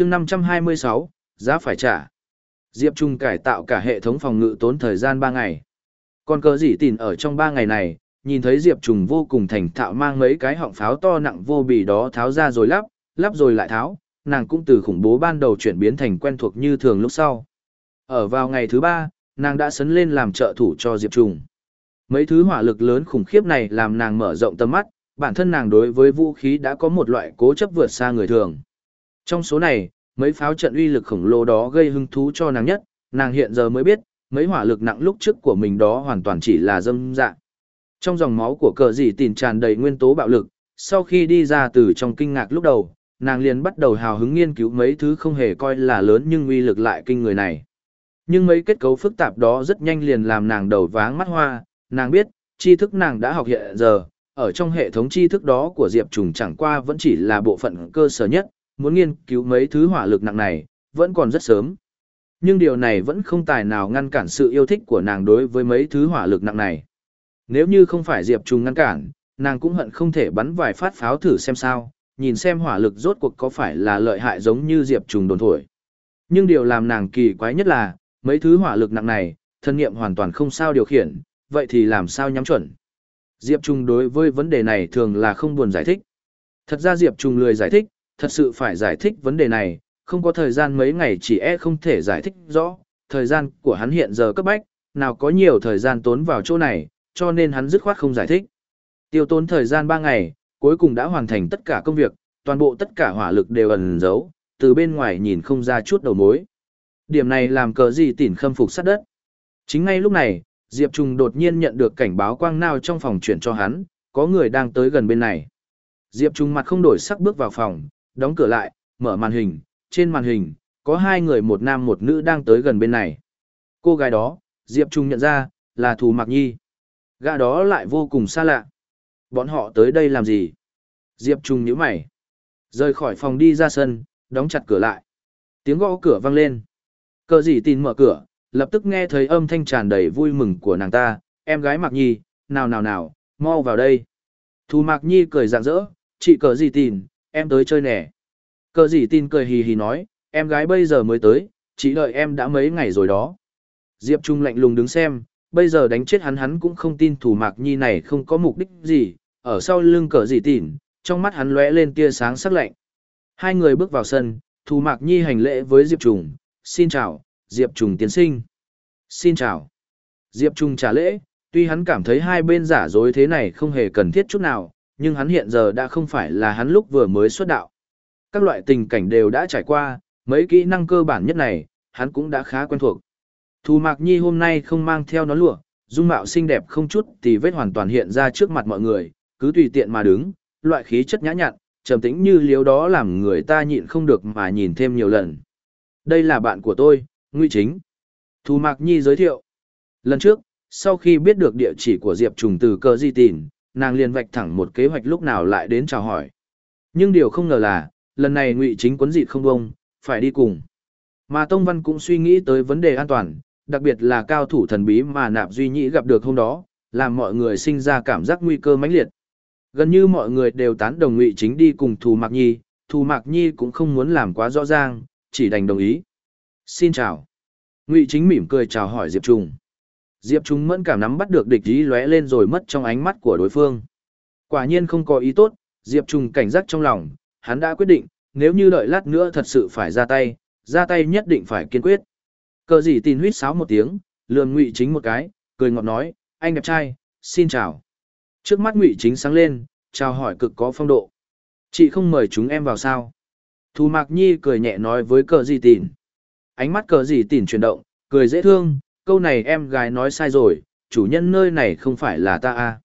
chương 526, giá phải trả. Diệp Trung cải tạo cả hệ thống phòng ngự tốn thời gian 3 ngày. Còn cờ gì tìn ở trong 3 ngày này, nhìn thấy Diệp Trung vô cùng thành thạo mang mấy cái họng pháo to nặng vô bì đó tháo ra rồi lắp, lắp rồi lại tháo, nàng cũng từ khủng bố ban đầu chuyển biến thành quen thuộc như thường lúc sau. Ở vào ngày thứ 3, nàng đã sấn lên làm trợ thủ cho Diệp Trung. Mấy thứ hỏa lực lớn khủng khiếp này làm nàng mở rộng tầm mắt, bản thân nàng đối với vũ khí đã có một loại cố chấp vượt xa người thường. Trong số này, mấy pháo trận uy lực khổng lồ đó gây hứng thú cho nàng nhất, nàng hiện giờ mới biết, mấy hỏa lực nặng lúc trước của mình đó hoàn toàn chỉ là dâm dạ. Trong dòng máu của cờ dì tìn tràn đầy nguyên tố bạo lực, sau khi đi ra từ trong kinh ngạc lúc đầu, nàng liền bắt đầu hào hứng nghiên cứu mấy thứ không hề coi là lớn nhưng uy lực lại kinh người này. Nhưng mấy kết cấu phức tạp đó rất nhanh liền làm nàng đầu váng mắt hoa, nàng biết, tri thức nàng đã học hiện giờ, ở trong hệ thống tri thức đó của Diệp Trùng chẳng qua vẫn chỉ là bộ phận cơ sở nhất, muốn nghiên cứu mấy thứ hỏa lực nặng này, vẫn còn rất sớm. Nhưng điều này vẫn không tài nào ngăn cản sự yêu thích của nàng đối với mấy thứ hỏa lực nặng này. Nếu như không phải Diệp Trùng ngăn cản, nàng cũng hận không thể bắn vài phát pháo thử xem sao, nhìn xem hỏa lực rốt cuộc có phải là lợi hại giống như Diệp Trùng đồn thổi. Nhưng điều làm nàng kỳ quái nhất là, mấy thứ hỏa lực nặng này, thân nghiệm hoàn toàn không sao điều khiển, vậy thì làm sao nhắm chuẩn. Diệp Trung đối với vấn đề này thường là không buồn giải thích. Thật ra Diệp Trung lười giải thích, thật sự phải giải thích vấn đề này, không có thời gian mấy ngày chỉ e không thể giải thích rõ, thời gian của hắn hiện giờ cấp bách, nào có nhiều thời gian tốn vào chỗ này, cho nên hắn dứt khoát không giải thích. Tiêu tốn thời gian 3 ngày, cuối cùng đã hoàn thành tất cả công việc, toàn bộ tất cả hỏa lực đều ẩn giấu, từ bên ngoài nhìn không ra chút đầu mối. Điểm này làm cờ gì tỉn khâm phục sát đất. Chính ngay lúc này, Diệp Trung đột nhiên nhận được cảnh báo quang nào trong phòng chuyển cho hắn, có người đang tới gần bên này. Diệp Trung mặt không đổi sắc bước vào phòng, đóng cửa lại, mở màn hình, trên màn hình, có hai người một nam một nữ đang tới gần bên này. Cô gái đó, Diệp Trung nhận ra, là Thù Mạc Nhi. Gã đó lại vô cùng xa lạ. Bọn họ tới đây làm gì? Diệp Trung nhíu mày. Rời khỏi phòng đi ra sân, đóng chặt cửa lại. Tiếng gõ cửa vang lên. Cờ gì tin mở cửa, lập tức nghe thấy âm thanh tràn đầy vui mừng của nàng ta, em gái Mạc Nhi, nào nào nào, mau vào đây. Thù Mạc Nhi cười rạng rỡ, chị cờ gì tin, em tới chơi nè. Cờ gì tin cười hì hì nói, em gái bây giờ mới tới, chị đợi em đã mấy ngày rồi đó. Diệp Trung lạnh lùng đứng xem, bây giờ đánh chết hắn hắn cũng không tin thủ Mạc Nhi này không có mục đích gì, ở sau lưng cờ gì tin, trong mắt hắn lóe lên tia sáng sắc lạnh. Hai người bước vào sân, thủ Mạc Nhi hành lễ với Diệp Trung, xin chào, Diệp Trung tiến sinh. Xin chào. Diệp Trung trả lễ, tuy hắn cảm thấy hai bên giả dối thế này không hề cần thiết chút nào, nhưng hắn hiện giờ đã không phải là hắn lúc vừa mới xuất đạo. Các loại tình cảnh đều đã trải qua, mấy kỹ năng cơ bản nhất này, hắn cũng đã khá quen thuộc. Thù Mạc Nhi hôm nay không mang theo nó lụa, dung mạo xinh đẹp không chút thì vết hoàn toàn hiện ra trước mặt mọi người, cứ tùy tiện mà đứng, loại khí chất nhã nhặn, trầm tĩnh như liếu đó làm người ta nhịn không được mà nhìn thêm nhiều lần. Đây là bạn của tôi, Nguy chính. Thù Mạc Nhi giới thiệu. Lần trước, sau khi biết được địa chỉ của Diệp Trùng từ Cơ di tìn, nàng liền vạch thẳng một kế hoạch lúc nào lại đến chào hỏi. Nhưng điều không ngờ là, lần này Ngụy Chính quấn dịt không bông, phải đi cùng. Mà Tông Văn cũng suy nghĩ tới vấn đề an toàn, đặc biệt là cao thủ thần bí mà Nạp Duy Nhĩ gặp được hôm đó, làm mọi người sinh ra cảm giác nguy cơ mãnh liệt. Gần như mọi người đều tán đồng Ngụy Chính đi cùng Thù Mạc Nhi, Thù Mạc Nhi cũng không muốn làm quá rõ ràng, chỉ đành đồng ý xin chào ngụy chính mỉm cười chào hỏi diệp trung diệp trung mẫn cảm nắm bắt được địch ý lóe lên rồi mất trong ánh mắt của đối phương. Quả nhiên không có ý tốt diệp trung cảnh giác trong lòng hắn đã quyết định nếu như đợi lát nữa thật sự phải ra tay ra tay nhất định phải kiên quyết. Cờ gì tin huyết sáo một tiếng lườm ngụy chính một cái cười ngọt nói anh đẹp trai xin chào. Trước mắt ngụy chính sáng lên chào hỏi cực có phong độ. Chị không mời chúng em vào sao? Thu mạc nhi cười nhẹ nói với cờ gì tìn. Ánh mắt cờ gì tìn chuyển động, cười dễ thương, câu này em gái nói sai rồi, chủ nhân nơi này không phải là ta a.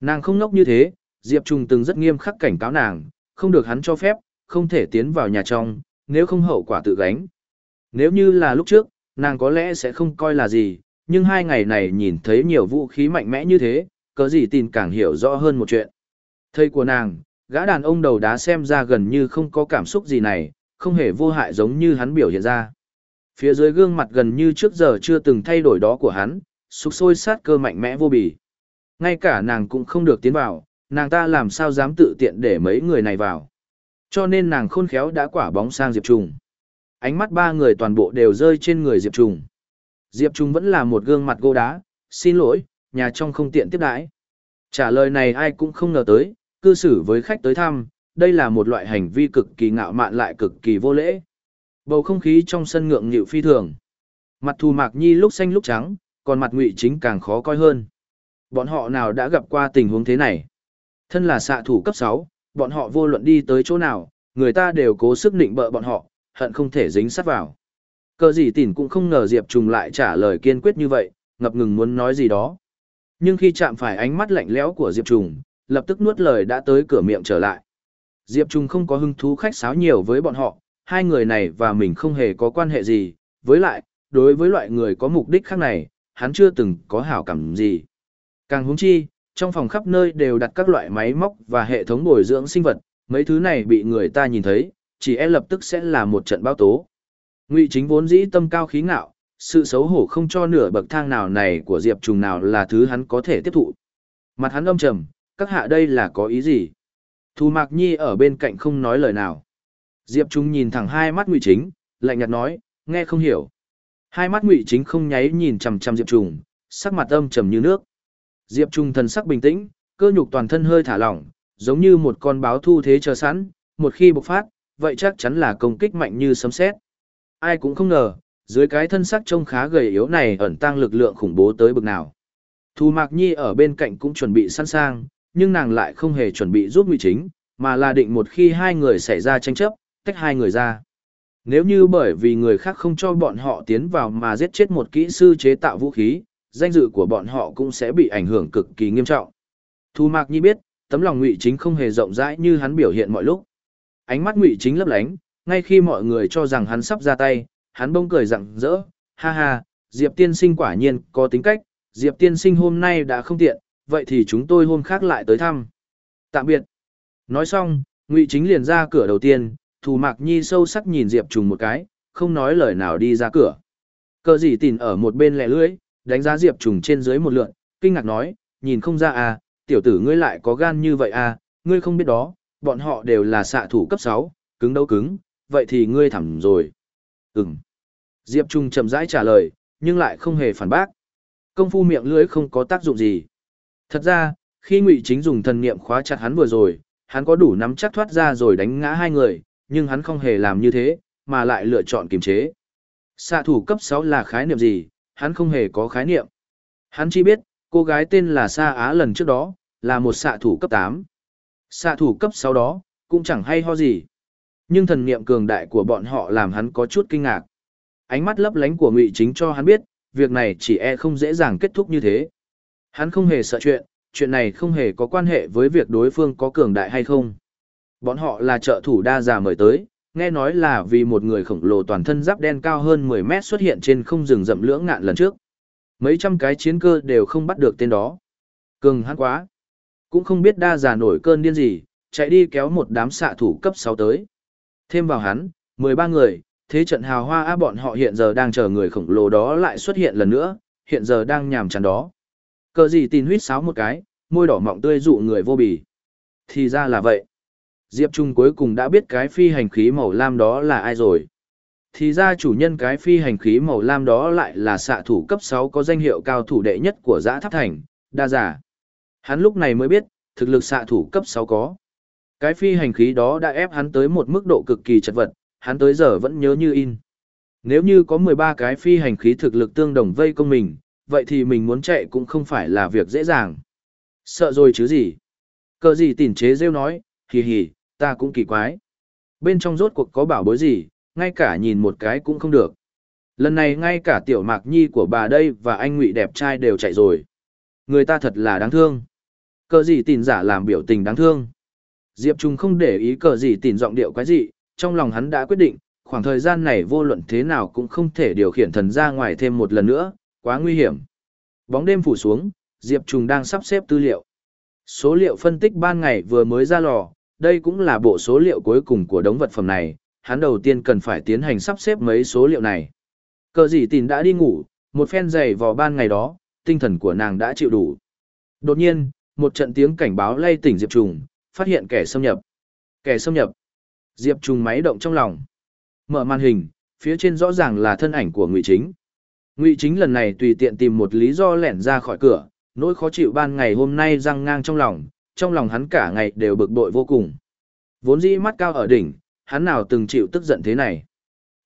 Nàng không ngốc như thế, Diệp Trung từng rất nghiêm khắc cảnh cáo nàng, không được hắn cho phép, không thể tiến vào nhà trong, nếu không hậu quả tự gánh. Nếu như là lúc trước, nàng có lẽ sẽ không coi là gì, nhưng hai ngày này nhìn thấy nhiều vũ khí mạnh mẽ như thế, cớ gì tin càng hiểu rõ hơn một chuyện. Thầy của nàng, gã đàn ông đầu đá xem ra gần như không có cảm xúc gì này, không hề vô hại giống như hắn biểu hiện ra. Phía dưới gương mặt gần như trước giờ chưa từng thay đổi đó của hắn, sục sôi sát cơ mạnh mẽ vô bì. Ngay cả nàng cũng không được tiến vào, nàng ta làm sao dám tự tiện để mấy người này vào. Cho nên nàng khôn khéo đã quả bóng sang Diệp Trùng. Ánh mắt ba người toàn bộ đều rơi trên người Diệp Trùng. Diệp Trùng vẫn là một gương mặt gỗ đá, xin lỗi, nhà trong không tiện tiếp đãi. Trả lời này ai cũng không ngờ tới, cư xử với khách tới thăm, đây là một loại hành vi cực kỳ ngạo mạn lại cực kỳ vô lễ. Bầu không khí trong sân ngượng nghịu phi thường. Mặt thù mạc nhi lúc xanh lúc trắng, còn mặt ngụy chính càng khó coi hơn. Bọn họ nào đã gặp qua tình huống thế này? Thân là xạ thủ cấp 6, bọn họ vô luận đi tới chỗ nào, người ta đều cố sức định bợ bọn họ, hận không thể dính sát vào. Cờ gì tỉn cũng không ngờ Diệp Trùng lại trả lời kiên quyết như vậy, ngập ngừng muốn nói gì đó. Nhưng khi chạm phải ánh mắt lạnh lẽo của Diệp Trùng, lập tức nuốt lời đã tới cửa miệng trở lại. Diệp Trùng không có hứng thú khách sáo nhiều với bọn họ, hai người này và mình không hề có quan hệ gì, với lại, đối với loại người có mục đích khác này, hắn chưa từng có hảo cảm gì. Càng húng chi, trong phòng khắp nơi đều đặt các loại máy móc và hệ thống bồi dưỡng sinh vật, mấy thứ này bị người ta nhìn thấy, chỉ e lập tức sẽ là một trận báo tố. Ngụy Chính vốn dĩ tâm cao khí ngạo, sự xấu hổ không cho nửa bậc thang nào này của Diệp Trùng nào là thứ hắn có thể tiếp thụ. Mặt hắn âm trầm, các hạ đây là có ý gì? Thu Mạc Nhi ở bên cạnh không nói lời nào. Diệp Trung nhìn thẳng hai mắt Ngụy Chính, lạnh nhạt nói, nghe không hiểu. Hai mắt Ngụy Chính không nháy nhìn chằm chằm Diệp Trung, sắc mặt âm trầm như nước. Diệp Trung thần sắc bình tĩnh, cơ nhục toàn thân hơi thả lỏng, giống như một con báo thu thế chờ sẵn, một khi bộc phát, vậy chắc chắn là công kích mạnh như sấm sét. Ai cũng không ngờ, dưới cái thân sắc trông khá gầy yếu này ẩn tăng lực lượng khủng bố tới bực nào. Thu Mạc Nhi ở bên cạnh cũng chuẩn bị sẵn sàng, nhưng nàng lại không hề chuẩn bị giúp Ngụy Chính, mà là định một khi hai người xảy ra tranh chấp, tách hai người ra. Nếu như bởi vì người khác không cho bọn họ tiến vào mà giết chết một kỹ sư chế tạo vũ khí, danh dự của bọn họ cũng sẽ bị ảnh hưởng cực kỳ nghiêm trọng. Thu Mạc Nhi biết, tấm lòng Ngụy Chính không hề rộng rãi như hắn biểu hiện mọi lúc. Ánh mắt Ngụy Chính lấp lánh, ngay khi mọi người cho rằng hắn sắp ra tay, hắn bỗng cười rặng rỡ, ha ha, Diệp tiên sinh quả nhiên có tính cách, Diệp tiên sinh hôm nay đã không tiện, vậy thì chúng tôi hôm khác lại tới thăm. Tạm biệt. Nói xong, Ngụy Chính liền ra cửa đầu tiên, Thù Mạc Nhi sâu sắc nhìn Diệp Trùng một cái, không nói lời nào đi ra cửa. Cờ gì tìn ở một bên lẻ lưỡi, đánh giá Diệp Trùng trên dưới một lượn, kinh ngạc nói, nhìn không ra à, tiểu tử ngươi lại có gan như vậy à, ngươi không biết đó, bọn họ đều là xạ thủ cấp 6, cứng đấu cứng, vậy thì ngươi thẳng rồi. Ừm. Diệp Trung chậm rãi trả lời, nhưng lại không hề phản bác. Công phu miệng lưỡi không có tác dụng gì. Thật ra, khi Ngụy Chính dùng thần niệm khóa chặt hắn vừa rồi, hắn có đủ nắm chắc thoát ra rồi đánh ngã hai người, nhưng hắn không hề làm như thế, mà lại lựa chọn kiềm chế. Xạ thủ cấp 6 là khái niệm gì, hắn không hề có khái niệm. Hắn chỉ biết, cô gái tên là Sa Á lần trước đó, là một xạ thủ cấp 8. Xạ thủ cấp 6 đó, cũng chẳng hay ho gì. Nhưng thần niệm cường đại của bọn họ làm hắn có chút kinh ngạc. Ánh mắt lấp lánh của Ngụy Chính cho hắn biết, việc này chỉ e không dễ dàng kết thúc như thế. Hắn không hề sợ chuyện, chuyện này không hề có quan hệ với việc đối phương có cường đại hay không. Bọn họ là trợ thủ đa giả mời tới, nghe nói là vì một người khổng lồ toàn thân giáp đen cao hơn 10 mét xuất hiện trên không rừng rậm lưỡng ngạn lần trước. Mấy trăm cái chiến cơ đều không bắt được tên đó. Cường hắn quá. Cũng không biết đa giả nổi cơn điên gì, chạy đi kéo một đám xạ thủ cấp 6 tới. Thêm vào hắn, 13 người, thế trận hào hoa á bọn họ hiện giờ đang chờ người khổng lồ đó lại xuất hiện lần nữa, hiện giờ đang nhàm chán đó. Cờ gì tin huyết sáo một cái, môi đỏ mọng tươi dụ người vô bì. Thì ra là vậy. Diệp Trung cuối cùng đã biết cái phi hành khí màu lam đó là ai rồi. Thì ra chủ nhân cái phi hành khí màu lam đó lại là xạ thủ cấp 6 có danh hiệu cao thủ đệ nhất của giã tháp thành, đa giả. Hắn lúc này mới biết, thực lực xạ thủ cấp 6 có. Cái phi hành khí đó đã ép hắn tới một mức độ cực kỳ chật vật, hắn tới giờ vẫn nhớ như in. Nếu như có 13 cái phi hành khí thực lực tương đồng vây công mình, vậy thì mình muốn chạy cũng không phải là việc dễ dàng. Sợ rồi chứ gì? Cờ gì tỉn chế rêu nói, hì hì, ta cũng kỳ quái. Bên trong rốt cuộc có bảo bối gì, ngay cả nhìn một cái cũng không được. Lần này ngay cả tiểu mạc nhi của bà đây và anh ngụy đẹp trai đều chạy rồi. Người ta thật là đáng thương. Cờ gì tỉn giả làm biểu tình đáng thương. Diệp Trung không để ý cờ gì tỉn giọng điệu quái gì, trong lòng hắn đã quyết định, khoảng thời gian này vô luận thế nào cũng không thể điều khiển thần ra ngoài thêm một lần nữa, quá nguy hiểm. Bóng đêm phủ xuống, Diệp Trùng đang sắp xếp tư liệu. Số liệu phân tích ban ngày vừa mới ra lò, đây cũng là bộ số liệu cuối cùng của đống vật phẩm này, hắn đầu tiên cần phải tiến hành sắp xếp mấy số liệu này. Cờ gì tìn đã đi ngủ, một phen giày vào ban ngày đó, tinh thần của nàng đã chịu đủ. Đột nhiên, một trận tiếng cảnh báo lay tỉnh Diệp Trùng, phát hiện kẻ xâm nhập. Kẻ xâm nhập. Diệp Trùng máy động trong lòng. Mở màn hình, phía trên rõ ràng là thân ảnh của Ngụy Chính. Ngụy Chính lần này tùy tiện tìm một lý do lẻn ra khỏi cửa, nỗi khó chịu ban ngày hôm nay răng ngang trong lòng, trong lòng hắn cả ngày đều bực bội vô cùng. Vốn dĩ mắt cao ở đỉnh, hắn nào từng chịu tức giận thế này.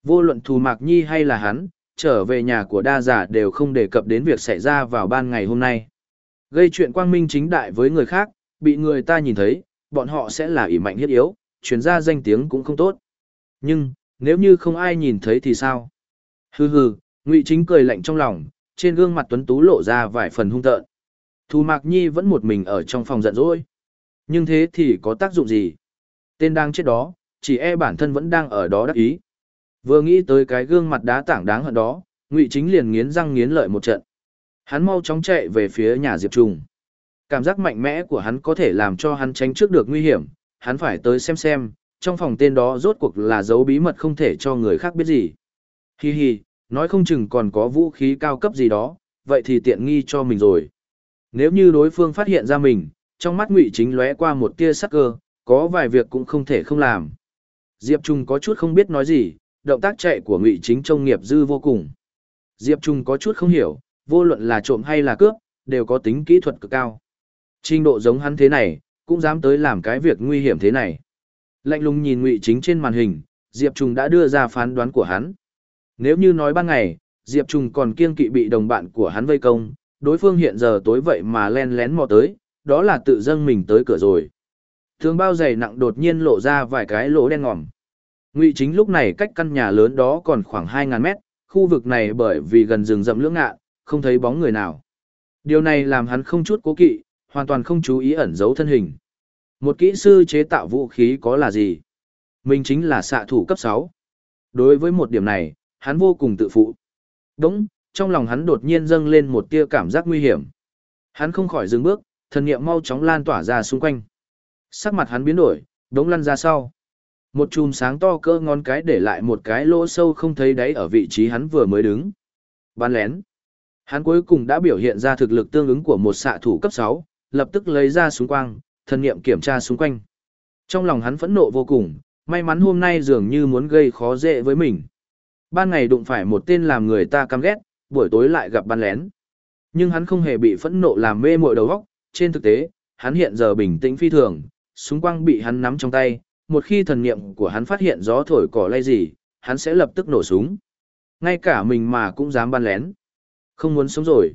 Vô luận thù mạc nhi hay là hắn, trở về nhà của đa giả đều không đề cập đến việc xảy ra vào ban ngày hôm nay. Gây chuyện quang minh chính đại với người khác, bị người ta nhìn thấy, bọn họ sẽ là ỉ mạnh hiết yếu, chuyển ra danh tiếng cũng không tốt. Nhưng, nếu như không ai nhìn thấy thì sao? Hừ hừ, Ngụy Chính cười lạnh trong lòng, trên gương mặt tuấn tú lộ ra vài phần hung tợn. Thu Mạc Nhi vẫn một mình ở trong phòng giận dỗi. Nhưng thế thì có tác dụng gì? Tên đang chết đó, chỉ e bản thân vẫn đang ở đó đắc ý. Vừa nghĩ tới cái gương mặt đá tảng đáng hận đó, Ngụy Chính liền nghiến răng nghiến lợi một trận. Hắn mau chóng chạy về phía nhà Diệp Trùng. Cảm giác mạnh mẽ của hắn có thể làm cho hắn tránh trước được nguy hiểm, hắn phải tới xem xem, trong phòng tên đó rốt cuộc là dấu bí mật không thể cho người khác biết gì. Hi hi, nói không chừng còn có vũ khí cao cấp gì đó, vậy thì tiện nghi cho mình rồi. Nếu như đối phương phát hiện ra mình, trong mắt Ngụy Chính lóe qua một tia sắc cơ, có vài việc cũng không thể không làm. Diệp Trung có chút không biết nói gì, động tác chạy của Ngụy Chính trông nghiệp dư vô cùng. Diệp Trung có chút không hiểu, vô luận là trộm hay là cướp, đều có tính kỹ thuật cực cao. Trình độ giống hắn thế này, cũng dám tới làm cái việc nguy hiểm thế này. Lạnh lùng nhìn Ngụy Chính trên màn hình, Diệp Trung đã đưa ra phán đoán của hắn. Nếu như nói ban ngày, Diệp Trung còn kiêng kỵ bị đồng bạn của hắn vây công, đối phương hiện giờ tối vậy mà len lén mò tới, đó là tự dâng mình tới cửa rồi. Thường bao dày nặng đột nhiên lộ ra vài cái lỗ đen ngòm. Ngụy Chính lúc này cách căn nhà lớn đó còn khoảng 2.000 mét, khu vực này bởi vì gần rừng rậm lưỡng ngạ, không thấy bóng người nào. Điều này làm hắn không chút cố kỵ, hoàn toàn không chú ý ẩn giấu thân hình. Một kỹ sư chế tạo vũ khí có là gì? Mình chính là xạ thủ cấp 6. Đối với một điểm này, hắn vô cùng tự phụ. Đúng, trong lòng hắn đột nhiên dâng lên một tia cảm giác nguy hiểm. Hắn không khỏi dừng bước, thần niệm mau chóng lan tỏa ra xung quanh. Sắc mặt hắn biến đổi, đống lăn ra sau. Một chùm sáng to cơ ngón cái để lại một cái lỗ sâu không thấy đáy ở vị trí hắn vừa mới đứng. Ban lén. Hắn cuối cùng đã biểu hiện ra thực lực tương ứng của một xạ thủ cấp 6, lập tức lấy ra súng quang, thần niệm kiểm tra xung quanh. Trong lòng hắn phẫn nộ vô cùng, may mắn hôm nay dường như muốn gây khó dễ với mình. Ban ngày đụng phải một tên làm người ta căm ghét, buổi tối lại gặp ban lén. Nhưng hắn không hề bị phẫn nộ làm mê mội đầu óc, trên thực tế, hắn hiện giờ bình tĩnh phi thường, súng quang bị hắn nắm trong tay, một khi thần niệm của hắn phát hiện gió thổi cỏ lay gì, hắn sẽ lập tức nổ súng. Ngay cả mình mà cũng dám ban lén. Không muốn sống rồi.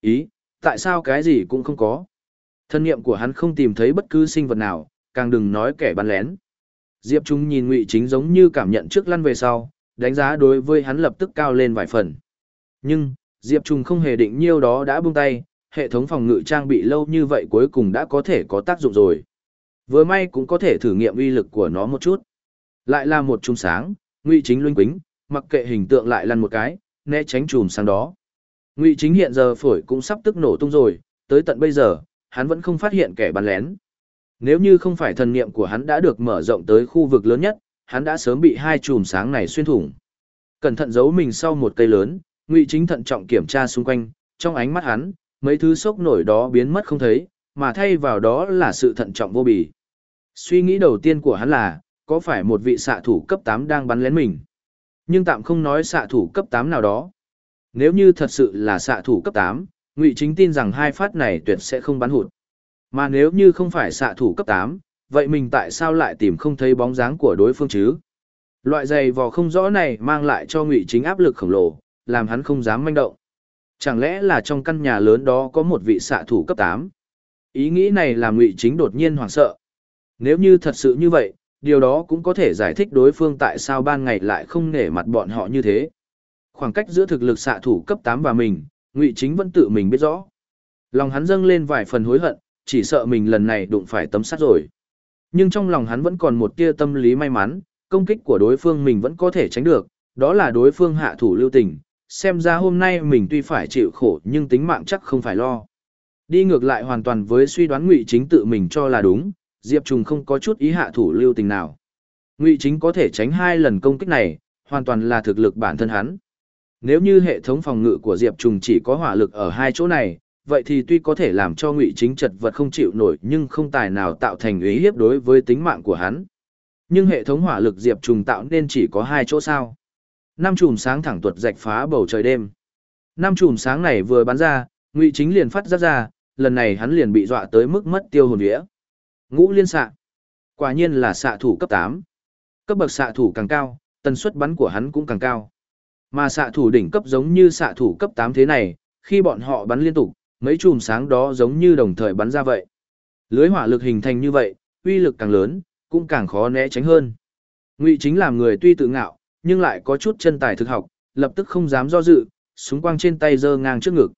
Ý, tại sao cái gì cũng không có. Thân niệm của hắn không tìm thấy bất cứ sinh vật nào, càng đừng nói kẻ bắn lén. Diệp Trung nhìn Ngụy Chính giống như cảm nhận trước lăn về sau, đánh giá đối với hắn lập tức cao lên vài phần. Nhưng, Diệp Trung không hề định nhiêu đó đã buông tay, hệ thống phòng ngự trang bị lâu như vậy cuối cùng đã có thể có tác dụng rồi. Vừa may cũng có thể thử nghiệm uy lực của nó một chút. Lại là một chùm sáng, Ngụy Chính lunh quính, mặc kệ hình tượng lại lăn một cái, né tránh chùm sáng đó. Ngụy Chính hiện giờ phổi cũng sắp tức nổ tung rồi, tới tận bây giờ, hắn vẫn không phát hiện kẻ bắn lén. Nếu như không phải thần niệm của hắn đã được mở rộng tới khu vực lớn nhất, hắn đã sớm bị hai chùm sáng này xuyên thủng. Cẩn thận giấu mình sau một cây lớn, Ngụy Chính thận trọng kiểm tra xung quanh, trong ánh mắt hắn, mấy thứ sốc nổi đó biến mất không thấy, mà thay vào đó là sự thận trọng vô bì. Suy nghĩ đầu tiên của hắn là, có phải một vị xạ thủ cấp 8 đang bắn lén mình? Nhưng tạm không nói xạ thủ cấp 8 nào đó. Nếu như thật sự là xạ thủ cấp 8, Ngụy Chính tin rằng hai phát này tuyệt sẽ không bắn hụt. Mà nếu như không phải xạ thủ cấp 8, vậy mình tại sao lại tìm không thấy bóng dáng của đối phương chứ? Loại giày vò không rõ này mang lại cho Ngụy Chính áp lực khổng lồ, làm hắn không dám manh động. Chẳng lẽ là trong căn nhà lớn đó có một vị xạ thủ cấp 8? Ý nghĩ này làm Ngụy Chính đột nhiên hoảng sợ. Nếu như thật sự như vậy, điều đó cũng có thể giải thích đối phương tại sao ban ngày lại không nể mặt bọn họ như thế. Khoảng cách giữa thực lực xạ thủ cấp 8 và mình, Ngụy Chính vẫn tự mình biết rõ. Lòng hắn dâng lên vài phần hối hận, chỉ sợ mình lần này đụng phải tấm sắt rồi. Nhưng trong lòng hắn vẫn còn một tia tâm lý may mắn, công kích của đối phương mình vẫn có thể tránh được, đó là đối phương hạ thủ lưu tình, xem ra hôm nay mình tuy phải chịu khổ nhưng tính mạng chắc không phải lo. Đi ngược lại hoàn toàn với suy đoán Ngụy Chính tự mình cho là đúng, Diệp Trùng không có chút ý hạ thủ lưu tình nào. Ngụy Chính có thể tránh hai lần công kích này, hoàn toàn là thực lực bản thân hắn. Nếu như hệ thống phòng ngự của Diệp Trùng chỉ có hỏa lực ở hai chỗ này, vậy thì tuy có thể làm cho ngụy chính chật vật không chịu nổi nhưng không tài nào tạo thành ý hiếp đối với tính mạng của hắn. Nhưng hệ thống hỏa lực Diệp Trùng tạo nên chỉ có hai chỗ sao. Năm chùm sáng thẳng tuột rạch phá bầu trời đêm. Năm chùm sáng này vừa bắn ra, Ngụy Chính liền phát ra ra, lần này hắn liền bị dọa tới mức mất tiêu hồn vía. Ngũ liên xạ. Quả nhiên là xạ thủ cấp 8. Cấp bậc xạ thủ càng cao, tần suất bắn của hắn cũng càng cao. Mà xạ thủ đỉnh cấp giống như xạ thủ cấp 8 thế này, khi bọn họ bắn liên tục, mấy chùm sáng đó giống như đồng thời bắn ra vậy. Lưới hỏa lực hình thành như vậy, uy lực càng lớn, cũng càng khó né tránh hơn. Ngụy Chính làm người tuy tự ngạo, nhưng lại có chút chân tài thực học, lập tức không dám do dự, súng quang trên tay giơ ngang trước ngực.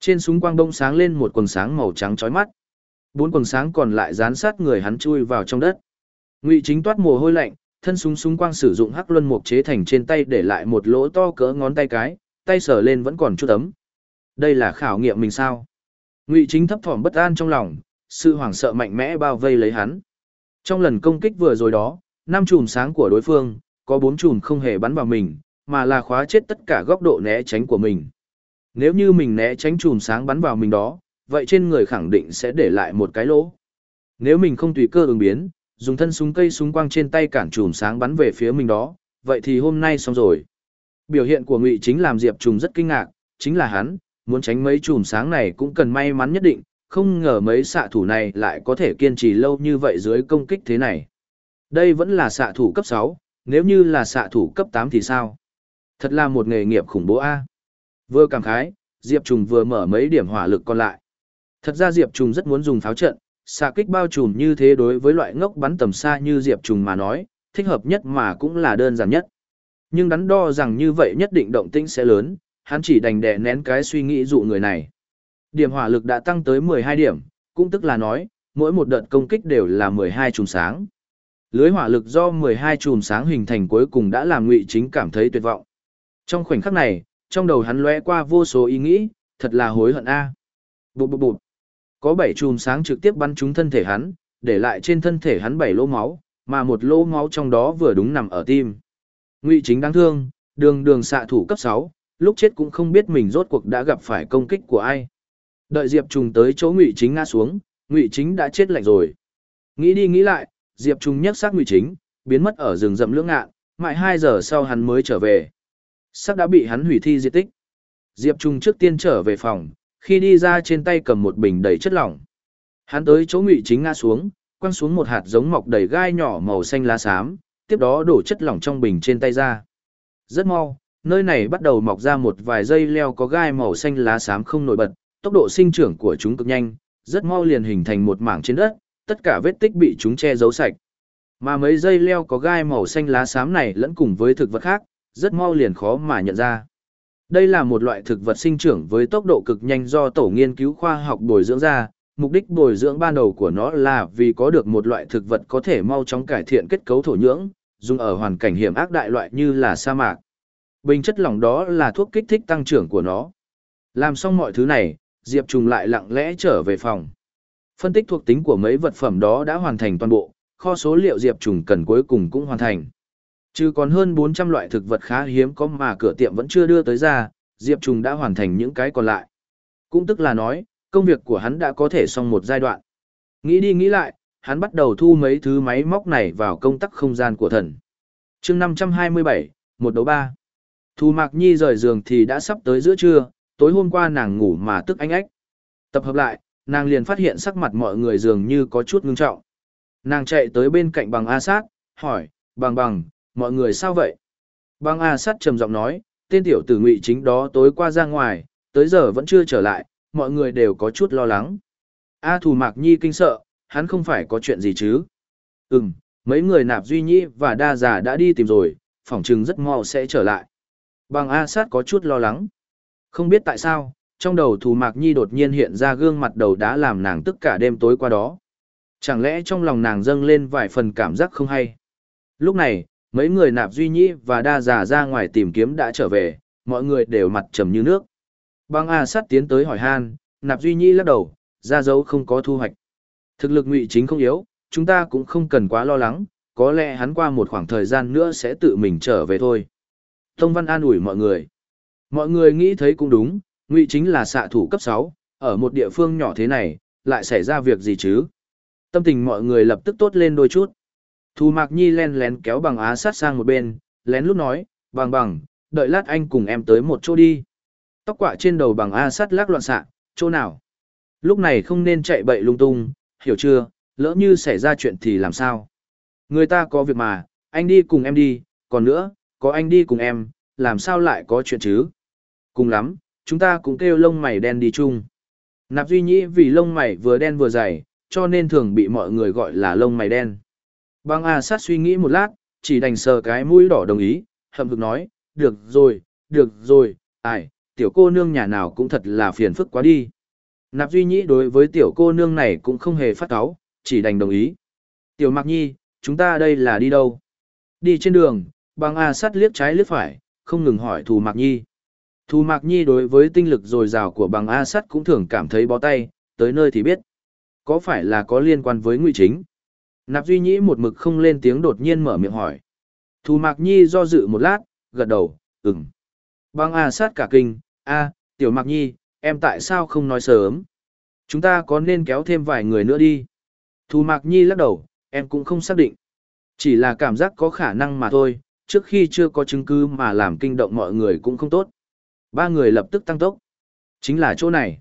Trên súng quang bông sáng lên một quần sáng màu trắng chói mắt. Bốn quần sáng còn lại dán sát người hắn chui vào trong đất. Ngụy Chính toát mồ hôi lạnh, thân súng súng quang sử dụng hắc luân mục chế thành trên tay để lại một lỗ to cỡ ngón tay cái, tay sờ lên vẫn còn chút ấm. Đây là khảo nghiệm mình sao? Ngụy Chính thấp thỏm bất an trong lòng, sự hoảng sợ mạnh mẽ bao vây lấy hắn. Trong lần công kích vừa rồi đó, năm chùm sáng của đối phương, có bốn chùm không hề bắn vào mình, mà là khóa chết tất cả góc độ né tránh của mình. Nếu như mình né tránh chùm sáng bắn vào mình đó, vậy trên người khẳng định sẽ để lại một cái lỗ. Nếu mình không tùy cơ ứng biến, dùng thân súng cây súng quang trên tay cản chùm sáng bắn về phía mình đó, vậy thì hôm nay xong rồi. Biểu hiện của Ngụy Chính làm Diệp Trùng rất kinh ngạc, chính là hắn, muốn tránh mấy chùm sáng này cũng cần may mắn nhất định, không ngờ mấy xạ thủ này lại có thể kiên trì lâu như vậy dưới công kích thế này. Đây vẫn là xạ thủ cấp 6, nếu như là xạ thủ cấp 8 thì sao? Thật là một nghề nghiệp khủng bố a. Vừa cảm khái, Diệp Trùng vừa mở mấy điểm hỏa lực còn lại. Thật ra Diệp Trùng rất muốn dùng pháo trận, xạ kích bao trùm như thế đối với loại ngốc bắn tầm xa như Diệp Trùng mà nói, thích hợp nhất mà cũng là đơn giản nhất. Nhưng đắn đo rằng như vậy nhất định động tĩnh sẽ lớn, hắn chỉ đành đè nén cái suy nghĩ dụ người này. Điểm hỏa lực đã tăng tới 12 điểm, cũng tức là nói, mỗi một đợt công kích đều là 12 chùm sáng. Lưới hỏa lực do 12 chùm sáng hình thành cuối cùng đã làm Ngụy Chính cảm thấy tuyệt vọng. Trong khoảnh khắc này, trong đầu hắn lóe qua vô số ý nghĩ, thật là hối hận a. À. Bụp bụp bụp. Có 7 chùm sáng trực tiếp bắn trúng thân thể hắn, để lại trên thân thể hắn 7 lỗ máu, mà một lỗ máu trong đó vừa đúng nằm ở tim. Ngụy Chính đáng thương, đường đường xạ thủ cấp 6, lúc chết cũng không biết mình rốt cuộc đã gặp phải công kích của ai. Đợi Diệp Trùng tới chỗ Ngụy Chính ngã xuống, Ngụy Chính đã chết lạnh rồi. Nghĩ đi nghĩ lại, Diệp Trung nhấc xác Ngụy Chính, biến mất ở rừng rậm lưỡng ngạn, mãi 2 giờ sau hắn mới trở về. Xác đã bị hắn hủy thi diệt tích. Diệp Trung trước tiên trở về phòng, khi đi ra trên tay cầm một bình đầy chất lỏng. Hắn tới chỗ Ngụy Chính ngã xuống, quăng xuống một hạt giống mọc đầy gai nhỏ màu xanh lá xám, tiếp đó đổ chất lỏng trong bình trên tay ra. Rất mau, nơi này bắt đầu mọc ra một vài dây leo có gai màu xanh lá xám không nổi bật, tốc độ sinh trưởng của chúng cực nhanh, rất mau liền hình thành một mảng trên đất, tất cả vết tích bị chúng che giấu sạch. Mà mấy dây leo có gai màu xanh lá xám này lẫn cùng với thực vật khác, rất mau liền khó mà nhận ra. Đây là một loại thực vật sinh trưởng với tốc độ cực nhanh do tổ nghiên cứu khoa học bồi dưỡng ra, mục đích bồi dưỡng ban đầu của nó là vì có được một loại thực vật có thể mau chóng cải thiện kết cấu thổ nhưỡng, dùng ở hoàn cảnh hiểm ác đại loại như là sa mạc. Bình chất lỏng đó là thuốc kích thích tăng trưởng của nó. Làm xong mọi thứ này, Diệp Trùng lại lặng lẽ trở về phòng. Phân tích thuộc tính của mấy vật phẩm đó đã hoàn thành toàn bộ, kho số liệu Diệp Trùng cần cuối cùng cũng hoàn thành. Chứ còn hơn 400 loại thực vật khá hiếm có mà cửa tiệm vẫn chưa đưa tới ra, Diệp Trùng đã hoàn thành những cái còn lại. Cũng tức là nói, công việc của hắn đã có thể xong một giai đoạn. Nghĩ đi nghĩ lại, hắn bắt đầu thu mấy thứ máy móc này vào công tắc không gian của thần. chương 527, một đấu ba. Thu Mạc Nhi rời giường thì đã sắp tới giữa trưa, tối hôm qua nàng ngủ mà tức anh ách. Tập hợp lại, nàng liền phát hiện sắc mặt mọi người dường như có chút ngưng trọng. Nàng chạy tới bên cạnh bằng A sát, hỏi, bằng bằng, mọi người sao vậy? Bằng A sát trầm giọng nói, tên tiểu tử ngụy chính đó tối qua ra ngoài, tới giờ vẫn chưa trở lại, mọi người đều có chút lo lắng. A thù mạc nhi kinh sợ, hắn không phải có chuyện gì chứ? Ừm, mấy người nạp duy nhĩ và đa giả đã đi tìm rồi, phỏng chừng rất mau sẽ trở lại. Bằng A sát có chút lo lắng. Không biết tại sao, trong đầu thù mạc nhi đột nhiên hiện ra gương mặt đầu đã làm nàng tức cả đêm tối qua đó. Chẳng lẽ trong lòng nàng dâng lên vài phần cảm giác không hay? Lúc này, mấy người nạp duy nhĩ và đa giả ra ngoài tìm kiếm đã trở về, mọi người đều mặt trầm như nước. Băng A sát tiến tới hỏi han, nạp duy nhĩ lắc đầu, ra dấu không có thu hoạch. Thực lực ngụy chính không yếu, chúng ta cũng không cần quá lo lắng, có lẽ hắn qua một khoảng thời gian nữa sẽ tự mình trở về thôi. Tông Văn an ủi mọi người. Mọi người nghĩ thấy cũng đúng, ngụy chính là xạ thủ cấp 6, ở một địa phương nhỏ thế này, lại xảy ra việc gì chứ? Tâm tình mọi người lập tức tốt lên đôi chút. Thu Mạc Nhi len lén kéo bằng á sát sang một bên, lén lút nói, bằng bằng, đợi lát anh cùng em tới một chỗ đi. Tóc quạ trên đầu bằng A sắt lắc loạn xạ, chỗ nào? Lúc này không nên chạy bậy lung tung, hiểu chưa, lỡ như xảy ra chuyện thì làm sao? Người ta có việc mà, anh đi cùng em đi, còn nữa, có anh đi cùng em, làm sao lại có chuyện chứ? Cùng lắm, chúng ta cũng kêu lông mày đen đi chung. Nạp duy nhĩ vì lông mày vừa đen vừa dày, cho nên thường bị mọi người gọi là lông mày đen. Băng A sát suy nghĩ một lát, chỉ đành sờ cái mũi đỏ đồng ý, hậm hực nói, được rồi, được rồi, ai, tiểu cô nương nhà nào cũng thật là phiền phức quá đi. Nạp duy nhĩ đối với tiểu cô nương này cũng không hề phát cáu, chỉ đành đồng ý. Tiểu Mạc Nhi, chúng ta đây là đi đâu? Đi trên đường, băng A sát liếc trái liếc phải, không ngừng hỏi Thù Mạc Nhi. Thu Mạc Nhi đối với tinh lực dồi dào của bằng A sắt cũng thường cảm thấy bó tay, tới nơi thì biết. Có phải là có liên quan với ngụy chính? Nạp Duy Nhĩ một mực không lên tiếng đột nhiên mở miệng hỏi. Thu Mạc Nhi do dự một lát, gật đầu, ừm. Bằng A sát cả kinh, a, tiểu Mạc Nhi, em tại sao không nói sớm? Chúng ta có nên kéo thêm vài người nữa đi? Thu Mạc Nhi lắc đầu, em cũng không xác định. Chỉ là cảm giác có khả năng mà thôi, trước khi chưa có chứng cứ mà làm kinh động mọi người cũng không tốt. Ba người lập tức tăng tốc. Chính là chỗ này.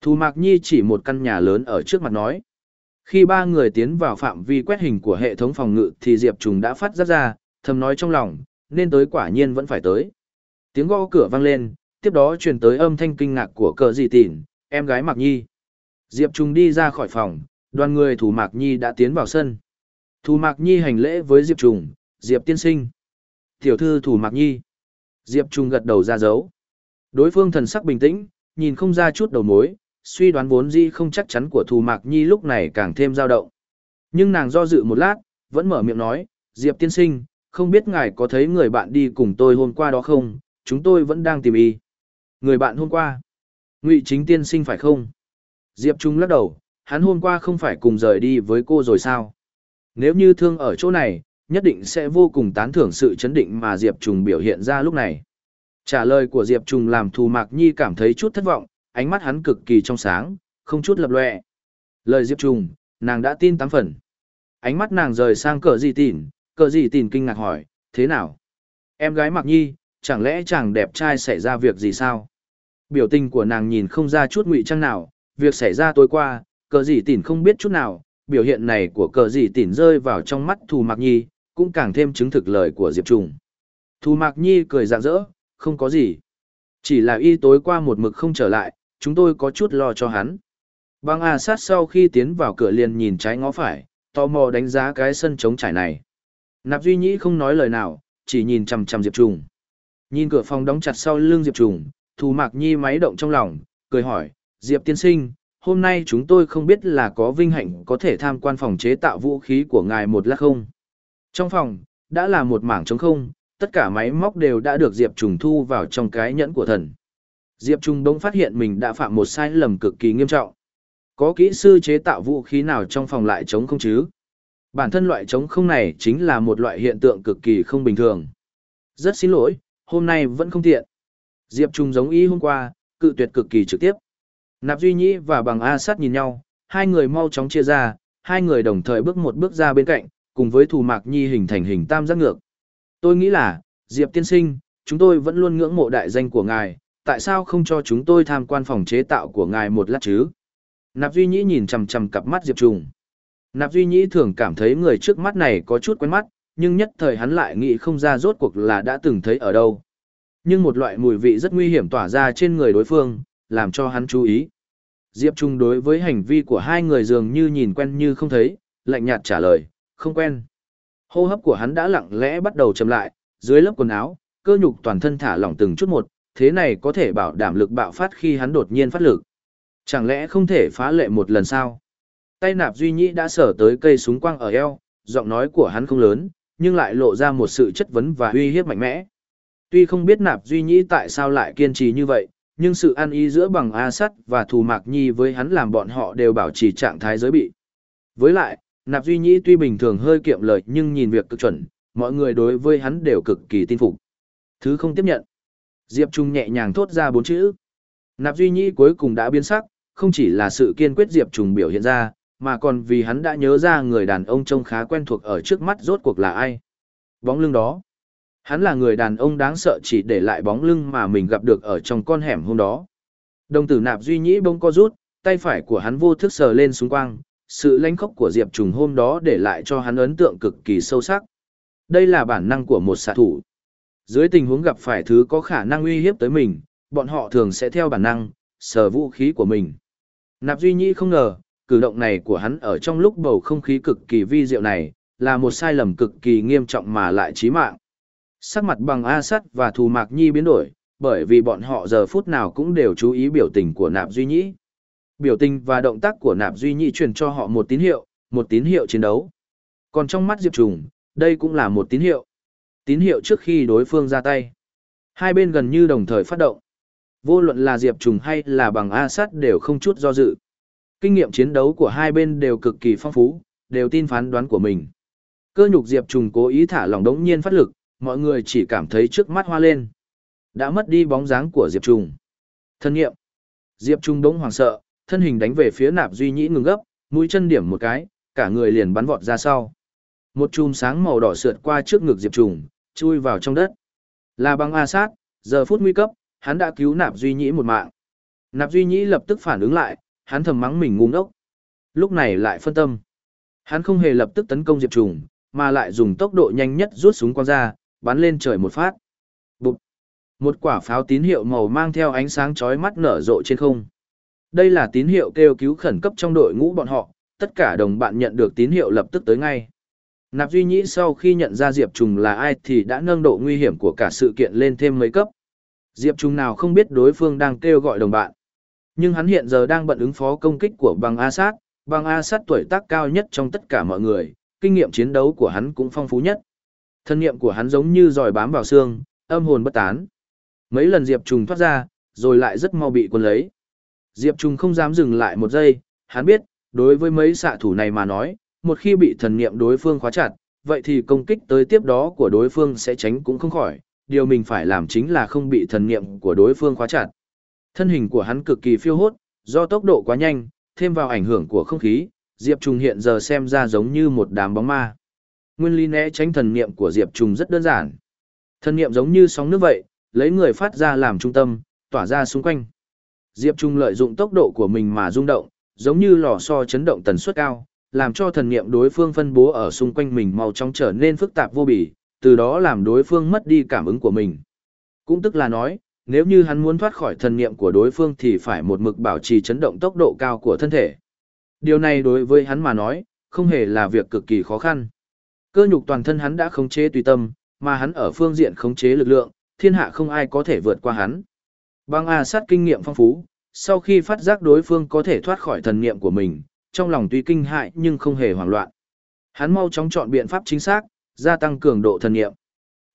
Thù Mạc Nhi chỉ một căn nhà lớn ở trước mặt nói. Khi ba người tiến vào phạm vi quét hình của hệ thống phòng ngự thì Diệp Trùng đã phát ra ra, thầm nói trong lòng, nên tới quả nhiên vẫn phải tới. Tiếng gõ cửa vang lên, tiếp đó truyền tới âm thanh kinh ngạc của cờ dị tỉn, em gái Mạc Nhi. Diệp Trùng đi ra khỏi phòng, đoàn người Thù Mạc Nhi đã tiến vào sân. Thù Mạc Nhi hành lễ với Diệp Trùng, Diệp tiên sinh. Tiểu thư Thù Mạc Nhi. Diệp Trùng gật đầu ra dấu. Đối phương thần sắc bình tĩnh, nhìn không ra chút đầu mối, suy đoán vốn dĩ không chắc chắn của Thù Mạc Nhi lúc này càng thêm dao động. Nhưng nàng do dự một lát, vẫn mở miệng nói, Diệp tiên sinh, không biết ngài có thấy người bạn đi cùng tôi hôm qua đó không, chúng tôi vẫn đang tìm y. Người bạn hôm qua? Ngụy chính tiên sinh phải không? Diệp Trung lắc đầu, hắn hôm qua không phải cùng rời đi với cô rồi sao? Nếu như thương ở chỗ này, nhất định sẽ vô cùng tán thưởng sự chấn định mà Diệp Trung biểu hiện ra lúc này. Trả lời của Diệp Trùng làm Thù Mạc Nhi cảm thấy chút thất vọng, ánh mắt hắn cực kỳ trong sáng, không chút lập lệ. Lời Diệp Trùng, nàng đã tin tám phần. Ánh mắt nàng rời sang cờ gì tỉn, cờ gì tỉn kinh ngạc hỏi, thế nào? Em gái Mạc Nhi, chẳng lẽ chàng đẹp trai xảy ra việc gì sao? Biểu tình của nàng nhìn không ra chút ngụy trang nào, việc xảy ra tối qua, cờ gì tỉn không biết chút nào, biểu hiện này của cờ gì tỉn rơi vào trong mắt Thù Mạc Nhi, cũng càng thêm chứng thực lời của Diệp Trùng. Thù Mạc Nhi cười rạng rỡ, không có gì. Chỉ là y tối qua một mực không trở lại, chúng tôi có chút lo cho hắn. Băng A sát sau khi tiến vào cửa liền nhìn trái ngó phải, tò mò đánh giá cái sân trống trải này. Nạp Duy Nhĩ không nói lời nào, chỉ nhìn chằm chằm Diệp Trùng. Nhìn cửa phòng đóng chặt sau lưng Diệp Trùng, Thù Mạc Nhi máy động trong lòng, cười hỏi, Diệp tiên sinh, hôm nay chúng tôi không biết là có vinh hạnh có thể tham quan phòng chế tạo vũ khí của ngài một lát không. Trong phòng, đã là một mảng trống không, tất cả máy móc đều đã được Diệp Trùng thu vào trong cái nhẫn của thần. Diệp Trùng bỗng phát hiện mình đã phạm một sai lầm cực kỳ nghiêm trọng. Có kỹ sư chế tạo vũ khí nào trong phòng lại chống không chứ? Bản thân loại chống không này chính là một loại hiện tượng cực kỳ không bình thường. Rất xin lỗi, hôm nay vẫn không tiện. Diệp Trùng giống y hôm qua, cự tuyệt cực kỳ trực tiếp. Nạp Duy Nhĩ và bằng A sát nhìn nhau, hai người mau chóng chia ra, hai người đồng thời bước một bước ra bên cạnh, cùng với Thù Mạc Nhi hình thành hình tam giác ngược. Tôi nghĩ là, Diệp tiên sinh, chúng tôi vẫn luôn ngưỡng mộ đại danh của ngài, tại sao không cho chúng tôi tham quan phòng chế tạo của ngài một lát chứ? Nạp Duy Nhĩ nhìn chằm chằm cặp mắt Diệp Trùng. Nạp Duy Nhĩ thường cảm thấy người trước mắt này có chút quen mắt, nhưng nhất thời hắn lại nghĩ không ra rốt cuộc là đã từng thấy ở đâu. Nhưng một loại mùi vị rất nguy hiểm tỏa ra trên người đối phương, làm cho hắn chú ý. Diệp Trung đối với hành vi của hai người dường như nhìn quen như không thấy, lạnh nhạt trả lời, không quen. Hô hấp của hắn đã lặng lẽ bắt đầu chậm lại, dưới lớp quần áo, cơ nhục toàn thân thả lỏng từng chút một, thế này có thể bảo đảm lực bạo phát khi hắn đột nhiên phát lực. Chẳng lẽ không thể phá lệ một lần sao? Tay nạp duy nhĩ đã sở tới cây súng quang ở eo, giọng nói của hắn không lớn, nhưng lại lộ ra một sự chất vấn và uy hiếp mạnh mẽ. Tuy không biết nạp duy nhĩ tại sao lại kiên trì như vậy, nhưng sự ăn ý giữa bằng A sắt và thù mạc nhi với hắn làm bọn họ đều bảo trì trạng thái giới bị. Với lại, Nạp Duy Nhĩ tuy bình thường hơi kiệm lời nhưng nhìn việc cực chuẩn, mọi người đối với hắn đều cực kỳ tin phục. Thứ không tiếp nhận. Diệp Trung nhẹ nhàng thốt ra bốn chữ. Nạp Duy Nhĩ cuối cùng đã biến sắc, không chỉ là sự kiên quyết Diệp Trung biểu hiện ra, mà còn vì hắn đã nhớ ra người đàn ông trông khá quen thuộc ở trước mắt rốt cuộc là ai. Bóng lưng đó. Hắn là người đàn ông đáng sợ chỉ để lại bóng lưng mà mình gặp được ở trong con hẻm hôm đó. Đồng tử nạp duy nhĩ bông co rút, tay phải của hắn vô thức sờ lên súng quang, sự lanh khốc của Diệp Trùng hôm đó để lại cho hắn ấn tượng cực kỳ sâu sắc. Đây là bản năng của một xạ thủ. Dưới tình huống gặp phải thứ có khả năng uy hiếp tới mình, bọn họ thường sẽ theo bản năng, sờ vũ khí của mình. Nạp Duy Nhĩ không ngờ, cử động này của hắn ở trong lúc bầu không khí cực kỳ vi diệu này, là một sai lầm cực kỳ nghiêm trọng mà lại chí mạng. Sắc mặt bằng A Sắt và Thù Mạc Nhi biến đổi, bởi vì bọn họ giờ phút nào cũng đều chú ý biểu tình của Nạp Duy Nhĩ. Biểu tình và động tác của Nạp Duy nhị truyền cho họ một tín hiệu, một tín hiệu chiến đấu. Còn trong mắt Diệp Trùng, đây cũng là một tín hiệu. Tín hiệu trước khi đối phương ra tay. Hai bên gần như đồng thời phát động. Vô luận là Diệp Trùng hay là bằng A Sát đều không chút do dự. Kinh nghiệm chiến đấu của hai bên đều cực kỳ phong phú, đều tin phán đoán của mình. Cơ nhục Diệp Trùng cố ý thả lỏng đống nhiên phát lực, mọi người chỉ cảm thấy trước mắt hoa lên. Đã mất đi bóng dáng của Diệp Trùng. Thân nghiệm. Diệp Trùng đống hoàng sợ, thân hình đánh về phía nạp duy nhĩ ngừng gấp, mũi chân điểm một cái, cả người liền bắn vọt ra sau. Một chùm sáng màu đỏ sượt qua trước ngực Diệp Trùng, chui vào trong đất. Là băng A sát, giờ phút nguy cấp, hắn đã cứu nạp duy nhĩ một mạng. Nạp duy nhĩ lập tức phản ứng lại, hắn thầm mắng mình ngu ngốc. Lúc này lại phân tâm. Hắn không hề lập tức tấn công Diệp Trùng, mà lại dùng tốc độ nhanh nhất rút súng quang ra, bắn lên trời một phát. Bụt! Một quả pháo tín hiệu màu mang theo ánh sáng chói mắt nở rộ trên không. Đây là tín hiệu kêu cứu khẩn cấp trong đội ngũ bọn họ, tất cả đồng bạn nhận được tín hiệu lập tức tới ngay. Nạp Duy Nhĩ sau khi nhận ra Diệp Trùng là ai thì đã nâng độ nguy hiểm của cả sự kiện lên thêm mấy cấp. Diệp Trùng nào không biết đối phương đang kêu gọi đồng bạn. Nhưng hắn hiện giờ đang bận ứng phó công kích của băng A Sát, băng A Sát tuổi tác cao nhất trong tất cả mọi người, kinh nghiệm chiến đấu của hắn cũng phong phú nhất. Thân nghiệm của hắn giống như giỏi bám vào xương, âm hồn bất tán. Mấy lần Diệp Trùng thoát ra, rồi lại rất mau bị quân lấy. Diệp Trung không dám dừng lại một giây, hắn biết, đối với mấy xạ thủ này mà nói, một khi bị thần niệm đối phương khóa chặt, vậy thì công kích tới tiếp đó của đối phương sẽ tránh cũng không khỏi, điều mình phải làm chính là không bị thần niệm của đối phương khóa chặt. Thân hình của hắn cực kỳ phiêu hốt, do tốc độ quá nhanh, thêm vào ảnh hưởng của không khí, Diệp Trung hiện giờ xem ra giống như một đám bóng ma. Nguyên lý né tránh thần niệm của Diệp Trung rất đơn giản. Thần niệm giống như sóng nước vậy, lấy người phát ra làm trung tâm, tỏa ra xung quanh. Diệp Trung lợi dụng tốc độ của mình mà rung động, giống như lò xo chấn động tần suất cao, làm cho thần niệm đối phương phân bố ở xung quanh mình mau chóng trở nên phức tạp vô bỉ, từ đó làm đối phương mất đi cảm ứng của mình. Cũng tức là nói, nếu như hắn muốn thoát khỏi thần niệm của đối phương thì phải một mực bảo trì chấn động tốc độ cao của thân thể. Điều này đối với hắn mà nói, không hề là việc cực kỳ khó khăn. Cơ nhục toàn thân hắn đã khống chế tùy tâm, mà hắn ở phương diện khống chế lực lượng, thiên hạ không ai có thể vượt qua hắn. Băng A sát kinh nghiệm phong phú, sau khi phát giác đối phương có thể thoát khỏi thần niệm của mình, trong lòng tuy kinh hại nhưng không hề hoảng loạn. Hắn mau chóng chọn biện pháp chính xác, gia tăng cường độ thần niệm.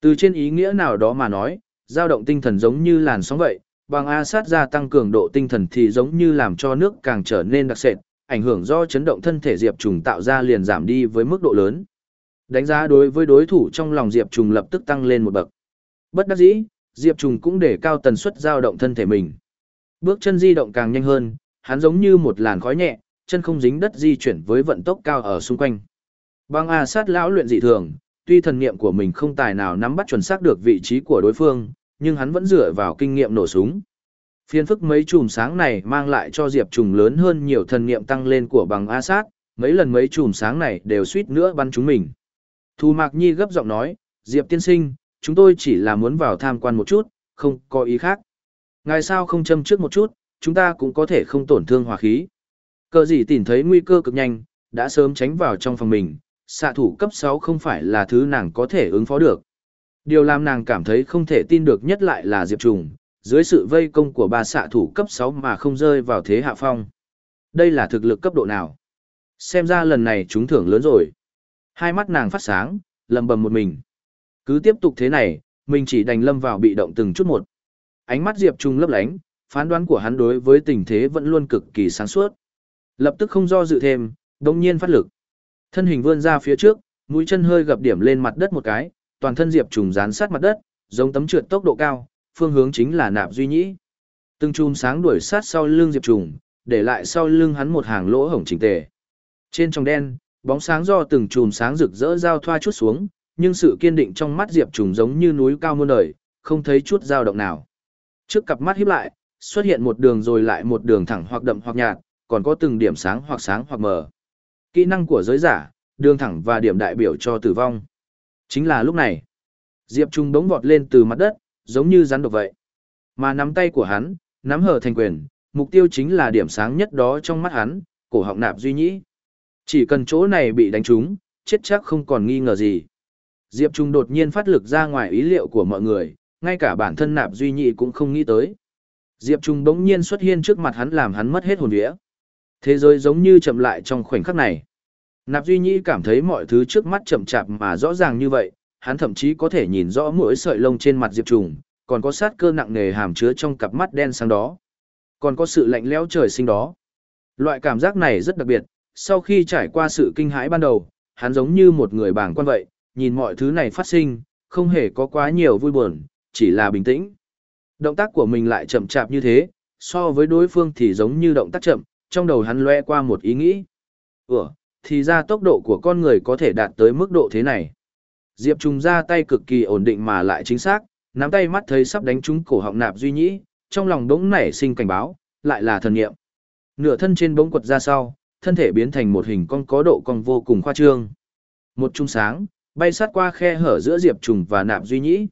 Từ trên ý nghĩa nào đó mà nói, dao động tinh thần giống như làn sóng vậy, bằng A sát gia tăng cường độ tinh thần thì giống như làm cho nước càng trở nên đặc sệt, ảnh hưởng do chấn động thân thể Diệp Trùng tạo ra liền giảm đi với mức độ lớn. Đánh giá đối với đối thủ trong lòng Diệp Trùng lập tức tăng lên một bậc. Bất đắc dĩ, Diệp Trùng cũng để cao tần suất dao động thân thể mình. Bước chân di động càng nhanh hơn, hắn giống như một làn khói nhẹ, chân không dính đất di chuyển với vận tốc cao ở xung quanh. Băng A sát lão luyện dị thường, tuy thần niệm của mình không tài nào nắm bắt chuẩn xác được vị trí của đối phương, nhưng hắn vẫn dựa vào kinh nghiệm nổ súng. Phiên phức mấy chùm sáng này mang lại cho Diệp Trùng lớn hơn nhiều thần niệm tăng lên của bằng A sát, mấy lần mấy chùm sáng này đều suýt nữa bắn chúng mình. Thu Mạc Nhi gấp giọng nói, Diệp tiên sinh, chúng tôi chỉ là muốn vào tham quan một chút, không có ý khác. Ngài sao không châm trước một chút, chúng ta cũng có thể không tổn thương hòa khí. Cờ gì tìm thấy nguy cơ cực nhanh, đã sớm tránh vào trong phòng mình, xạ thủ cấp 6 không phải là thứ nàng có thể ứng phó được. Điều làm nàng cảm thấy không thể tin được nhất lại là Diệp Trùng, dưới sự vây công của ba xạ thủ cấp 6 mà không rơi vào thế hạ phong. Đây là thực lực cấp độ nào? Xem ra lần này chúng thưởng lớn rồi. Hai mắt nàng phát sáng, lầm bầm một mình. Cứ tiếp tục thế này, mình chỉ đành lâm vào bị động từng chút một. Ánh mắt Diệp Trung lấp lánh, phán đoán của hắn đối với tình thế vẫn luôn cực kỳ sáng suốt. Lập tức không do dự thêm, đồng nhiên phát lực. Thân hình vươn ra phía trước, mũi chân hơi gập điểm lên mặt đất một cái, toàn thân Diệp Trùng dán sát mặt đất, giống tấm trượt tốc độ cao, phương hướng chính là nạp duy nhĩ. Từng chùm sáng đuổi sát sau lưng Diệp Trùng, để lại sau lưng hắn một hàng lỗ hổng chỉnh tề. Trên trong đen, bóng sáng do từng chùm sáng rực rỡ giao thoa chút xuống, nhưng sự kiên định trong mắt Diệp Trùng giống như núi cao muôn đời, không thấy chút dao động nào. Trước cặp mắt híp lại, xuất hiện một đường rồi lại một đường thẳng hoặc đậm hoặc nhạt, còn có từng điểm sáng hoặc sáng hoặc mờ. Kỹ năng của giới giả, đường thẳng và điểm đại biểu cho tử vong. Chính là lúc này, Diệp Trung đống vọt lên từ mặt đất, giống như rắn độc vậy. Mà nắm tay của hắn, nắm hở thành quyền, mục tiêu chính là điểm sáng nhất đó trong mắt hắn, cổ họng nạp duy nhĩ. Chỉ cần chỗ này bị đánh trúng, chết chắc không còn nghi ngờ gì. Diệp Trung đột nhiên phát lực ra ngoài ý liệu của mọi người, ngay cả bản thân nạp duy nhị cũng không nghĩ tới. Diệp Trung bỗng nhiên xuất hiện trước mặt hắn làm hắn mất hết hồn vía. Thế giới giống như chậm lại trong khoảnh khắc này. Nạp duy nhị cảm thấy mọi thứ trước mắt chậm chạp mà rõ ràng như vậy, hắn thậm chí có thể nhìn rõ mỗi sợi lông trên mặt Diệp Trung, còn có sát cơ nặng nề hàm chứa trong cặp mắt đen sáng đó. Còn có sự lạnh lẽo trời sinh đó. Loại cảm giác này rất đặc biệt, sau khi trải qua sự kinh hãi ban đầu, hắn giống như một người bảng quan vậy, nhìn mọi thứ này phát sinh, không hề có quá nhiều vui buồn, chỉ là bình tĩnh. Động tác của mình lại chậm chạp như thế, so với đối phương thì giống như động tác chậm, trong đầu hắn lóe qua một ý nghĩ. Ủa, thì ra tốc độ của con người có thể đạt tới mức độ thế này. Diệp Trung ra tay cực kỳ ổn định mà lại chính xác, nắm tay mắt thấy sắp đánh trúng cổ họng nạp duy nhĩ, trong lòng đống nảy sinh cảnh báo, lại là thần nghiệm. Nửa thân trên bỗng quật ra sau, thân thể biến thành một hình con có độ cong vô cùng khoa trương. Một trung sáng, bay sát qua khe hở giữa Diệp Trùng và nạp duy nhĩ.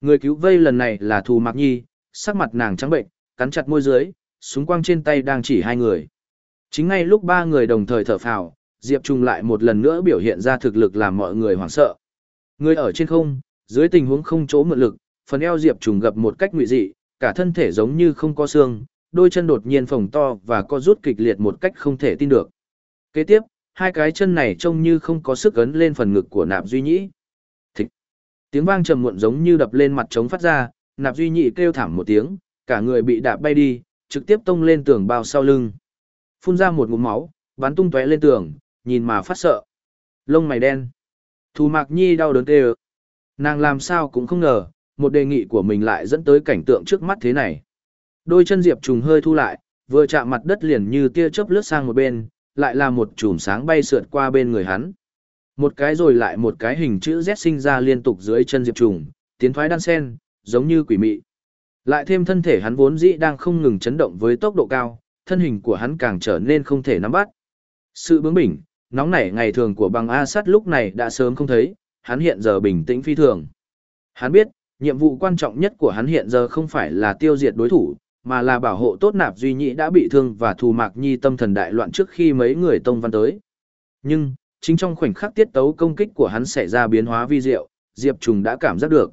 Người cứu vây lần này là Thù Mạc Nhi, sắc mặt nàng trắng bệnh, cắn chặt môi dưới, súng quang trên tay đang chỉ hai người. Chính ngay lúc ba người đồng thời thở phào, Diệp Trùng lại một lần nữa biểu hiện ra thực lực làm mọi người hoảng sợ. Người ở trên không, dưới tình huống không chỗ mượn lực, phần eo Diệp Trùng gập một cách nguy dị, cả thân thể giống như không có xương, đôi chân đột nhiên phồng to và co rút kịch liệt một cách không thể tin được. Kế tiếp, hai cái chân này trông như không có sức ấn lên phần ngực của nạp duy nhĩ. thịt Tiếng vang trầm muộn giống như đập lên mặt trống phát ra, nạp duy nhị kêu thảm một tiếng, cả người bị đạp bay đi, trực tiếp tông lên tường bao sau lưng. Phun ra một ngụm máu, bắn tung tóe lên tường, nhìn mà phát sợ. Lông mày đen. Thù mạc nhi đau đớn kêu. Nàng làm sao cũng không ngờ, một đề nghị của mình lại dẫn tới cảnh tượng trước mắt thế này. Đôi chân Diệp trùng hơi thu lại, vừa chạm mặt đất liền như tia chớp lướt sang một bên, lại là một chùm sáng bay sượt qua bên người hắn. Một cái rồi lại một cái hình chữ Z sinh ra liên tục dưới chân Diệp Trùng, tiến thoái đan sen, giống như quỷ mị. Lại thêm thân thể hắn vốn dĩ đang không ngừng chấn động với tốc độ cao, thân hình của hắn càng trở nên không thể nắm bắt. Sự bướng bỉnh, nóng nảy ngày thường của bằng A sát lúc này đã sớm không thấy, hắn hiện giờ bình tĩnh phi thường. Hắn biết, nhiệm vụ quan trọng nhất của hắn hiện giờ không phải là tiêu diệt đối thủ, mà là bảo hộ tốt nạp duy nhị đã bị thương và thù mạc nhi tâm thần đại loạn trước khi mấy người tông văn tới. Nhưng, chính trong khoảnh khắc tiết tấu công kích của hắn xảy ra biến hóa vi diệu, Diệp Trùng đã cảm giác được.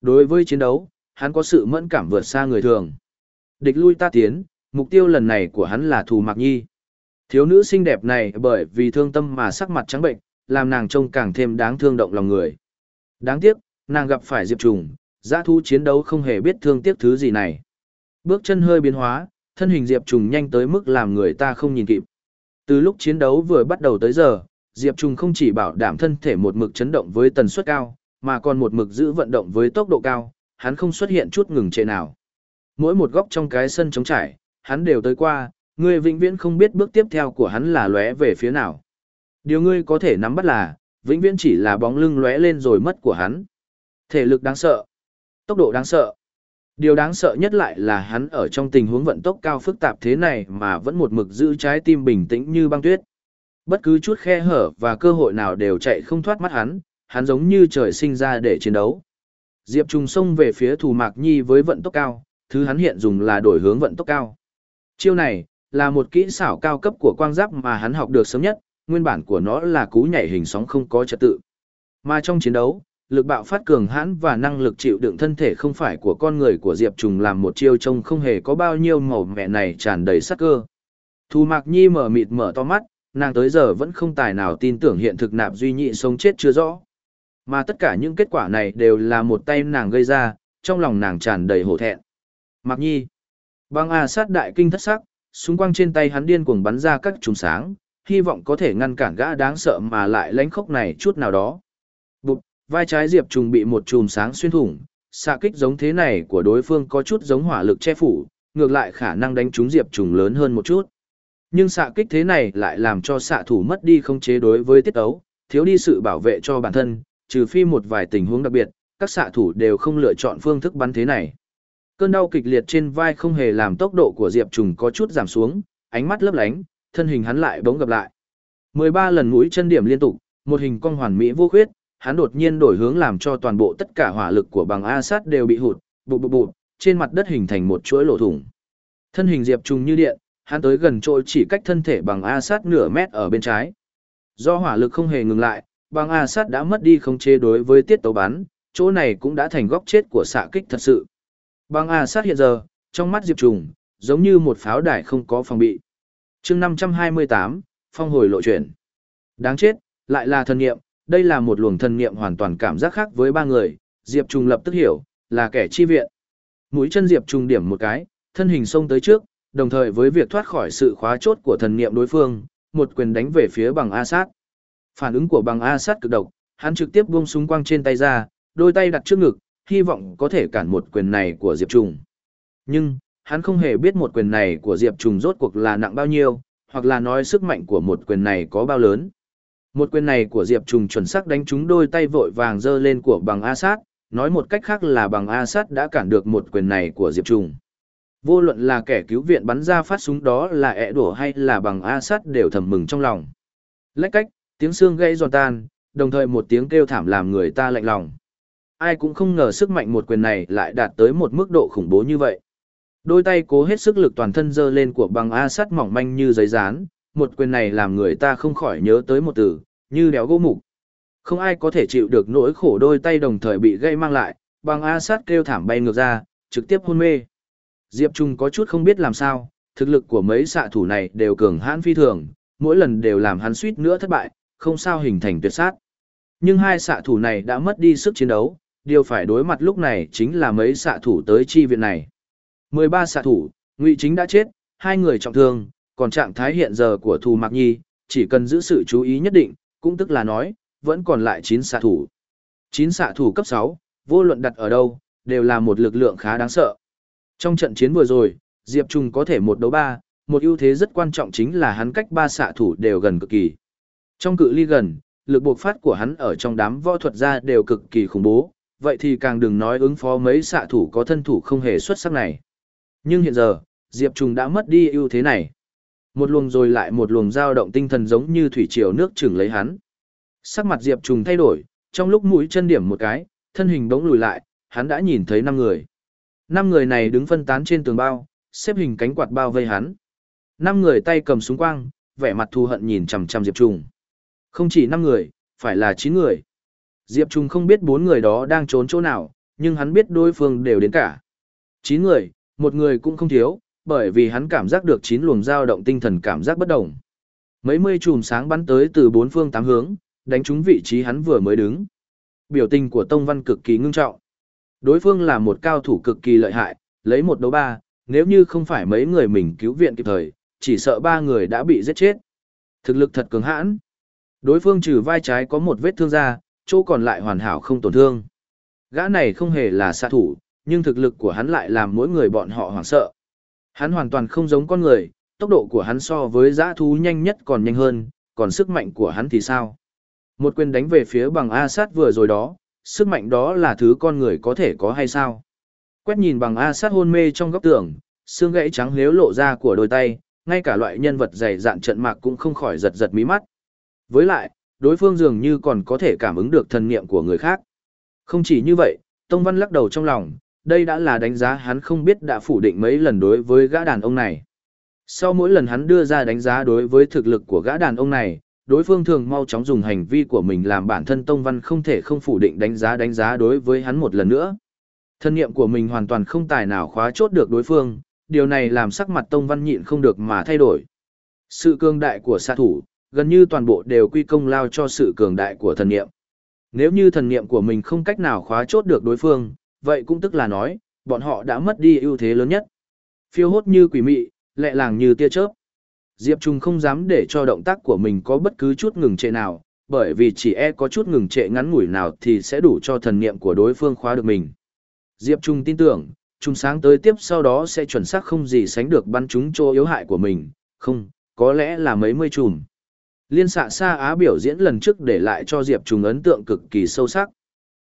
Đối với chiến đấu, hắn có sự mẫn cảm vượt xa người thường. Địch lui ta tiến, mục tiêu lần này của hắn là thù mạc nhi. Thiếu nữ xinh đẹp này bởi vì thương tâm mà sắc mặt trắng bệnh, làm nàng trông càng thêm đáng thương động lòng người. Đáng tiếc, nàng gặp phải Diệp Trùng, giã thu chiến đấu không hề biết thương tiếc thứ gì này. Bước chân hơi biến hóa, thân hình Diệp Trùng nhanh tới mức làm người ta không nhìn kịp. Từ lúc chiến đấu vừa bắt đầu tới giờ, Diệp Trùng không chỉ bảo đảm thân thể một mực chấn động với tần suất cao, mà còn một mực giữ vận động với tốc độ cao, hắn không xuất hiện chút ngừng trệ nào. Mỗi một góc trong cái sân trống trải, hắn đều tới qua, người vĩnh viễn không biết bước tiếp theo của hắn là lóe về phía nào. Điều ngươi có thể nắm bắt là, vĩnh viễn chỉ là bóng lưng lóe lên rồi mất của hắn. Thể lực đáng sợ, tốc độ đáng sợ, Điều đáng sợ nhất lại là hắn ở trong tình huống vận tốc cao phức tạp thế này mà vẫn một mực giữ trái tim bình tĩnh như băng tuyết. Bất cứ chút khe hở và cơ hội nào đều chạy không thoát mắt hắn, hắn giống như trời sinh ra để chiến đấu. Diệp Trùng xông về phía Thù Mạc Nhi với vận tốc cao, thứ hắn hiện dùng là đổi hướng vận tốc cao. Chiêu này là một kỹ xảo cao cấp của quang giáp mà hắn học được sớm nhất, nguyên bản của nó là cú nhảy hình sóng không có trật tự. Mà trong chiến đấu, lực bạo phát cường hãn và năng lực chịu đựng thân thể không phải của con người của Diệp Trùng làm một chiêu trông không hề có bao nhiêu màu mẹ này tràn đầy sắc cơ. Thu Mạc Nhi mở mịt mở to mắt, nàng tới giờ vẫn không tài nào tin tưởng hiện thực nạp duy nhị sống chết chưa rõ. Mà tất cả những kết quả này đều là một tay nàng gây ra, trong lòng nàng tràn đầy hổ thẹn. Mạc Nhi, băng à sát đại kinh thất sắc, xung quanh trên tay hắn điên cuồng bắn ra các trùng sáng, hy vọng có thể ngăn cản gã đáng sợ mà lại lánh khốc này chút nào đó. Vai trái Diệp Trùng bị một chùm sáng xuyên thủng, xạ kích giống thế này của đối phương có chút giống hỏa lực che phủ, ngược lại khả năng đánh trúng Diệp Trùng lớn hơn một chút. Nhưng xạ kích thế này lại làm cho xạ thủ mất đi không chế đối với tiết ấu, thiếu đi sự bảo vệ cho bản thân, trừ phi một vài tình huống đặc biệt, các xạ thủ đều không lựa chọn phương thức bắn thế này. Cơn đau kịch liệt trên vai không hề làm tốc độ của Diệp Trùng có chút giảm xuống, ánh mắt lấp lánh, thân hình hắn lại bỗng gặp lại. 13 lần mũi chân điểm liên tục, một hình cong hoàn mỹ vô khuyết, hắn đột nhiên đổi hướng làm cho toàn bộ tất cả hỏa lực của bằng A sát đều bị hụt, bụt bụt bụt, trên mặt đất hình thành một chuỗi lỗ thủng. Thân hình Diệp Trùng như điện, hắn tới gần trôi chỉ cách thân thể bằng A sát nửa mét ở bên trái. Do hỏa lực không hề ngừng lại, bằng A sát đã mất đi khống chế đối với tiết tấu bắn, chỗ này cũng đã thành góc chết của xạ kích thật sự. Bằng A sát hiện giờ, trong mắt Diệp Trùng, giống như một pháo đài không có phòng bị. chương 528, phong hồi lộ chuyển. Đáng chết, lại là thần nghiệm đây là một luồng thần niệm hoàn toàn cảm giác khác với ba người, Diệp Trùng lập tức hiểu, là kẻ chi viện. Mũi chân Diệp Trùng điểm một cái, thân hình xông tới trước, đồng thời với việc thoát khỏi sự khóa chốt của thần niệm đối phương, một quyền đánh về phía bằng A sát. Phản ứng của bằng A sát cực độc, hắn trực tiếp buông súng quang trên tay ra, đôi tay đặt trước ngực, hy vọng có thể cản một quyền này của Diệp Trùng. Nhưng, hắn không hề biết một quyền này của Diệp Trùng rốt cuộc là nặng bao nhiêu, hoặc là nói sức mạnh của một quyền này có bao lớn. Một quyền này của Diệp Trùng chuẩn xác đánh trúng đôi tay vội vàng dơ lên của bằng A sát, nói một cách khác là bằng A sát đã cản được một quyền này của Diệp Trùng. Vô luận là kẻ cứu viện bắn ra phát súng đó là ẻ đổ hay là bằng A sát đều thầm mừng trong lòng. Lách cách, tiếng xương gây giòn tan, đồng thời một tiếng kêu thảm làm người ta lạnh lòng. Ai cũng không ngờ sức mạnh một quyền này lại đạt tới một mức độ khủng bố như vậy. Đôi tay cố hết sức lực toàn thân dơ lên của bằng A sát mỏng manh như giấy dán, một quyền này làm người ta không khỏi nhớ tới một từ, như đéo gỗ mục. Không ai có thể chịu được nỗi khổ đôi tay đồng thời bị gây mang lại, bằng A sát kêu thảm bay ngược ra, trực tiếp hôn mê. Diệp Trung có chút không biết làm sao, thực lực của mấy xạ thủ này đều cường hãn phi thường, mỗi lần đều làm hắn suýt nữa thất bại, không sao hình thành tuyệt sát. Nhưng hai xạ thủ này đã mất đi sức chiến đấu, điều phải đối mặt lúc này chính là mấy xạ thủ tới chi viện này. 13 xạ thủ, Ngụy Chính đã chết, hai người trọng thương, còn trạng thái hiện giờ của Thù Mạc Nhi, chỉ cần giữ sự chú ý nhất định, cũng tức là nói, vẫn còn lại 9 xạ thủ. 9 xạ thủ cấp 6, vô luận đặt ở đâu, đều là một lực lượng khá đáng sợ. Trong trận chiến vừa rồi, Diệp Trung có thể một đấu ba, một ưu thế rất quan trọng chính là hắn cách ba xạ thủ đều gần cực kỳ. Trong cự ly gần, lực buộc phát của hắn ở trong đám võ thuật gia đều cực kỳ khủng bố, vậy thì càng đừng nói ứng phó mấy xạ thủ có thân thủ không hề xuất sắc này. Nhưng hiện giờ, Diệp Trung đã mất đi ưu thế này. Một luồng rồi lại một luồng dao động tinh thần giống như thủy triều nước chừng lấy hắn. Sắc mặt Diệp Trung thay đổi, trong lúc mũi chân điểm một cái, thân hình bỗng lùi lại, hắn đã nhìn thấy năm người. Năm người này đứng phân tán trên tường bao, xếp hình cánh quạt bao vây hắn. Năm người tay cầm súng quang, vẻ mặt thù hận nhìn chằm chằm Diệp Trung. Không chỉ năm người, phải là chín người. Diệp Trung không biết bốn người đó đang trốn chỗ nào, nhưng hắn biết đối phương đều đến cả. Chín người, một người cũng không thiếu, bởi vì hắn cảm giác được chín luồng dao động tinh thần cảm giác bất động. Mấy mươi chùm sáng bắn tới từ bốn phương tám hướng, đánh trúng vị trí hắn vừa mới đứng. Biểu tình của Tông Văn cực kỳ ngưng trọng. Đối phương là một cao thủ cực kỳ lợi hại, lấy một đấu ba, nếu như không phải mấy người mình cứu viện kịp thời, chỉ sợ ba người đã bị giết chết. Thực lực thật cứng hãn. Đối phương trừ vai trái có một vết thương ra, chỗ còn lại hoàn hảo không tổn thương. Gã này không hề là xạ thủ, nhưng thực lực của hắn lại làm mỗi người bọn họ hoảng sợ. Hắn hoàn toàn không giống con người, tốc độ của hắn so với dã thú nhanh nhất còn nhanh hơn, còn sức mạnh của hắn thì sao? Một quyền đánh về phía bằng A sát vừa rồi đó, sức mạnh đó là thứ con người có thể có hay sao? Quét nhìn bằng A sát hôn mê trong góc tường, xương gãy trắng nếu lộ ra của đôi tay, ngay cả loại nhân vật dày dạn trận mạc cũng không khỏi giật giật mí mắt. Với lại, đối phương dường như còn có thể cảm ứng được thần niệm của người khác. Không chỉ như vậy, Tông Văn lắc đầu trong lòng, đây đã là đánh giá hắn không biết đã phủ định mấy lần đối với gã đàn ông này. Sau mỗi lần hắn đưa ra đánh giá đối với thực lực của gã đàn ông này, đối phương thường mau chóng dùng hành vi của mình làm bản thân Tông Văn không thể không phủ định đánh giá đánh giá đối với hắn một lần nữa. Thân nghiệm của mình hoàn toàn không tài nào khóa chốt được đối phương, điều này làm sắc mặt Tông Văn nhịn không được mà thay đổi. Sự cường đại của xạ thủ, gần như toàn bộ đều quy công lao cho sự cường đại của thần nghiệm. Nếu như thần nghiệm của mình không cách nào khóa chốt được đối phương, vậy cũng tức là nói, bọn họ đã mất đi ưu thế lớn nhất. Phiêu hốt như quỷ mị, lẹ làng như tia chớp. Diệp Trung không dám để cho động tác của mình có bất cứ chút ngừng trệ nào, bởi vì chỉ e có chút ngừng trệ ngắn ngủi nào thì sẽ đủ cho thần niệm của đối phương khóa được mình. Diệp Trung tin tưởng, trung sáng tới tiếp sau đó sẽ chuẩn xác không gì sánh được bắn trúng chỗ yếu hại của mình, không, có lẽ là mấy mươi chùm. Liên xạ xa Á biểu diễn lần trước để lại cho Diệp Trùng ấn tượng cực kỳ sâu sắc.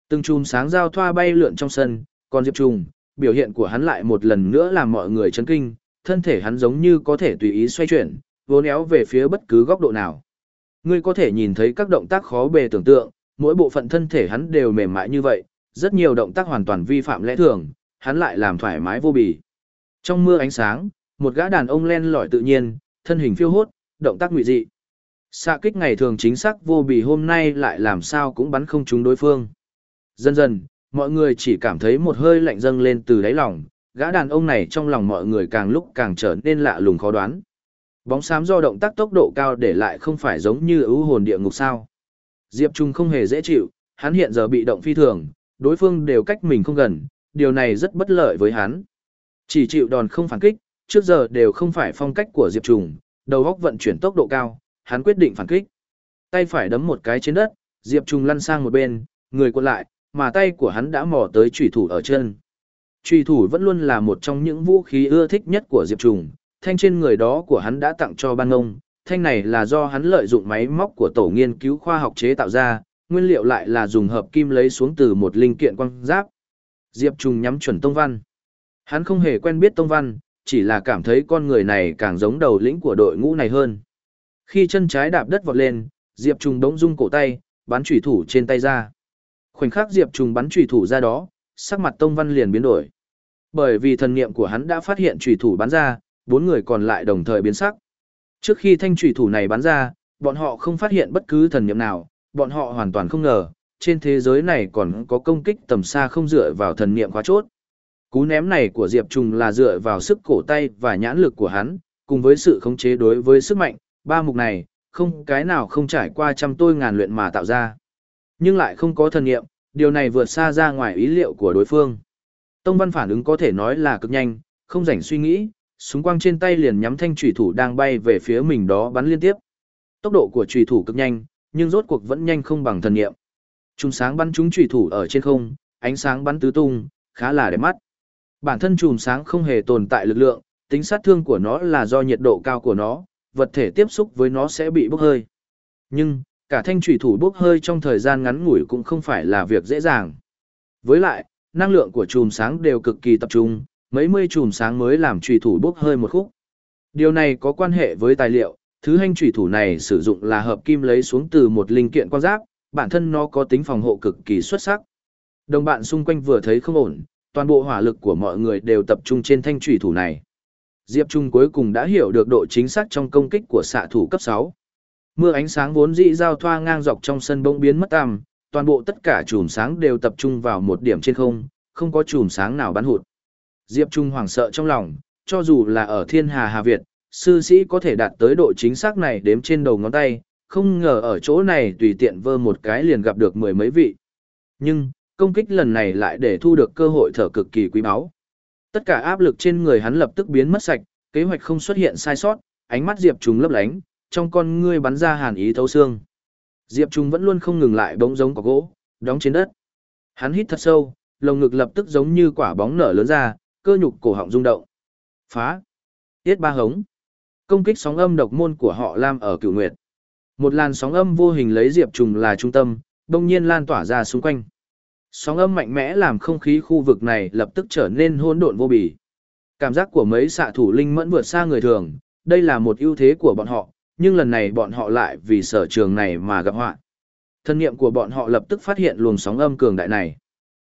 Từng chùm sáng giao thoa bay lượn trong sân, còn Diệp Trùng, biểu hiện của hắn lại một lần nữa làm mọi người chấn kinh, thân thể hắn giống như có thể tùy ý xoay chuyển, vốn éo về phía bất cứ góc độ nào. Ngươi có thể nhìn thấy các động tác khó bề tưởng tượng, mỗi bộ phận thân thể hắn đều mềm mại như vậy, rất nhiều động tác hoàn toàn vi phạm lẽ thường, hắn lại làm thoải mái vô bì. Trong mưa ánh sáng, một gã đàn ông len lỏi tự nhiên, thân hình phiêu hốt, động tác nguy dị. Xạ kích ngày thường chính xác vô bì hôm nay lại làm sao cũng bắn không trúng đối phương. Dần dần, mọi người chỉ cảm thấy một hơi lạnh dâng lên từ đáy lòng, gã đàn ông này trong lòng mọi người càng lúc càng trở nên lạ lùng khó đoán. Bóng xám do động tác tốc độ cao để lại không phải giống như ưu hồn địa ngục sao. Diệp Trung không hề dễ chịu, hắn hiện giờ bị động phi thường, đối phương đều cách mình không gần, điều này rất bất lợi với hắn. Chỉ chịu đòn không phản kích, trước giờ đều không phải phong cách của Diệp Trung, đầu góc vận chuyển tốc độ cao, hắn quyết định phản kích. Tay phải đấm một cái trên đất, Diệp Trung lăn sang một bên, người cuộn lại, mà tay của hắn đã mò tới trùy thủ ở chân. Trùy thủ vẫn luôn là một trong những vũ khí ưa thích nhất của Diệp Trùng, thanh trên người đó của hắn đã tặng cho ban ngông, thanh này là do hắn lợi dụng máy móc của tổ nghiên cứu khoa học chế tạo ra, nguyên liệu lại là dùng hợp kim lấy xuống từ một linh kiện quang giáp. Diệp Trùng nhắm chuẩn Tông Văn. Hắn không hề quen biết Tông Văn, chỉ là cảm thấy con người này càng giống đầu lĩnh của đội ngũ này hơn. Khi chân trái đạp đất vọt lên, Diệp Trùng đống rung cổ tay, bắn chủy thủ trên tay ra. Khoảnh khắc Diệp Trùng bắn chủy thủ ra đó, sắc mặt Tông Văn liền biến đổi. Bởi vì thần niệm của hắn đã phát hiện chủy thủ bắn ra, bốn người còn lại đồng thời biến sắc. Trước khi thanh chủy thủ này bắn ra, bọn họ không phát hiện bất cứ thần niệm nào, bọn họ hoàn toàn không ngờ, trên thế giới này còn có công kích tầm xa không dựa vào thần niệm khóa chốt. Cú ném này của Diệp Trùng là dựa vào sức cổ tay và nhãn lực của hắn, cùng với sự khống chế đối với sức mạnh, ba mục này, không cái nào không trải qua trăm tôi ngàn luyện mà tạo ra. Nhưng lại không có thần nghiệm, điều này vượt xa ra ngoài ý liệu của đối phương. Tông văn phản ứng có thể nói là cực nhanh, không rảnh suy nghĩ, súng quang trên tay liền nhắm thanh trùy thủ đang bay về phía mình đó bắn liên tiếp. Tốc độ của trùy thủ cực nhanh, nhưng rốt cuộc vẫn nhanh không bằng thần nghiệm. Trung sáng bắn trúng trùy thủ ở trên không, ánh sáng bắn tứ tung, khá là đẹp mắt. Bản thân chùm sáng không hề tồn tại lực lượng, tính sát thương của nó là do nhiệt độ cao của nó, vật thể tiếp xúc với nó sẽ bị bốc hơi. Nhưng, cả thanh trùy thủ bốc hơi trong thời gian ngắn ngủi cũng không phải là việc dễ dàng. Với lại, năng lượng của chùm sáng đều cực kỳ tập trung, mấy mươi chùm sáng mới làm trùy thủ bốc hơi một khúc. Điều này có quan hệ với tài liệu, thứ thanh trùy thủ này sử dụng là hợp kim lấy xuống từ một linh kiện quan giáp, bản thân nó có tính phòng hộ cực kỳ xuất sắc. Đồng bạn xung quanh vừa thấy không ổn, toàn bộ hỏa lực của mọi người đều tập trung trên thanh trùy thủ này. Diệp Trung cuối cùng đã hiểu được độ chính xác trong công kích của xạ thủ cấp 6. Mưa ánh sáng vốn dĩ giao thoa ngang dọc trong sân bỗng biến mất tăm, toàn bộ tất cả chùm sáng đều tập trung vào một điểm trên không, không có chùm sáng nào bắn hụt. Diệp Trung hoảng sợ trong lòng, cho dù là ở Thiên Hà Hà Việt, sư sĩ có thể đạt tới độ chính xác này đếm trên đầu ngón tay, không ngờ ở chỗ này tùy tiện vơ một cái liền gặp được mười mấy vị. Nhưng, công kích lần này lại để thu được cơ hội thở cực kỳ quý báu. Tất cả áp lực trên người hắn lập tức biến mất sạch, kế hoạch không xuất hiện sai sót, ánh mắt Diệp Trung lấp lánh, trong con ngươi bắn ra hàn ý thấu xương. Diệp Trung vẫn luôn không ngừng lại bóng giống quả gỗ, đóng trên đất. Hắn hít thật sâu, lồng ngực lập tức giống như quả bóng nở lớn ra, cơ nhục cổ họng rung động. Phá! Tiết ba hống! Công kích sóng âm độc môn của họ Lam ở cửu nguyệt. Một làn sóng âm vô hình lấy Diệp Trùng là trung tâm, đông nhiên lan tỏa ra xung quanh. Sóng âm mạnh mẽ làm không khí khu vực này lập tức trở nên hỗn độn vô bì. Cảm giác của mấy xạ thủ linh mẫn vượt xa người thường, đây là một ưu thế của bọn họ, nhưng lần này bọn họ lại vì sở trường này mà gặp họa. Thân nghiệm của bọn họ lập tức phát hiện luồng sóng âm cường đại này.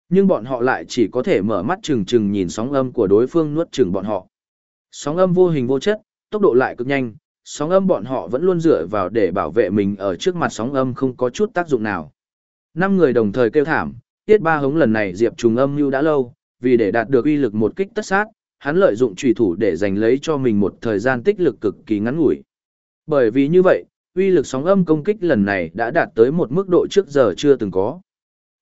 Nhưng bọn họ lại chỉ có thể mở mắt chừng chừng nhìn sóng âm của đối phương nuốt chừng bọn họ. Sóng âm vô hình vô chất, tốc độ lại cực nhanh, sóng âm bọn họ vẫn luôn dựa vào để bảo vệ mình ở trước mặt sóng âm không có chút tác dụng nào. Năm người đồng thời kêu thảm, tiết ba hống lần này diệp trùng âm mưu đã lâu, vì để đạt được uy lực một kích tất sát, hắn lợi dụng trùy thủ để giành lấy cho mình một thời gian tích lực cực kỳ ngắn ngủi. Bởi vì như vậy, uy lực sóng âm công kích lần này đã đạt tới một mức độ trước giờ chưa từng có.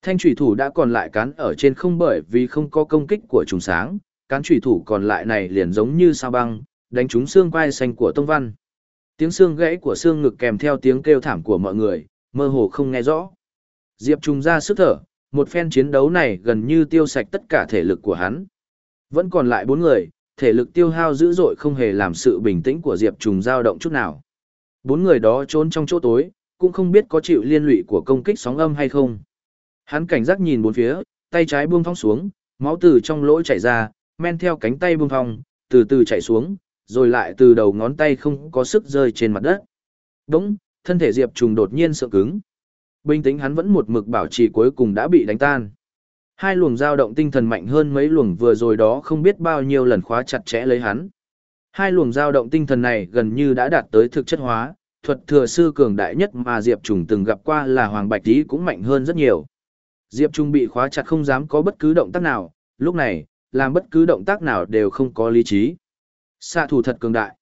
Thanh trùy thủ đã còn lại cán ở trên không bởi vì không có công kích của trùng sáng, cán trùy thủ còn lại này liền giống như sao băng, đánh trúng xương quai xanh của Tông Văn. Tiếng xương gãy của xương ngực kèm theo tiếng kêu thảm của mọi người, mơ hồ không nghe rõ. Diệp trùng ra sức thở, một phen chiến đấu này gần như tiêu sạch tất cả thể lực của hắn. Vẫn còn lại bốn người, thể lực tiêu hao dữ dội không hề làm sự bình tĩnh của Diệp Trùng dao động chút nào. Bốn người đó trốn trong chỗ tối, cũng không biết có chịu liên lụy của công kích sóng âm hay không. Hắn cảnh giác nhìn bốn phía, tay trái buông thong xuống, máu từ trong lỗ chảy ra, men theo cánh tay buông thong, từ từ chảy xuống, rồi lại từ đầu ngón tay không có sức rơi trên mặt đất. Đúng, thân thể Diệp Trùng đột nhiên sợ cứng. Bình tĩnh hắn vẫn một mực bảo trì cuối cùng đã bị đánh tan. Hai luồng dao động tinh thần mạnh hơn mấy luồng vừa rồi đó không biết bao nhiêu lần khóa chặt chẽ lấy hắn. Hai luồng dao động tinh thần này gần như đã đạt tới thực chất hóa, thuật thừa sư cường đại nhất mà Diệp Trùng từng gặp qua là Hoàng Bạch Tý cũng mạnh hơn rất nhiều. Diệp Trung bị khóa chặt không dám có bất cứ động tác nào, lúc này, làm bất cứ động tác nào đều không có lý trí. Xạ thủ thật cường đại.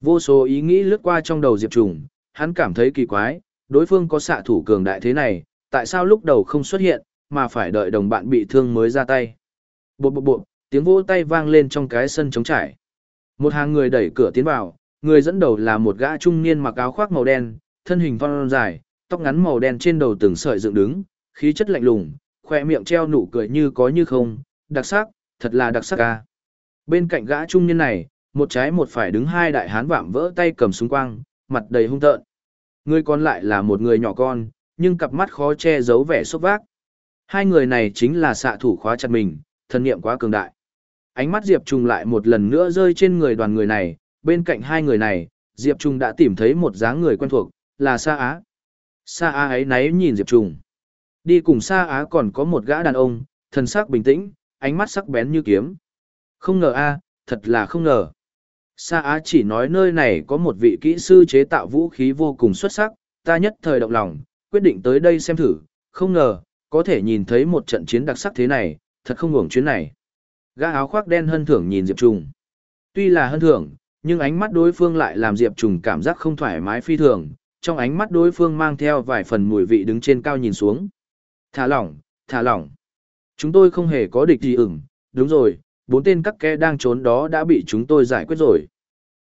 Vô số ý nghĩ lướt qua trong đầu Diệp Trùng, hắn cảm thấy kỳ quái, đối phương có xạ thủ cường đại thế này, tại sao lúc đầu không xuất hiện, mà phải đợi đồng bạn bị thương mới ra tay. Bộp bộp bộp, tiếng vỗ tay vang lên trong cái sân trống trải. Một hàng người đẩy cửa tiến vào, người dẫn đầu là một gã trung niên mặc áo khoác màu đen, thân hình phong dài, tóc ngắn màu đen trên đầu từng sợi dựng đứng, khí chất lạnh lùng, khoe miệng treo nụ cười như có như không, đặc sắc, thật là đặc sắc ca. Bên cạnh gã trung niên này, một trái một phải đứng hai đại hán vạm vỡ tay cầm súng quang, mặt đầy hung tợn. Người còn lại là một người nhỏ con, nhưng cặp mắt khó che giấu vẻ sốc vác. Hai người này chính là xạ thủ khóa chặt mình, thân niệm quá cường đại. Ánh mắt Diệp Trung lại một lần nữa rơi trên người đoàn người này, bên cạnh hai người này, Diệp Trung đã tìm thấy một dáng người quen thuộc, là Sa Á. Sa Á ấy náy nhìn Diệp Trung. Đi cùng Sa Á còn có một gã đàn ông, thần sắc bình tĩnh, ánh mắt sắc bén như kiếm. Không ngờ a, thật là không ngờ. Sa Á chỉ nói nơi này có một vị kỹ sư chế tạo vũ khí vô cùng xuất sắc, ta nhất thời động lòng, quyết định tới đây xem thử, không ngờ, có thể nhìn thấy một trận chiến đặc sắc thế này, thật không ngủng chuyến này. Gã áo khoác đen hân thưởng nhìn Diệp Trùng. Tuy là hân thưởng, nhưng ánh mắt đối phương lại làm Diệp Trùng cảm giác không thoải mái phi thường, trong ánh mắt đối phương mang theo vài phần mùi vị đứng trên cao nhìn xuống. Thả lỏng, thả lỏng. Chúng tôi không hề có địch gì ửng, đúng rồi, bốn tên các kẻ đang trốn đó đã bị chúng tôi giải quyết rồi.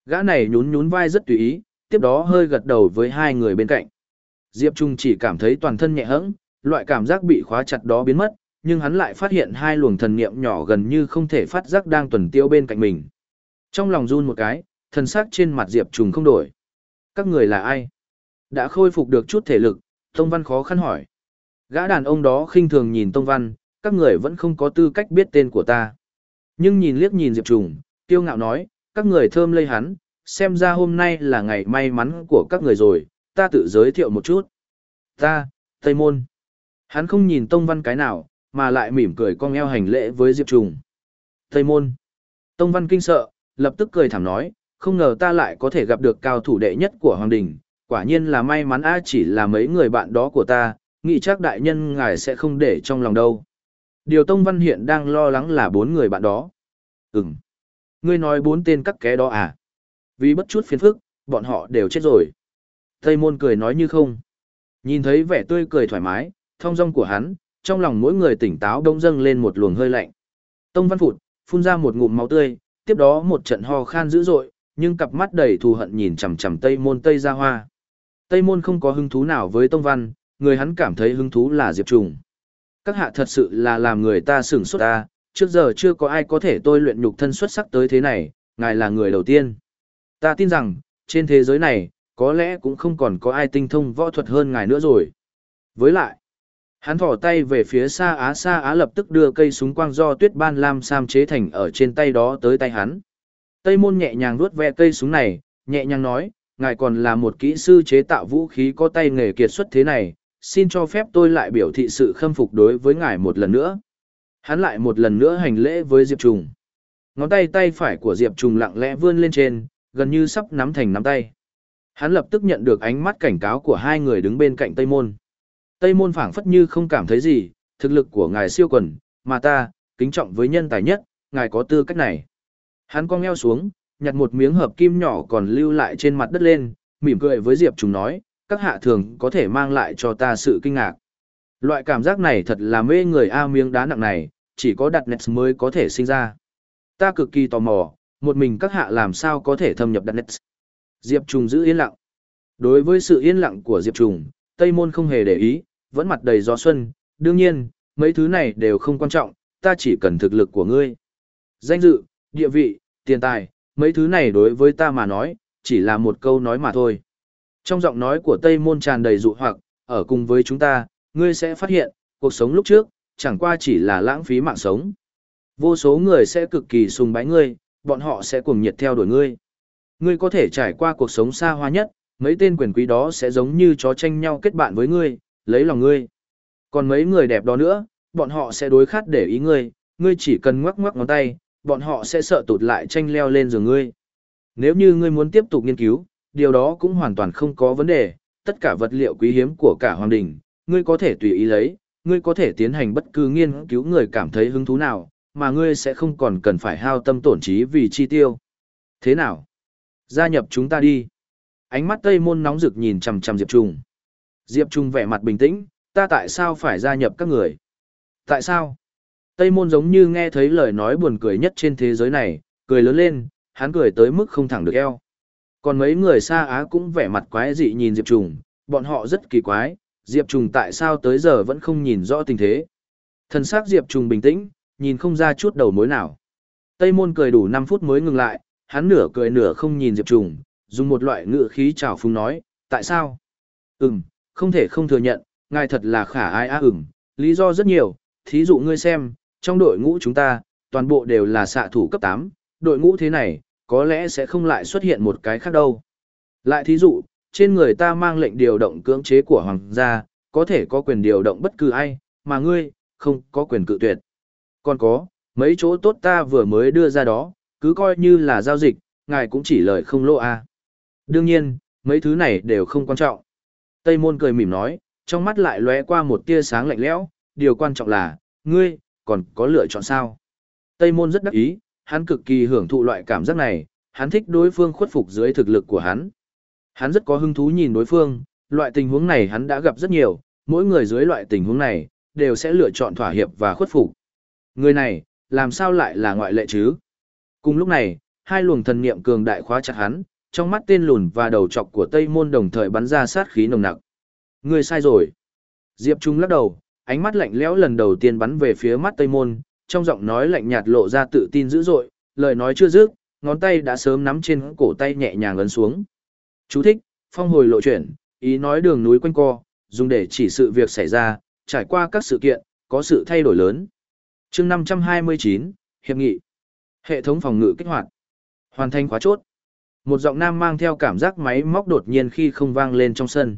Gã này nhún nhún vai rất tùy ý, tiếp đó hơi gật đầu với hai người bên cạnh. Diệp Trung chỉ cảm thấy toàn thân nhẹ hẫng, loại cảm giác bị khóa chặt đó biến mất, nhưng hắn lại phát hiện hai luồng thần niệm nhỏ gần như không thể phát giác đang tuần tiêu bên cạnh mình. Trong lòng run một cái, thần sắc trên mặt Diệp Trùng không đổi. Các người là ai? Đã khôi phục được chút thể lực, Tông Văn khó khăn hỏi. Gã đàn ông đó khinh thường nhìn Tông Văn, các người vẫn không có tư cách biết tên của ta. Nhưng nhìn liếc nhìn Diệp Trùng, tiêu ngạo nói, các người thơm lây hắn, xem ra hôm nay là ngày may mắn của các người rồi, ta tự giới thiệu một chút. Ta, Tây Môn. Hắn không nhìn Tông Văn cái nào, mà lại mỉm cười cong eo hành lễ với Diệp Trùng. Tây Môn. Tông Văn kinh sợ, lập tức cười thảm nói, không ngờ ta lại có thể gặp được cao thủ đệ nhất của Hoàng Đình, quả nhiên là may mắn a chỉ là mấy người bạn đó của ta, nghĩ chắc đại nhân ngài sẽ không để trong lòng đâu. Điều Tông Văn hiện đang lo lắng là bốn người bạn đó. Ừm. Ngươi nói bốn tên các ké đó à? Vì bất chút phiền phức, bọn họ đều chết rồi. Tây Môn cười nói như không. Nhìn thấy vẻ tươi cười thoải mái, thong dong của hắn, trong lòng mỗi người tỉnh táo đông dâng lên một luồng hơi lạnh. Tông Văn Phụt, phun ra một ngụm máu tươi, tiếp đó một trận ho khan dữ dội, nhưng cặp mắt đầy thù hận nhìn chằm chằm Tây Môn Tây Gia Hoa. Tây Môn không có hứng thú nào với Tông Văn, người hắn cảm thấy hứng thú là Diệp Trùng. Các hạ thật sự là làm người ta sửng sốt ta, trước giờ chưa có ai có thể tôi luyện nhục thân xuất sắc tới thế này, ngài là người đầu tiên. Ta tin rằng, trên thế giới này, có lẽ cũng không còn có ai tinh thông võ thuật hơn ngài nữa rồi. Với lại, hắn thỏ tay về phía xa Á xa Á lập tức đưa cây súng quang do tuyết ban lam sam chế thành ở trên tay đó tới tay hắn. Tây môn nhẹ nhàng vuốt ve cây súng này, nhẹ nhàng nói, ngài còn là một kỹ sư chế tạo vũ khí có tay nghề kiệt xuất thế này, xin cho phép tôi lại biểu thị sự khâm phục đối với ngài một lần nữa. Hắn lại một lần nữa hành lễ với Diệp Trùng. Ngón tay tay phải của Diệp Trùng lặng lẽ vươn lên trên, gần như sắp nắm thành nắm tay. Hắn lập tức nhận được ánh mắt cảnh cáo của hai người đứng bên cạnh Tây Môn. Tây Môn phảng phất như không cảm thấy gì, thực lực của ngài siêu quần, mà ta, kính trọng với nhân tài nhất, ngài có tư cách này. Hắn cong eo xuống, nhặt một miếng hợp kim nhỏ còn lưu lại trên mặt đất lên, mỉm cười với Diệp Trùng nói, các hạ thường có thể mang lại cho ta sự kinh ngạc. Loại cảm giác này thật là mê người A miếng đá nặng này, chỉ có đặt nets mới có thể sinh ra. Ta cực kỳ tò mò, một mình các hạ làm sao có thể thâm nhập đặt nets. Diệp Trùng giữ yên lặng. Đối với sự yên lặng của Diệp Trùng, Tây Môn không hề để ý, vẫn mặt đầy gió xuân. Đương nhiên, mấy thứ này đều không quan trọng, ta chỉ cần thực lực của ngươi. Danh dự, địa vị, tiền tài, mấy thứ này đối với ta mà nói, chỉ là một câu nói mà thôi. Trong giọng nói của Tây Môn tràn đầy dụ hoặc, ở cùng với chúng ta, ngươi sẽ phát hiện, cuộc sống lúc trước, chẳng qua chỉ là lãng phí mạng sống. Vô số người sẽ cực kỳ sùng bái ngươi, bọn họ sẽ cuồng nhiệt theo đuổi ngươi. Ngươi có thể trải qua cuộc sống xa hoa nhất, mấy tên quyền quý đó sẽ giống như chó tranh nhau kết bạn với ngươi, lấy lòng ngươi. Còn mấy người đẹp đó nữa, bọn họ sẽ đối khát để ý ngươi, ngươi chỉ cần ngoắc ngoắc ngón tay, bọn họ sẽ sợ tụt lại tranh leo lên giường ngươi. Nếu như ngươi muốn tiếp tục nghiên cứu, điều đó cũng hoàn toàn không có vấn đề, tất cả vật liệu quý hiếm của cả hoàng đình, ngươi có thể tùy ý lấy, ngươi có thể tiến hành bất cứ nghiên cứu người cảm thấy hứng thú nào, mà ngươi sẽ không còn cần phải hao tâm tổn trí vì chi tiêu. Thế nào? Gia nhập chúng ta đi. Ánh mắt Tây Môn nóng rực nhìn chằm chằm Diệp Trung. Diệp Trung vẻ mặt bình tĩnh, ta tại sao phải gia nhập các người? Tại sao? Tây Môn giống như nghe thấy lời nói buồn cười nhất trên thế giới này, cười lớn lên, hắn cười tới mức không thẳng được eo. Còn mấy người xa Á cũng vẻ mặt quái dị nhìn Diệp Trùng, bọn họ rất kỳ quái, Diệp Trùng tại sao tới giờ vẫn không nhìn rõ tình thế. Thần sắc Diệp Trùng bình tĩnh, nhìn không ra chút đầu mối nào. Tây Môn cười đủ 5 phút mới ngừng lại, hắn nửa cười nửa không nhìn Diệp Trùng, dùng một loại ngữ khí trào phúng nói, tại sao? Ừm, không thể không thừa nhận, ngài thật là khả ai á ửng, lý do rất nhiều, thí dụ ngươi xem, trong đội ngũ chúng ta, toàn bộ đều là xạ thủ cấp 8, đội ngũ thế này, có lẽ sẽ không lại xuất hiện một cái khác đâu. Lại thí dụ, trên người ta mang lệnh điều động cưỡng chế của hoàng gia, có thể có quyền điều động bất cứ ai, mà ngươi, không có quyền cự tuyệt. Còn có, mấy chỗ tốt ta vừa mới đưa ra đó, cứ coi như là giao dịch, ngài cũng chỉ lời không lỗ a. À. Đương nhiên, mấy thứ này đều không quan trọng. Tây môn cười mỉm nói, trong mắt lại lóe qua một tia sáng lạnh lẽo, điều quan trọng là, ngươi, còn có lựa chọn sao? Tây môn rất đắc ý, hắn cực kỳ hưởng thụ loại cảm giác này, hắn thích đối phương khuất phục dưới thực lực của hắn. Hắn rất có hứng thú nhìn đối phương, loại tình huống này hắn đã gặp rất nhiều, mỗi người dưới loại tình huống này, đều sẽ lựa chọn thỏa hiệp và khuất phục. Người này, làm sao lại là ngoại lệ chứ? Cùng lúc này, hai luồng thần niệm cường đại khóa chặt hắn, trong mắt tên lùn và đầu trọc của Tây Môn đồng thời bắn ra sát khí nồng nặc. Người sai rồi. Diệp Trung lắc đầu, ánh mắt lạnh lẽo lần đầu tiên bắn về phía mắt Tây Môn, trong giọng nói lạnh nhạt lộ ra tự tin dữ dội, lời nói chưa dứt, ngón tay đã sớm nắm trên cổ tay nhẹ nhàng ấn xuống. Chú thích, phong hồi lộ chuyển, ý nói đường núi quanh co, dùng để chỉ sự việc xảy ra, trải qua các sự kiện, có sự thay đổi lớn. chương 529, Hiệp nghị. Hệ thống phòng ngự kích hoạt. Hoàn thành khóa chốt. Một giọng nam mang theo cảm giác máy móc đột nhiên khi không vang lên trong sân.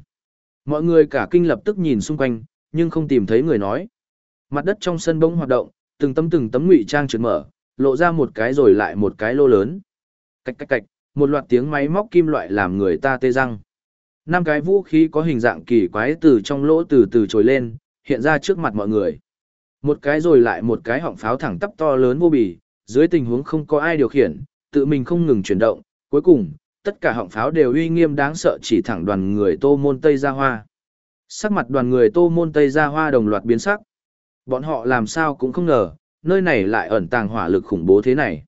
Mọi người cả kinh lập tức nhìn xung quanh, nhưng không tìm thấy người nói. Mặt đất trong sân bỗng hoạt động, từng tấm từng tấm ngụy trang trượt mở, lộ ra một cái rồi lại một cái lô lớn. Cạch cạch cạch, một loạt tiếng máy móc kim loại làm người ta tê răng. Năm cái vũ khí có hình dạng kỳ quái từ trong lỗ từ từ trồi lên, hiện ra trước mặt mọi người. Một cái rồi lại một cái họng pháo thẳng tắp to lớn vô bì, dưới tình huống không có ai điều khiển, tự mình không ngừng chuyển động, cuối cùng, tất cả họng pháo đều uy nghiêm đáng sợ chỉ thẳng đoàn người tô môn Tây Gia Hoa. Sắc mặt đoàn người tô môn Tây Gia Hoa đồng loạt biến sắc. Bọn họ làm sao cũng không ngờ, nơi này lại ẩn tàng hỏa lực khủng bố thế này.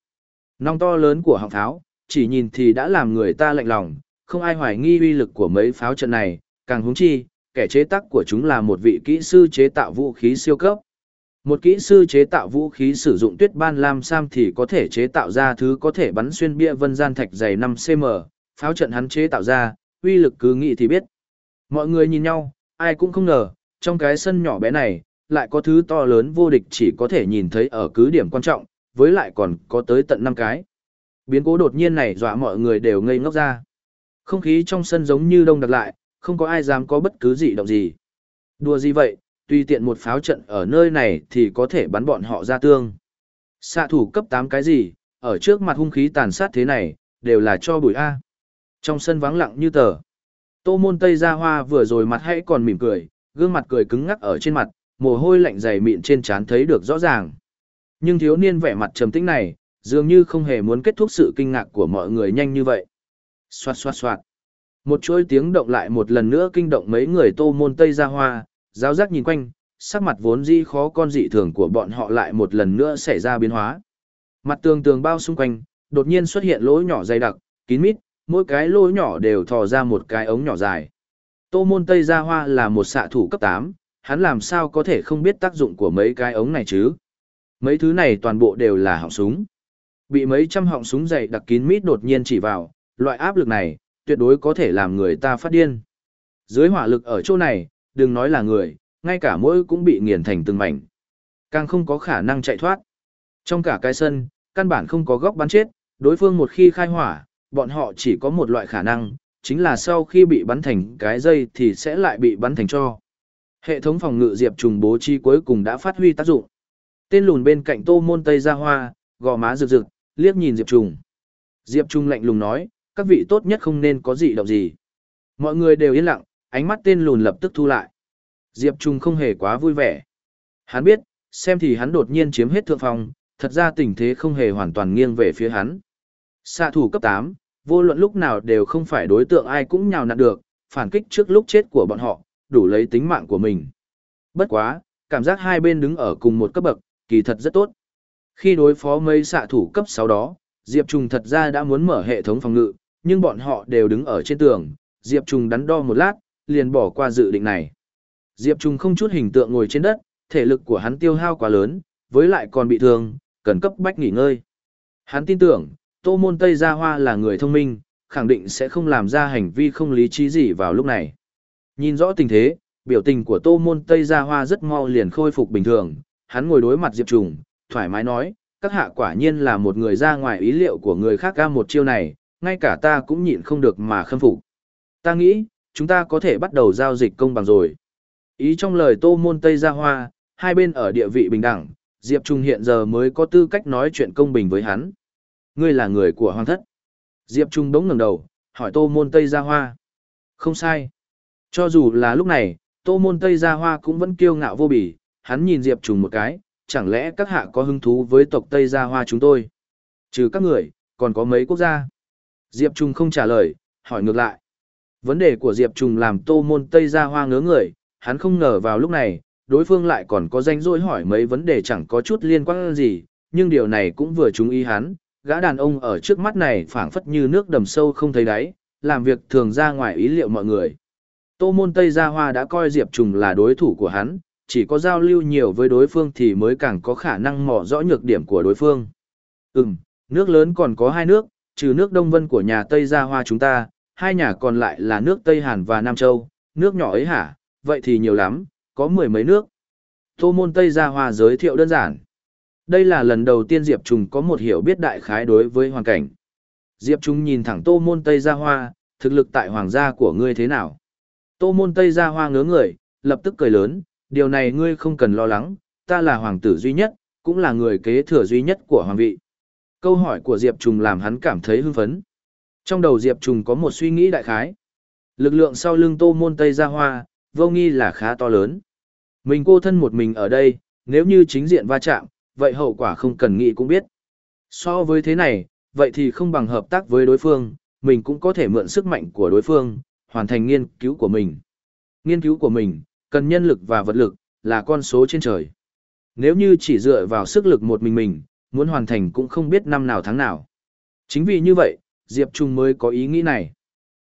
nong to lớn của họng pháo, chỉ nhìn thì đã làm người ta lạnh lòng, không ai hoài nghi uy lực của mấy pháo trận này, càng húng chi, kẻ chế tác của chúng là một vị kỹ sư chế tạo vũ khí siêu cấp. Một kỹ sư chế tạo vũ khí sử dụng tuyết ban lam sam thì có thể chế tạo ra thứ có thể bắn xuyên bia vân gian thạch dày 5cm, pháo trận hắn chế tạo ra, uy lực cứ nghĩ thì biết. Mọi người nhìn nhau, ai cũng không ngờ, trong cái sân nhỏ bé này, lại có thứ to lớn vô địch chỉ có thể nhìn thấy ở cứ điểm quan trọng, với lại còn có tới tận 5 cái. Biến cố đột nhiên này dọa mọi người đều ngây ngốc ra. Không khí trong sân giống như đông đặc lại, không có ai dám có bất cứ gì động gì. Đùa gì vậy, Tuy tiện một pháo trận ở nơi này thì có thể bắn bọn họ ra tương. Xạ thủ cấp 8 cái gì, ở trước mặt hung khí tàn sát thế này, đều là cho bụi A. Trong sân vắng lặng như tờ. Tô môn Tây ra hoa vừa rồi mặt hãy còn mỉm cười, gương mặt cười cứng ngắc ở trên mặt, mồ hôi lạnh dày mịn trên trán thấy được rõ ràng. Nhưng thiếu niên vẻ mặt trầm tĩnh này, dường như không hề muốn kết thúc sự kinh ngạc của mọi người nhanh như vậy. Xoạt xoạt xoạt. Một chuỗi tiếng động lại một lần nữa kinh động mấy người tô môn Tây ra hoa, giáo giác nhìn quanh, sắc mặt vốn di khó con dị thường của bọn họ lại một lần nữa xảy ra biến hóa. Mặt tường tường bao xung quanh, đột nhiên xuất hiện lỗ nhỏ dày đặc, kín mít, mỗi cái lỗ nhỏ đều thò ra một cái ống nhỏ dài. Tô môn Tây Gia Hoa là một xạ thủ cấp 8, hắn làm sao có thể không biết tác dụng của mấy cái ống này chứ? Mấy thứ này toàn bộ đều là họng súng. Bị mấy trăm họng súng dày đặc kín mít đột nhiên chỉ vào, loại áp lực này, tuyệt đối có thể làm người ta phát điên. Dưới hỏa lực ở chỗ này, đừng nói là người, ngay cả mỗi cũng bị nghiền thành từng mảnh. Càng không có khả năng chạy thoát. Trong cả cái sân, căn bản không có góc bắn chết, đối phương một khi khai hỏa, bọn họ chỉ có một loại khả năng, chính là sau khi bị bắn thành cái dây thì sẽ lại bị bắn thành cho. Hệ thống phòng ngự Diệp Trùng bố trí cuối cùng đã phát huy tác dụng. Tên lùn bên cạnh Tô Môn Tây ra hoa, gò má rực rực, liếc nhìn Diệp Trùng. Diệp Trùng lạnh lùng nói, các vị tốt nhất không nên có gì động gì. Mọi người đều yên lặng, ánh mắt tên lùn lập tức thu lại. Diệp Trung không hề quá vui vẻ. Hắn biết, xem thì hắn đột nhiên chiếm hết thượng phong, thật ra tình thế không hề hoàn toàn nghiêng về phía hắn. Xạ thủ cấp 8, vô luận lúc nào đều không phải đối tượng ai cũng nhào nặn được, phản kích trước lúc chết của bọn họ, đủ lấy tính mạng của mình. Bất quá, cảm giác hai bên đứng ở cùng một cấp bậc, kỳ thật rất tốt. Khi đối phó mấy xạ thủ cấp 6 đó, Diệp Trùng thật ra đã muốn mở hệ thống phòng ngự, nhưng bọn họ đều đứng ở trên tường, Diệp Trùng đắn đo một lát, liền bỏ qua dự định này. Diệp Trung không chút hình tượng ngồi trên đất, thể lực của hắn tiêu hao quá lớn, với lại còn bị thương, cần cấp bách nghỉ ngơi. Hắn tin tưởng, Tô Môn Tây Gia Hoa là người thông minh, khẳng định sẽ không làm ra hành vi không lý trí gì vào lúc này. Nhìn rõ tình thế, biểu tình của Tô Môn Tây Gia Hoa rất mau liền khôi phục bình thường, hắn ngồi đối mặt Diệp Trùng, thoải mái nói, các hạ quả nhiên là một người ra ngoài ý liệu của người khác ca một chiêu này, ngay cả ta cũng nhịn không được mà khâm phục. Ta nghĩ, chúng ta có thể bắt đầu giao dịch công bằng rồi. Ý trong lời Tô Môn Tây Gia Hoa, hai bên ở địa vị bình đẳng, Diệp Trung hiện giờ mới có tư cách nói chuyện công bình với hắn. Ngươi là người của hoàng thất. Diệp Trung đống ngẩng đầu, hỏi Tô Môn Tây Gia Hoa. Không sai. Cho dù là lúc này, Tô Môn Tây Gia Hoa cũng vẫn kiêu ngạo vô bỉ, hắn nhìn Diệp Trung một cái, chẳng lẽ các hạ có hứng thú với tộc Tây Gia Hoa chúng tôi? Trừ các người, còn có mấy quốc gia? Diệp Trung không trả lời, hỏi ngược lại. Vấn đề của Diệp Trung làm Tô Môn Tây Gia Hoa ngớ người, hắn không ngờ vào lúc này, đối phương lại còn có danh dối hỏi mấy vấn đề chẳng có chút liên quan gì, nhưng điều này cũng vừa trúng ý hắn, gã đàn ông ở trước mắt này phảng phất như nước đầm sâu không thấy đáy, làm việc thường ra ngoài ý liệu mọi người. Tô môn Tây Gia Hoa đã coi Diệp Trùng là đối thủ của hắn, chỉ có giao lưu nhiều với đối phương thì mới càng có khả năng mò rõ nhược điểm của đối phương. Ừm, nước lớn còn có hai nước, trừ nước Đông Vân của nhà Tây Gia Hoa chúng ta, hai nhà còn lại là nước Tây Hàn và Nam Châu, nước nhỏ ấy hả, vậy thì nhiều lắm, có mười mấy nước. Tô môn Tây Gia Hoa giới thiệu đơn giản. Đây là lần đầu tiên Diệp Trùng có một hiểu biết đại khái đối với hoàn cảnh. Diệp Trùng nhìn thẳng Tô môn Tây Gia Hoa, thực lực tại hoàng gia của ngươi thế nào? Tô môn Tây Gia Hoa ngớ người, lập tức cười lớn, điều này ngươi không cần lo lắng, ta là hoàng tử duy nhất, cũng là người kế thừa duy nhất của hoàng vị. Câu hỏi của Diệp Trùng làm hắn cảm thấy hưng phấn. Trong đầu Diệp Trùng có một suy nghĩ đại khái. Lực lượng sau lưng Tô môn Tây Gia Hoa, vô nghi là khá to lớn. Mình cô thân một mình ở đây, nếu như chính diện va chạm, vậy hậu quả không cần nghĩ cũng biết. So với thế này, vậy thì không bằng hợp tác với đối phương, mình cũng có thể mượn sức mạnh của đối phương, hoàn thành nghiên cứu của mình. Nghiên cứu của mình, cần nhân lực và vật lực, là con số trên trời. Nếu như chỉ dựa vào sức lực một mình mình, muốn hoàn thành cũng không biết năm nào tháng nào. Chính vì như vậy, Diệp Trung mới có ý nghĩ này.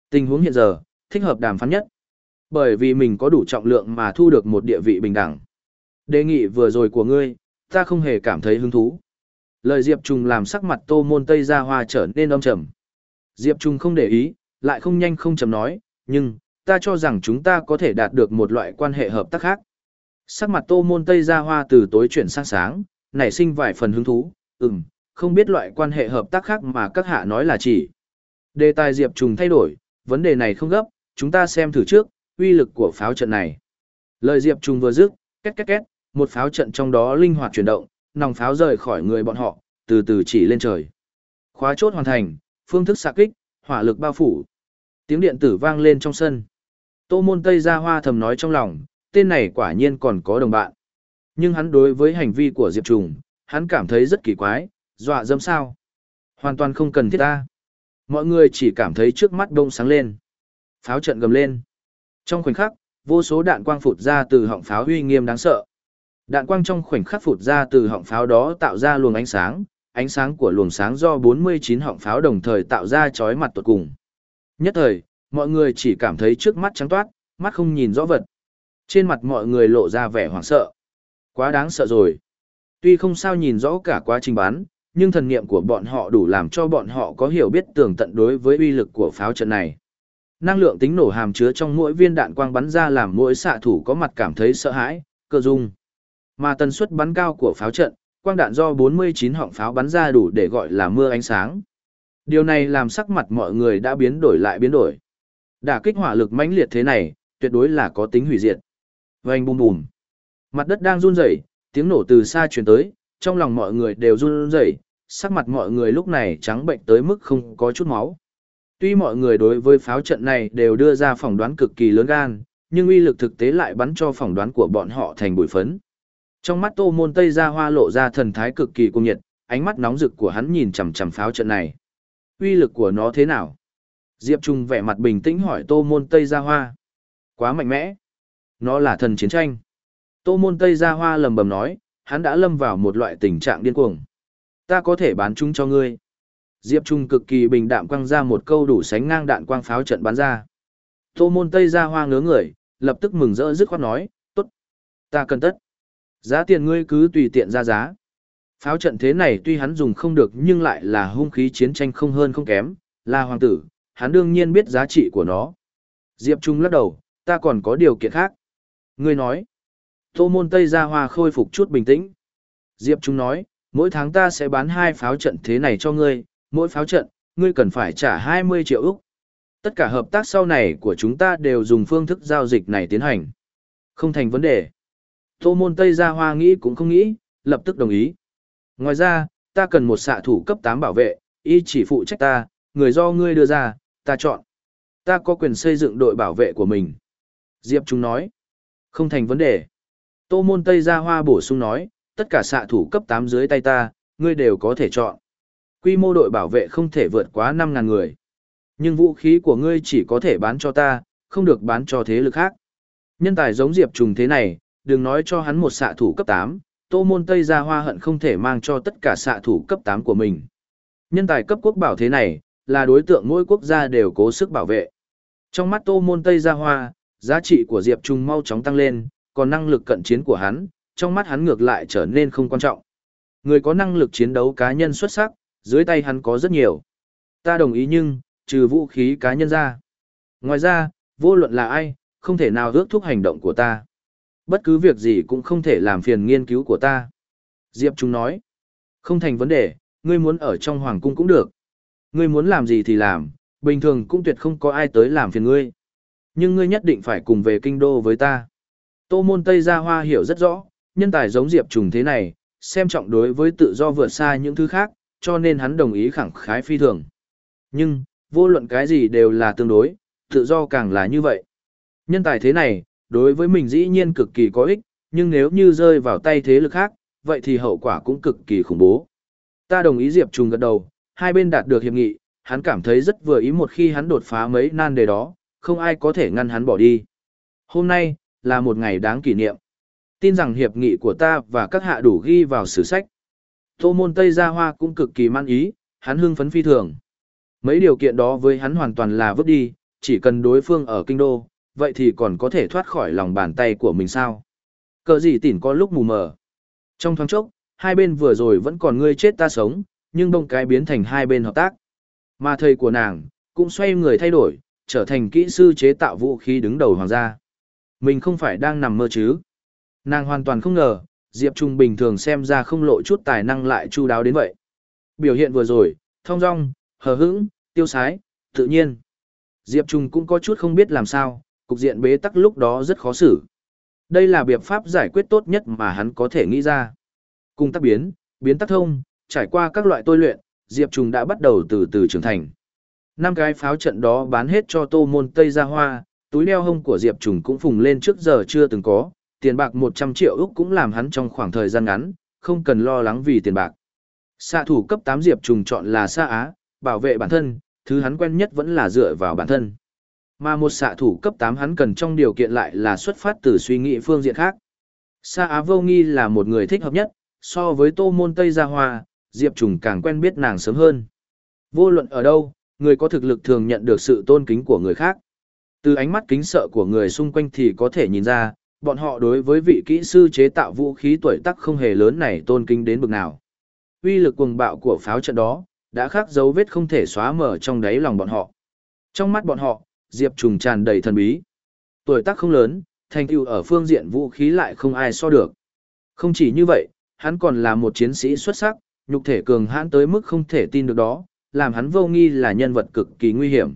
Tình huống hiện giờ, thích hợp đàm phán nhất. Bởi vì mình có đủ trọng lượng mà thu được một địa vị bình đẳng. Đề nghị vừa rồi của ngươi, ta không hề cảm thấy hứng thú. Lời Diệp Trung làm sắc mặt tô môn tây Gia hoa trở nên âm trầm. Diệp Trung không để ý, lại không nhanh không chầm nói, nhưng, ta cho rằng chúng ta có thể đạt được một loại quan hệ hợp tác khác. Sắc mặt tô môn tây Gia hoa từ tối chuyển sang sáng, nảy sinh vài phần hứng thú, ừm, không biết loại quan hệ hợp tác khác mà các hạ nói là chỉ. Đề tài Diệp Trùng thay đổi, vấn đề này không gấp, chúng ta xem thử trước, uy lực của pháo trận này. Lời Diệp Trùng vừa dứt, két két két, một pháo trận trong đó linh hoạt chuyển động, nòng pháo rời khỏi người bọn họ, từ từ chỉ lên trời. Khóa chốt hoàn thành, phương thức xạ kích, hỏa lực bao phủ. Tiếng điện tử vang lên trong sân. Tô môn Tây Gia Hoa thầm nói trong lòng, tên này quả nhiên còn có đồng bạn. Nhưng hắn đối với hành vi của Diệp Trùng, hắn cảm thấy rất kỳ quái, dọa dẫm sao. Hoàn toàn không cần thiết ta. Mọi người chỉ cảm thấy trước mắt đông sáng lên. Pháo trận gầm lên. Trong khoảnh khắc, vô số đạn quang phụt ra từ họng pháo uy nghiêm đáng sợ. Đạn quang trong khoảnh khắc phụt ra từ họng pháo đó tạo ra luồng ánh sáng, ánh sáng của luồng sáng do 49 họng pháo đồng thời tạo ra chói mặt tuột cùng. Nhất thời, mọi người chỉ cảm thấy trước mắt trắng toát, mắt không nhìn rõ vật. Trên mặt mọi người lộ ra vẻ hoảng sợ. Quá đáng sợ rồi. Tuy không sao nhìn rõ cả quá trình bắn, nhưng thần niệm của bọn họ đủ làm cho bọn họ có hiểu biết tường tận đối với uy lực của pháo trận này. năng lượng tính nổ hàm chứa trong mỗi viên đạn quang bắn ra làm mỗi xạ thủ có mặt cảm thấy sợ hãi, cơ dung. Mà tần suất bắn cao của pháo trận, quang đạn do 49 họng pháo bắn ra đủ để gọi là mưa ánh sáng. Điều này làm sắc mặt mọi người đã biến đổi lại biến đổi. Đả kích hỏa lực mãnh liệt thế này, tuyệt đối là có tính hủy diệt. Vành bùm bùm. Mặt đất đang run rẩy, tiếng nổ từ xa truyền tới, trong lòng mọi người đều run rẩy, sắc mặt mọi người lúc này trắng bệnh tới mức không có chút máu. Tuy mọi người đối với pháo trận này đều đưa ra phỏng đoán cực kỳ lớn gan, nhưng uy lực thực tế lại bắn cho phỏng đoán của bọn họ thành bụi phấn. Trong mắt Tô Môn Tây Gia Hoa lộ ra thần thái cực kỳ cung nhiệt, ánh mắt nóng rực của hắn nhìn chằm chằm pháo trận này. Uy lực của nó thế nào? Diệp Trung vẻ mặt bình tĩnh hỏi Tô Môn Tây Gia Hoa. Quá mạnh mẽ. Nó là thần chiến tranh. Tô Môn Tây Gia Hoa lầm bầm nói, hắn đã lâm vào một loại tình trạng điên cuồng. Ta có thể bán chúng cho ngươi. Diệp Trung cực kỳ bình đạm quăng ra một câu đủ sánh ngang đạn quang pháo trận bắn ra. Tô Môn Tây Gia Hoa ngớ người, lập tức mừng rỡ dứt khoát nói, tốt. Ta cần tất. Giá tiền ngươi cứ tùy tiện ra giá. Pháo trận thế này tuy hắn dùng không được nhưng lại là hung khí chiến tranh không hơn không kém, là hoàng tử, hắn đương nhiên biết giá trị của nó. Diệp Trung lắc đầu, ta còn có điều kiện khác. Ngươi nói, Tô Môn Tây Gia Hoa khôi phục chút bình tĩnh. Diệp Trung nói, mỗi tháng ta sẽ bán hai pháo trận thế này cho ngươi, mỗi pháo trận, ngươi cần phải trả 20 triệu úc. Tất cả hợp tác sau này của chúng ta đều dùng phương thức giao dịch này tiến hành. Không thành vấn đề. Tô môn Tây Gia Hoa nghĩ cũng không nghĩ, lập tức đồng ý. Ngoài ra, ta cần một xạ thủ cấp 8 bảo vệ, y chỉ phụ trách ta, người do ngươi đưa ra, ta chọn. Ta có quyền xây dựng đội bảo vệ của mình. Diệp Trung nói. Không thành vấn đề. Tô môn Tây Gia Hoa bổ sung nói, tất cả xạ thủ cấp 8 dưới tay ta, ngươi đều có thể chọn. Quy mô đội bảo vệ không thể vượt quá 5.000 người. Nhưng vũ khí của ngươi chỉ có thể bán cho ta, không được bán cho thế lực khác. Nhân tài giống Diệp Trùng thế này, đừng nói cho hắn một xạ thủ cấp 8, tô môn Tây Gia Hoa hận không thể mang cho tất cả xạ thủ cấp 8 của mình. Nhân tài cấp quốc bảo thế này, là đối tượng mỗi quốc gia đều cố sức bảo vệ. Trong mắt tô môn Tây Gia Hoa, giá trị của Diệp Trung mau chóng tăng lên, còn năng lực cận chiến của hắn, trong mắt hắn ngược lại trở nên không quan trọng. Người có năng lực chiến đấu cá nhân xuất sắc, dưới tay hắn có rất nhiều. Ta đồng ý nhưng, trừ vũ khí cá nhân ra. Ngoài ra, vô luận là ai, không thể nào ước thúc hành động của ta. Bất cứ việc gì cũng không thể làm phiền nghiên cứu của ta. Diệp Trung nói, không thành vấn đề, ngươi muốn ở trong hoàng cung cũng được. Ngươi muốn làm gì thì làm, bình thường cũng tuyệt không có ai tới làm phiền ngươi. Nhưng ngươi nhất định phải cùng về kinh đô với ta. Tô môn Tây Gia Hoa hiểu rất rõ, nhân tài giống Diệp Trùng thế này, xem trọng đối với tự do vượt xa những thứ khác, cho nên hắn đồng ý khẳng khái phi thường. Nhưng, vô luận cái gì đều là tương đối, tự do càng là như vậy. Nhân tài thế này, đối với mình dĩ nhiên cực kỳ có ích, nhưng nếu như rơi vào tay thế lực khác, vậy thì hậu quả cũng cực kỳ khủng bố. Ta đồng ý Diệp Trùng gật đầu, hai bên đạt được hiệp nghị, hắn cảm thấy rất vừa ý một khi hắn đột phá mấy nan đề đó, không ai có thể ngăn hắn bỏ đi. Hôm nay, là một ngày đáng kỷ niệm. Tin rằng hiệp nghị của ta và các hạ đủ ghi vào sử sách. Tô môn Tây Gia Hoa cũng cực kỳ man ý, hắn hưng phấn phi thường. Mấy điều kiện đó với hắn hoàn toàn là vứt đi, chỉ cần đối phương ở kinh đô, vậy thì còn có thể thoát khỏi lòng bàn tay của mình sao. Cờ gì tỉn có lúc mù mờ. Trong thoáng chốc, hai bên vừa rồi vẫn còn ngươi chết ta sống, nhưng đông cái biến thành hai bên hợp tác. Mà thầy của nàng, cũng xoay người thay đổi, trở thành kỹ sư chế tạo vũ khí đứng đầu hoàng gia. Mình không phải đang nằm mơ chứ. Nàng hoàn toàn không ngờ, Diệp Trung bình thường xem ra không lộ chút tài năng lại chu đáo đến vậy. Biểu hiện vừa rồi, thong dong, hờ hững, tiêu sái, tự nhiên. Diệp Trung cũng có chút không biết làm sao, cục diện bế tắc lúc đó rất khó xử. Đây là biện pháp giải quyết tốt nhất mà hắn có thể nghĩ ra. Cùng tác biến, biến tắc thông, trải qua các loại tôi luyện, Diệp Trung đã bắt đầu từ từ trưởng thành. Năm cái pháo trận đó bán hết cho tô môn Tây Gia Hoa, túi đeo hông của Diệp Trung cũng phùng lên trước giờ chưa từng có, tiền bạc 100 triệu Úc cũng làm hắn trong khoảng thời gian ngắn, không cần lo lắng vì tiền bạc. Xạ thủ cấp 8 Diệp Trùng chọn là Sa Á, bảo vệ bản thân, thứ hắn quen nhất vẫn là dựa vào bản thân. Mà một xạ thủ cấp 8 hắn cần trong điều kiện lại là xuất phát từ suy nghĩ phương diện khác. Sa Á vô nghi là một người thích hợp nhất, so với tô môn Tây Gia Hoa, Diệp Trùng càng quen biết nàng sớm hơn. Vô luận ở đâu, người có thực lực thường nhận được sự tôn kính của người khác. Từ ánh mắt kính sợ của người xung quanh thì có thể nhìn ra, bọn họ đối với vị kỹ sư chế tạo vũ khí tuổi tác không hề lớn này tôn kính đến bực nào. Uy lực cuồng bạo của pháo trận đó, đã khắc dấu vết không thể xóa mở trong đáy lòng bọn họ. Trong mắt bọn họ, Diệp Trùng tràn đầy thần bí. Tuổi tác không lớn, thành tựu ở phương diện vũ khí lại không ai so được. Không chỉ như vậy, hắn còn là một chiến sĩ xuất sắc, nhục thể cường hãn tới mức không thể tin được đó, làm hắn vô nghi là nhân vật cực kỳ nguy hiểm.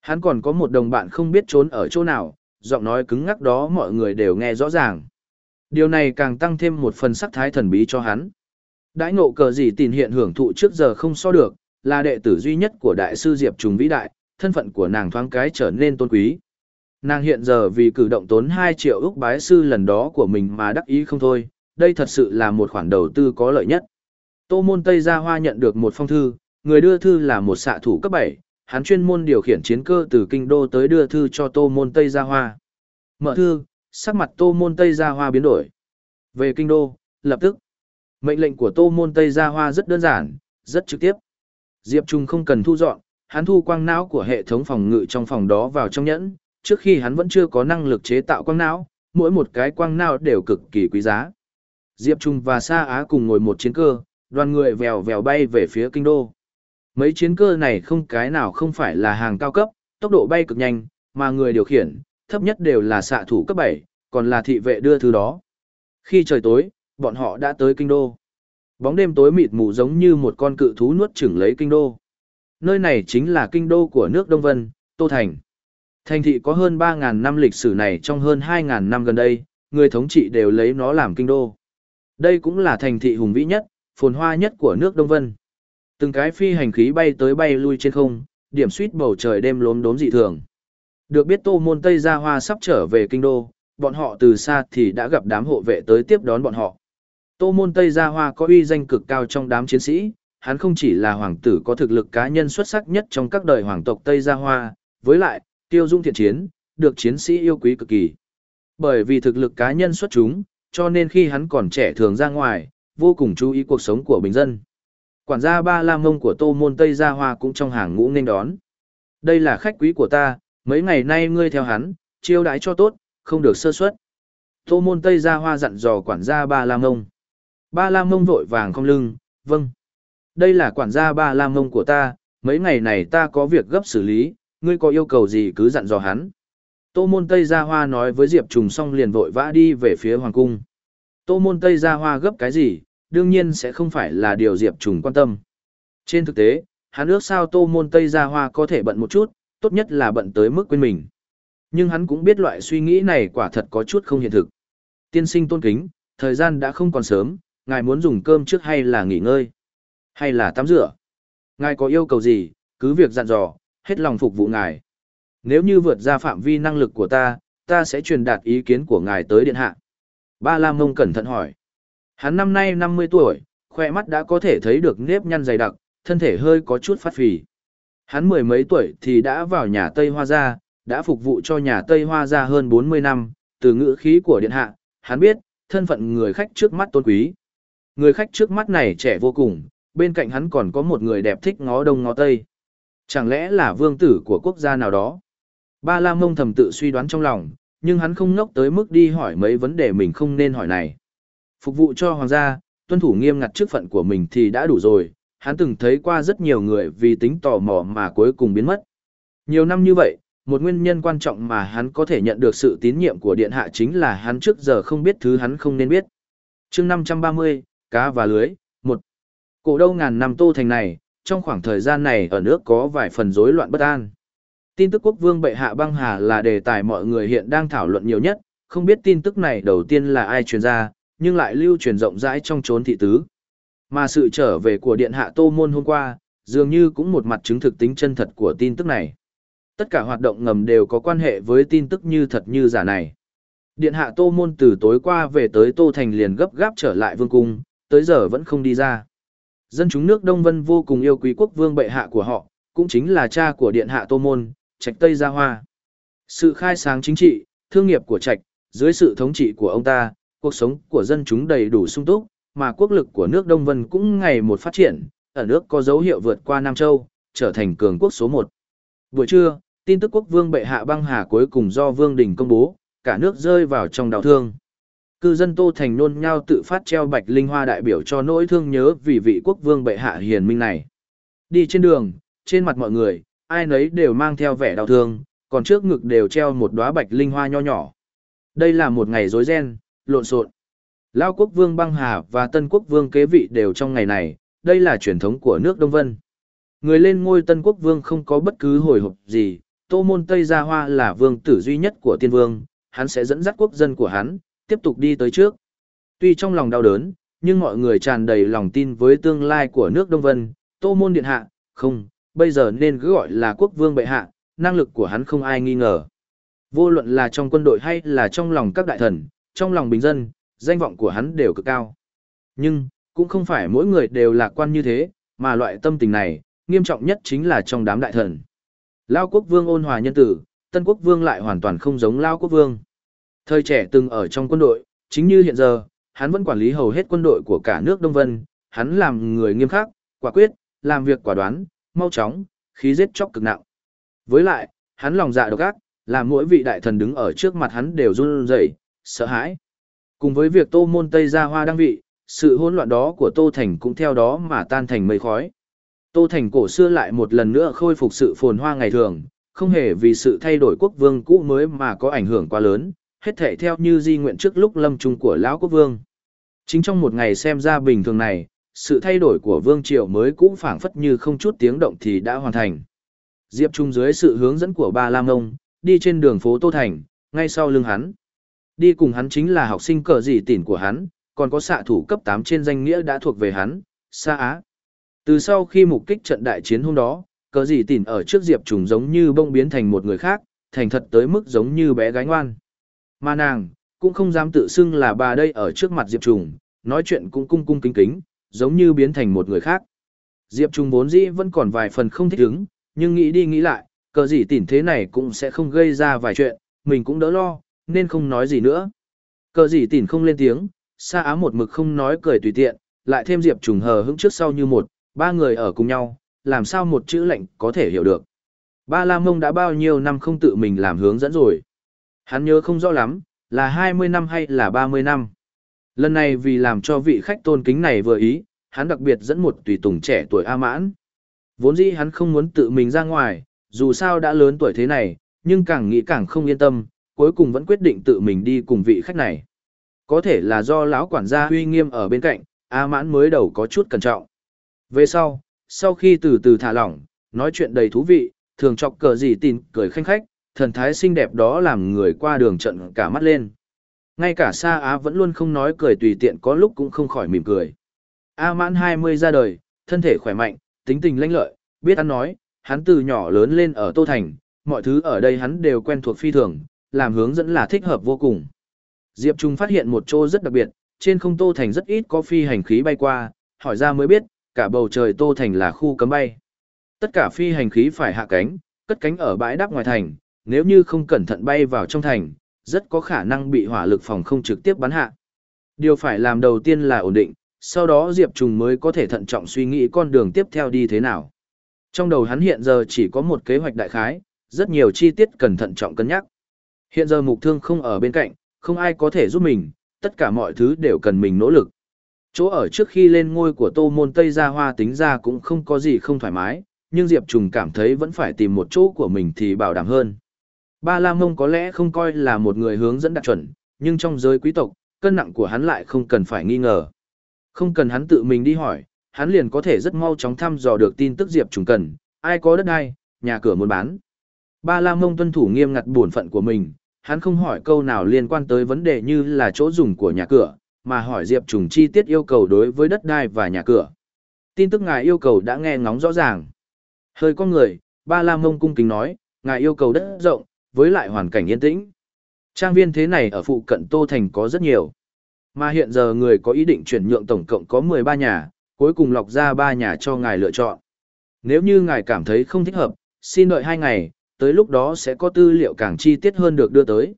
Hắn còn có một đồng bạn không biết trốn ở chỗ nào, giọng nói cứng ngắc đó mọi người đều nghe rõ ràng. Điều này càng tăng thêm một phần sắc thái thần bí cho hắn. Đãi ngộ cờ gì tiền hiện hưởng thụ trước giờ không so được, là đệ tử duy nhất của đại sư Diệp Trùng vĩ đại, thân phận của nàng thoáng cái trở nên tôn quý. Nàng hiện giờ vì cử động tốn 2 triệu ước bái sư lần đó của mình mà đắc ý không thôi, đây thật sự là một khoản đầu tư có lợi nhất. Tô môn Tây Gia Hoa nhận được một phong thư, người đưa thư là một xạ thủ cấp 7, hắn chuyên môn điều khiển chiến cơ từ kinh đô tới đưa thư cho Tô môn Tây Gia Hoa. Mở thư, sắc mặt Tô môn Tây Gia Hoa biến đổi. Về kinh đô, lập tức. Mệnh lệnh của Tô môn Tây Gia Hoa rất đơn giản, rất trực tiếp. Diệp Trung không cần thu dọn, hắn thu quang não của hệ thống phòng ngự trong phòng đó vào trong nhẫn, trước khi hắn vẫn chưa có năng lực chế tạo quang não, mỗi một cái quang não đều cực kỳ quý giá. Diệp Trung và Sa Á cùng ngồi một chiến cơ, đoàn người vèo vèo bay về phía kinh đô. Mấy chiến cơ này không cái nào không phải là hàng cao cấp, tốc độ bay cực nhanh, mà người điều khiển, thấp nhất đều là xạ thủ cấp 7, còn là thị vệ đưa thứ đó. Khi trời tối, bọn họ đã tới kinh đô. Bóng đêm tối mịt mù giống như một con cự thú nuốt chửng lấy kinh đô. Nơi này chính là kinh đô của nước Đông Vân, Tô Thành. Thành thị có hơn 3.000 năm lịch sử này trong hơn 2.000 năm gần đây, người thống trị đều lấy nó làm kinh đô. Đây cũng là thành thị hùng vĩ nhất, phồn hoa nhất của nước Đông Vân. Từng cái phi hành khí bay tới bay lui trên không, điểm suýt bầu trời đêm lốm đốm dị thường. Được biết Tô Môn Tây Gia Hoa sắp trở về kinh đô, bọn họ từ xa thì đã gặp đám hộ vệ tới tiếp đón bọn họ. Tô Môn Tây Gia Hoa có uy danh cực cao trong đám chiến sĩ, hắn không chỉ là hoàng tử có thực lực cá nhân xuất sắc nhất trong các đời hoàng tộc Tây Gia Hoa, với lại, tiêu dung thiện chiến, được chiến sĩ yêu quý cực kỳ. Bởi vì thực lực cá nhân xuất chúng, cho nên khi hắn còn trẻ thường ra ngoài, vô cùng chú ý cuộc sống của bình dân. Quản gia ba la mông của tô môn Tây Gia Hoa cũng trong hàng ngũ nên đón. Đây là khách quý của ta, mấy ngày nay ngươi theo hắn, chiêu đãi cho tốt, không được sơ suất. Tô môn Tây Gia Hoa dặn dò quản gia ba la mông. Ba la mông vội vàng không lưng, vâng. Đây là quản gia ba la mông của ta, mấy ngày này ta có việc gấp xử lý, ngươi có yêu cầu gì cứ dặn dò hắn. Tô môn Tây Gia Hoa nói với Diệp Trùng xong liền vội vã đi về phía Hoàng Cung. Tô môn Tây Gia Hoa gấp cái gì, đương nhiên sẽ không phải là điều Diệp Trùng quan tâm. Trên thực tế, hắn ước sao Tô môn Tây Gia Hoa có thể bận một chút, tốt nhất là bận tới mức quên mình. Nhưng hắn cũng biết loại suy nghĩ này quả thật có chút không hiện thực. Tiên sinh tôn kính, thời gian đã không còn sớm, ngài muốn dùng cơm trước hay là nghỉ ngơi? Hay là tắm rửa? Ngài có yêu cầu gì, cứ việc dặn dò, hết lòng phục vụ ngài. Nếu như vượt ra phạm vi năng lực của ta, ta sẽ truyền đạt ý kiến của ngài tới điện hạ. Ba Lam Mông cẩn thận hỏi. Hắn năm nay 50 tuổi, khoe mắt đã có thể thấy được nếp nhăn dày đặc, thân thể hơi có chút phát phì. Hắn mười mấy tuổi thì đã vào nhà Tây Hoa Gia, đã phục vụ cho nhà Tây Hoa Gia hơn 40 năm, từ ngữ khí của điện hạ, hắn biết, thân phận người khách trước mắt tôn quý. Người khách trước mắt này trẻ vô cùng, bên cạnh hắn còn có một người đẹp thích ngó đông ngó tây. Chẳng lẽ là vương tử của quốc gia nào đó? Ba La Mông thầm tự suy đoán trong lòng, nhưng hắn không ngốc tới mức đi hỏi mấy vấn đề mình không nên hỏi này. Phục vụ cho hoàng gia, tuân thủ nghiêm ngặt chức phận của mình thì đã đủ rồi, hắn từng thấy qua rất nhiều người vì tính tò mò mà cuối cùng biến mất. Nhiều năm như vậy, một nguyên nhân quan trọng mà hắn có thể nhận được sự tín nhiệm của điện hạ chính là hắn trước giờ không biết thứ hắn không nên biết. chương 530, cá và lưới, một Cổ đâu ngàn năm tô thành này, trong khoảng thời gian này ở nước có vài phần rối loạn bất an. Tin tức quốc vương bệ hạ băng hà là đề tài mọi người hiện đang thảo luận nhiều nhất, không biết tin tức này đầu tiên là ai truyền ra, nhưng lại lưu truyền rộng rãi trong chốn thị tứ. Mà sự trở về của điện hạ Tô Môn hôm qua, dường như cũng một mặt chứng thực tính chân thật của tin tức này. Tất cả hoạt động ngầm đều có quan hệ với tin tức như thật như giả này. Điện hạ Tô Môn từ tối qua về tới Tô Thành liền gấp gáp trở lại vương cung, tới giờ vẫn không đi ra. Dân chúng nước Đông Vân vô cùng yêu quý quốc vương bệ hạ của họ, cũng chính là cha của điện hạ Tô Môn, Trạch Tây Gia Hoa. Sự khai sáng chính trị, thương nghiệp của Trạch, dưới sự thống trị của ông ta, cuộc sống của dân chúng đầy đủ sung túc, mà quốc lực của nước Đông Vân cũng ngày một phát triển, ở nước có dấu hiệu vượt qua Nam Châu, trở thành cường quốc số 1. Buổi trưa, tin tức quốc vương bệ hạ băng hà cuối cùng do vương đình công bố, cả nước rơi vào trong đau thương. Cư dân Tô Thành nôn nhau tự phát treo bạch linh hoa đại biểu cho nỗi thương nhớ vì vị quốc vương bệ hạ hiền minh này. Đi trên đường, trên mặt mọi người, ai nấy đều mang theo vẻ đau thương, còn trước ngực đều treo một đóa bạch linh hoa nho nhỏ. Đây là một ngày rối ren, lộn xộn. Lao quốc vương băng hà và tân quốc vương kế vị đều trong ngày này, đây là truyền thống của nước Đông Vân. Người lên ngôi tân quốc vương không có bất cứ hồi hộp gì, tô môn Tây Gia Hoa là vương tử duy nhất của tiên vương, hắn sẽ dẫn dắt quốc dân của hắn, tiếp tục đi tới trước. Tuy trong lòng đau đớn, nhưng mọi người tràn đầy lòng tin với tương lai của nước Đông Vân, tô môn điện hạ, không, bây giờ nên cứ gọi là quốc vương bệ hạ, năng lực của hắn không ai nghi ngờ. Vô luận là trong quân đội hay là trong lòng các đại thần, trong lòng bình dân, danh vọng của hắn đều cực cao. Nhưng, cũng không phải mỗi người đều lạc quan như thế, mà loại tâm tình này, nghiêm trọng nhất chính là trong đám đại thần. Lao quốc vương ôn hòa nhân tử, tân quốc vương lại hoàn toàn không giống Lao quốc vương. Thời trẻ từng ở trong quân đội, chính như hiện giờ, hắn vẫn quản lý hầu hết quân đội của cả nước Đông Vân, hắn làm người nghiêm khắc, quả quyết, làm việc quả đoán, mau chóng, khí giết chóc cực nặng. Với lại, hắn lòng dạ độc ác, làm mỗi vị đại thần đứng ở trước mặt hắn đều run rẩy, sợ hãi. Cùng với việc Tô Môn Tây ra hoa đăng vị, sự hỗn loạn đó của Tô Thành cũng theo đó mà tan thành mây khói. Tô Thành cổ xưa lại một lần nữa khôi phục sự phồn hoa ngày thường, không hề vì sự thay đổi quốc vương cũ mới mà có ảnh hưởng quá lớn, hết thể theo như di nguyện trước lúc lâm trung của lão quốc vương. Chính trong một ngày xem ra bình thường này, sự thay đổi của vương triều mới cũng phảng phất như không chút tiếng động thì đã hoàn thành. Diệp Trung dưới sự hướng dẫn của ba Lam ông đi trên đường phố Tô Thành, ngay sau lưng hắn. Đi cùng hắn chính là học sinh cờ gì tỉn của hắn, còn có xạ thủ cấp 8 trên danh nghĩa đã thuộc về hắn, Sa Á. Từ sau khi mục kích trận đại chiến hôm đó, cờ gì tỉn ở trước Diệp Trùng giống như bông biến thành một người khác, thành thật tới mức giống như bé gái ngoan. Mà nàng, cũng không dám tự xưng là bà đây ở trước mặt Diệp Trùng, nói chuyện cũng cung cung kính kính, giống như biến thành một người khác. Diệp Trùng vốn dĩ vẫn còn vài phần không thích ứng, nhưng nghĩ đi nghĩ lại, cờ gì tỉn thế này cũng sẽ không gây ra vài chuyện, mình cũng đỡ lo, nên không nói gì nữa. Cờ gì tỉn không lên tiếng, xa á một mực không nói cười tùy tiện, lại thêm Diệp Trùng hờ hững trước sau như một, ba người ở cùng nhau, làm sao một chữ lệnh có thể hiểu được. Ba La Mông đã bao nhiêu năm không tự mình làm hướng dẫn rồi. Hắn nhớ không rõ lắm, là 20 năm hay là 30 năm. Lần này vì làm cho vị khách tôn kính này vừa ý, hắn đặc biệt dẫn một tùy tùng trẻ tuổi A mãn. Vốn dĩ hắn không muốn tự mình ra ngoài, dù sao đã lớn tuổi thế này, nhưng càng nghĩ càng không yên tâm, cuối cùng vẫn quyết định tự mình đi cùng vị khách này. Có thể là do lão quản gia uy nghiêm ở bên cạnh, A mãn mới đầu có chút cẩn trọng. Về sau, sau khi từ từ thả lỏng, nói chuyện đầy thú vị, thường chọc cờ gì tin, cười khanh khách, thần thái xinh đẹp đó làm người qua đường trận cả mắt lên. Ngay cả Sa Á vẫn luôn không nói cười tùy tiện có lúc cũng không khỏi mỉm cười. A mãn 20 ra đời, thân thể khỏe mạnh, tính tình lãnh lợi, biết ăn nói, hắn từ nhỏ lớn lên ở Tô Thành, mọi thứ ở đây hắn đều quen thuộc phi thường, làm hướng dẫn là thích hợp vô cùng. Diệp Trung phát hiện một chỗ rất đặc biệt, trên không Tô Thành rất ít có phi hành khí bay qua, hỏi ra mới biết, cả bầu trời Tô Thành là khu cấm bay. Tất cả phi hành khí phải hạ cánh, cất cánh ở bãi đáp ngoài thành, nếu như không cẩn thận bay vào trong thành, rất có khả năng bị hỏa lực phòng không trực tiếp bắn hạ. Điều phải làm đầu tiên là ổn định, sau đó Diệp Trùng mới có thể thận trọng suy nghĩ con đường tiếp theo đi thế nào. Trong đầu hắn hiện giờ chỉ có một kế hoạch đại khái, rất nhiều chi tiết cần thận trọng cân nhắc. Hiện giờ mục thương không ở bên cạnh, không ai có thể giúp mình, tất cả mọi thứ đều cần mình nỗ lực. Chỗ ở trước khi lên ngôi của Tô Môn Tây Gia Hoa tính ra cũng không có gì không thoải mái, nhưng Diệp Trùng cảm thấy vẫn phải tìm một chỗ của mình thì bảo đảm hơn. Ba La Mông có lẽ không coi là một người hướng dẫn đạt chuẩn, nhưng trong giới quý tộc, cân nặng của hắn lại không cần phải nghi ngờ. Không cần hắn tự mình đi hỏi, hắn liền có thể rất mau chóng thăm dò được tin tức Diệp Trùng cần, ai có đất ai, nhà cửa muốn bán. Ba La Mông tuân thủ nghiêm ngặt bổn phận của mình, hắn không hỏi câu nào liên quan tới vấn đề như là chỗ dùng của nhà cửa, mà hỏi Diệp Trùng chi tiết yêu cầu đối với đất đai và nhà cửa. Tin tức ngài yêu cầu đã nghe ngóng rõ ràng. Hơi con người, Ba La Mông cung kính nói, ngài yêu cầu đất rộng, với lại hoàn cảnh yên tĩnh. Trang viên thế này ở phụ cận Tô Thành có rất nhiều. Mà hiện giờ người có ý định chuyển nhượng tổng cộng có 13 nhà, cuối cùng lọc ra 3 nhà cho ngài lựa chọn. Nếu như ngài cảm thấy không thích hợp, xin đợi 2 ngày, tới lúc đó sẽ có tư liệu càng chi tiết hơn được đưa tới.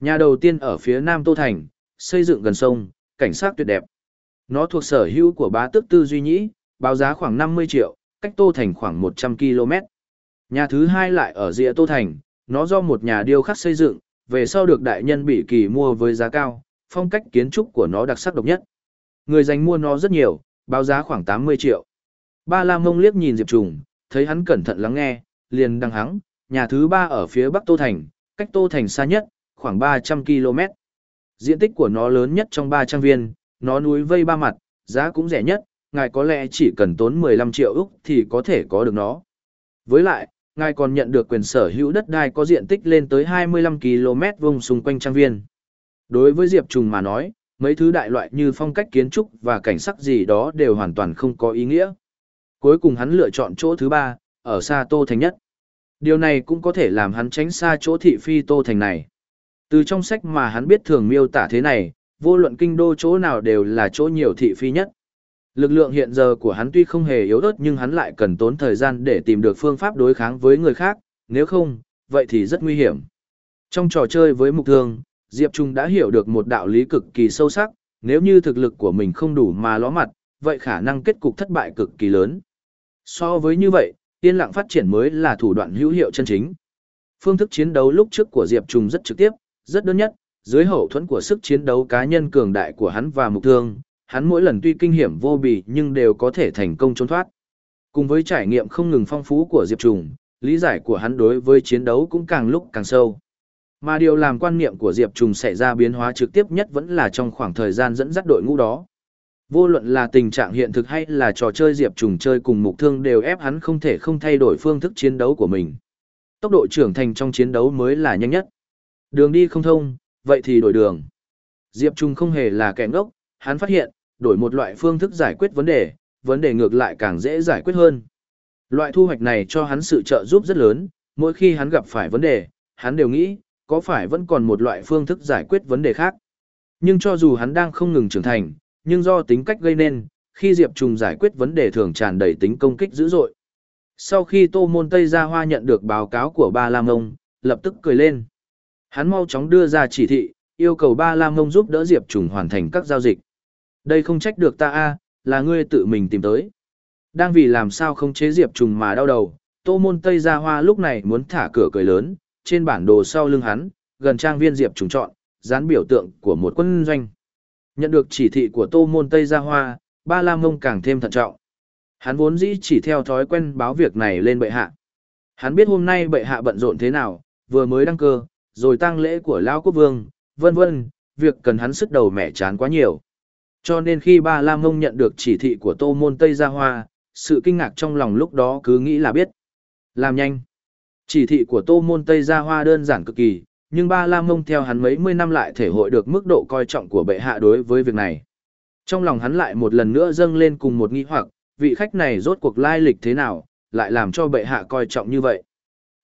Nhà đầu tiên ở phía nam Tô Thành, xây dựng gần sông, cảnh sát tuyệt đẹp. Nó thuộc sở hữu của bá tước tư duy nhĩ, báo giá khoảng 50 triệu, cách Tô Thành khoảng 100 km. Nhà thứ hai lại ở rìa Tô Thành, nó do một nhà điêu khắc xây dựng, về sau được đại nhân bị kỳ mua với giá cao, phong cách kiến trúc của nó đặc sắc độc nhất. Người dành mua nó rất nhiều, báo giá khoảng 80 triệu. Ba La Mông liếc nhìn Diệp Trùng, thấy hắn cẩn thận lắng nghe, liền đăng hắng, nhà thứ ba ở phía bắc Tô Thành, cách Tô Thành xa nhất, khoảng 300 km. Diện tích của nó lớn nhất trong ba trang viên, nó núi vây ba mặt, giá cũng rẻ nhất, ngài có lẽ chỉ cần tốn 15 triệu Úc thì có thể có được nó. Với lại, ngài còn nhận được quyền sở hữu đất đai có diện tích lên tới 25 km vuông xung quanh trang viên. Đối với Diệp Trùng mà nói, mấy thứ đại loại như phong cách kiến trúc và cảnh sắc gì đó đều hoàn toàn không có ý nghĩa. Cuối cùng hắn lựa chọn chỗ thứ ba, ở xa Tô Thành nhất. Điều này cũng có thể làm hắn tránh xa chỗ thị phi Tô Thành này. Từ trong sách mà hắn biết thường miêu tả thế này, vô luận kinh đô chỗ nào đều là chỗ nhiều thị phi nhất. Lực lượng hiện giờ của hắn tuy không hề yếu ớt nhưng hắn lại cần tốn thời gian để tìm được phương pháp đối kháng với người khác, nếu không, vậy thì rất nguy hiểm. Trong trò chơi với mục thương, Diệp Trung đã hiểu được một đạo lý cực kỳ sâu sắc, nếu như thực lực của mình không đủ mà ló mặt, vậy khả năng kết cục thất bại cực kỳ lớn. So với như vậy, yên lặng phát triển mới là thủ đoạn hữu hiệu chân chính. Phương thức chiến đấu lúc trước của Diệp Trung rất trực tiếp, rất đơn nhất, dưới hậu thuẫn của sức chiến đấu cá nhân cường đại của hắn và mục thương, hắn mỗi lần tuy kinh hiểm vô bì nhưng đều có thể thành công trốn thoát. Cùng với trải nghiệm không ngừng phong phú của Diệp Trùng, lý giải của hắn đối với chiến đấu cũng càng lúc càng sâu. Mà điều làm quan niệm của Diệp Trùng xảy ra biến hóa trực tiếp nhất vẫn là trong khoảng thời gian dẫn dắt đội ngũ đó. Vô luận là tình trạng hiện thực hay là trò chơi Diệp Trùng chơi cùng mục thương đều ép hắn không thể không thay đổi phương thức chiến đấu của mình. Tốc độ trưởng thành trong chiến đấu mới là nhanh nhất. Đường đi không thông, vậy thì đổi đường. Diệp Trùng không hề là kẻ ngốc, hắn phát hiện, đổi một loại phương thức giải quyết vấn đề, vấn đề ngược lại càng dễ giải quyết hơn. Loại thu hoạch này cho hắn sự trợ giúp rất lớn, mỗi khi hắn gặp phải vấn đề, hắn đều nghĩ, có phải vẫn còn một loại phương thức giải quyết vấn đề khác. Nhưng cho dù hắn đang không ngừng trưởng thành, nhưng do tính cách gây nên, khi Diệp Trùng giải quyết vấn đề thường tràn đầy tính công kích dữ dội. Sau khi Tô Môn Tây Gia Hoa nhận được báo cáo của Ba Lam Ông, lập tức cười lên. Hắn mau chóng đưa ra chỉ thị, yêu cầu Ba Lam Ông giúp đỡ Diệp Trùng hoàn thành các giao dịch. Đây không trách được ta a, là ngươi tự mình tìm tới. Đang vì làm sao không chế Diệp Trùng mà đau đầu, Tô Môn Tây Gia Hoa lúc này muốn thả cửa cười lớn, trên bản đồ sau lưng hắn, gần trang viên Diệp Trùng chọn, dán biểu tượng của một quân doanh. Nhận được chỉ thị của Tô Môn Tây Gia Hoa, Ba La Mông càng thêm thận trọng. Hắn vốn dĩ chỉ theo thói quen báo việc này lên bệ hạ. Hắn biết hôm nay bệ hạ bận rộn thế nào, vừa mới đăng cơ, rồi tang lễ của Lao Quốc Vương, vân vân, việc cần hắn sức đầu mẻ chán quá nhiều. Cho nên khi ba La Mông nhận được chỉ thị của Tô Môn Tây Gia Hoa, sự kinh ngạc trong lòng lúc đó cứ nghĩ là biết. Làm nhanh. Chỉ thị của Tô Môn Tây Gia Hoa đơn giản cực kỳ, nhưng ba La Mông theo hắn mấy mươi năm lại thể hội được mức độ coi trọng của bệ hạ đối với việc này. Trong lòng hắn lại một lần nữa dâng lên cùng một nghi hoặc, vị khách này rốt cuộc lai lịch thế nào, lại làm cho bệ hạ coi trọng như vậy.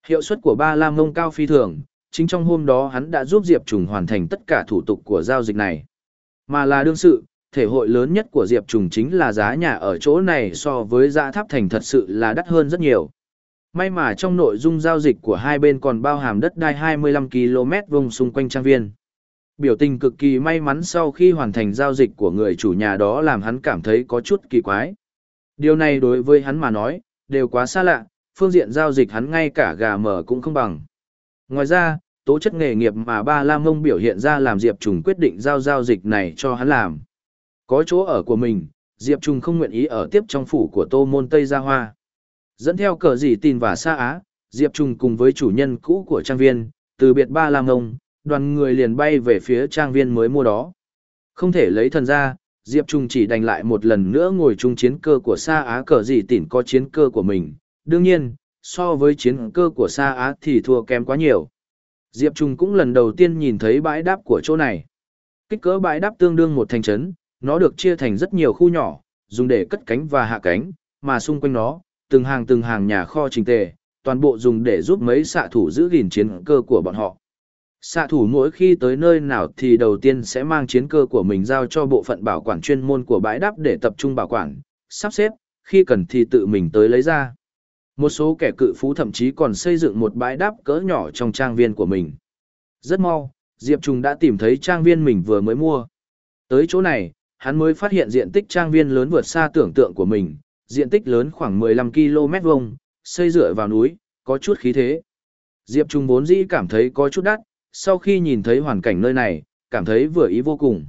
Hiệu suất của ba La Mông cao phi thường, chính trong hôm đó hắn đã giúp Diệp Trùng hoàn thành tất cả thủ tục của giao dịch này. Mà là đương sự, thể hội lớn nhất của Diệp Trùng chính là giá nhà ở chỗ này so với giá tháp thành thật sự là đắt hơn rất nhiều. May mà trong nội dung giao dịch của hai bên còn bao hàm đất đai 25 km vùng xung quanh trang viên. Biểu tình cực kỳ may mắn sau khi hoàn thành giao dịch của người chủ nhà đó làm hắn cảm thấy có chút kỳ quái. Điều này đối với hắn mà nói, đều quá xa lạ, phương diện giao dịch hắn ngay cả gà mở cũng không bằng. Ngoài ra, tố chất nghề nghiệp mà ba la mông biểu hiện ra làm Diệp Trùng quyết định giao giao dịch này cho hắn làm. Có chỗ ở của mình, Diệp Trung không nguyện ý ở tiếp trong phủ của Tô Môn Tây Gia Hoa. Dẫn theo cờ dì tin và xa á, Diệp trùng cùng với chủ nhân cũ của trang viên, từ biệt ba làm ông đoàn người liền bay về phía trang viên mới mua đó. Không thể lấy thần ra, Diệp trùng chỉ đành lại một lần nữa ngồi chung chiến cơ của Sa Á cờ gì tỉn có chiến cơ của mình. Đương nhiên, so với chiến cơ của Sa Á thì thua kém quá nhiều. Diệp trùng cũng lần đầu tiên nhìn thấy bãi đáp của chỗ này. Kích cỡ bãi đáp tương đương một thành trấn, nó được chia thành rất nhiều khu nhỏ, dùng để cất cánh và hạ cánh, mà xung quanh nó, từng hàng từng hàng nhà kho trình tề, toàn bộ dùng để giúp mấy xạ thủ giữ gìn chiến cơ của bọn họ. Xạ thủ mỗi khi tới nơi nào thì đầu tiên sẽ mang chiến cơ của mình giao cho bộ phận bảo quản chuyên môn của bãi đáp để tập trung bảo quản, sắp xếp, khi cần thì tự mình tới lấy ra. Một số kẻ cự phú thậm chí còn xây dựng một bãi đáp cỡ nhỏ trong trang viên của mình. Rất mau, Diệp Trung đã tìm thấy trang viên mình vừa mới mua. Tới chỗ này, hắn mới phát hiện diện tích trang viên lớn vượt xa tưởng tượng của mình, diện tích lớn khoảng 15 km vuông, xây dựa vào núi, có chút khí thế. Diệp Trung vốn dĩ cảm thấy có chút đắt, sau khi nhìn thấy hoàn cảnh nơi này, cảm thấy vừa ý vô cùng.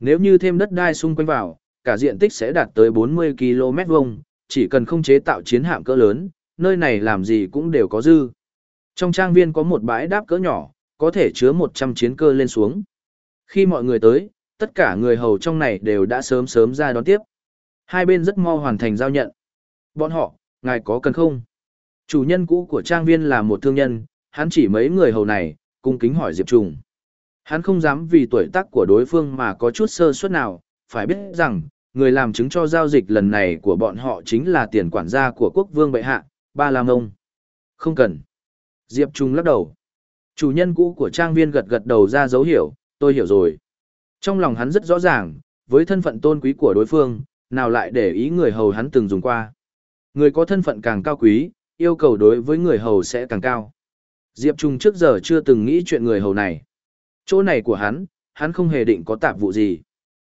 Nếu như thêm đất đai xung quanh vào, cả diện tích sẽ đạt tới 40 km vuông, chỉ cần không chế tạo chiến hạm cỡ lớn, nơi này làm gì cũng đều có dư. Trong trang viên có một bãi đáp cỡ nhỏ, có thể chứa 100 chiến cơ lên xuống. Khi mọi người tới, tất cả người hầu trong này đều đã sớm sớm ra đón tiếp. Hai bên rất mau hoàn thành giao nhận. Bọn họ, ngài có cần không? Chủ nhân cũ của trang viên là một thương nhân, hắn chỉ mấy người hầu này, cung kính hỏi Diệp Trùng. Hắn không dám vì tuổi tác của đối phương mà có chút sơ suất nào, phải biết rằng, người làm chứng cho giao dịch lần này của bọn họ chính là tiền quản gia của quốc vương bệ hạ, Ba La Ông. Không cần. Diệp Trung lắc đầu. Chủ nhân cũ của trang viên gật gật đầu ra dấu hiểu, tôi hiểu rồi. Trong lòng hắn rất rõ ràng, với thân phận tôn quý của đối phương, nào lại để ý người hầu hắn từng dùng qua. Người có thân phận càng cao quý, yêu cầu đối với người hầu sẽ càng cao. Diệp Trung trước giờ chưa từng nghĩ chuyện người hầu này. Chỗ này của hắn, hắn không hề định có tạp vụ gì.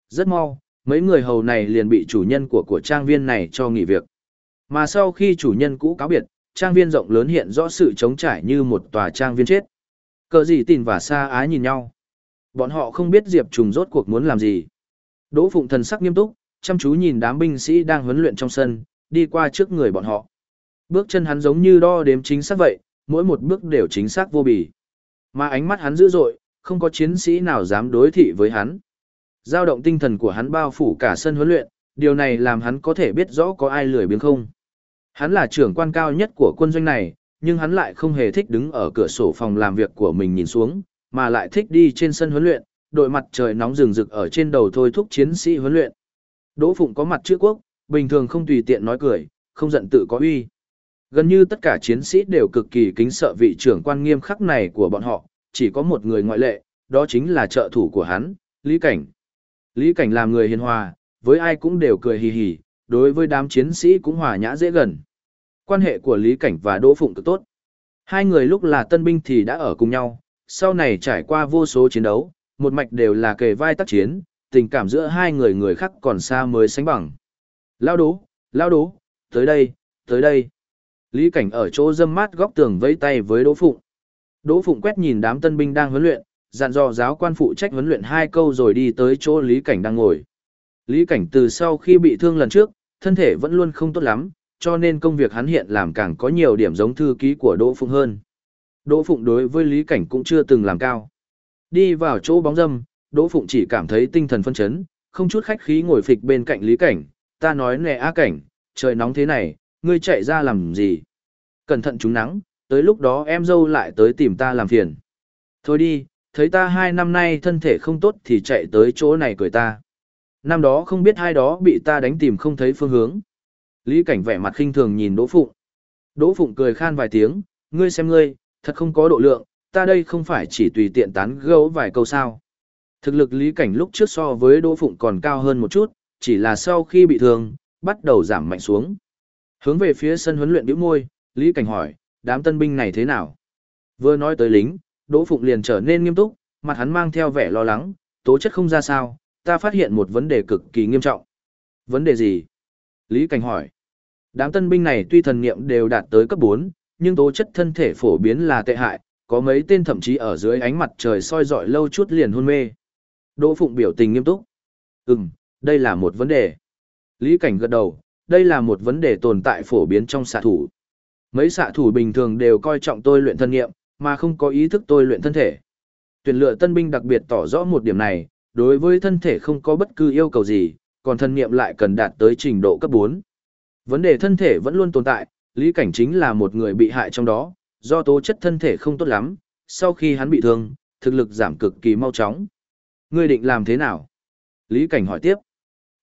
Rất mau, mấy người hầu này liền bị chủ nhân của của trang viên này cho nghỉ việc. Mà sau khi chủ nhân cũ cáo biệt, trang viên rộng lớn hiện rõ sự trống trải như một tòa trang viên chết. Cờ gì tin và xa á nhìn nhau. Bọn họ không biết Diệp Trùng rốt cuộc muốn làm gì. Đỗ Phụng thần sắc nghiêm túc, chăm chú nhìn đám binh sĩ đang huấn luyện trong sân, đi qua trước người bọn họ. Bước chân hắn giống như đo đếm chính xác vậy, mỗi một bước đều chính xác vô bì. Mà ánh mắt hắn dữ dội, không có chiến sĩ nào dám đối thị với hắn. Giao động tinh thần của hắn bao phủ cả sân huấn luyện, điều này làm hắn có thể biết rõ có ai lười biếng không. Hắn là trưởng quan cao nhất của quân doanh này, nhưng hắn lại không hề thích đứng ở cửa sổ phòng làm việc của mình nhìn xuống, mà lại thích đi trên sân huấn luyện, đội mặt trời nóng rừng rực ở trên đầu thôi thúc chiến sĩ huấn luyện. Đỗ Phụng có mặt chữ quốc, bình thường không tùy tiện nói cười, không giận tự có uy. Gần như tất cả chiến sĩ đều cực kỳ kính sợ vị trưởng quan nghiêm khắc này của bọn họ, chỉ có một người ngoại lệ, đó chính là trợ thủ của hắn, Lý Cảnh. Lý Cảnh làm người hiền hòa, với ai cũng đều cười hì hì, đối với đám chiến sĩ cũng hòa nhã dễ gần. Quan hệ của Lý Cảnh và Đỗ Phụng cực tốt. Hai người lúc là tân binh thì đã ở cùng nhau, sau này trải qua vô số chiến đấu, một mạch đều là kề vai tác chiến, tình cảm giữa hai người người khác còn xa mới sánh bằng. Lao đố, lao đố, tới đây, tới đây. Lý Cảnh ở chỗ dâm mát góc tường vẫy tay với Đỗ Phụng. Đỗ Phụng quét nhìn đám tân binh đang huấn luyện, dặn dò giáo quan phụ trách huấn luyện hai câu rồi đi tới chỗ Lý Cảnh đang ngồi. Lý Cảnh từ sau khi bị thương lần trước, thân thể vẫn luôn không tốt lắm, cho nên công việc hắn hiện làm càng có nhiều điểm giống thư ký của Đỗ Phụng hơn. Đỗ Phụng đối với Lý Cảnh cũng chưa từng làm cao. Đi vào chỗ bóng dâm, Đỗ Phụng chỉ cảm thấy tinh thần phân chấn, không chút khách khí ngồi phịch bên cạnh Lý Cảnh, ta nói nè A Cảnh, trời nóng thế này, ngươi chạy ra làm gì? Cẩn thận trúng nắng, tới lúc đó em dâu lại tới tìm ta làm phiền. Thôi đi, thấy ta hai năm nay thân thể không tốt thì chạy tới chỗ này cười ta. Năm đó không biết hai đó bị ta đánh tìm không thấy phương hướng. Lý Cảnh vẻ mặt khinh thường nhìn Đỗ Phụng. Đỗ Phụng cười khan vài tiếng, ngươi xem ngươi, thật không có độ lượng, ta đây không phải chỉ tùy tiện tán gẫu vài câu sao. Thực lực Lý Cảnh lúc trước so với Đỗ Phụng còn cao hơn một chút, chỉ là sau khi bị thương, bắt đầu giảm mạnh xuống. Hướng về phía sân huấn luyện bĩu môi, Lý Cảnh hỏi, đám tân binh này thế nào? Vừa nói tới lính, Đỗ Phụng liền trở nên nghiêm túc, mặt hắn mang theo vẻ lo lắng, tố chất không ra sao, ta phát hiện một vấn đề cực kỳ nghiêm trọng. Vấn đề gì? Lý Cảnh hỏi. Đám tân binh này tuy thần niệm đều đạt tới cấp 4, nhưng tố chất thân thể phổ biến là tệ hại, có mấy tên thậm chí ở dưới ánh mặt trời soi dọi lâu chút liền hôn mê. Đỗ Phụng biểu tình nghiêm túc. Ừm, đây là một vấn đề. Lý Cảnh gật đầu, đây là một vấn đề tồn tại phổ biến trong xạ thủ. Mấy xạ thủ bình thường đều coi trọng tôi luyện thân nghiệm, mà không có ý thức tôi luyện thân thể. Tuyển lựa tân binh đặc biệt tỏ rõ một điểm này, đối với thân thể không có bất cứ yêu cầu gì, còn thân nghiệm lại cần đạt tới trình độ cấp 4. Vấn đề thân thể vẫn luôn tồn tại, Lý Cảnh chính là một người bị hại trong đó, do tố chất thân thể không tốt lắm, sau khi hắn bị thương, thực lực giảm cực kỳ mau chóng. Ngươi định làm thế nào? Lý Cảnh hỏi tiếp.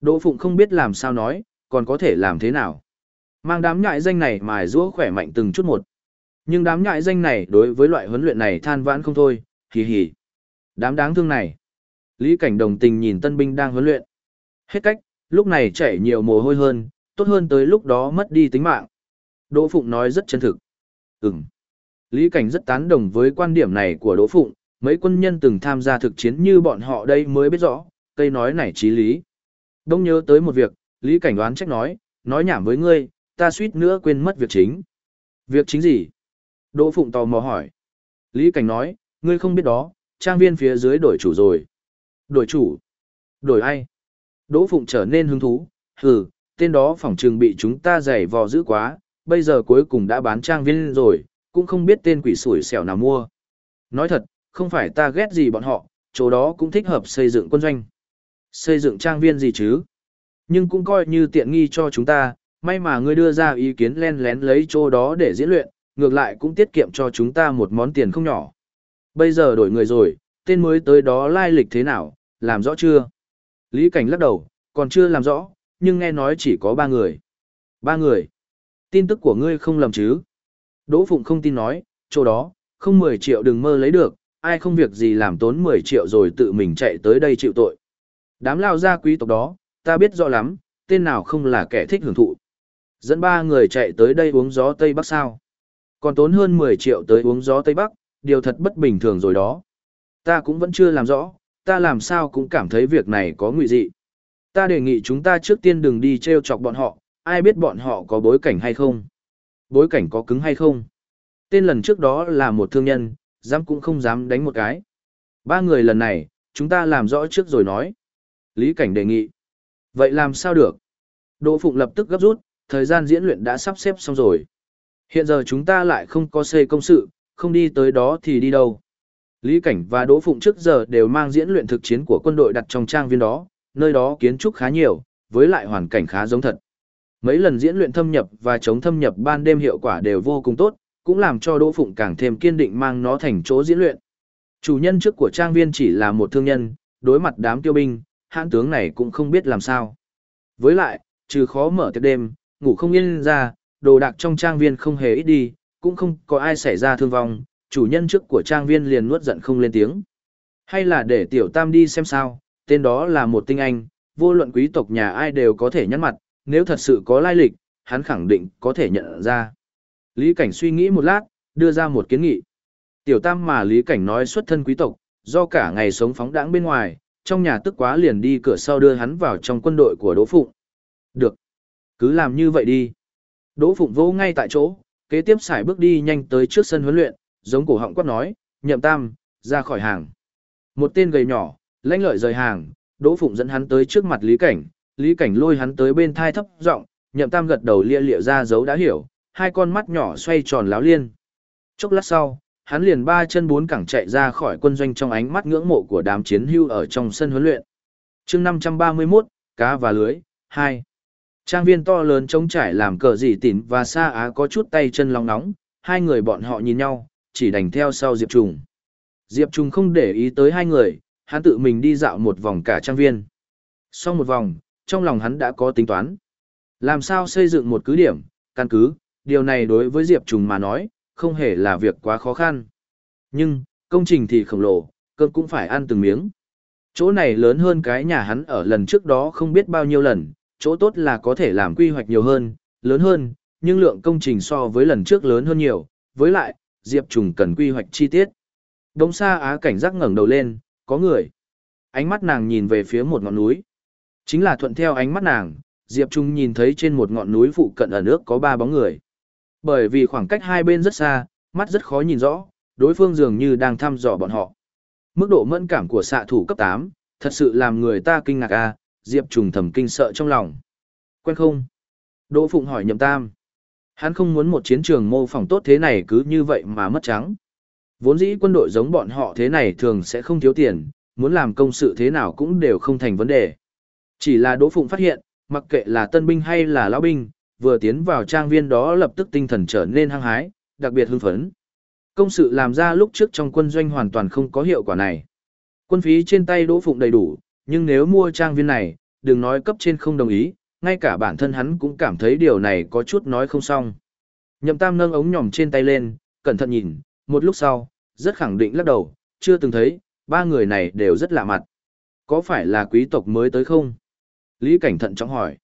Đỗ Phụng không biết làm sao nói, còn có thể làm thế nào? Mang đám nhại danh này mài rũa khỏe mạnh từng chút một. Nhưng đám nhại danh này đối với loại huấn luyện này than vãn không thôi, hì hì. Đám đáng thương này. Lý Cảnh đồng tình nhìn tân binh đang huấn luyện. Hết cách, lúc này chảy nhiều mồ hôi hơn, tốt hơn tới lúc đó mất đi tính mạng. Đỗ Phụng nói rất chân thực. Ừm. Lý Cảnh rất tán đồng với quan điểm này của Đỗ Phụng, mấy quân nhân từng tham gia thực chiến như bọn họ đây mới biết rõ, cây nói này trí lý. Đông nhớ tới một việc, Lý Cảnh đoán trách nói, nói nhảm với ngươi, ta suýt nữa quên mất việc chính. Việc chính gì? Đỗ Phụng tò mò hỏi. Lý Cảnh nói, ngươi không biết đó, trang viên phía dưới đổi chủ rồi. Đổi chủ? Đổi ai? Đỗ Phụng trở nên hứng thú, hừ, tên đó phỏng trường bị chúng ta giày vò dữ quá, bây giờ cuối cùng đã bán trang viên rồi, cũng không biết tên quỷ sủi xẻo nào mua. Nói thật, không phải ta ghét gì bọn họ, chỗ đó cũng thích hợp xây dựng quân doanh. Xây dựng trang viên gì chứ? Nhưng cũng coi như tiện nghi cho chúng ta, may mà ngươi đưa ra ý kiến len lén lấy chỗ đó để diễn luyện, ngược lại cũng tiết kiệm cho chúng ta một món tiền không nhỏ. Bây giờ đổi người rồi, tên mới tới đó lai lịch thế nào, làm rõ chưa? Lý Cảnh lắc đầu, còn chưa làm rõ, nhưng nghe nói chỉ có ba người. Ba người? Tin tức của ngươi không lầm chứ? Đỗ Phụng không tin nói, chỗ đó, không 10 triệu đừng mơ lấy được, ai không việc gì làm tốn 10 triệu rồi tự mình chạy tới đây chịu tội. Đám lao gia quý tộc đó, ta biết rõ lắm, tên nào không là kẻ thích hưởng thụ. Dẫn ba người chạy tới đây uống gió Tây Bắc sao. Còn tốn hơn 10 triệu tới uống gió Tây Bắc, điều thật bất bình thường rồi đó. Ta cũng vẫn chưa làm rõ, ta làm sao cũng cảm thấy việc này có nguy dị. Ta đề nghị chúng ta trước tiên đừng đi treo chọc bọn họ, ai biết bọn họ có bối cảnh hay không. Bối cảnh có cứng hay không. Tên lần trước đó là một thương nhân, dám cũng không dám đánh một cái. Ba người lần này, chúng ta làm rõ trước rồi nói. Lý Cảnh đề nghị. Vậy làm sao được? Đỗ Phụng lập tức gấp rút, thời gian diễn luyện đã sắp xếp xong rồi. Hiện giờ chúng ta lại không có xê công sự, không đi tới đó thì đi đâu. Lý Cảnh và Đỗ Phụng trước giờ đều mang diễn luyện thực chiến của quân đội đặt trong trang viên đó, nơi đó kiến trúc khá nhiều, với lại hoàn cảnh khá giống thật. Mấy lần diễn luyện thâm nhập và chống thâm nhập ban đêm hiệu quả đều vô cùng tốt, cũng làm cho Đỗ Phụng càng thêm kiên định mang nó thành chỗ diễn luyện. Chủ nhân trước của trang viên chỉ là một thương nhân, đối mặt đám tiêu binh, hãng tướng này cũng không biết làm sao. Với lại, trừ khó mở tiệc đêm, ngủ không yên ra, đồ đạc trong trang viên không hề ít đi, cũng không có ai xảy ra thương vong, chủ nhân trước của trang viên liền nuốt giận không lên tiếng. Hay là để tiểu tam đi xem sao, tên đó là một tinh anh, vô luận quý tộc nhà ai đều có thể nhăn mặt, nếu thật sự có lai lịch, hắn khẳng định có thể nhận ra. Lý Cảnh suy nghĩ một lát, đưa ra một kiến nghị. Tiểu tam mà Lý Cảnh nói xuất thân quý tộc, do cả ngày sống phóng đãng bên ngoài, trong nhà tức quá liền đi cửa sau đưa hắn vào trong quân đội của Đỗ Phụng. Được. Cứ làm như vậy đi. Đỗ Phụng vô ngay tại chỗ, kế tiếp xài bước đi nhanh tới trước sân huấn luyện, giống cổ họng quát nói, nhậm tam, ra khỏi hàng. Một tên gầy nhỏ, lãnh lợi rời hàng, Đỗ Phụng dẫn hắn tới trước mặt Lý Cảnh, Lý Cảnh lôi hắn tới bên thai thấp giọng, nhậm tam gật đầu lia lịa ra dấu đã hiểu, hai con mắt nhỏ xoay tròn láo liên. Chốc lát sau, hắn liền ba chân bốn cẳng chạy ra khỏi quân doanh trong ánh mắt ngưỡng mộ của đám chiến hưu ở trong sân huấn luyện. chương 531, cá và lưới, 2. Trang viên to lớn trống trải làm cờ dị tín và xa á có chút tay chân lòng nóng, hai người bọn họ nhìn nhau, chỉ đành theo sau Diệp Trùng. Diệp Trùng không để ý tới hai người, hắn tự mình đi dạo một vòng cả trang viên. Sau một vòng, trong lòng hắn đã có tính toán. Làm sao xây dựng một cứ điểm, căn cứ, điều này đối với Diệp Trùng mà nói, không hề là việc quá khó khăn. Nhưng, công trình thì khổng lồ, cơm cũng phải ăn từng miếng. Chỗ này lớn hơn cái nhà hắn ở lần trước đó không biết bao nhiêu lần, chỗ tốt là có thể làm quy hoạch nhiều hơn, lớn hơn, nhưng lượng công trình so với lần trước lớn hơn nhiều, với lại, Diệp Trùng cần quy hoạch chi tiết. Đống xa á cảnh giác ngẩng đầu lên, có người. Ánh mắt nàng nhìn về phía một ngọn núi. Chính là thuận theo ánh mắt nàng, Diệp Trung nhìn thấy trên một ngọn núi phụ cận ở nước có ba bóng người. Bởi vì khoảng cách hai bên rất xa, mắt rất khó nhìn rõ, đối phương dường như đang thăm dò bọn họ. Mức độ mẫn cảm của xạ thủ cấp 8, thật sự làm người ta kinh ngạc a, Diệp Trùng thầm kinh sợ trong lòng. Quen không? Đỗ Phụng hỏi Nhậm Tam. Hắn không muốn một chiến trường mô phỏng tốt thế này cứ như vậy mà mất trắng. Vốn dĩ quân đội giống bọn họ thế này thường sẽ không thiếu tiền, muốn làm công sự thế nào cũng đều không thành vấn đề. Chỉ là Đỗ Phụng phát hiện, mặc kệ là tân binh hay là lão binh, vừa tiến vào trang viên đó lập tức tinh thần trở nên hăng hái, đặc biệt hưng phấn. Công sự làm ra lúc trước trong quân doanh hoàn toàn không có hiệu quả này. Quân phí trên tay Đỗ Phụng đầy đủ, nhưng nếu mua trang viên này, đừng nói cấp trên không đồng ý, ngay cả bản thân hắn cũng cảm thấy điều này có chút nói không xong. Nhậm Tam nâng ống nhòm trên tay lên, cẩn thận nhìn, một lúc sau, rất khẳng định lắc đầu, chưa từng thấy, ba người này đều rất lạ mặt. Có phải là quý tộc mới tới không? Lý Cảnh thận trọng hỏi.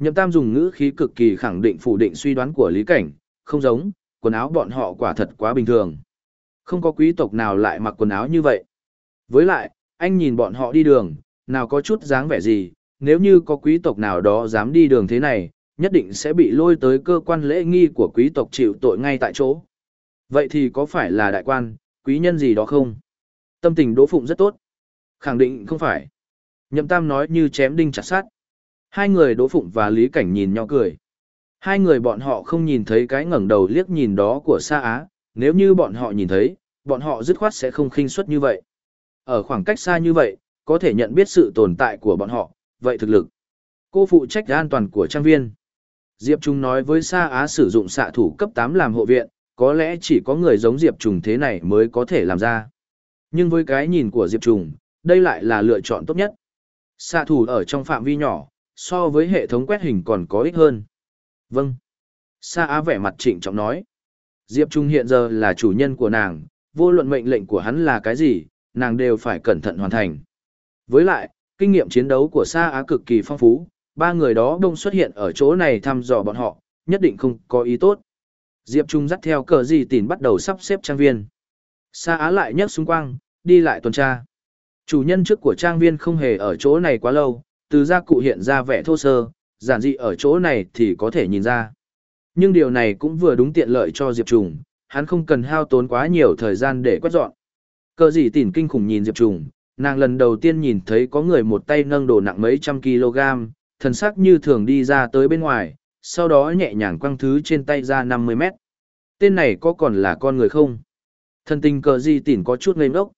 Nhậm Tam dùng ngữ khí cực kỳ khẳng định phủ định suy đoán của Lý Cảnh, không giống, quần áo bọn họ quả thật quá bình thường. Không có quý tộc nào lại mặc quần áo như vậy. Với lại, anh nhìn bọn họ đi đường, nào có chút dáng vẻ gì, nếu như có quý tộc nào đó dám đi đường thế này, nhất định sẽ bị lôi tới cơ quan lễ nghi của quý tộc chịu tội ngay tại chỗ. Vậy thì có phải là đại quan, quý nhân gì đó không? Tâm tình Đỗ Phụng rất tốt. Khẳng định không phải. Nhậm Tam nói như chém đinh chặt sát. Hai người Đỗ Phụng và Lý Cảnh nhìn nhau cười. Hai người bọn họ không nhìn thấy cái ngẩng đầu liếc nhìn đó của Sa Á, nếu như bọn họ nhìn thấy, bọn họ dứt khoát sẽ không khinh suất như vậy. Ở khoảng cách xa như vậy, có thể nhận biết sự tồn tại của bọn họ, vậy thực lực. Cô phụ trách an toàn của trang viên. Diệp Trung nói với Sa Á sử dụng xạ thủ cấp 8 làm hộ viện, có lẽ chỉ có người giống Diệp Trung thế này mới có thể làm ra. Nhưng với cái nhìn của Diệp Trung, đây lại là lựa chọn tốt nhất. Xạ thủ ở trong phạm vi nhỏ, so với hệ thống quét hình còn có ích hơn. Vâng. Sa Á vẻ mặt trịnh trọng nói. Diệp Trung hiện giờ là chủ nhân của nàng, vô luận mệnh lệnh của hắn là cái gì, nàng đều phải cẩn thận hoàn thành. Với lại, kinh nghiệm chiến đấu của Sa Á cực kỳ phong phú, ba người đó đông xuất hiện ở chỗ này thăm dò bọn họ, nhất định không có ý tốt. Diệp Trung dắt theo cờ gì tìn bắt đầu sắp xếp trang viên. Sa Á lại nhấc xung quang, đi lại tuần tra. Chủ nhân trước của trang viên không hề ở chỗ này quá lâu, từ gia cụ hiện ra vẻ thô sơ, giản dị ở chỗ này thì có thể nhìn ra. Nhưng điều này cũng vừa đúng tiện lợi cho Diệp Trùng, hắn không cần hao tốn quá nhiều thời gian để quét dọn. Cờ gì tỉn kinh khủng nhìn Diệp Trùng, nàng lần đầu tiên nhìn thấy có người một tay nâng đồ nặng mấy trăm kg, thần sắc như thường đi ra tới bên ngoài, sau đó nhẹ nhàng quăng thứ trên tay ra 50 mét. Tên này có còn là con người không? Thần tình cờ gì tỉn có chút ngây ngốc.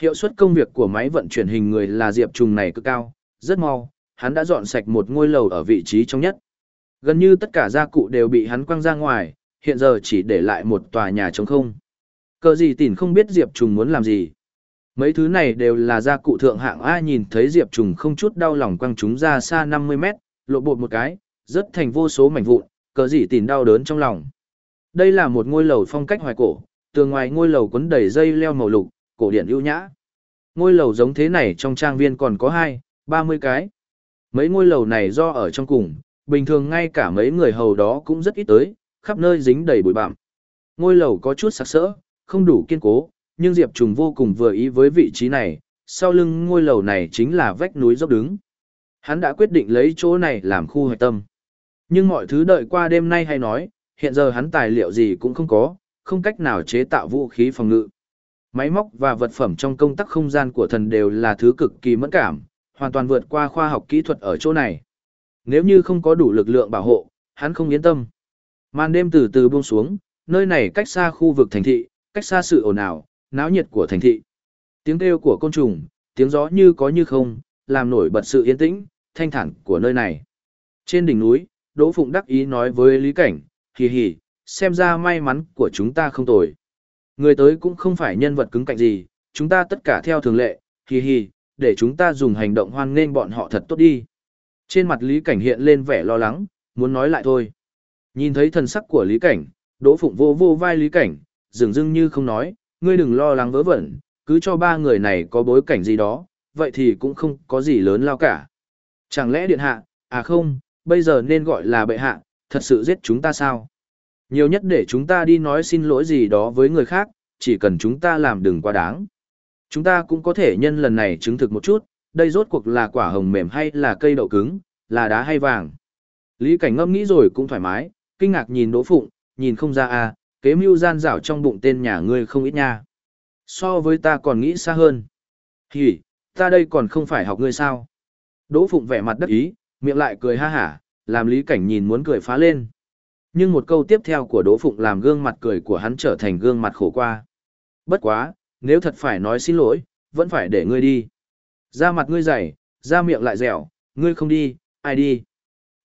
Hiệu suất công việc của máy vận chuyển hình người là Diệp Trùng này cực cao, rất mau, hắn đã dọn sạch một ngôi lầu ở vị trí trong nhất. Gần như tất cả gia cụ đều bị hắn quăng ra ngoài, hiện giờ chỉ để lại một tòa nhà trống không. Cờ gì tỉn không biết Diệp Trùng muốn làm gì. Mấy thứ này đều là gia cụ thượng hạng A nhìn thấy Diệp Trùng không chút đau lòng quăng chúng ra xa 50 mét, lộ bột một cái, rất thành vô số mảnh vụn, cờ gì tỉn đau đớn trong lòng. Đây là một ngôi lầu phong cách hoài cổ, tường ngoài ngôi lầu quấn đầy dây leo màu lục, cổ điển ưu nhã. Ngôi lầu giống thế này trong trang viên còn có hai, ba mươi cái. Mấy ngôi lầu này do ở trong cùng, bình thường ngay cả mấy người hầu đó cũng rất ít tới, khắp nơi dính đầy bụi bặm. Ngôi lầu có chút sặc sỡ, không đủ kiên cố, nhưng Diệp Trùng vô cùng vừa ý với vị trí này, sau lưng ngôi lầu này chính là vách núi dốc đứng. Hắn đã quyết định lấy chỗ này làm khu hoạch tâm. Nhưng mọi thứ đợi qua đêm nay hay nói, hiện giờ hắn tài liệu gì cũng không có, không cách nào chế tạo vũ khí phòng ngự. Máy móc và vật phẩm trong công tác không gian của thần đều là thứ cực kỳ mẫn cảm, hoàn toàn vượt qua khoa học kỹ thuật ở chỗ này. Nếu như không có đủ lực lượng bảo hộ, hắn không yên tâm. Màn đêm từ từ buông xuống, nơi này cách xa khu vực thành thị, cách xa sự ồn ào, náo nhiệt của thành thị. Tiếng kêu của côn trùng, tiếng gió như có như không, làm nổi bật sự yên tĩnh, thanh thản của nơi này. Trên đỉnh núi, Đỗ Phụng đắc ý nói với Lý Cảnh, hì hì, xem ra may mắn của chúng ta không tồi. Người tới cũng không phải nhân vật cứng cạnh gì, chúng ta tất cả theo thường lệ, hì hì, để chúng ta dùng hành động hoan nghênh bọn họ thật tốt đi. Trên mặt Lý Cảnh hiện lên vẻ lo lắng, muốn nói lại thôi. Nhìn thấy thần sắc của Lý Cảnh, Đỗ Phụng vô vô vai Lý Cảnh, dường dưng như không nói, ngươi đừng lo lắng vớ vẩn, cứ cho ba người này có bối cảnh gì đó, vậy thì cũng không có gì lớn lao cả. Chẳng lẽ điện hạ, à không, bây giờ nên gọi là bệ hạ, thật sự giết chúng ta sao? Nhiều nhất để chúng ta đi nói xin lỗi gì đó với người khác, chỉ cần chúng ta làm đừng quá đáng. Chúng ta cũng có thể nhân lần này chứng thực một chút, đây rốt cuộc là quả hồng mềm hay là cây đậu cứng, là đá hay vàng. Lý Cảnh ngâm nghĩ rồi cũng thoải mái, kinh ngạc nhìn Đỗ Phụng, nhìn không ra à, kế mưu gian rảo trong bụng tên nhà ngươi không ít nha. So với ta còn nghĩ xa hơn. Hỉ, ta đây còn không phải học ngươi sao. Đỗ Phụng vẻ mặt đắc ý, miệng lại cười ha hả, làm Lý Cảnh nhìn muốn cười phá lên. Nhưng một câu tiếp theo của Đỗ Phụng làm gương mặt cười của hắn trở thành gương mặt khổ qua. Bất quá, nếu thật phải nói xin lỗi, vẫn phải để ngươi đi. Ra mặt ngươi dày, ra miệng lại dẻo, ngươi không đi, ai đi.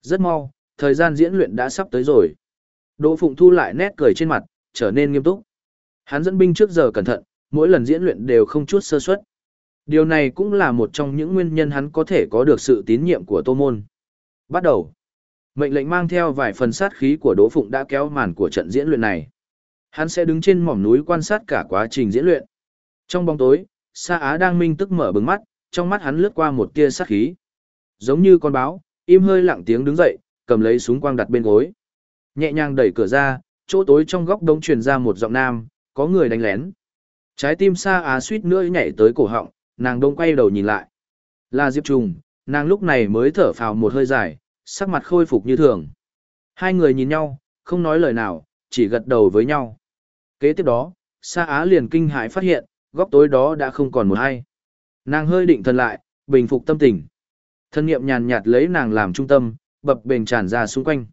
Rất mau, thời gian diễn luyện đã sắp tới rồi. Đỗ Phụng thu lại nét cười trên mặt, trở nên nghiêm túc. Hắn dẫn binh trước giờ cẩn thận, mỗi lần diễn luyện đều không chút sơ suất. Điều này cũng là một trong những nguyên nhân hắn có thể có được sự tín nhiệm của Tô Môn. Bắt đầu. Mệnh lệnh mang theo vài phần sát khí của Đỗ Phụng đã kéo màn của trận diễn luyện này. Hắn sẽ đứng trên mỏm núi quan sát cả quá trình diễn luyện. Trong bóng tối, Sa Á đang minh tức mở bừng mắt, trong mắt hắn lướt qua một tia sát khí. Giống như con báo, im hơi lặng tiếng đứng dậy, cầm lấy súng quang đặt bên gối. Nhẹ nhàng đẩy cửa ra, chỗ tối trong góc đống truyền ra một giọng nam, có người đánh lén. Trái tim Sa Á suýt nữa nhảy tới cổ họng, nàng đông quay đầu nhìn lại. Là Diệp Trùng, nàng lúc này mới thở phào một hơi dài, sắc mặt khôi phục như thường. Hai người nhìn nhau, không nói lời nào, chỉ gật đầu với nhau. Kế tiếp đó, Sa Á liền kinh hãi phát hiện, góc tối đó đã không còn một hay. Nàng hơi định thần lại, bình phục tâm tình. Thân niệm nhàn nhạt lấy nàng làm trung tâm, bập bềnh tràn ra xung quanh.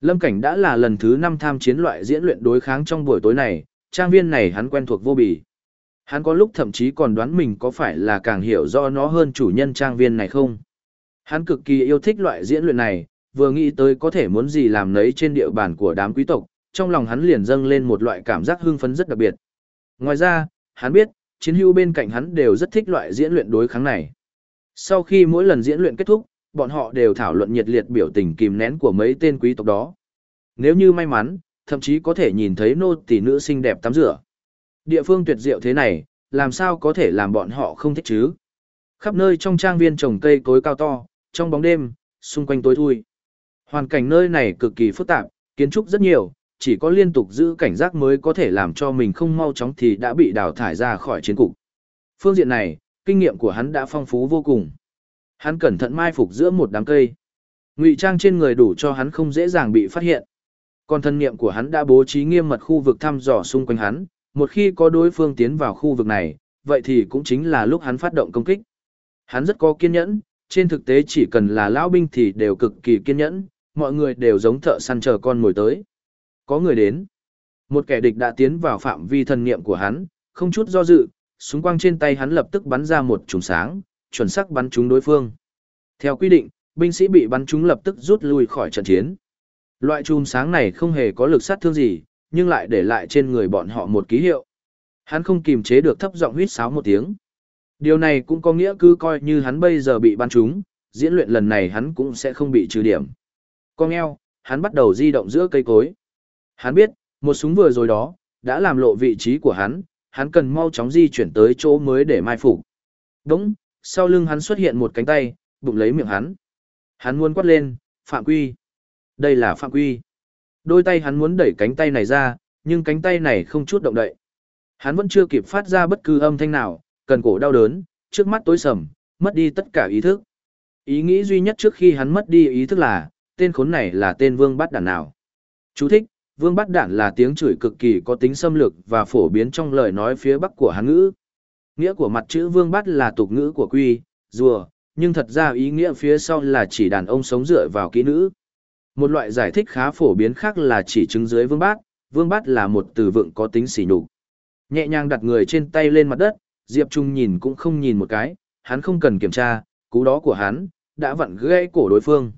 Lâm Cảnh đã là lần thứ 5 tham chiến loại diễn luyện đối kháng trong buổi tối này, trang viên này hắn quen thuộc vô bì. Hắn có lúc thậm chí còn đoán mình có phải là càng hiểu rõ nó hơn chủ nhân trang viên này không. Hắn cực kỳ yêu thích loại diễn luyện này, vừa nghĩ tới có thể muốn gì làm nấy trên địa bàn của đám quý tộc, trong lòng hắn liền dâng lên một loại cảm giác hưng phấn rất đặc biệt. Ngoài ra, hắn biết, chiến hữu bên cạnh hắn đều rất thích loại diễn luyện đối kháng này. Sau khi mỗi lần diễn luyện kết thúc, bọn họ đều thảo luận nhiệt liệt biểu tình kìm nén của mấy tên quý tộc đó. Nếu như may mắn, thậm chí có thể nhìn thấy nô tỷ nữ xinh đẹp tắm rửa. Địa phương tuyệt diệu thế này, làm sao có thể làm bọn họ không thích chứ? Khắp nơi trong trang viên trồng cây cối cao to, trong bóng đêm, xung quanh tối thui. Hoàn cảnh nơi này cực kỳ phức tạp, kiến trúc rất nhiều, chỉ có liên tục giữ cảnh giác mới có thể làm cho mình không mau chóng thì đã bị đào thải ra khỏi chiến cục. Phương diện này, kinh nghiệm của hắn đã phong phú vô cùng. Hắn cẩn thận mai phục giữa một đám cây. Ngụy trang trên người đủ cho hắn không dễ dàng bị phát hiện. Còn thân niệm của hắn đã bố trí nghiêm mật khu vực thăm dò xung quanh hắn, một khi có đối phương tiến vào khu vực này, vậy thì cũng chính là lúc hắn phát động công kích. Hắn rất có kiên nhẫn, trên thực tế chỉ cần là lão binh thì đều cực kỳ kiên nhẫn, mọi người đều giống thợ săn chờ con mồi tới. Có người đến. Một kẻ địch đã tiến vào phạm vi thần niệm của hắn, không chút do dự, súng quang trên tay hắn lập tức bắn ra một chùm sáng, chuẩn xác bắn trúng đối phương. Theo quy định, binh sĩ bị bắn trúng lập tức rút lui khỏi trận chiến. Loại chùm sáng này không hề có lực sát thương gì, nhưng lại để lại trên người bọn họ một ký hiệu. Hắn không kìm chế được thấp giọng huýt sáo một tiếng. Điều này cũng có nghĩa cứ coi như hắn bây giờ bị bắn trúng, diễn luyện lần này hắn cũng sẽ không bị trừ điểm. Con eo, hắn bắt đầu di động giữa cây cối. Hắn biết, một súng vừa rồi đó, đã làm lộ vị trí của hắn, hắn cần mau chóng di chuyển tới chỗ mới để mai phục. Đúng, sau lưng hắn xuất hiện một cánh tay, bụng lấy miệng hắn. Hắn muốn quát lên, phạm quy. Đây là phạm quy. Đôi tay hắn muốn đẩy cánh tay này ra, nhưng cánh tay này không chút động đậy. Hắn vẫn chưa kịp phát ra bất cứ âm thanh nào, cần cổ đau đớn, trước mắt tối sầm, mất đi tất cả ý thức. Ý nghĩ duy nhất trước khi hắn mất đi ý thức là, tên khốn này là tên vương bắt đản nào. Chú thích, vương bắt đản là tiếng chửi cực kỳ có tính xâm lược và phổ biến trong lời nói phía bắc của hán ngữ. Nghĩa của mặt chữ vương bắt là tục ngữ của quy, rùa, nhưng thật ra ý nghĩa phía sau là chỉ đàn ông sống dựa vào kỹ nữ. Một loại giải thích khá phổ biến khác là chỉ chứng dưới vương bát, vương bát là một từ vựng có tính xỉ nhục. Nhẹ nhàng đặt người trên tay lên mặt đất, Diệp Trung nhìn cũng không nhìn một cái, hắn không cần kiểm tra, cú đó của hắn, đã vặn gãy cổ đối phương.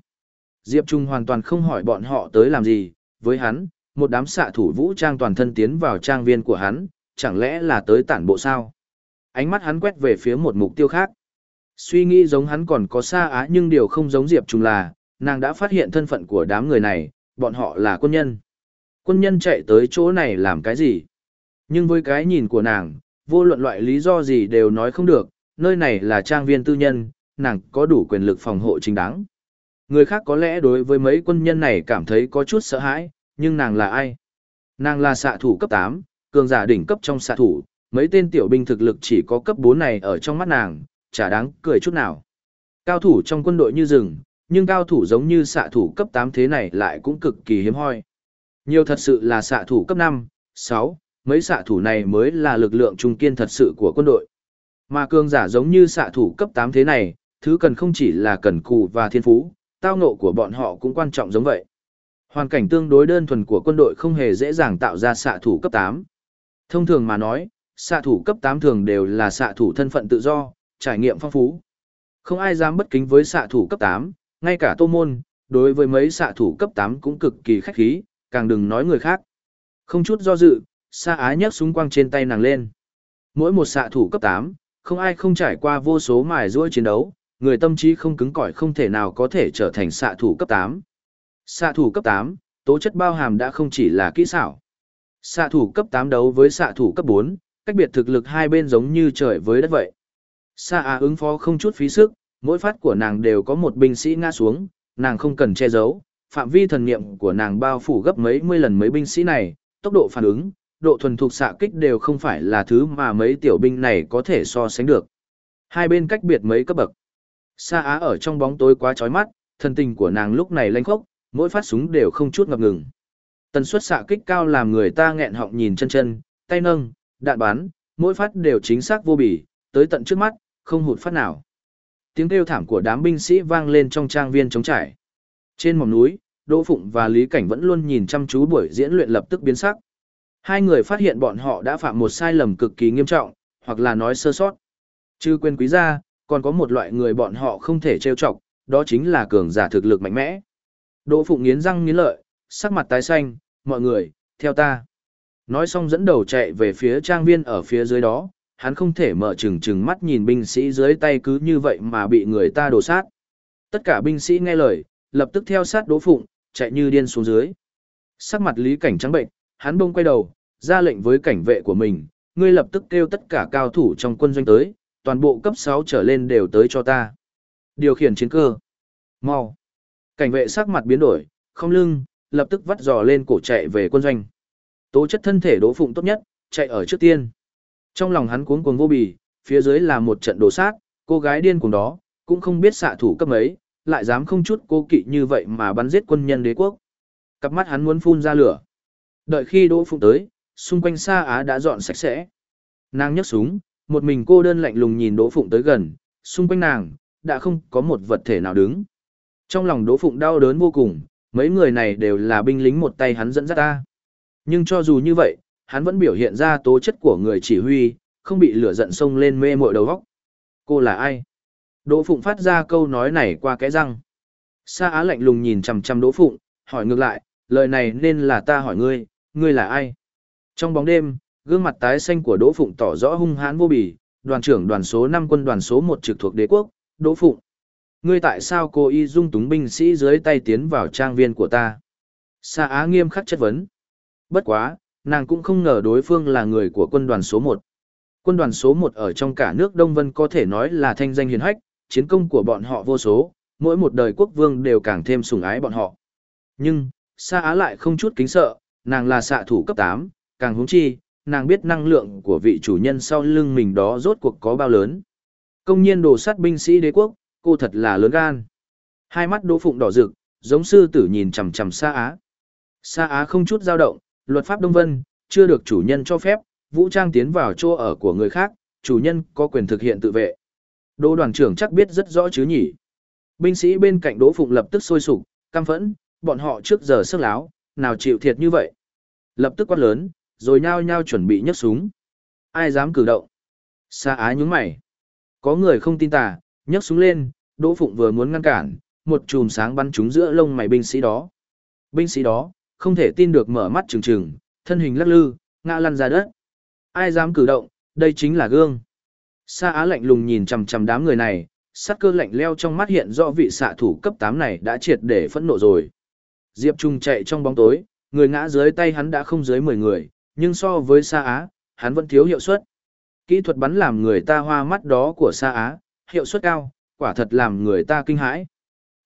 Diệp Trung hoàn toàn không hỏi bọn họ tới làm gì, với hắn, một đám xạ thủ vũ trang toàn thân tiến vào trang viên của hắn, chẳng lẽ là tới tản bộ sao? Ánh mắt hắn quét về phía một mục tiêu khác. Suy nghĩ giống hắn còn có xa á nhưng điều không giống Diệp Trung là, nàng đã phát hiện thân phận của đám người này, bọn họ là quân nhân. Quân nhân chạy tới chỗ này làm cái gì? Nhưng với cái nhìn của nàng, vô luận loại lý do gì đều nói không được, nơi này là trang viên tư nhân, nàng có đủ quyền lực phòng hộ chính đáng. Người khác có lẽ đối với mấy quân nhân này cảm thấy có chút sợ hãi, nhưng nàng là ai? Nàng là xạ thủ cấp 8, cường giả đỉnh cấp trong xạ thủ, mấy tên tiểu binh thực lực chỉ có cấp 4 này ở trong mắt nàng, chả đáng cười chút nào. Cao thủ trong quân đội như rừng, nhưng cao thủ giống như xạ thủ cấp 8 thế này lại cũng cực kỳ hiếm hoi. Nhiều thật sự là xạ thủ cấp 5, 6, mấy xạ thủ này mới là lực lượng trung kiên thật sự của quân đội. Mà cường giả giống như xạ thủ cấp 8 thế này, thứ cần không chỉ là cần cù và thiên phú, tao ngộ của bọn họ cũng quan trọng giống vậy. Hoàn cảnh tương đối đơn thuần của quân đội không hề dễ dàng tạo ra xạ thủ cấp 8. Thông thường mà nói, xạ thủ cấp 8 thường đều là xạ thủ thân phận tự do, trải nghiệm phong phú. Không ai dám bất kính với xạ thủ cấp 8, ngay cả tô môn, đối với mấy xạ thủ cấp 8 cũng cực kỳ khách khí, càng đừng nói người khác. Không chút do dự, Sa Á nhấc súng quang trên tay nàng lên. Mỗi một xạ thủ cấp 8, không ai không trải qua vô số mài giũa chiến đấu, người tâm trí không cứng cỏi không thể nào có thể trở thành xạ thủ cấp 8. Xạ thủ cấp 8, tố chất bao hàm đã không chỉ là kỹ xảo. Xạ thủ cấp 8 đấu với xạ thủ cấp 4, cách biệt thực lực hai bên giống như trời với đất vậy. Sa Á ứng phó không chút phí sức, mỗi phát của nàng đều có một binh sĩ ngã xuống, nàng không cần che giấu, phạm vi thần niệm của nàng bao phủ gấp mấy mươi lần mấy binh sĩ này, tốc độ phản ứng, độ thuần thục xạ kích đều không phải là thứ mà mấy tiểu binh này có thể so sánh được. Hai bên cách biệt mấy cấp bậc. Sa Á ở trong bóng tối quá chói mắt, thân tình của nàng lúc này lanh khốc, mỗi phát súng đều không chút ngập ngừng. Tần suất xạ kích cao làm người ta nghẹn họng nhìn chân chân, tay nâng, đạn bắn, mỗi phát đều chính xác vô bì, tới tận trước mắt, không hụt phát nào. Tiếng kêu thảm của đám binh sĩ vang lên trong trang viên trống trải. Trên mỏm núi, Đỗ Phụng và Lý Cảnh vẫn luôn nhìn chăm chú buổi diễn luyện lập tức biến sắc. Hai người phát hiện bọn họ đã phạm một sai lầm cực kỳ nghiêm trọng, hoặc là nói sơ sót. Chứ quên quý gia, còn có một loại người bọn họ không thể trêu chọc, đó chính là cường giả thực lực mạnh mẽ. Đỗ Phụng nghiến răng nghiến lợi, sắc mặt tái xanh, mọi người, theo ta. Nói xong dẫn đầu chạy về phía trang viên ở phía dưới đó, hắn không thể mở chừng chừng mắt nhìn binh sĩ dưới tay cứ như vậy mà bị người ta đổ sát. Tất cả binh sĩ nghe lời, lập tức theo sát Đỗ Phụng, chạy như điên xuống dưới. Sắc mặt Lý Cảnh trắng bệnh, hắn bông quay đầu, ra lệnh với cảnh vệ của mình, ngươi lập tức kêu tất cả cao thủ trong quân doanh tới, toàn bộ cấp 6 trở lên đều tới cho ta. Điều khiển chiến cơ. Mau. Cảnh vệ sắc mặt biến đổi, không lưng, lập tức vắt giò lên cổ chạy về quân doanh. Tố chất thân thể đỗ phụng tốt nhất, chạy ở trước tiên. Trong lòng hắn cuống cuồng vô bì, phía dưới là một trận đổ sát, cô gái điên cuồng đó, cũng không biết xạ thủ cấp mấy, lại dám không chút cô kỵ như vậy mà bắn giết quân nhân đế quốc. Cặp mắt hắn muốn phun ra lửa. Đợi khi đỗ phụng tới, xung quanh xa Á đã dọn sạch sẽ. Nàng nhấc súng, một mình cô đơn lạnh lùng nhìn Đỗ Phụng tới gần, xung quanh nàng, đã không có một vật thể nào đứng. Trong lòng Đỗ Phụng đau đớn vô cùng, mấy người này đều là binh lính một tay hắn dẫn dắt ta. Nhưng cho dù như vậy, hắn vẫn biểu hiện ra tố chất của người chỉ huy, không bị lửa giận sông lên mê mội đầu góc. Cô là ai? Đỗ Phụng phát ra câu nói này qua cái răng. Sa Á lạnh lùng nhìn chằm chằm Đỗ Phụng, hỏi ngược lại, lời này nên là ta hỏi ngươi, ngươi là ai? Trong bóng đêm, gương mặt tái xanh của Đỗ Phụng tỏ rõ hung hãn vô bì, đoàn trưởng đoàn số 5 quân đoàn số 1 trực thuộc đế quốc, Đỗ Phụng. Ngươi tại sao cô y dung túng binh sĩ dưới tay tiến vào trang viên của ta? Sa Á nghiêm khắc chất vấn. Bất quá, nàng cũng không ngờ đối phương là người của quân đoàn số 1. Quân đoàn số 1 ở trong cả nước Đông Vân có thể nói là thanh danh hiền hách, chiến công của bọn họ vô số, mỗi một đời quốc vương đều càng thêm sủng ái bọn họ. Nhưng, Sa Á lại không chút kính sợ, nàng là xạ thủ cấp 8, càng húng chi, nàng biết năng lượng của vị chủ nhân sau lưng mình đó rốt cuộc có bao lớn. Công nhiên đồ sát binh sĩ đế quốc, cô thật là lớn gan. Hai mắt Đỗ Phụng đỏ rực, giống sư tử nhìn chằm chằm Sa Á. Sa Á không chút dao động, luật pháp Đông Vân, chưa được chủ nhân cho phép, vũ trang tiến vào chỗ ở của người khác, chủ nhân có quyền thực hiện tự vệ. Đỗ đoàn trưởng chắc biết rất rõ chứ nhỉ. Binh sĩ bên cạnh Đỗ Phụng lập tức sôi sục, căm phẫn, bọn họ trước giờ sức láo, nào chịu thiệt như vậy. Lập tức quát lớn, rồi nhao nhao chuẩn bị nhấc súng. Ai dám cử động? Sa Á nhún mày. Có người không tin tà, nhấc súng lên, Đỗ Phụng vừa muốn ngăn cản, một chùm sáng bắn trúng giữa lông mày binh sĩ đó. Binh sĩ đó, không thể tin được mở mắt trừng trừng, thân hình lắc lư, ngã lăn ra đất. Ai dám cử động, đây chính là gương. Sa Á lạnh lùng nhìn chằm chằm đám người này, sát cơ lạnh leo trong mắt hiện rõ vị xạ thủ cấp 8 này đã triệt để phẫn nộ rồi. Diệp Trung chạy trong bóng tối, người ngã dưới tay hắn đã không dưới 10 người, nhưng so với Sa Á, hắn vẫn thiếu hiệu suất. Kỹ thuật bắn làm người ta hoa mắt đó của Sa Á, hiệu suất cao, quả thật làm người ta kinh hãi.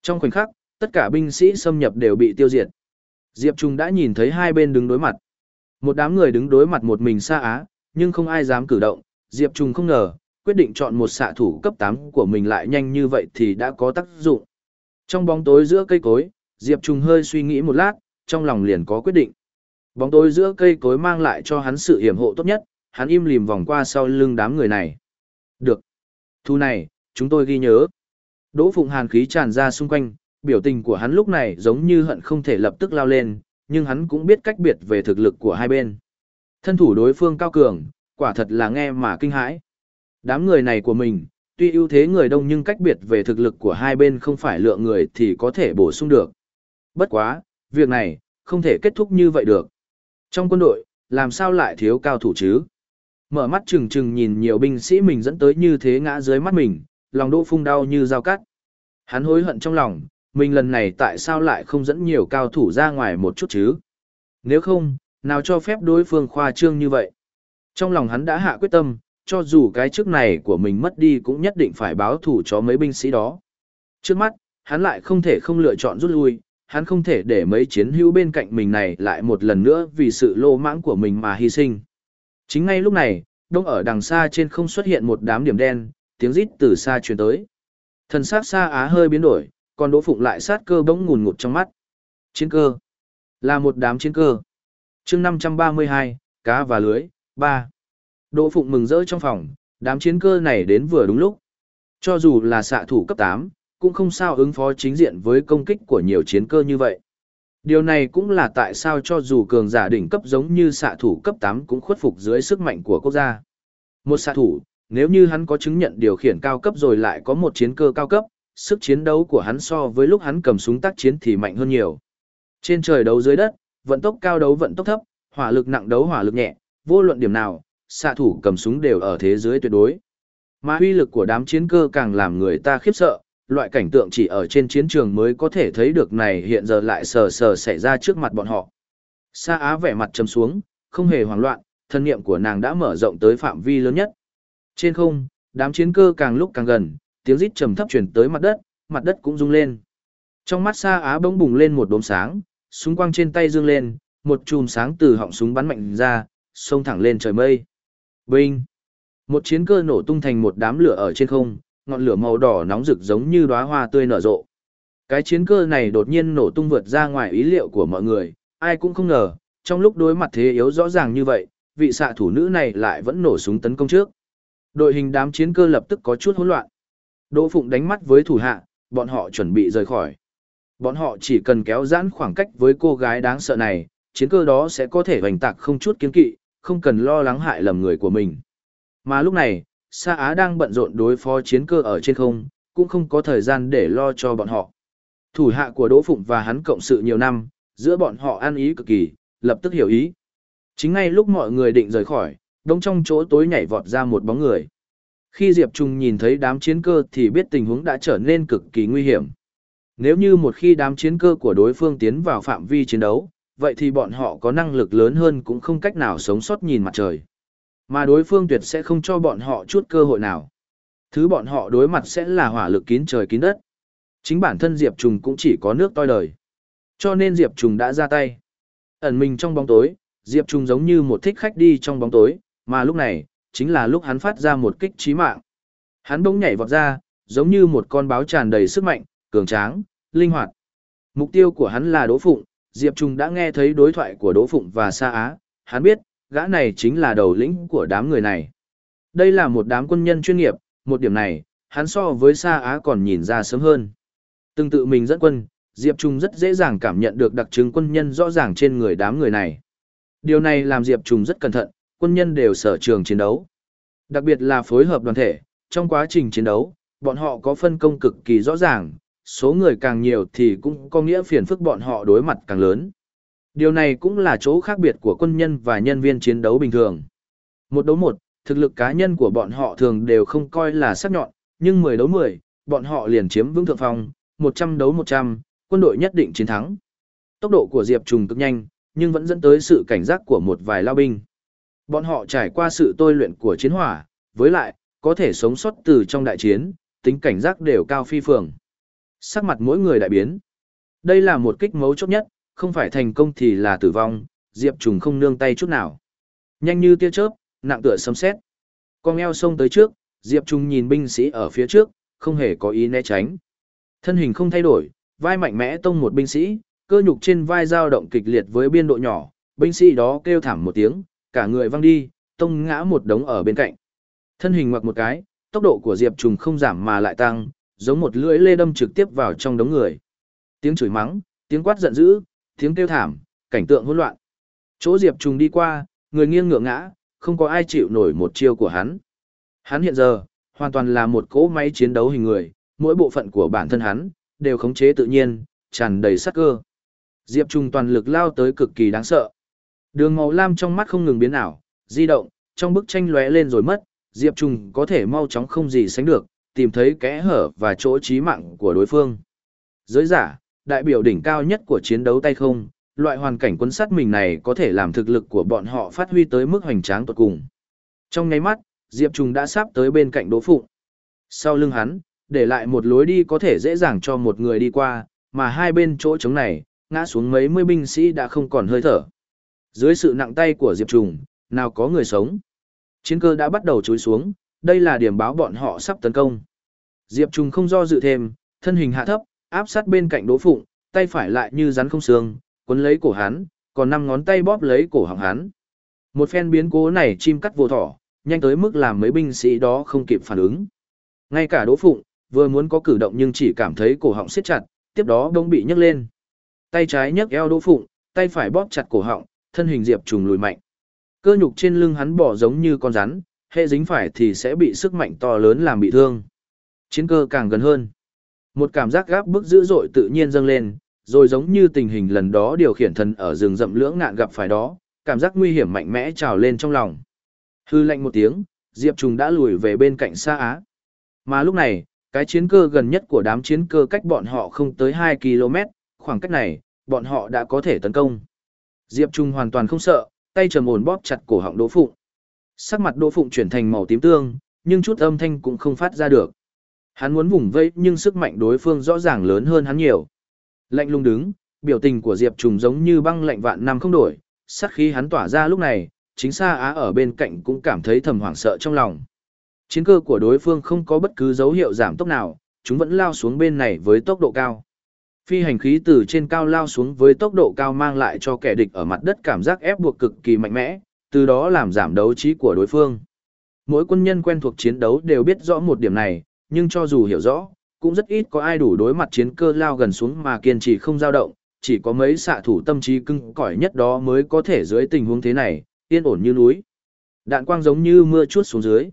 Trong khoảnh khắc, tất cả binh sĩ xâm nhập đều bị tiêu diệt. Diệp Trung đã nhìn thấy hai bên đứng đối mặt. Một đám người đứng đối mặt một mình xa Á, nhưng không ai dám cử động. Diệp Trung không ngờ, quyết định chọn một xạ thủ cấp 8 của mình lại nhanh như vậy thì đã có tác dụng. Trong bóng tối giữa cây cối, Diệp Trung hơi suy nghĩ một lát, trong lòng liền có quyết định. Bóng tối giữa cây cối mang lại cho hắn sự hiểm hộ tốt nhất, hắn im lìm vòng qua sau lưng đám người này. Được. Thu này, chúng tôi ghi nhớ. Đỗ Phụng Hàn khí tràn ra xung quanh, biểu tình của hắn lúc này giống như hận không thể lập tức lao lên, nhưng hắn cũng biết cách biệt về thực lực của hai bên. Thân thủ đối phương cao cường, quả thật là nghe mà kinh hãi. Đám người này của mình, tuy ưu thế người đông nhưng cách biệt về thực lực của hai bên không phải lượng người thì có thể bổ sung được. Bất quá, việc này, không thể kết thúc như vậy được. Trong quân đội, làm sao lại thiếu cao thủ chứ? Mở mắt chừng chừng nhìn nhiều binh sĩ mình dẫn tới như thế ngã dưới mắt mình, lòng đỗ phung đau như dao cắt. Hắn hối hận trong lòng, mình lần này tại sao lại không dẫn nhiều cao thủ ra ngoài một chút chứ? Nếu không, nào cho phép đối phương khoa trương như vậy? Trong lòng hắn đã hạ quyết tâm, cho dù cái chức này của mình mất đi cũng nhất định phải báo thủ cho mấy binh sĩ đó. Trước mắt, hắn lại không thể không lựa chọn rút lui, hắn không thể để mấy chiến hữu bên cạnh mình này lại một lần nữa vì sự lô mãng của mình mà hy sinh. Chính ngay lúc này, đông ở đằng xa trên không xuất hiện một đám điểm đen, tiếng rít từ xa truyền tới. Thần sắc xa á hơi biến đổi, còn đỗ phụng lại sát cơ bỗng ngùn ngụt trong mắt. Chiến cơ. Là một đám chiến cơ. chương 532, cá và lưới, 3. Đỗ phụng mừng rỡ trong phòng, đám chiến cơ này đến vừa đúng lúc. Cho dù là xạ thủ cấp 8, cũng không sao ứng phó chính diện với công kích của nhiều chiến cơ như vậy. Điều này cũng là tại sao cho dù cường giả đỉnh cấp giống như xạ thủ cấp 8 cũng khuất phục dưới sức mạnh của quốc gia. Một xạ thủ, nếu như hắn có chứng nhận điều khiển cao cấp rồi lại có một chiến cơ cao cấp, sức chiến đấu của hắn so với lúc hắn cầm súng tác chiến thì mạnh hơn nhiều. Trên trời đấu dưới đất, vận tốc cao đấu vận tốc thấp, hỏa lực nặng đấu hỏa lực nhẹ, vô luận điểm nào, xạ thủ cầm súng đều ở thế giới tuyệt đối. Mà uy lực của đám chiến cơ càng làm người ta khiếp sợ, loại cảnh tượng chỉ ở trên chiến trường mới có thể thấy được này hiện giờ lại sờ sờ xảy ra trước mặt bọn họ. Sa Á vẻ mặt trầm xuống, không hề hoảng loạn, thân niệm của nàng đã mở rộng tới phạm vi lớn nhất. Trên không, đám chiến cơ càng lúc càng gần, tiếng rít trầm thấp truyền tới mặt đất, mặt đất cũng rung lên. Trong mắt xa Á bỗng bùng lên một đốm sáng, súng quang trên tay dương lên, một chùm sáng từ họng súng bắn mạnh ra, xông thẳng lên trời mây. Binh! Một chiến cơ nổ tung thành một đám lửa ở trên không, ngọn lửa màu đỏ nóng rực giống như đóa hoa tươi nở rộ. Cái chiến cơ này đột nhiên nổ tung vượt ra ngoài ý liệu của mọi người, ai cũng không ngờ, trong lúc đối mặt thế yếu rõ ràng như vậy, vị xạ thủ nữ này lại vẫn nổ súng tấn công trước. Đội hình đám chiến cơ lập tức có chút hỗn loạn. Đỗ Phụng đánh mắt với thủ hạ, bọn họ chuẩn bị rời khỏi. Bọn họ chỉ cần kéo giãn khoảng cách với cô gái đáng sợ này, chiến cơ đó sẽ có thể hoành tạc không chút kiên kỵ, không cần lo lắng hại lầm người của mình. Mà lúc này, Sa Á đang bận rộn đối phó chiến cơ ở trên không, cũng không có thời gian để lo cho bọn họ. Thủ hạ của Đỗ Phụng và hắn cộng sự nhiều năm, giữa bọn họ ăn ý cực kỳ, lập tức hiểu ý. Chính ngay lúc mọi người định rời khỏi, đông trong chỗ tối nhảy vọt ra một bóng người. Khi Diệp Trung nhìn thấy đám chiến cơ thì biết tình huống đã trở nên cực kỳ nguy hiểm. Nếu như một khi đám chiến cơ của đối phương tiến vào phạm vi chiến đấu, vậy thì bọn họ có năng lực lớn hơn cũng không cách nào sống sót nhìn mặt trời. Mà đối phương tuyệt sẽ không cho bọn họ chút cơ hội nào. Thứ bọn họ đối mặt sẽ là hỏa lực kín trời kín đất. Chính bản thân Diệp Trùng cũng chỉ có nước toi đời. Cho nên Diệp Trùng đã ra tay. Ẩn mình trong bóng tối, Diệp Trùng giống như một thích khách đi trong bóng tối, mà lúc này, chính là lúc hắn phát ra một kích trí mạng. Hắn bỗng nhảy vọt ra, giống như một con báo tràn đầy sức mạnh, cường tráng, linh hoạt. Mục tiêu của hắn là Đỗ Phụng, Diệp Trung đã nghe thấy đối thoại của Đỗ Phụng và Sa Á, hắn biết, gã này chính là đầu lĩnh của đám người này. Đây là một đám quân nhân chuyên nghiệp, một điểm này, hắn so với Sa Á còn nhìn ra sớm hơn. Từng tự mình dẫn quân, Diệp Trung rất dễ dàng cảm nhận được đặc trưng quân nhân rõ ràng trên người đám người này. Điều này làm Diệp Trung rất cẩn thận, quân nhân đều sở trường chiến đấu. Đặc biệt là phối hợp đoàn thể, trong quá trình chiến đấu, bọn họ có phân công cực kỳ rõ ràng, số người càng nhiều thì cũng có nghĩa phiền phức bọn họ đối mặt càng lớn. Điều này cũng là chỗ khác biệt của quân nhân và nhân viên chiến đấu bình thường. Một đấu một, thực lực cá nhân của bọn họ thường đều không coi là sắc nhọn, nhưng 10 đấu 10, bọn họ liền chiếm vững thượng phong, 100 đấu 100, quân đội nhất định chiến thắng. Tốc độ của Diệp Trùng cực nhanh, nhưng vẫn dẫn tới sự cảnh giác của một vài lao binh. Bọn họ trải qua sự tôi luyện của chiến hỏa, với lại, có thể sống sót từ trong đại chiến, tính cảnh giác đều cao phi phường. Sắc mặt mỗi người đại biến. Đây là một kích mấu chốt nhất, không phải thành công thì là tử vong, Diệp Trùng không nương tay chút nào. Nhanh như tia chớp, nặng tựa sấm sét. Con eo xông tới trước, Diệp Trùng nhìn binh sĩ ở phía trước, không hề có ý né tránh. Thân hình không thay đổi, vai mạnh mẽ tông một binh sĩ, cơ nhục trên vai dao động kịch liệt với biên độ nhỏ, binh sĩ đó kêu thảm một tiếng, cả người văng đi, tông ngã một đống ở bên cạnh. Thân hình ngoặc một cái, tốc độ của Diệp Trùng không giảm mà lại tăng, giống một lưỡi lê đâm trực tiếp vào trong đống người. Tiếng chửi mắng, tiếng quát giận dữ, tiếng kêu thảm, cảnh tượng hỗn loạn. Chỗ Diệp Trùng đi qua, người nghiêng ngựa ngã, không có ai chịu nổi một chiêu của hắn. Hắn hiện giờ, hoàn toàn là một cỗ máy chiến đấu hình người, mỗi bộ phận của bản thân hắn, đều khống chế tự nhiên, tràn đầy sắc cơ. Diệp Trùng toàn lực lao tới cực kỳ đáng sợ. Đường màu lam trong mắt không ngừng biến ảo, di động, trong bức tranh lóe lên rồi mất, Diệp Trùng có thể mau chóng không gì sánh được, tìm thấy kẽ hở và chỗ chí mạng của đối phương. Giới giả, đại biểu đỉnh cao nhất của chiến đấu tay không, loại hoàn cảnh quân sát mình này có thể làm thực lực của bọn họ phát huy tới mức hoành tráng tột cùng. Trong nháy mắt, Diệp Trùng đã sắp tới bên cạnh Đỗ Phụng. Sau lưng hắn, để lại một lối đi có thể dễ dàng cho một người đi qua, mà hai bên chỗ trống này, ngã xuống mấy mươi binh sĩ đã không còn hơi thở. Dưới sự nặng tay của Diệp Trùng, nào có người sống. Chiến cơ đã bắt đầu chối xuống, đây là điểm báo bọn họ sắp tấn công. Diệp Trùng không do dự thêm, thân hình hạ thấp, áp sát bên cạnh Đỗ Phụng, tay phải lại như rắn không xương, cuốn lấy cổ hắn, còn năm ngón tay bóp lấy cổ họng hắn. Một phen biến cố này chim cắt vô thỏ, nhanh tới mức làm mấy binh sĩ đó không kịp phản ứng. Ngay cả Đỗ Phụng, vừa muốn có cử động nhưng chỉ cảm thấy cổ họng siết chặt, tiếp đó đông bị nhấc lên. Tay trái nhấc eo Đỗ Phụng, tay phải bóp chặt cổ họng, thân hình Diệp Trùng lùi mạnh. Cơ nhục trên lưng hắn bỏ giống như con rắn, hệ dính phải thì sẽ bị sức mạnh to lớn làm bị thương. Chiến cơ càng gần hơn. Một cảm giác gáp bức dữ dội tự nhiên dâng lên, rồi giống như tình hình lần đó điều khiển thần ở rừng rậm lưỡng nạn gặp phải đó, cảm giác nguy hiểm mạnh mẽ trào lên trong lòng. Hư lạnh một tiếng, Diệp Trùng đã lùi về bên cạnh xa Á. Mà lúc này, cái chiến cơ gần nhất của đám chiến cơ cách bọn họ không tới hai km, khoảng cách này, bọn họ đã có thể tấn công. Diệp Trung hoàn toàn không sợ, tay trầm ổn bóp chặt cổ họng Đỗ Phụng. Sắc mặt Đỗ Phụng chuyển thành màu tím tương, nhưng chút âm thanh cũng không phát ra được. Hắn muốn vùng vẫy nhưng sức mạnh đối phương rõ ràng lớn hơn hắn nhiều. Lạnh lùng đứng, biểu tình của Diệp Trùng giống như băng lạnh vạn năm không đổi, sát khí hắn tỏa ra lúc này, chính Sa Á ở bên cạnh cũng cảm thấy thầm hoảng sợ trong lòng. Chiến cơ của đối phương không có bất cứ dấu hiệu giảm tốc nào, chúng vẫn lao xuống bên này với tốc độ cao. Phi hành khí từ trên cao lao xuống với tốc độ cao mang lại cho kẻ địch ở mặt đất cảm giác ép buộc cực kỳ mạnh mẽ, từ đó làm giảm đấu trí của đối phương. Mỗi quân nhân quen thuộc chiến đấu đều biết rõ một điểm này, nhưng cho dù hiểu rõ, cũng rất ít có ai đủ đối mặt chiến cơ lao gần xuống mà kiên trì không dao động, chỉ có mấy xạ thủ tâm trí cưng cỏi nhất đó mới có thể dưới tình huống thế này, yên ổn như núi. Đạn quang giống như mưa chuốt xuống dưới.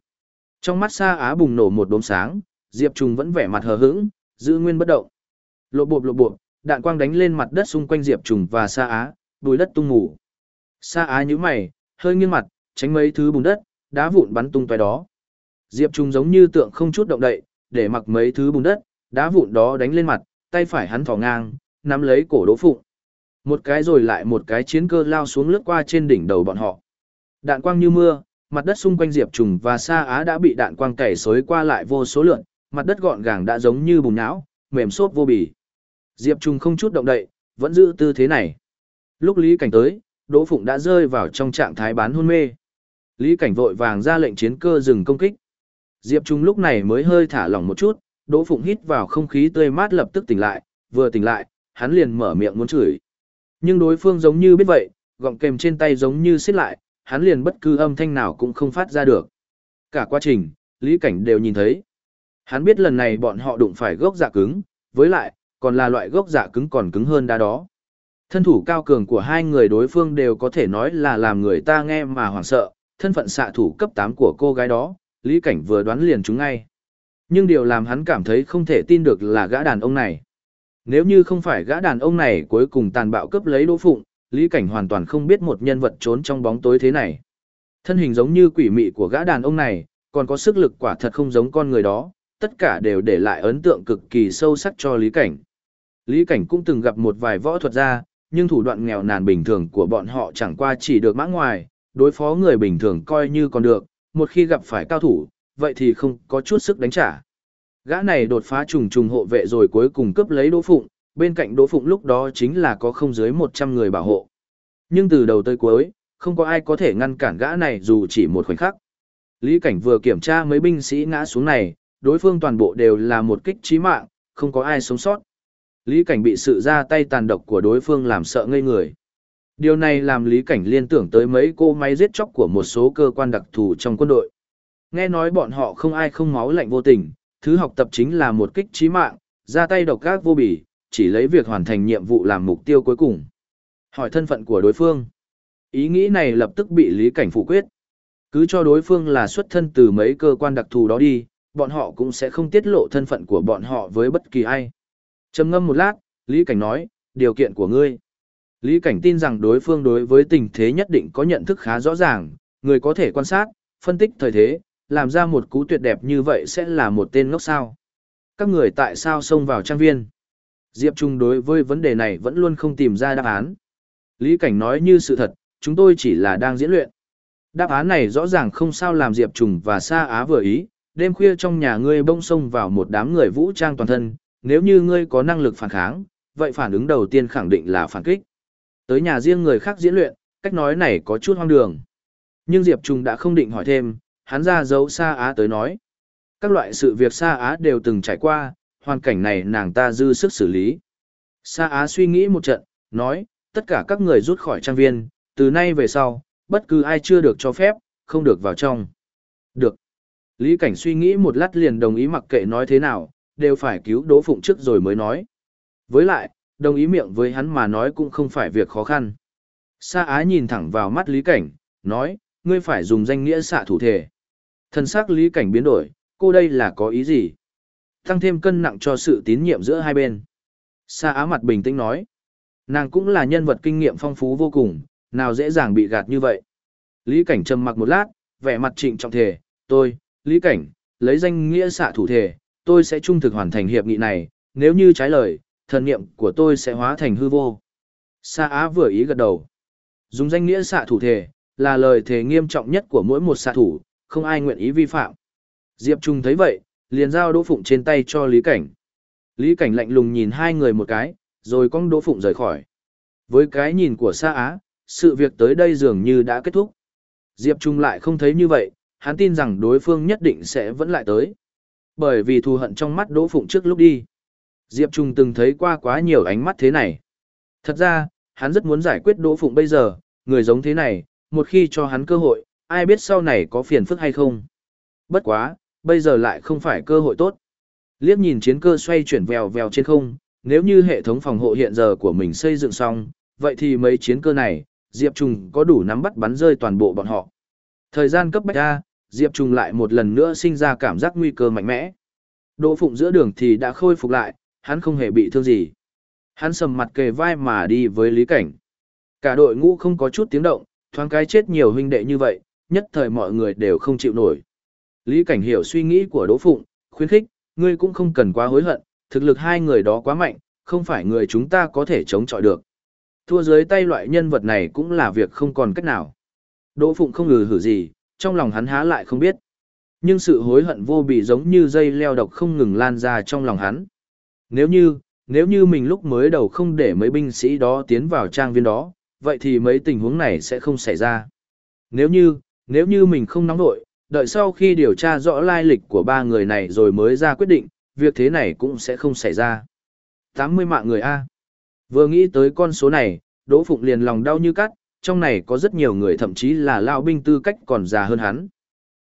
Trong mắt Sa Á bùng nổ một đốm sáng, Diệp Trùng vẫn vẻ mặt hờ hững, giữ nguyên bất động. Lộ bộp lộ bộp, đạn quang đánh lên mặt đất xung quanh Diệp Trùng và Sa Á, bùi đất tung mù. Sa Á nhíu mày, hơi nghiêng mặt, tránh mấy thứ bùn đất, đá vụn bắn tung tóe đó. Diệp Trùng giống như tượng không chút động đậy, để mặc mấy thứ bùn đất, đá vụn đó đánh lên mặt, tay phải hắn thò ngang, nắm lấy cổ Đỗ Phụng. Một cái rồi lại một cái chiến cơ lao xuống lướt qua trên đỉnh đầu bọn họ. Đạn quang như mưa, mặt đất xung quanh Diệp Trùng và Sa Á đã bị đạn quang cày xối qua lại vô số lượn, mặt đất gọn gàng đã giống như bùn não, mềm xốp vô bì. Diệp Trung không chút động đậy, vẫn giữ tư thế này. Lúc Lý Cảnh tới, Đỗ Phụng đã rơi vào trong trạng thái bán hôn mê. Lý Cảnh vội vàng ra lệnh chiến cơ dừng công kích. Diệp Trung lúc này mới hơi thả lỏng một chút, Đỗ Phụng hít vào không khí tươi mát lập tức tỉnh lại, vừa tỉnh lại, hắn liền mở miệng muốn chửi. Nhưng đối phương giống như biết vậy, gọng kềm trên tay giống như xiết lại, hắn liền bất cứ âm thanh nào cũng không phát ra được. Cả quá trình, Lý Cảnh đều nhìn thấy. Hắn biết lần này bọn họ đụng phải gốc dạ cứng, với lại, còn là loại gốc dạ cứng còn cứng hơn đá đó. Thân thủ cao cường của hai người đối phương đều có thể nói là làm người ta nghe mà hoảng sợ, thân phận xạ thủ cấp 8 của cô gái đó, Lý Cảnh vừa đoán liền chúng ngay. Nhưng điều làm hắn cảm thấy không thể tin được là gã đàn ông này. Nếu như không phải gã đàn ông này cuối cùng tàn bạo cướp lấy Đỗ Phụng, Lý Cảnh hoàn toàn không biết một nhân vật trốn trong bóng tối thế này. Thân hình giống như quỷ mị của gã đàn ông này, còn có sức lực quả thật không giống con người đó, tất cả đều để lại ấn tượng cực kỳ sâu sắc cho Lý Cảnh. Lý Cảnh cũng từng gặp một vài võ thuật gia, nhưng thủ đoạn nghèo nàn bình thường của bọn họ chẳng qua chỉ được mã ngoài, đối phó người bình thường coi như còn được, một khi gặp phải cao thủ, vậy thì không có chút sức đánh trả. Gã này đột phá trùng trùng hộ vệ rồi cuối cùng cướp lấy Đỗ Phụng, bên cạnh Đỗ Phụng lúc đó chính là có không dưới 100 người bảo hộ. Nhưng từ đầu tới cuối, không có ai có thể ngăn cản gã này dù chỉ một khoảnh khắc. Lý Cảnh vừa kiểm tra mấy binh sĩ ngã xuống này, đối phương toàn bộ đều là một kích chí mạng, không có ai sống sót. Lý Cảnh bị sự ra tay tàn độc của đối phương làm sợ ngây người. Điều này làm Lý Cảnh liên tưởng tới mấy cô máy giết chóc của một số cơ quan đặc thù trong quân đội. Nghe nói bọn họ không ai không máu lạnh vô tình, thứ học tập chính là một kích trí mạng, ra tay độc ác vô bỉ, chỉ lấy việc hoàn thành nhiệm vụ làm mục tiêu cuối cùng. Hỏi thân phận của đối phương. Ý nghĩ này lập tức bị Lý Cảnh phủ quyết. Cứ cho đối phương là xuất thân từ mấy cơ quan đặc thù đó đi, bọn họ cũng sẽ không tiết lộ thân phận của bọn họ với bất kỳ ai. Trầm ngâm một lát, Lý Cảnh nói, điều kiện của ngươi. Lý Cảnh tin rằng đối phương đối với tình thế nhất định có nhận thức khá rõ ràng, người có thể quan sát, phân tích thời thế, làm ra một cú tuyệt đẹp như vậy sẽ là một tên ngốc sao. Các người tại sao xông vào trang viên? Diệp Trung đối với vấn đề này vẫn luôn không tìm ra đáp án. Lý Cảnh nói như sự thật, chúng tôi chỉ là đang diễn luyện. Đáp án này rõ ràng không sao làm Diệp Trùng và Sa Á vừa ý, đêm khuya trong nhà ngươi bông xông vào một đám người vũ trang toàn thân, nếu như ngươi có năng lực phản kháng, vậy phản ứng đầu tiên khẳng định là phản kích. Tới nhà riêng người khác diễn luyện, cách nói này có chút hoang đường. Nhưng Diệp Trung đã không định hỏi thêm, hắn ra dấu Sa Á tới nói. Các loại sự việc Sa Á đều từng trải qua, hoàn cảnh này nàng ta dư sức xử lý. Sa Á suy nghĩ một trận, nói, tất cả các người rút khỏi trang viên, từ nay về sau, bất cứ ai chưa được cho phép, không được vào trong. Được. Lý Cảnh suy nghĩ một lát liền đồng ý mặc kệ nói thế nào, đều phải cứu Đỗ Phụng trước rồi mới nói. Với lại, đồng ý miệng với hắn mà nói cũng không phải việc khó khăn. Sa Á nhìn thẳng vào mắt Lý Cảnh, nói, ngươi phải dùng danh nghĩa xạ thủ thể. Thần sắc Lý Cảnh biến đổi, cô đây là có ý gì? Tăng thêm cân nặng cho sự tín nhiệm giữa hai bên. Sa Á mặt bình tĩnh nói, nàng cũng là nhân vật kinh nghiệm phong phú vô cùng, nào dễ dàng bị gạt như vậy. Lý Cảnh trầm mặc một lát, vẻ mặt trịnh trọng thể, tôi, Lý Cảnh, lấy danh nghĩa xạ thủ thể, tôi sẽ trung thực hoàn thành hiệp nghị này, nếu như trái lời, thần niệm của tôi sẽ hóa thành hư vô. Sa Á vừa ý gật đầu. Dùng danh nghĩa xạ thủ thể, là lời thề nghiêm trọng nhất của mỗi một xạ thủ, không ai nguyện ý vi phạm. Diệp Trung thấy vậy, liền giao Đỗ Phụng trên tay cho Lý Cảnh. Lý Cảnh lạnh lùng nhìn hai người một cái, rồi cong Đỗ Phụng rời khỏi. Với cái nhìn của Sa Á, sự việc tới đây dường như đã kết thúc. Diệp Trung lại không thấy như vậy, hắn tin rằng đối phương nhất định sẽ vẫn lại tới. Bởi vì thù hận trong mắt Đỗ Phụng trước lúc đi. Diệp Trung từng thấy qua quá nhiều ánh mắt thế này. Thật ra, hắn rất muốn giải quyết Đỗ Phụng bây giờ, người giống thế này, một khi cho hắn cơ hội, ai biết sau này có phiền phức hay không. Bất quá, bây giờ lại không phải cơ hội tốt. Liếc nhìn chiến cơ xoay chuyển vèo vèo trên không, nếu như hệ thống phòng hộ hiện giờ của mình xây dựng xong, vậy thì mấy chiến cơ này, Diệp Trung có đủ nắm bắt bắn rơi toàn bộ bọn họ. Thời gian cấp bách ra, Diệp Trung lại một lần nữa sinh ra cảm giác nguy cơ mạnh mẽ. Đỗ Phụng giữa đường thì đã khôi phục lại, hắn không hề bị thương gì. Hắn sầm mặt kề vai mà đi với Lý Cảnh. Cả đội ngũ không có chút tiếng động, thoáng cái chết nhiều huynh đệ như vậy, nhất thời mọi người đều không chịu nổi. Lý Cảnh hiểu suy nghĩ của Đỗ Phụng, khuyến khích, ngươi cũng không cần quá hối hận, thực lực hai người đó quá mạnh, không phải người chúng ta có thể chống chọi được. Thua dưới tay loại nhân vật này cũng là việc không còn cách nào. Đỗ Phụng không ngừ hử gì, trong lòng hắn há lại không biết. Nhưng sự hối hận vô bị giống như dây leo độc không ngừng lan ra trong lòng hắn. Nếu như, nếu như mình lúc mới đầu không để mấy binh sĩ đó tiến vào trang viên đó, vậy thì mấy tình huống này sẽ không xảy ra. Nếu như, nếu như mình không nóng nội, đợi sau khi điều tra rõ lai lịch của ba người này rồi mới ra quyết định, việc thế này cũng sẽ không xảy ra. 80 mạng người A. Vừa nghĩ tới con số này, Đỗ Phụng liền lòng đau như cắt, trong này có rất nhiều người thậm chí là lao binh tư cách còn già hơn hắn.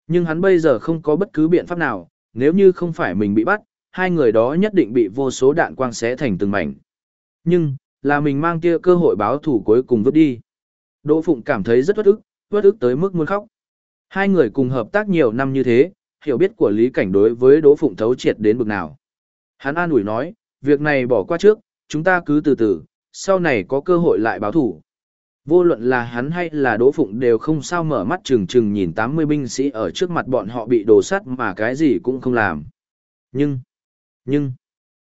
Nhưng hắn bây giờ không có bất cứ biện pháp nào, nếu như không phải mình bị bắt, hai người đó nhất định bị vô số đạn quang xé thành từng mảnh. Nhưng, là mình mang kia cơ hội báo thủ cuối cùng vứt đi. Đỗ Phụng cảm thấy rất uất ức, uất ức tới mức muốn khóc. Hai người cùng hợp tác nhiều năm như thế, hiểu biết của Lý Cảnh đối với Đỗ Phụng thấu triệt đến bực nào. Hắn an ủi nói, việc này bỏ qua trước, chúng ta cứ từ từ, sau này có cơ hội lại báo thủ. Vô luận là hắn hay là Đỗ Phụng đều không sao mở mắt chừng chừng nhìn 80 binh sĩ ở trước mặt bọn họ bị đổ sắt mà cái gì cũng không làm. Nhưng, nhưng,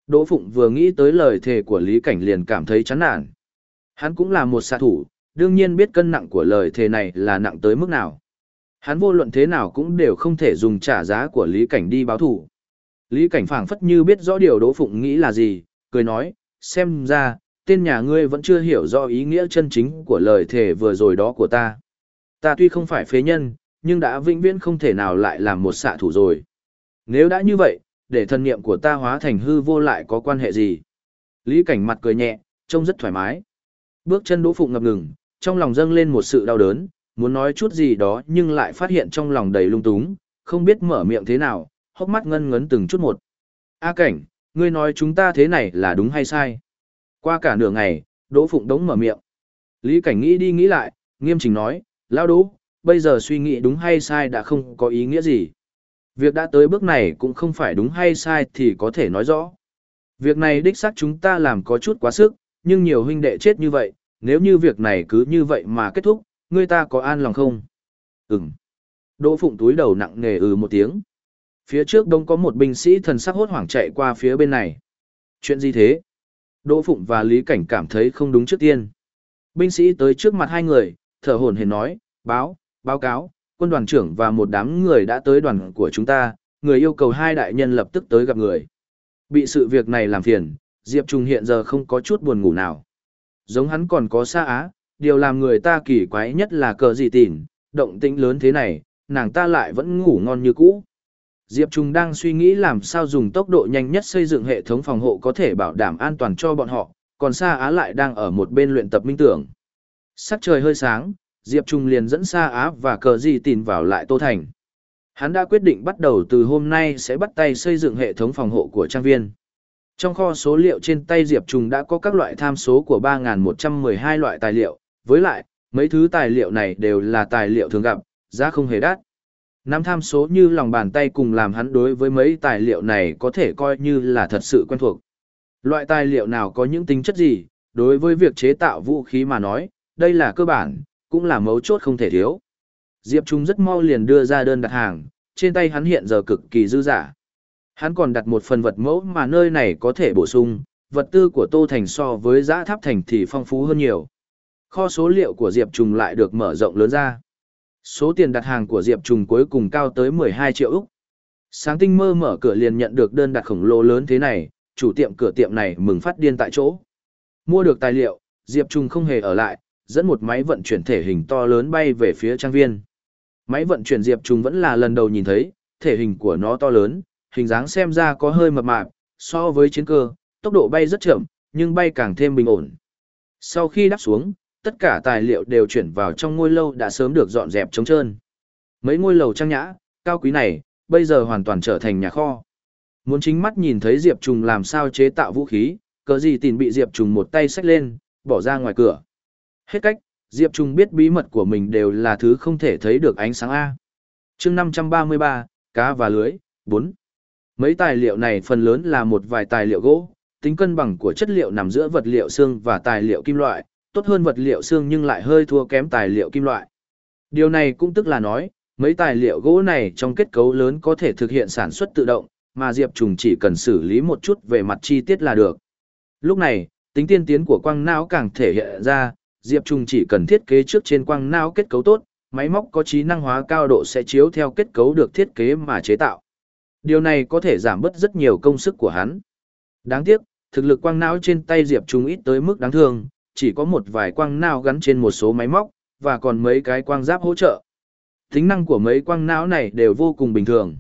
Đỗ Phụng vừa nghĩ tới lời thề của Lý Cảnh liền cảm thấy chán nản. Hắn cũng là một xạ thủ, đương nhiên biết cân nặng của lời thề này là nặng tới mức nào. Hắn vô luận thế nào cũng đều không thể dùng trả giá của Lý Cảnh đi báo thủ. Lý Cảnh phảng phất như biết rõ điều Đỗ Phụng nghĩ là gì, cười nói, xem ra, tên nhà ngươi vẫn chưa hiểu rõ ý nghĩa chân chính của lời thề vừa rồi đó của ta. Ta tuy không phải phế nhân, nhưng đã vĩnh viễn không thể nào lại làm một xạ thủ rồi. Nếu đã như vậy, để thân niệm của ta hóa thành hư vô lại có quan hệ gì? Lý cảnh mặt cười nhẹ, trông rất thoải mái. Bước chân đỗ phụng ngập ngừng, trong lòng dâng lên một sự đau đớn, muốn nói chút gì đó nhưng lại phát hiện trong lòng đầy lung túng, không biết mở miệng thế nào, hốc mắt ngân ngấn từng chút một. A cảnh, ngươi nói chúng ta thế này là đúng hay sai? Qua cả nửa ngày, Đỗ Phụng đống mở miệng. Lý Cảnh nghĩ đi nghĩ lại, nghiêm chỉnh nói, lao đỗ, bây giờ suy nghĩ đúng hay sai đã không có ý nghĩa gì. Việc đã tới bước này cũng không phải đúng hay sai thì có thể nói rõ. Việc này đích xác chúng ta làm có chút quá sức, nhưng nhiều huynh đệ chết như vậy, nếu như việc này cứ như vậy mà kết thúc, người ta có an lòng không? Ừm. Đỗ Phụng túi đầu nặng nề ừ một tiếng. Phía trước đông có một binh sĩ thần sắc hốt hoảng chạy qua phía bên này. Chuyện gì thế? Đỗ Phụng và Lý Cảnh cảm thấy không đúng trước tiên. Binh sĩ tới trước mặt hai người, thở hổn hển nói, báo, báo cáo, quân đoàn trưởng và một đám người đã tới đoàn của chúng ta, người yêu cầu hai đại nhân lập tức tới gặp người. Bị sự việc này làm phiền, Diệp Trung hiện giờ không có chút buồn ngủ nào. Giống hắn còn có xa á, điều làm người ta kỳ quái nhất là cờ gì tỉn, động tĩnh lớn thế này, nàng ta lại vẫn ngủ ngon như cũ. Diệp Trung đang suy nghĩ làm sao dùng tốc độ nhanh nhất xây dựng hệ thống phòng hộ có thể bảo đảm an toàn cho bọn họ, còn Sa Á lại đang ở một bên luyện tập minh tưởng. Sắc trời hơi sáng, Diệp Trung liền dẫn Sa Á và cờ gì tìm vào lại Tô Thành. Hắn đã quyết định bắt đầu từ hôm nay sẽ bắt tay xây dựng hệ thống phòng hộ của trang viên. Trong kho số liệu trên tay Diệp Trung đã có các loại tham số của 3.112 loại tài liệu, với lại, mấy thứ tài liệu này đều là tài liệu thường gặp, giá không hề đắt. Năm tham số như lòng bàn tay cùng làm hắn đối với mấy tài liệu này có thể coi như là thật sự quen thuộc. Loại tài liệu nào có những tính chất gì, đối với việc chế tạo vũ khí mà nói, đây là cơ bản, cũng là mấu chốt không thể thiếu. Diệp Trung rất mau liền đưa ra đơn đặt hàng, trên tay hắn hiện giờ cực kỳ dư giả. Hắn còn đặt một phần vật mẫu mà nơi này có thể bổ sung, vật tư của Tô Thành so với giã tháp thành thì phong phú hơn nhiều. Kho số liệu của Diệp Trung lại được mở rộng lớn ra. Số tiền đặt hàng của Diệp Trùng cuối cùng cao tới 12 triệu Úc. Sáng tinh mơ mở cửa liền nhận được đơn đặt khổng lồ lớn thế này, chủ tiệm cửa tiệm này mừng phát điên tại chỗ. Mua được tài liệu, Diệp Trùng không hề ở lại, dẫn một máy vận chuyển thể hình to lớn bay về phía trang viên. Máy vận chuyển Diệp Trùng vẫn là lần đầu nhìn thấy, thể hình của nó to lớn, hình dáng xem ra có hơi mập mạp, so với chiến cơ, tốc độ bay rất chậm, nhưng bay càng thêm bình ổn. Sau khi đáp xuống, tất cả tài liệu đều chuyển vào trong ngôi lâu đã sớm được dọn dẹp trống trơn. Mấy ngôi lầu trang nhã, cao quý này, bây giờ hoàn toàn trở thành nhà kho. Muốn chính mắt nhìn thấy Diệp Trùng làm sao chế tạo vũ khí, cớ gì tìm bị Diệp Trùng một tay xách lên, bỏ ra ngoài cửa. Hết cách, Diệp Trùng biết bí mật của mình đều là thứ không thể thấy được ánh sáng A. chương 533, cá và lưới, 4. Mấy tài liệu này phần lớn là một vài tài liệu gỗ, tính cân bằng của chất liệu nằm giữa vật liệu xương và tài liệu kim loại, tốt hơn vật liệu xương nhưng lại hơi thua kém tài liệu kim loại. Điều này cũng tức là nói, mấy tài liệu gỗ này trong kết cấu lớn có thể thực hiện sản xuất tự động, mà Diệp Trùng chỉ cần xử lý một chút về mặt chi tiết là được. Lúc này, tính tiên tiến của quang não càng thể hiện ra, Diệp Trùng chỉ cần thiết kế trước trên quang não kết cấu tốt, máy móc có trí năng hóa cao độ sẽ chiếu theo kết cấu được thiết kế mà chế tạo. Điều này có thể giảm bớt rất nhiều công sức của hắn. Đáng tiếc, thực lực quang não trên tay Diệp Trùng ít tới mức đáng thương, chỉ có một vài quang não gắn trên một số máy móc, và còn mấy cái quang giáp hỗ trợ. Tính năng của mấy quang não này đều vô cùng bình thường.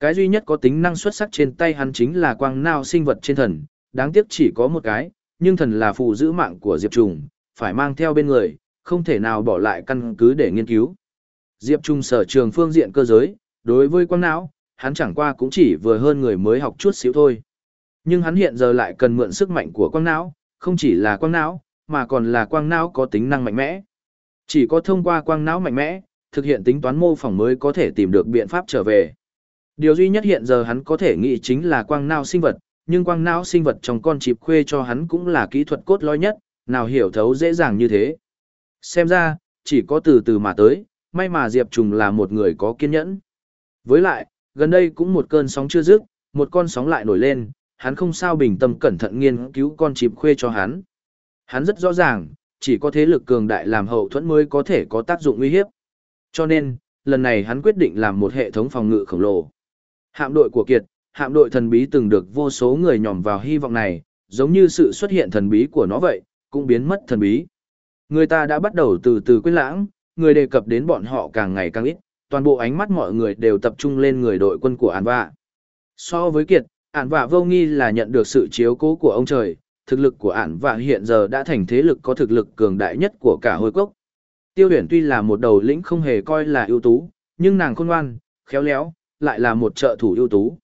Cái duy nhất có tính năng xuất sắc trên tay hắn chính là quang não sinh vật trên thần, đáng tiếc chỉ có một cái, nhưng thần là phụ giữ mạng của Diệp Trùng, phải mang theo bên người, không thể nào bỏ lại căn cứ để nghiên cứu. Diệp Trung sở trường phương diện cơ giới, đối với quang não, hắn chẳng qua cũng chỉ vừa hơn người mới học chút xíu thôi. Nhưng hắn hiện giờ lại cần mượn sức mạnh của quang não, không chỉ là quang não, mà còn là quang não có tính năng mạnh mẽ. Chỉ có thông qua quang não mạnh mẽ, thực hiện tính toán mô phỏng mới có thể tìm được biện pháp trở về. Điều duy nhất hiện giờ hắn có thể nghĩ chính là quang não sinh vật, nhưng quang não sinh vật trong con chịp khuê cho hắn cũng là kỹ thuật cốt lõi nhất, nào hiểu thấu dễ dàng như thế. Xem ra, chỉ có từ từ mà tới, may mà Diệp Trùng là một người có kiên nhẫn. Với lại, gần đây cũng một cơn sóng chưa dứt, một con sóng lại nổi lên, hắn không sao bình tâm cẩn thận nghiên cứu con chịp khuê cho hắn. Hắn rất rõ ràng, chỉ có thế lực cường đại làm hậu thuẫn mới có thể có tác dụng uy hiếp. Cho nên, lần này hắn quyết định làm một hệ thống phòng ngự khổng lồ. Hạm đội của Kiệt, hạm đội thần bí từng được vô số người nhòm vào hy vọng này, giống như sự xuất hiện thần bí của nó vậy, cũng biến mất thần bí. Người ta đã bắt đầu từ từ quên lãng, người đề cập đến bọn họ càng ngày càng ít, toàn bộ ánh mắt mọi người đều tập trung lên người đội quân của An Vạ. So với Kiệt, An Vạ vô nghi là nhận được sự chiếu cố của ông trời, thực lực của ản vạ hiện giờ đã thành thế lực có thực lực cường đại nhất của cả hồi cốc. Tiêu huyền tuy là một đầu lĩnh không hề coi là ưu tú, nhưng nàng khôn ngoan, khéo léo, lại là một trợ thủ ưu tú.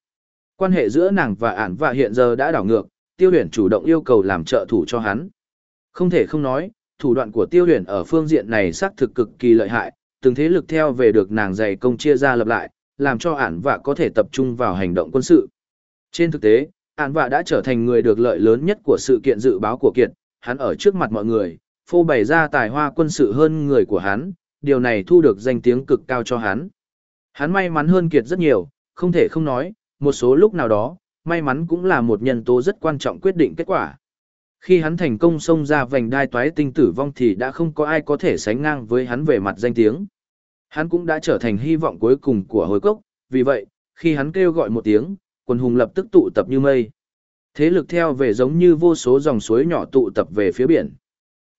Quan hệ giữa nàng và ản vạ hiện giờ đã đảo ngược, tiêu huyền chủ động yêu cầu làm trợ thủ cho hắn. Không thể không nói, thủ đoạn của tiêu huyền ở phương diện này xác thực cực kỳ lợi hại, từng thế lực theo về được nàng dày công chia ra lập lại, làm cho ản vạ có thể tập trung vào hành động quân sự. Trên thực tế, Ản vạ đã trở thành người được lợi lớn nhất của sự kiện dự báo của Kiệt, hắn ở trước mặt mọi người, phô bày ra tài hoa quân sự hơn người của hắn, điều này thu được danh tiếng cực cao cho hắn. Hắn may mắn hơn Kiệt rất nhiều, không thể không nói, một số lúc nào đó, may mắn cũng là một nhân tố rất quan trọng quyết định kết quả. Khi hắn thành công xông ra vành đai toái tinh tử vong thì đã không có ai có thể sánh ngang với hắn về mặt danh tiếng. Hắn cũng đã trở thành hy vọng cuối cùng của hồi cốc, vì vậy, khi hắn kêu gọi một tiếng, quần hùng lập tức tụ tập như mây. Thế lực theo về giống như vô số dòng suối nhỏ tụ tập về phía biển.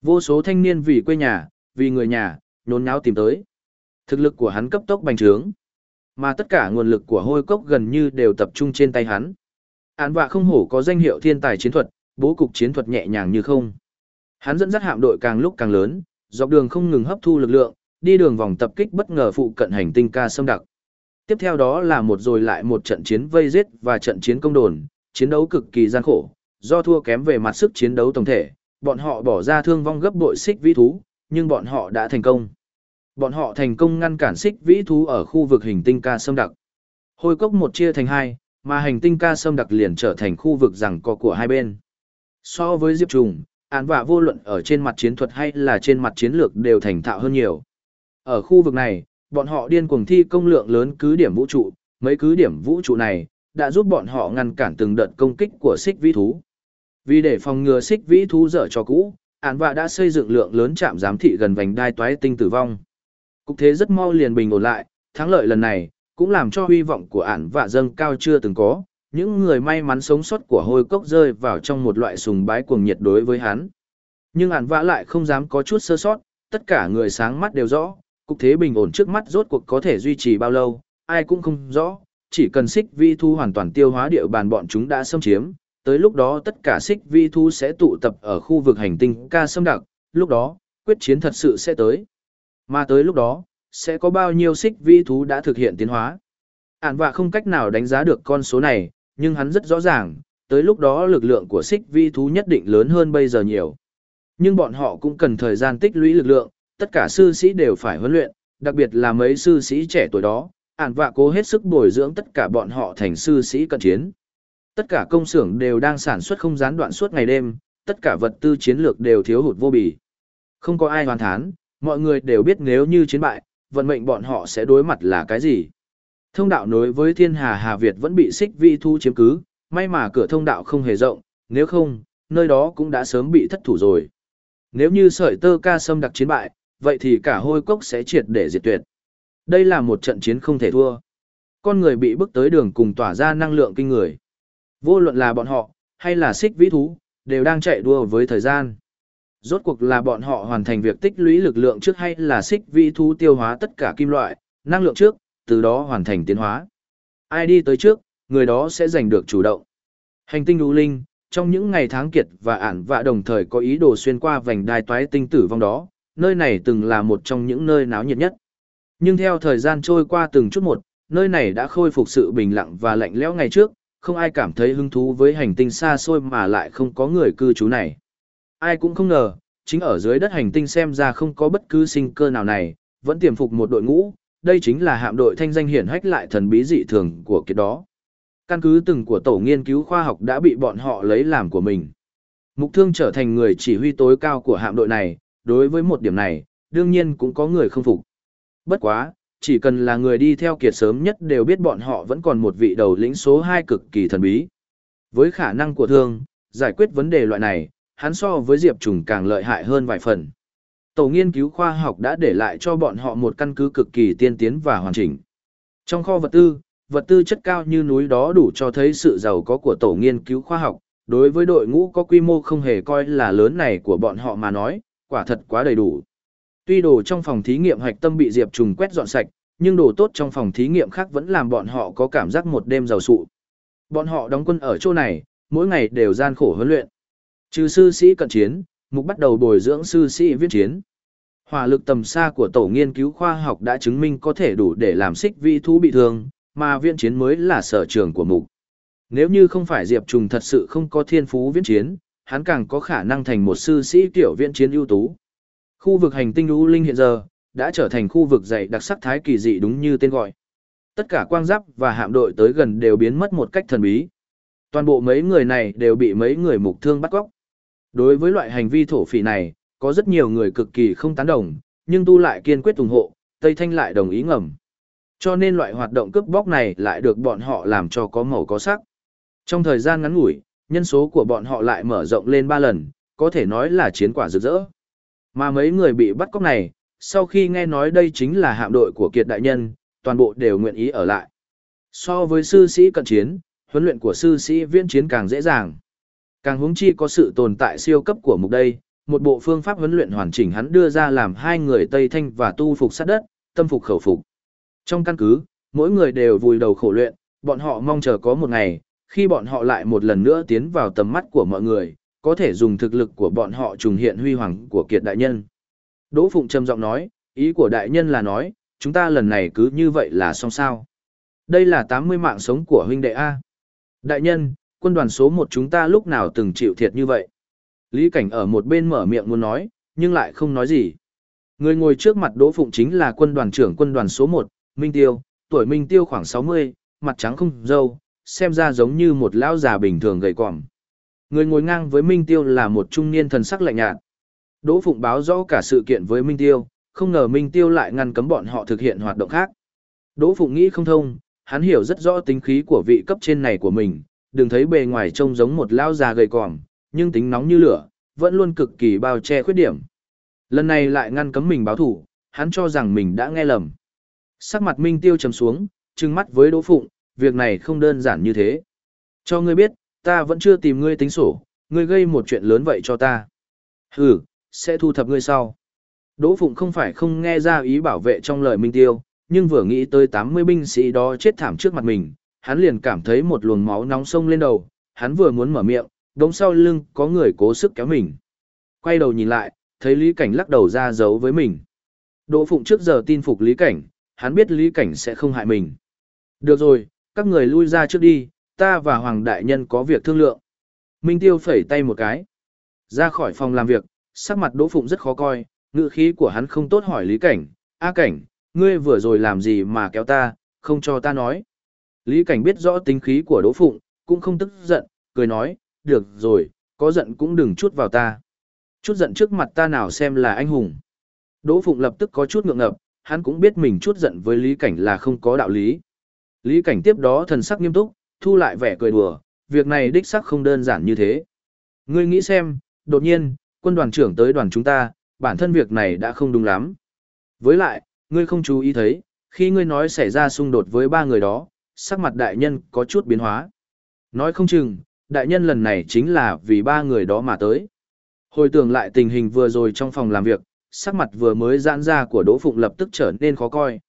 Vô số thanh niên vì quê nhà, vì người nhà, nhốn nháo tìm tới. Thực lực của hắn cấp tốc bành trướng. Mà tất cả nguồn lực của hôi cốc gần như đều tập trung trên tay hắn. Án vạ không hổ có danh hiệu thiên tài chiến thuật, bố cục chiến thuật nhẹ nhàng như không. Hắn dẫn dắt hạm đội càng lúc càng lớn, dọc đường không ngừng hấp thu lực lượng, đi đường vòng tập kích bất ngờ phụ cận hành tinh ca xâm đặc. Tiếp theo đó là một rồi lại một trận chiến vây giết và trận chiến công đồn, chiến đấu cực kỳ gian khổ, do thua kém về mặt sức chiến đấu tổng thể, bọn họ bỏ ra thương vong gấp bội xích vĩ thú, nhưng bọn họ đã thành công. Bọn họ thành công ngăn cản xích vĩ thú ở khu vực hình tinh ca sâm đặc. Hôi cốc một chia thành hai, mà hành tinh ca sâm đặc liền trở thành khu vực rằng co của hai bên. So với Diệp Trùng, án vạ vô luận ở trên mặt chiến thuật hay là trên mặt chiến lược đều thành thạo hơn nhiều. Ở khu vực này, bọn họ điên cuồng thi công lượng lớn cứ điểm vũ trụ, mấy cứ điểm vũ trụ này đã giúp bọn họ ngăn cản từng đợt công kích của xích vĩ thú. Vì để phòng ngừa xích vĩ thú dở cho cũ, án vạ đã xây dựng lượng lớn trạm giám thị gần vành đai toái tinh tử vong. Cục thế rất mau liền bình ổn lại, thắng lợi lần này cũng làm cho hy vọng của án vạ dâng cao chưa từng có, những người may mắn sống sót của hôi cốc rơi vào trong một loại sùng bái cuồng nhiệt đối với hắn. Nhưng ản vạ lại không dám có chút sơ sót, tất cả người sáng mắt đều rõ, cục thế bình ổn trước mắt rốt cuộc có thể duy trì bao lâu, ai cũng không rõ, chỉ cần xích vi thu hoàn toàn tiêu hóa địa bàn bọn chúng đã xâm chiếm, tới lúc đó tất cả xích vi thu sẽ tụ tập ở khu vực hành tinh ca xâm đặc, lúc đó, quyết chiến thật sự sẽ tới. Mà tới lúc đó, sẽ có bao nhiêu xích vi thú đã thực hiện tiến hóa. Ản và không cách nào đánh giá được con số này, nhưng hắn rất rõ ràng, tới lúc đó lực lượng của xích vi thú nhất định lớn hơn bây giờ nhiều. Nhưng bọn họ cũng cần thời gian tích lũy lực lượng, tất cả sư sĩ đều phải huấn luyện, đặc biệt là mấy sư sĩ trẻ tuổi đó, ản vạ cố hết sức bồi dưỡng tất cả bọn họ thành sư sĩ cận chiến. Tất cả công xưởng đều đang sản xuất không gián đoạn suốt ngày đêm, tất cả vật tư chiến lược đều thiếu hụt vô bì. Không có ai hoàn thán, mọi người đều biết nếu như chiến bại, vận mệnh bọn họ sẽ đối mặt là cái gì. Thông đạo nối với thiên hà Hà Việt vẫn bị xích vi thu chiếm cứ, may mà cửa thông đạo không hề rộng, nếu không, nơi đó cũng đã sớm bị thất thủ rồi. Nếu như sợi tơ ca sâm đặc chiến bại, vậy thì cả hôi cốc sẽ triệt để diệt tuyệt. Đây là một trận chiến không thể thua. Con người bị bước tới đường cùng tỏa ra năng lượng kinh người. Vô luận là bọn họ, hay là xích vĩ thú, đều đang chạy đua với thời gian. Rốt cuộc là bọn họ hoàn thành việc tích lũy lực lượng trước hay là xích vĩ thú tiêu hóa tất cả kim loại, năng lượng trước, từ đó hoàn thành tiến hóa. Ai đi tới trước, người đó sẽ giành được chủ động. Hành tinh đu linh, trong những ngày tháng kiệt và ản vạ đồng thời có ý đồ xuyên qua vành đai toái tinh tử vong đó, nơi này từng là một trong những nơi náo nhiệt nhất. Nhưng theo thời gian trôi qua từng chút một, nơi này đã khôi phục sự bình lặng và lạnh lẽo ngày trước, không ai cảm thấy hứng thú với hành tinh xa xôi mà lại không có người cư trú này. Ai cũng không ngờ, chính ở dưới đất hành tinh xem ra không có bất cứ sinh cơ nào này, vẫn tiềm phục một đội ngũ, đây chính là hạm đội thanh danh hiển hách lại thần bí dị thường của kiệt đó. Căn cứ từng của tổ nghiên cứu khoa học đã bị bọn họ lấy làm của mình. Mục thương trở thành người chỉ huy tối cao của hạm đội này, đối với một điểm này, đương nhiên cũng có người không phục. Bất quá, chỉ cần là người đi theo kiệt sớm nhất đều biết bọn họ vẫn còn một vị đầu lĩnh số 2 cực kỳ thần bí. Với khả năng của thương, giải quyết vấn đề loại này, hắn so với Diệp Trùng càng lợi hại hơn vài phần. Tổ nghiên cứu khoa học đã để lại cho bọn họ một căn cứ cực kỳ tiên tiến và hoàn chỉnh. Trong kho vật tư, vật tư chất cao như núi đó đủ cho thấy sự giàu có của tổ nghiên cứu khoa học. Đối với đội ngũ có quy mô không hề coi là lớn này của bọn họ mà nói, quả thật quá đầy đủ. Tuy đồ trong phòng thí nghiệm hạch tâm bị Diệp Trùng quét dọn sạch, nhưng đồ tốt trong phòng thí nghiệm khác vẫn làm bọn họ có cảm giác một đêm giàu sụ. Bọn họ đóng quân ở chỗ này, mỗi ngày đều gian khổ huấn luyện. Trừ sư sĩ cận chiến, mục bắt đầu bồi dưỡng sư sĩ viễn chiến. Hỏa lực tầm xa của tổ nghiên cứu khoa học đã chứng minh có thể đủ để làm xích vi thú bị thương, mà viễn chiến mới là sở trường của mục. Nếu như không phải Diệp Trùng thật sự không có thiên phú viễn chiến, hắn càng có khả năng thành một sư sĩ tiểu viễn chiến ưu tú. Khu vực hành tinh U Linh hiện giờ, đã trở thành khu vực dày đặc sắc thái kỳ dị đúng như tên gọi. Tất cả quang giáp và hạm đội tới gần đều biến mất một cách thần bí. Toàn bộ mấy người này đều bị mấy người mục thương bắt cóc. Đối với loại hành vi thổ phỉ này, có rất nhiều người cực kỳ không tán đồng, nhưng tu lại kiên quyết ủng hộ, Tây Thanh lại đồng ý ngầm. Cho nên loại hoạt động cướp bóc này lại được bọn họ làm cho có màu có sắc. Trong thời gian ngắn ngủi, nhân số của bọn họ lại mở rộng lên 3 lần, có thể nói là chiến quả rực rỡ. Mà mấy người bị bắt cóc này, sau khi nghe nói đây chính là hạm đội của kiệt đại nhân, toàn bộ đều nguyện ý ở lại. So với sư sĩ cận chiến, huấn luyện của sư sĩ viễn chiến càng dễ dàng. Càng hướng chi có sự tồn tại siêu cấp của mục đây, một bộ phương pháp huấn luyện hoàn chỉnh hắn đưa ra làm hai người Tây Thanh và tu phục sát đất, tâm phục khẩu phục. Trong căn cứ, mỗi người đều vùi đầu khổ luyện, bọn họ mong chờ có một ngày, khi bọn họ lại một lần nữa tiến vào tầm mắt của mọi người, có thể dùng thực lực của bọn họ trùng hiện huy hoàng của kiệt đại nhân. Đỗ Phụng trầm giọng nói, ý của đại nhân là nói, chúng ta lần này cứ như vậy là xong sao. Đây là 80 mạng sống của huynh đệ A. Đại nhân, quân đoàn số một chúng ta lúc nào từng chịu thiệt như vậy. Lý Cảnh ở một bên mở miệng muốn nói, nhưng lại không nói gì. Người ngồi trước mặt Đỗ Phụng chính là quân đoàn trưởng quân đoàn số 1, Minh Tiêu, tuổi Minh Tiêu khoảng 60, mặt trắng không dâu, xem ra giống như một lão già bình thường gầy quòm. Người ngồi ngang với Minh Tiêu là một trung niên thần sắc lạnh nhạt. Đỗ Phụng báo rõ cả sự kiện với Minh Tiêu, không ngờ Minh Tiêu lại ngăn cấm bọn họ thực hiện hoạt động khác. Đỗ Phụng nghĩ không thông, hắn hiểu rất rõ tính khí của vị cấp trên này của mình, đừng thấy bề ngoài trông giống một lão già gầy còm, nhưng tính nóng như lửa, vẫn luôn cực kỳ bao che khuyết điểm. Lần này lại ngăn cấm mình báo thủ, hắn cho rằng mình đã nghe lầm. Sắc mặt Minh Tiêu trầm xuống, trừng mắt với Đỗ Phụng, việc này không đơn giản như thế. Cho ngươi biết, ta vẫn chưa tìm ngươi tính sổ, ngươi gây một chuyện lớn vậy cho ta. Hừ, sẽ thu thập ngươi sau. Đỗ Phụng không phải không nghe ra ý bảo vệ trong lời Minh Tiêu, nhưng vừa nghĩ tới 80 binh sĩ đó chết thảm trước mặt mình, hắn liền cảm thấy một luồng máu nóng sông lên đầu, hắn vừa muốn mở miệng, đống sau lưng có người cố sức kéo mình. Quay đầu nhìn lại, thấy Lý Cảnh lắc đầu ra giấu với mình. Đỗ Phụng trước giờ tin phục Lý Cảnh, hắn biết Lý Cảnh sẽ không hại mình. Được rồi, các người lui ra trước đi, ta và Hoàng Đại Nhân có việc thương lượng. Minh Tiêu phẩy tay một cái. Ra khỏi phòng làm việc, sắc mặt Đỗ Phụng rất khó coi, ngựa khí của hắn không tốt hỏi Lý Cảnh. A Cảnh, ngươi vừa rồi làm gì mà kéo ta, không cho ta nói. Lý Cảnh biết rõ tính khí của Đỗ Phụng, cũng không tức giận, cười nói, được rồi, có giận cũng đừng chút vào ta. Chút giận trước mặt ta nào xem là anh hùng. Đỗ Phụng lập tức có chút ngượng ngập, hắn cũng biết mình chút giận với Lý Cảnh là không có đạo lý. Lý Cảnh tiếp đó thần sắc nghiêm túc, thu lại vẻ cười đùa, việc này đích sắc không đơn giản như thế. Ngươi nghĩ xem, đột nhiên, quân đoàn trưởng tới đoàn chúng ta, bản thân việc này đã không đúng lắm. Với lại, ngươi không chú ý thấy, khi ngươi nói xảy ra xung đột với ba người đó, sắc mặt đại nhân có chút biến hóa. Nói không chừng, đại nhân lần này chính là vì ba người đó mà tới. Hồi tưởng lại tình hình vừa rồi trong phòng làm việc, sắc mặt vừa mới giãn ra của Đỗ Phụng lập tức trở nên khó coi.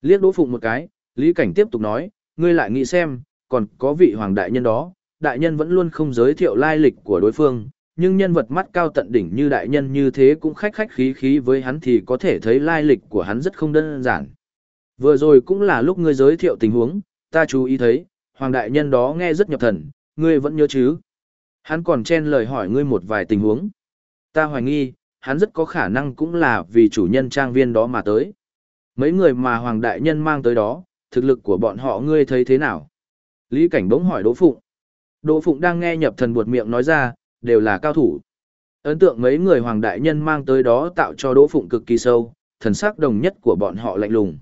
Liếc Đỗ Phụng một cái, Lý Cảnh tiếp tục nói, ngươi lại nghĩ xem, còn có vị hoàng đại nhân đó, đại nhân vẫn luôn không giới thiệu lai lịch của đối phương, nhưng nhân vật mắt cao tận đỉnh như đại nhân như thế cũng khách khách khí khí với hắn thì có thể thấy lai lịch của hắn rất không đơn giản. Vừa rồi cũng là lúc ngươi giới thiệu tình huống, ta chú ý thấy, hoàng đại nhân đó nghe rất nhập thần, ngươi vẫn nhớ chứ? Hắn còn chen lời hỏi ngươi một vài tình huống. Ta hoài nghi, hắn rất có khả năng cũng là vì chủ nhân trang viên đó mà tới. Mấy người mà Hoàng Đại Nhân mang tới đó, thực lực của bọn họ ngươi thấy thế nào? Lý Cảnh bỗng hỏi Đỗ Phụng. Đỗ Phụng đang nghe nhập thần buột miệng nói ra, đều là cao thủ. Ấn tượng mấy người Hoàng Đại Nhân mang tới đó tạo cho Đỗ Phụng cực kỳ sâu, thần sắc đồng nhất của bọn họ lạnh lùng.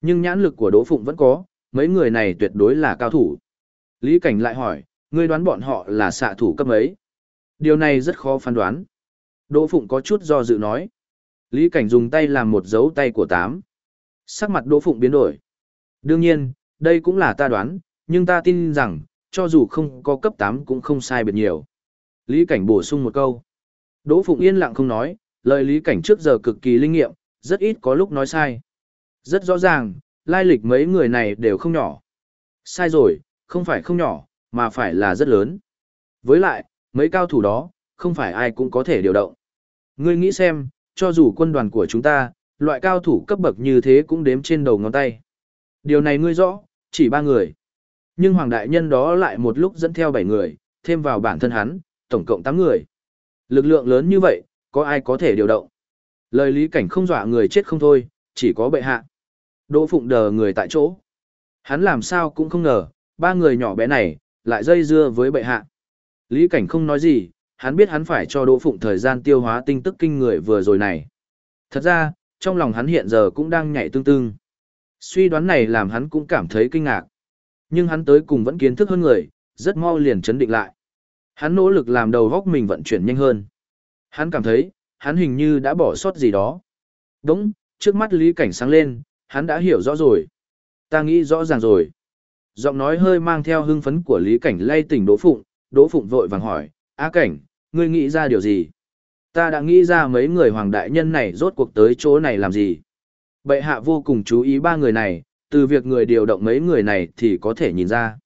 Nhưng nhãn lực của Đỗ Phụng vẫn có, mấy người này tuyệt đối là cao thủ. Lý Cảnh lại hỏi, ngươi đoán bọn họ là xạ thủ cấp ấy? Điều này rất khó phán đoán. Đỗ Phụng có chút do dự nói. Lý Cảnh dùng tay làm một dấu tay của tám. Sắc mặt Đỗ Phụng biến đổi. Đương nhiên, đây cũng là ta đoán, nhưng ta tin rằng, cho dù không có cấp 8 cũng không sai biệt nhiều. Lý Cảnh bổ sung một câu. Đỗ Phụng yên lặng không nói, lời Lý Cảnh trước giờ cực kỳ linh nghiệm, rất ít có lúc nói sai. Rất rõ ràng, lai lịch mấy người này đều không nhỏ. Sai rồi, không phải không nhỏ, mà phải là rất lớn. Với lại, mấy cao thủ đó, không phải ai cũng có thể điều động. Ngươi nghĩ xem, cho dù quân đoàn của chúng ta, loại cao thủ cấp bậc như thế cũng đếm trên đầu ngón tay. Điều này ngươi rõ, chỉ ba người. Nhưng Hoàng Đại Nhân đó lại một lúc dẫn theo bảy người, thêm vào bản thân hắn, tổng cộng tám người. Lực lượng lớn như vậy, có ai có thể điều động? Lời lý cảnh không dọa người chết không thôi, chỉ có bệ hạ. Đỗ Phụng đờ người tại chỗ. Hắn làm sao cũng không ngờ, ba người nhỏ bé này, lại dây dưa với bệ hạ. Lý cảnh không nói gì, hắn biết hắn phải cho Đỗ Phụng thời gian tiêu hóa tinh tức kinh người vừa rồi này. Thật ra, trong lòng hắn hiện giờ cũng đang nhảy tương tương. Suy đoán này làm hắn cũng cảm thấy kinh ngạc. Nhưng hắn tới cùng vẫn kiến thức hơn người, rất mau liền chấn định lại. Hắn nỗ lực làm đầu góc mình vận chuyển nhanh hơn. Hắn cảm thấy, hắn hình như đã bỏ sót gì đó. Đúng, trước mắt Lý Cảnh sáng lên, hắn đã hiểu rõ rồi. Ta nghĩ rõ ràng rồi. Giọng nói hơi mang theo hưng phấn của Lý Cảnh lay tỉnh Đỗ Phụng, Đỗ Phụng vội vàng hỏi, Á Cảnh, ngươi nghĩ ra điều gì? Ta đã nghĩ ra mấy người hoàng đại nhân này rốt cuộc tới chỗ này làm gì? Bệ hạ vô cùng chú ý ba người này, từ việc người điều động mấy người này thì có thể nhìn ra.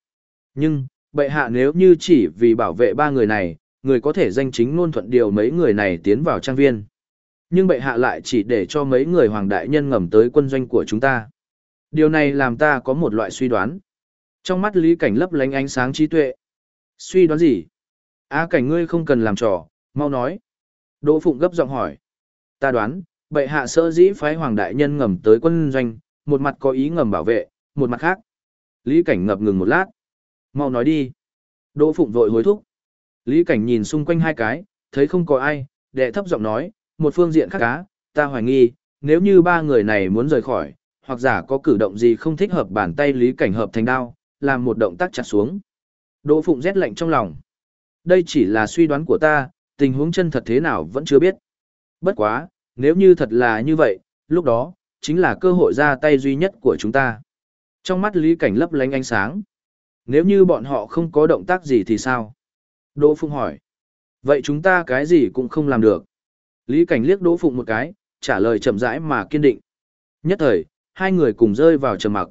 Nhưng, bệ hạ nếu như chỉ vì bảo vệ ba người này, người có thể danh chính ngôn thuận điều mấy người này tiến vào trang viên. Nhưng bệ hạ lại chỉ để cho mấy người hoàng đại nhân ngầm tới quân doanh của chúng ta. Điều này làm ta có một loại suy đoán. Trong mắt Lý Cảnh lấp lánh ánh sáng trí tuệ. Suy đoán gì? A cảnh ngươi không cần làm trò, mau nói. Đỗ Phụng gấp giọng hỏi. Ta đoán, bệ hạ sơ dĩ phái hoàng đại nhân ngầm tới quân doanh, một mặt có ý ngầm bảo vệ, một mặt khác. Lý cảnh ngập ngừng một lát. Mau nói đi. Đỗ Phụng vội hối thúc. Lý cảnh nhìn xung quanh hai cái, thấy không có ai, đệ thấp giọng nói, một phương diện khác cá, ta hoài nghi, nếu như ba người này muốn rời khỏi, hoặc giả có cử động gì không thích hợp bàn tay Lý cảnh hợp thành đao, làm một động tác chặt xuống. Đỗ Phụng rét lạnh trong lòng. Đây chỉ là suy đoán của ta, tình huống chân thật thế nào vẫn chưa biết. Bất quá, nếu như thật là như vậy, lúc đó, chính là cơ hội ra tay duy nhất của chúng ta. Trong mắt Lý Cảnh lấp lánh ánh sáng. Nếu như bọn họ không có động tác gì thì sao? Đỗ Phụng hỏi. Vậy chúng ta cái gì cũng không làm được. Lý Cảnh liếc Đỗ Phụng một cái, trả lời chậm rãi mà kiên định. Nhất thời, hai người cùng rơi vào trầm mặc.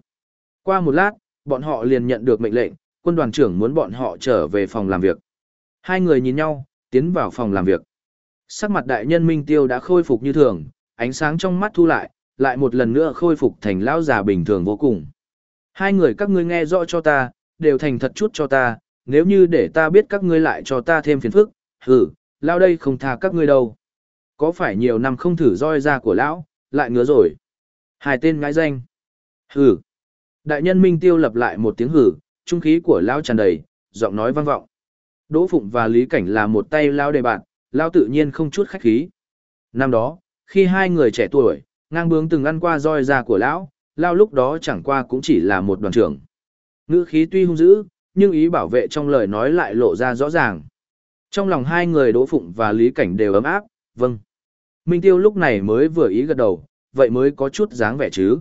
Qua một lát, bọn họ liền nhận được mệnh lệnh, quân đoàn trưởng muốn bọn họ trở về phòng làm việc. Hai người nhìn nhau, tiến vào phòng làm việc. Sắc mặt đại nhân Minh Tiêu đã khôi phục như thường, ánh sáng trong mắt thu lại, lại một lần nữa khôi phục thành lão già bình thường vô cùng. Hai người các ngươi nghe rõ cho ta, đều thành thật chút cho ta, nếu như để ta biết các ngươi lại cho ta thêm phiền phức, hử, lão đây không tha các ngươi đâu. Có phải nhiều năm không thử roi ra của lão, lại ngứa rồi. Hai tên ngãi danh. Hử. Đại nhân Minh Tiêu lập lại một tiếng hử, trung khí của lão tràn đầy, giọng nói vang vọng. Đỗ Phụng và Lý Cảnh là một tay lao đề bạn, lao tự nhiên không chút khách khí. Năm đó, khi hai người trẻ tuổi, ngang bướng từng ăn qua roi da của lão, lao lúc đó chẳng qua cũng chỉ là một đoàn trưởng. Ngữ khí tuy hung dữ, nhưng ý bảo vệ trong lời nói lại lộ ra rõ ràng. Trong lòng hai người Đỗ Phụng và Lý Cảnh đều ấm áp, vâng. Minh Tiêu lúc này mới vừa ý gật đầu, vậy mới có chút dáng vẻ chứ.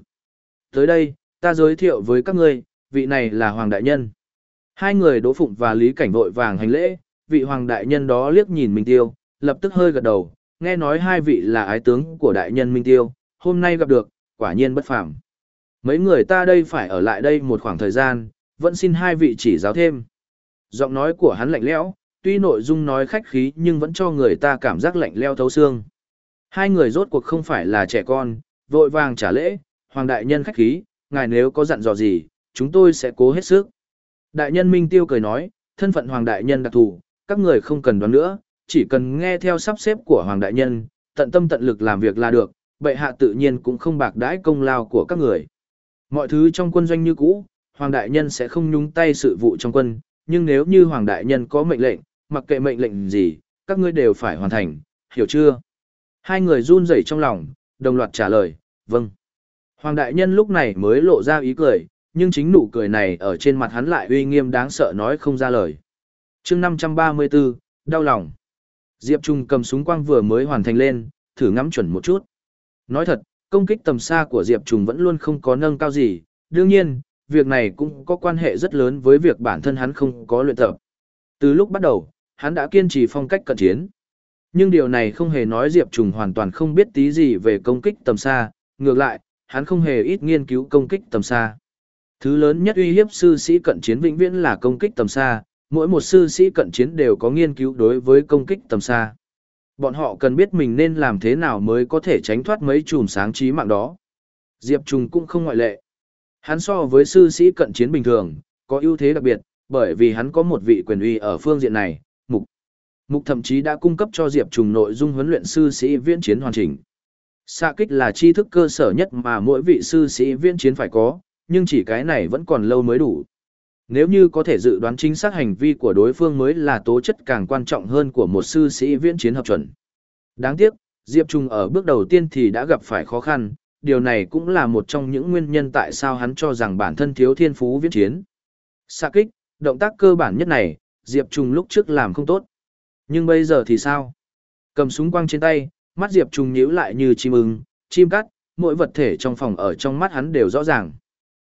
Tới đây, ta giới thiệu với các ngươi, vị này là Hoàng Đại Nhân. Hai người Đỗ Phụng và Lý Cảnh vội vàng hành lễ, vị Hoàng Đại Nhân đó liếc nhìn Minh Tiêu, lập tức hơi gật đầu, nghe nói hai vị là ái tướng của Đại Nhân Minh Tiêu, hôm nay gặp được, quả nhiên bất phàm. Mấy người ta đây phải ở lại đây một khoảng thời gian, vẫn xin hai vị chỉ giáo thêm. Giọng nói của hắn lạnh lẽo, tuy nội dung nói khách khí nhưng vẫn cho người ta cảm giác lạnh leo thấu xương. Hai người rốt cuộc không phải là trẻ con, vội vàng trả lễ, Hoàng Đại Nhân khách khí, ngài nếu có dặn dò gì, chúng tôi sẽ cố hết sức. Đại nhân Minh Tiêu cười nói, thân phận Hoàng Đại Nhân đặc thù, các người không cần đoán nữa, chỉ cần nghe theo sắp xếp của Hoàng Đại Nhân, tận tâm tận lực làm việc là được, bệ hạ tự nhiên cũng không bạc đãi công lao của các người. Mọi thứ trong quân doanh như cũ, Hoàng Đại Nhân sẽ không nhúng tay sự vụ trong quân, nhưng nếu như Hoàng Đại Nhân có mệnh lệnh, mặc kệ mệnh lệnh gì, các ngươi đều phải hoàn thành, hiểu chưa? Hai người run rẩy trong lòng, đồng loạt trả lời, vâng. Hoàng Đại Nhân lúc này mới lộ ra ý cười, nhưng chính nụ cười này ở trên mặt hắn lại uy nghiêm đáng sợ nói không ra lời. chương 534, đau lòng. Diệp Trung cầm súng quang vừa mới hoàn thành lên, thử ngắm chuẩn một chút. Nói thật, công kích tầm xa của Diệp Trung vẫn luôn không có nâng cao gì, đương nhiên, việc này cũng có quan hệ rất lớn với việc bản thân hắn không có luyện tập. Từ lúc bắt đầu, hắn đã kiên trì phong cách cận chiến. Nhưng điều này không hề nói Diệp Trùng hoàn toàn không biết tí gì về công kích tầm xa, ngược lại, hắn không hề ít nghiên cứu công kích tầm xa. Thứ lớn nhất uy hiếp sư sĩ cận chiến vĩnh viễn là công kích tầm xa, mỗi một sư sĩ cận chiến đều có nghiên cứu đối với công kích tầm xa. Bọn họ cần biết mình nên làm thế nào mới có thể tránh thoát mấy chùm sáng trí mạng đó. Diệp Trùng cũng không ngoại lệ. Hắn so với sư sĩ cận chiến bình thường, có ưu thế đặc biệt, bởi vì hắn có một vị quyền uy ở phương diện này, Mục. Mục thậm chí đã cung cấp cho Diệp Trùng nội dung huấn luyện sư sĩ viễn chiến hoàn chỉnh. Xạ kích là tri thức cơ sở nhất mà mỗi vị sư sĩ viễn chiến phải có, nhưng chỉ cái này vẫn còn lâu mới đủ. Nếu như có thể dự đoán chính xác hành vi của đối phương mới là tố chất càng quan trọng hơn của một sư sĩ viễn chiến hợp chuẩn. Đáng tiếc, Diệp Trung ở bước đầu tiên thì đã gặp phải khó khăn, điều này cũng là một trong những nguyên nhân tại sao hắn cho rằng bản thân thiếu thiên phú viễn chiến. Xạ kích, động tác cơ bản nhất này, Diệp Trung lúc trước làm không tốt. Nhưng bây giờ thì sao? Cầm súng quang trên tay, mắt Diệp Trung nhíu lại như chim ưng, chim cắt, mỗi vật thể trong phòng ở trong mắt hắn đều rõ ràng.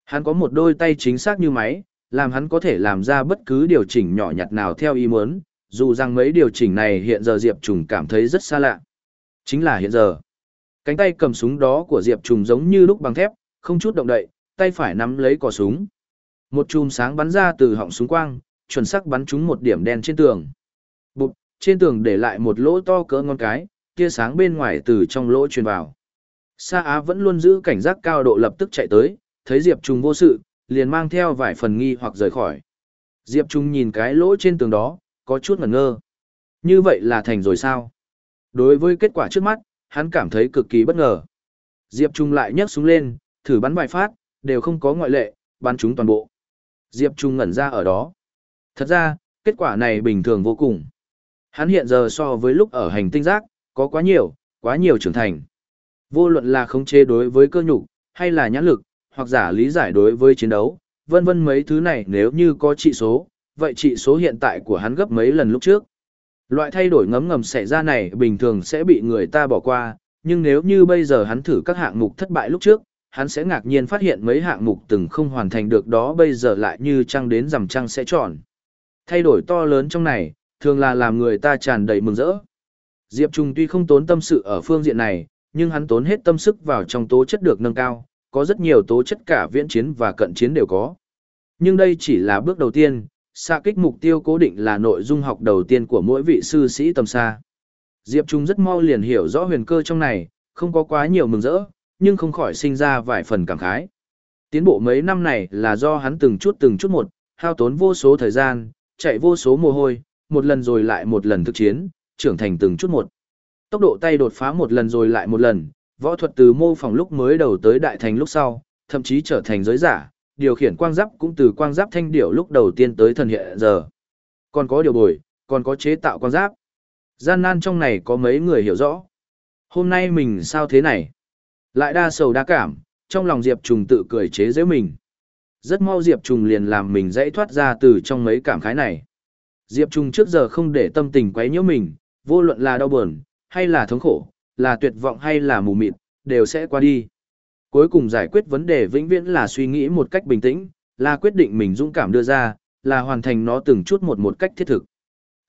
Hắn có một đôi tay chính xác như máy, làm hắn có thể làm ra bất cứ điều chỉnh nhỏ nhặt nào theo ý muốn, dù rằng mấy điều chỉnh này hiện giờ Diệp Trùng cảm thấy rất xa lạ. Chính là hiện giờ. Cánh tay cầm súng đó của Diệp Trùng giống như lúc bằng thép, không chút động đậy, tay phải nắm lấy cò súng. Một chùm sáng bắn ra từ họng súng quang, chuẩn xác bắn trúng một điểm đen trên tường. Bụt, trên tường để lại một lỗ to cỡ ngón cái, tia sáng bên ngoài từ trong lỗ truyền vào. Sa Á vẫn luôn giữ cảnh giác cao độ lập tức chạy tới, thấy Diệp Trùng vô sự, liền mang theo vài phần nghi hoặc rời khỏi. Diệp Trung nhìn cái lỗ trên tường đó, có chút ngẩn ngơ. Như vậy là thành rồi sao? Đối với kết quả trước mắt, hắn cảm thấy cực kỳ bất ngờ. Diệp Trung lại nhấc súng lên, thử bắn vài phát, đều không có ngoại lệ, bắn chúng toàn bộ. Diệp Trung ngẩn ra ở đó. Thật ra, kết quả này bình thường vô cùng. Hắn hiện giờ so với lúc ở hành tinh giác, có quá nhiều, quá nhiều trưởng thành. Vô luận là khống chế đối với cơ nhục, hay là nhãn lực, hoặc giả lý giải đối với chiến đấu, vân vân mấy thứ này nếu như có trị số, vậy trị số hiện tại của hắn gấp mấy lần lúc trước. Loại thay đổi ngấm ngầm xảy ra này bình thường sẽ bị người ta bỏ qua, nhưng nếu như bây giờ hắn thử các hạng mục thất bại lúc trước, hắn sẽ ngạc nhiên phát hiện mấy hạng mục từng không hoàn thành được đó bây giờ lại như trăng đến rằm trăng sẽ tròn. Thay đổi to lớn trong này, thường là làm người ta tràn đầy mừng rỡ. Diệp Trung tuy không tốn tâm sự ở phương diện này, nhưng hắn tốn hết tâm sức vào trong tố chất được nâng cao, có rất nhiều tố chất cả viễn chiến và cận chiến đều có. Nhưng đây chỉ là bước đầu tiên, xạ kích mục tiêu cố định là nội dung học đầu tiên của mỗi vị sư sĩ tầm xa. Diệp Trung rất mau liền hiểu rõ huyền cơ trong này, không có quá nhiều mừng rỡ, nhưng không khỏi sinh ra vài phần cảm khái. Tiến bộ mấy năm này là do hắn từng chút từng chút một, hao tốn vô số thời gian, chạy vô số mồ hôi, một lần rồi lại một lần thực chiến, trưởng thành từng chút một. Tốc độ tay đột phá một lần rồi lại một lần, võ thuật từ mô phỏng lúc mới đầu tới đại thành lúc sau, thậm chí trở thành giới giả, điều khiển quang giáp cũng từ quang giáp thanh điểu lúc đầu tiên tới thần hiện giờ. Còn có điều bồi, còn có chế tạo quang giáp. Gian nan trong này có mấy người hiểu rõ. Hôm nay mình sao thế này? Lại đa sầu đa cảm, trong lòng Diệp Trùng tự cười chế giễu mình. Rất mau Diệp Trùng liền làm mình dãy thoát ra từ trong mấy cảm khái này. Diệp Trùng trước giờ không để tâm tình quấy nhiễu mình, vô luận là đau buồn, hay là thống khổ, là tuyệt vọng hay là mù mịt, đều sẽ qua đi. Cuối cùng giải quyết vấn đề vĩnh viễn là suy nghĩ một cách bình tĩnh, là quyết định mình dũng cảm đưa ra, là hoàn thành nó từng chút một một cách thiết thực.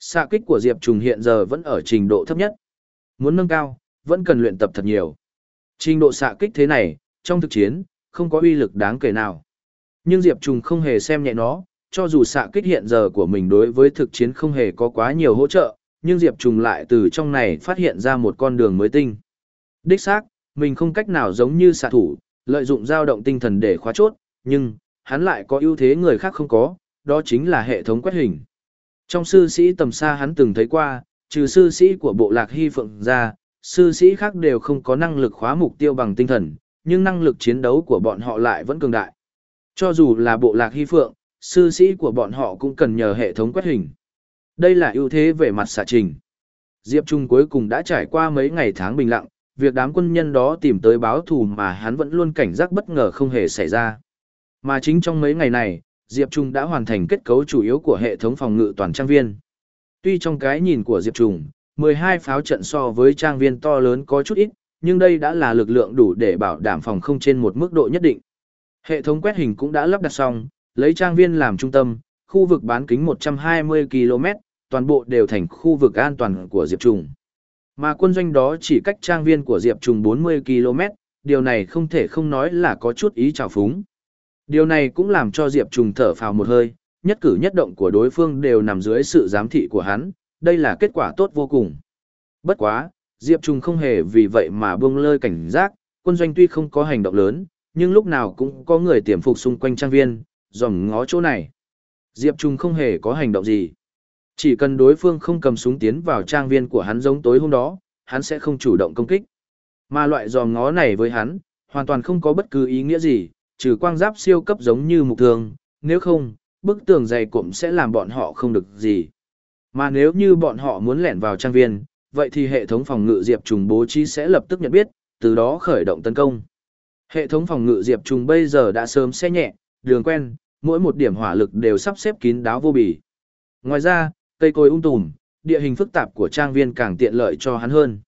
Xạ kích của Diệp Trùng hiện giờ vẫn ở trình độ thấp nhất. Muốn nâng cao, vẫn cần luyện tập thật nhiều. Trình độ xạ kích thế này, trong thực chiến, không có uy lực đáng kể nào. Nhưng Diệp Trùng không hề xem nhẹ nó, cho dù xạ kích hiện giờ của mình đối với thực chiến không hề có quá nhiều hỗ trợ, nhưng Diệp Trùng lại từ trong này phát hiện ra một con đường mới tinh. Đích xác, mình không cách nào giống như xạ thủ, lợi dụng dao động tinh thần để khóa chốt, nhưng, hắn lại có ưu thế người khác không có, đó chính là hệ thống quét hình. Trong sư sĩ tầm xa hắn từng thấy qua, trừ sư sĩ của bộ lạc hy phượng ra, sư sĩ khác đều không có năng lực khóa mục tiêu bằng tinh thần, nhưng năng lực chiến đấu của bọn họ lại vẫn cường đại. Cho dù là bộ lạc hy phượng, sư sĩ của bọn họ cũng cần nhờ hệ thống quét hình. Đây là ưu thế về mặt xạ trình. Diệp Trung cuối cùng đã trải qua mấy ngày tháng bình lặng, việc đám quân nhân đó tìm tới báo thù mà hắn vẫn luôn cảnh giác bất ngờ không hề xảy ra. Mà chính trong mấy ngày này, Diệp Trung đã hoàn thành kết cấu chủ yếu của hệ thống phòng ngự toàn trang viên. Tuy trong cái nhìn của Diệp Trung, 12 pháo trận so với trang viên to lớn có chút ít, nhưng đây đã là lực lượng đủ để bảo đảm phòng không trên một mức độ nhất định. Hệ thống quét hình cũng đã lắp đặt xong, lấy trang viên làm trung tâm, khu vực bán kính 120 km, toàn bộ đều thành khu vực an toàn của Diệp Trùng. Mà quân doanh đó chỉ cách trang viên của Diệp Trùng 40 km, điều này không thể không nói là có chút ý trào phúng. Điều này cũng làm cho Diệp Trùng thở phào một hơi, nhất cử nhất động của đối phương đều nằm dưới sự giám thị của hắn, đây là kết quả tốt vô cùng. Bất quá, Diệp Trùng không hề vì vậy mà buông lơi cảnh giác, quân doanh tuy không có hành động lớn, nhưng lúc nào cũng có người tiềm phục xung quanh trang viên, dòm ngó chỗ này. Diệp Trung không hề có hành động gì. Chỉ cần đối phương không cầm súng tiến vào trang viên của hắn giống tối hôm đó, hắn sẽ không chủ động công kích. Mà loại giòm ngó này với hắn, hoàn toàn không có bất cứ ý nghĩa gì, trừ quang giáp siêu cấp giống như mục thường, nếu không, bức tường dày cụm sẽ làm bọn họ không được gì. Mà nếu như bọn họ muốn lẻn vào trang viên, vậy thì hệ thống phòng ngự Diệp Trùng bố trí sẽ lập tức nhận biết, từ đó khởi động tấn công. Hệ thống phòng ngự Diệp Trùng bây giờ đã sớm xe nhẹ, đường quen, mỗi một điểm hỏa lực đều sắp xếp kín đáo vô bì. Ngoài ra, cây cối ung tùm, địa hình phức tạp của trang viên càng tiện lợi cho hắn hơn.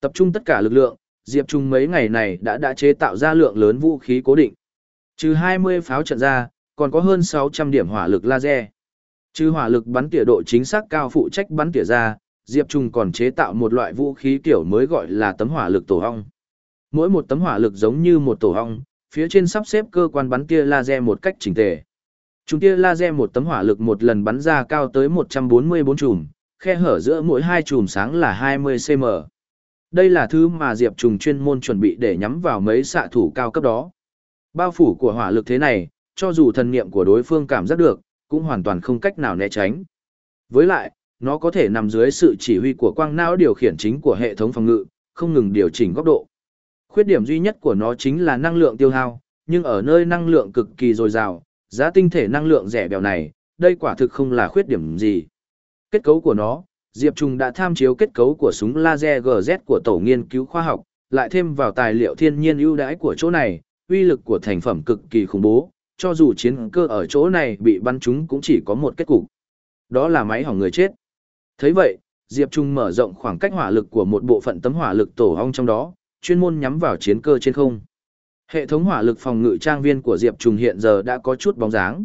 Tập trung tất cả lực lượng, Diệp Trung mấy ngày này đã đã chế tạo ra lượng lớn vũ khí cố định. Trừ 20 pháo trận ra, còn có hơn 600 điểm hỏa lực laser. Trừ hỏa lực bắn tỉa độ chính xác cao phụ trách bắn tỉa ra, Diệp Trung còn chế tạo một loại vũ khí kiểu mới gọi là tấm hỏa lực tổ ong. Mỗi một tấm hỏa lực giống như một tổ ong, phía trên sắp xếp cơ quan bắn tia laser một cách chỉnh tề. Chúng tia laser một tấm hỏa lực một lần bắn ra cao tới 144 chùm, khe hở giữa mỗi hai chùm sáng là 20 cm. Đây là thứ mà Diệp Trùng chuyên môn chuẩn bị để nhắm vào mấy xạ thủ cao cấp đó. Bao phủ của hỏa lực thế này, cho dù thần niệm của đối phương cảm giác được, cũng hoàn toàn không cách nào né tránh. Với lại, nó có thể nằm dưới sự chỉ huy của quang não điều khiển chính của hệ thống phòng ngự, không ngừng điều chỉnh góc độ. Khuyết điểm duy nhất của nó chính là năng lượng tiêu hao, nhưng ở nơi năng lượng cực kỳ dồi dào, giá tinh thể năng lượng rẻ bèo này, đây quả thực không là khuyết điểm gì. Kết cấu của nó, Diệp Trung đã tham chiếu kết cấu của súng laser GZ của tổ nghiên cứu khoa học, lại thêm vào tài liệu thiên nhiên ưu đãi của chỗ này, uy lực của thành phẩm cực kỳ khủng bố, cho dù chiến cơ ở chỗ này bị bắn trúng cũng chỉ có một kết cục. Đó là máy hỏng người chết. thấy vậy, Diệp Trung mở rộng khoảng cách hỏa lực của một bộ phận tấm hỏa lực tổ ong trong đó, chuyên môn nhắm vào chiến cơ trên không. Hệ thống hỏa lực phòng ngự trang viên của Diệp Trùng hiện giờ đã có chút bóng dáng.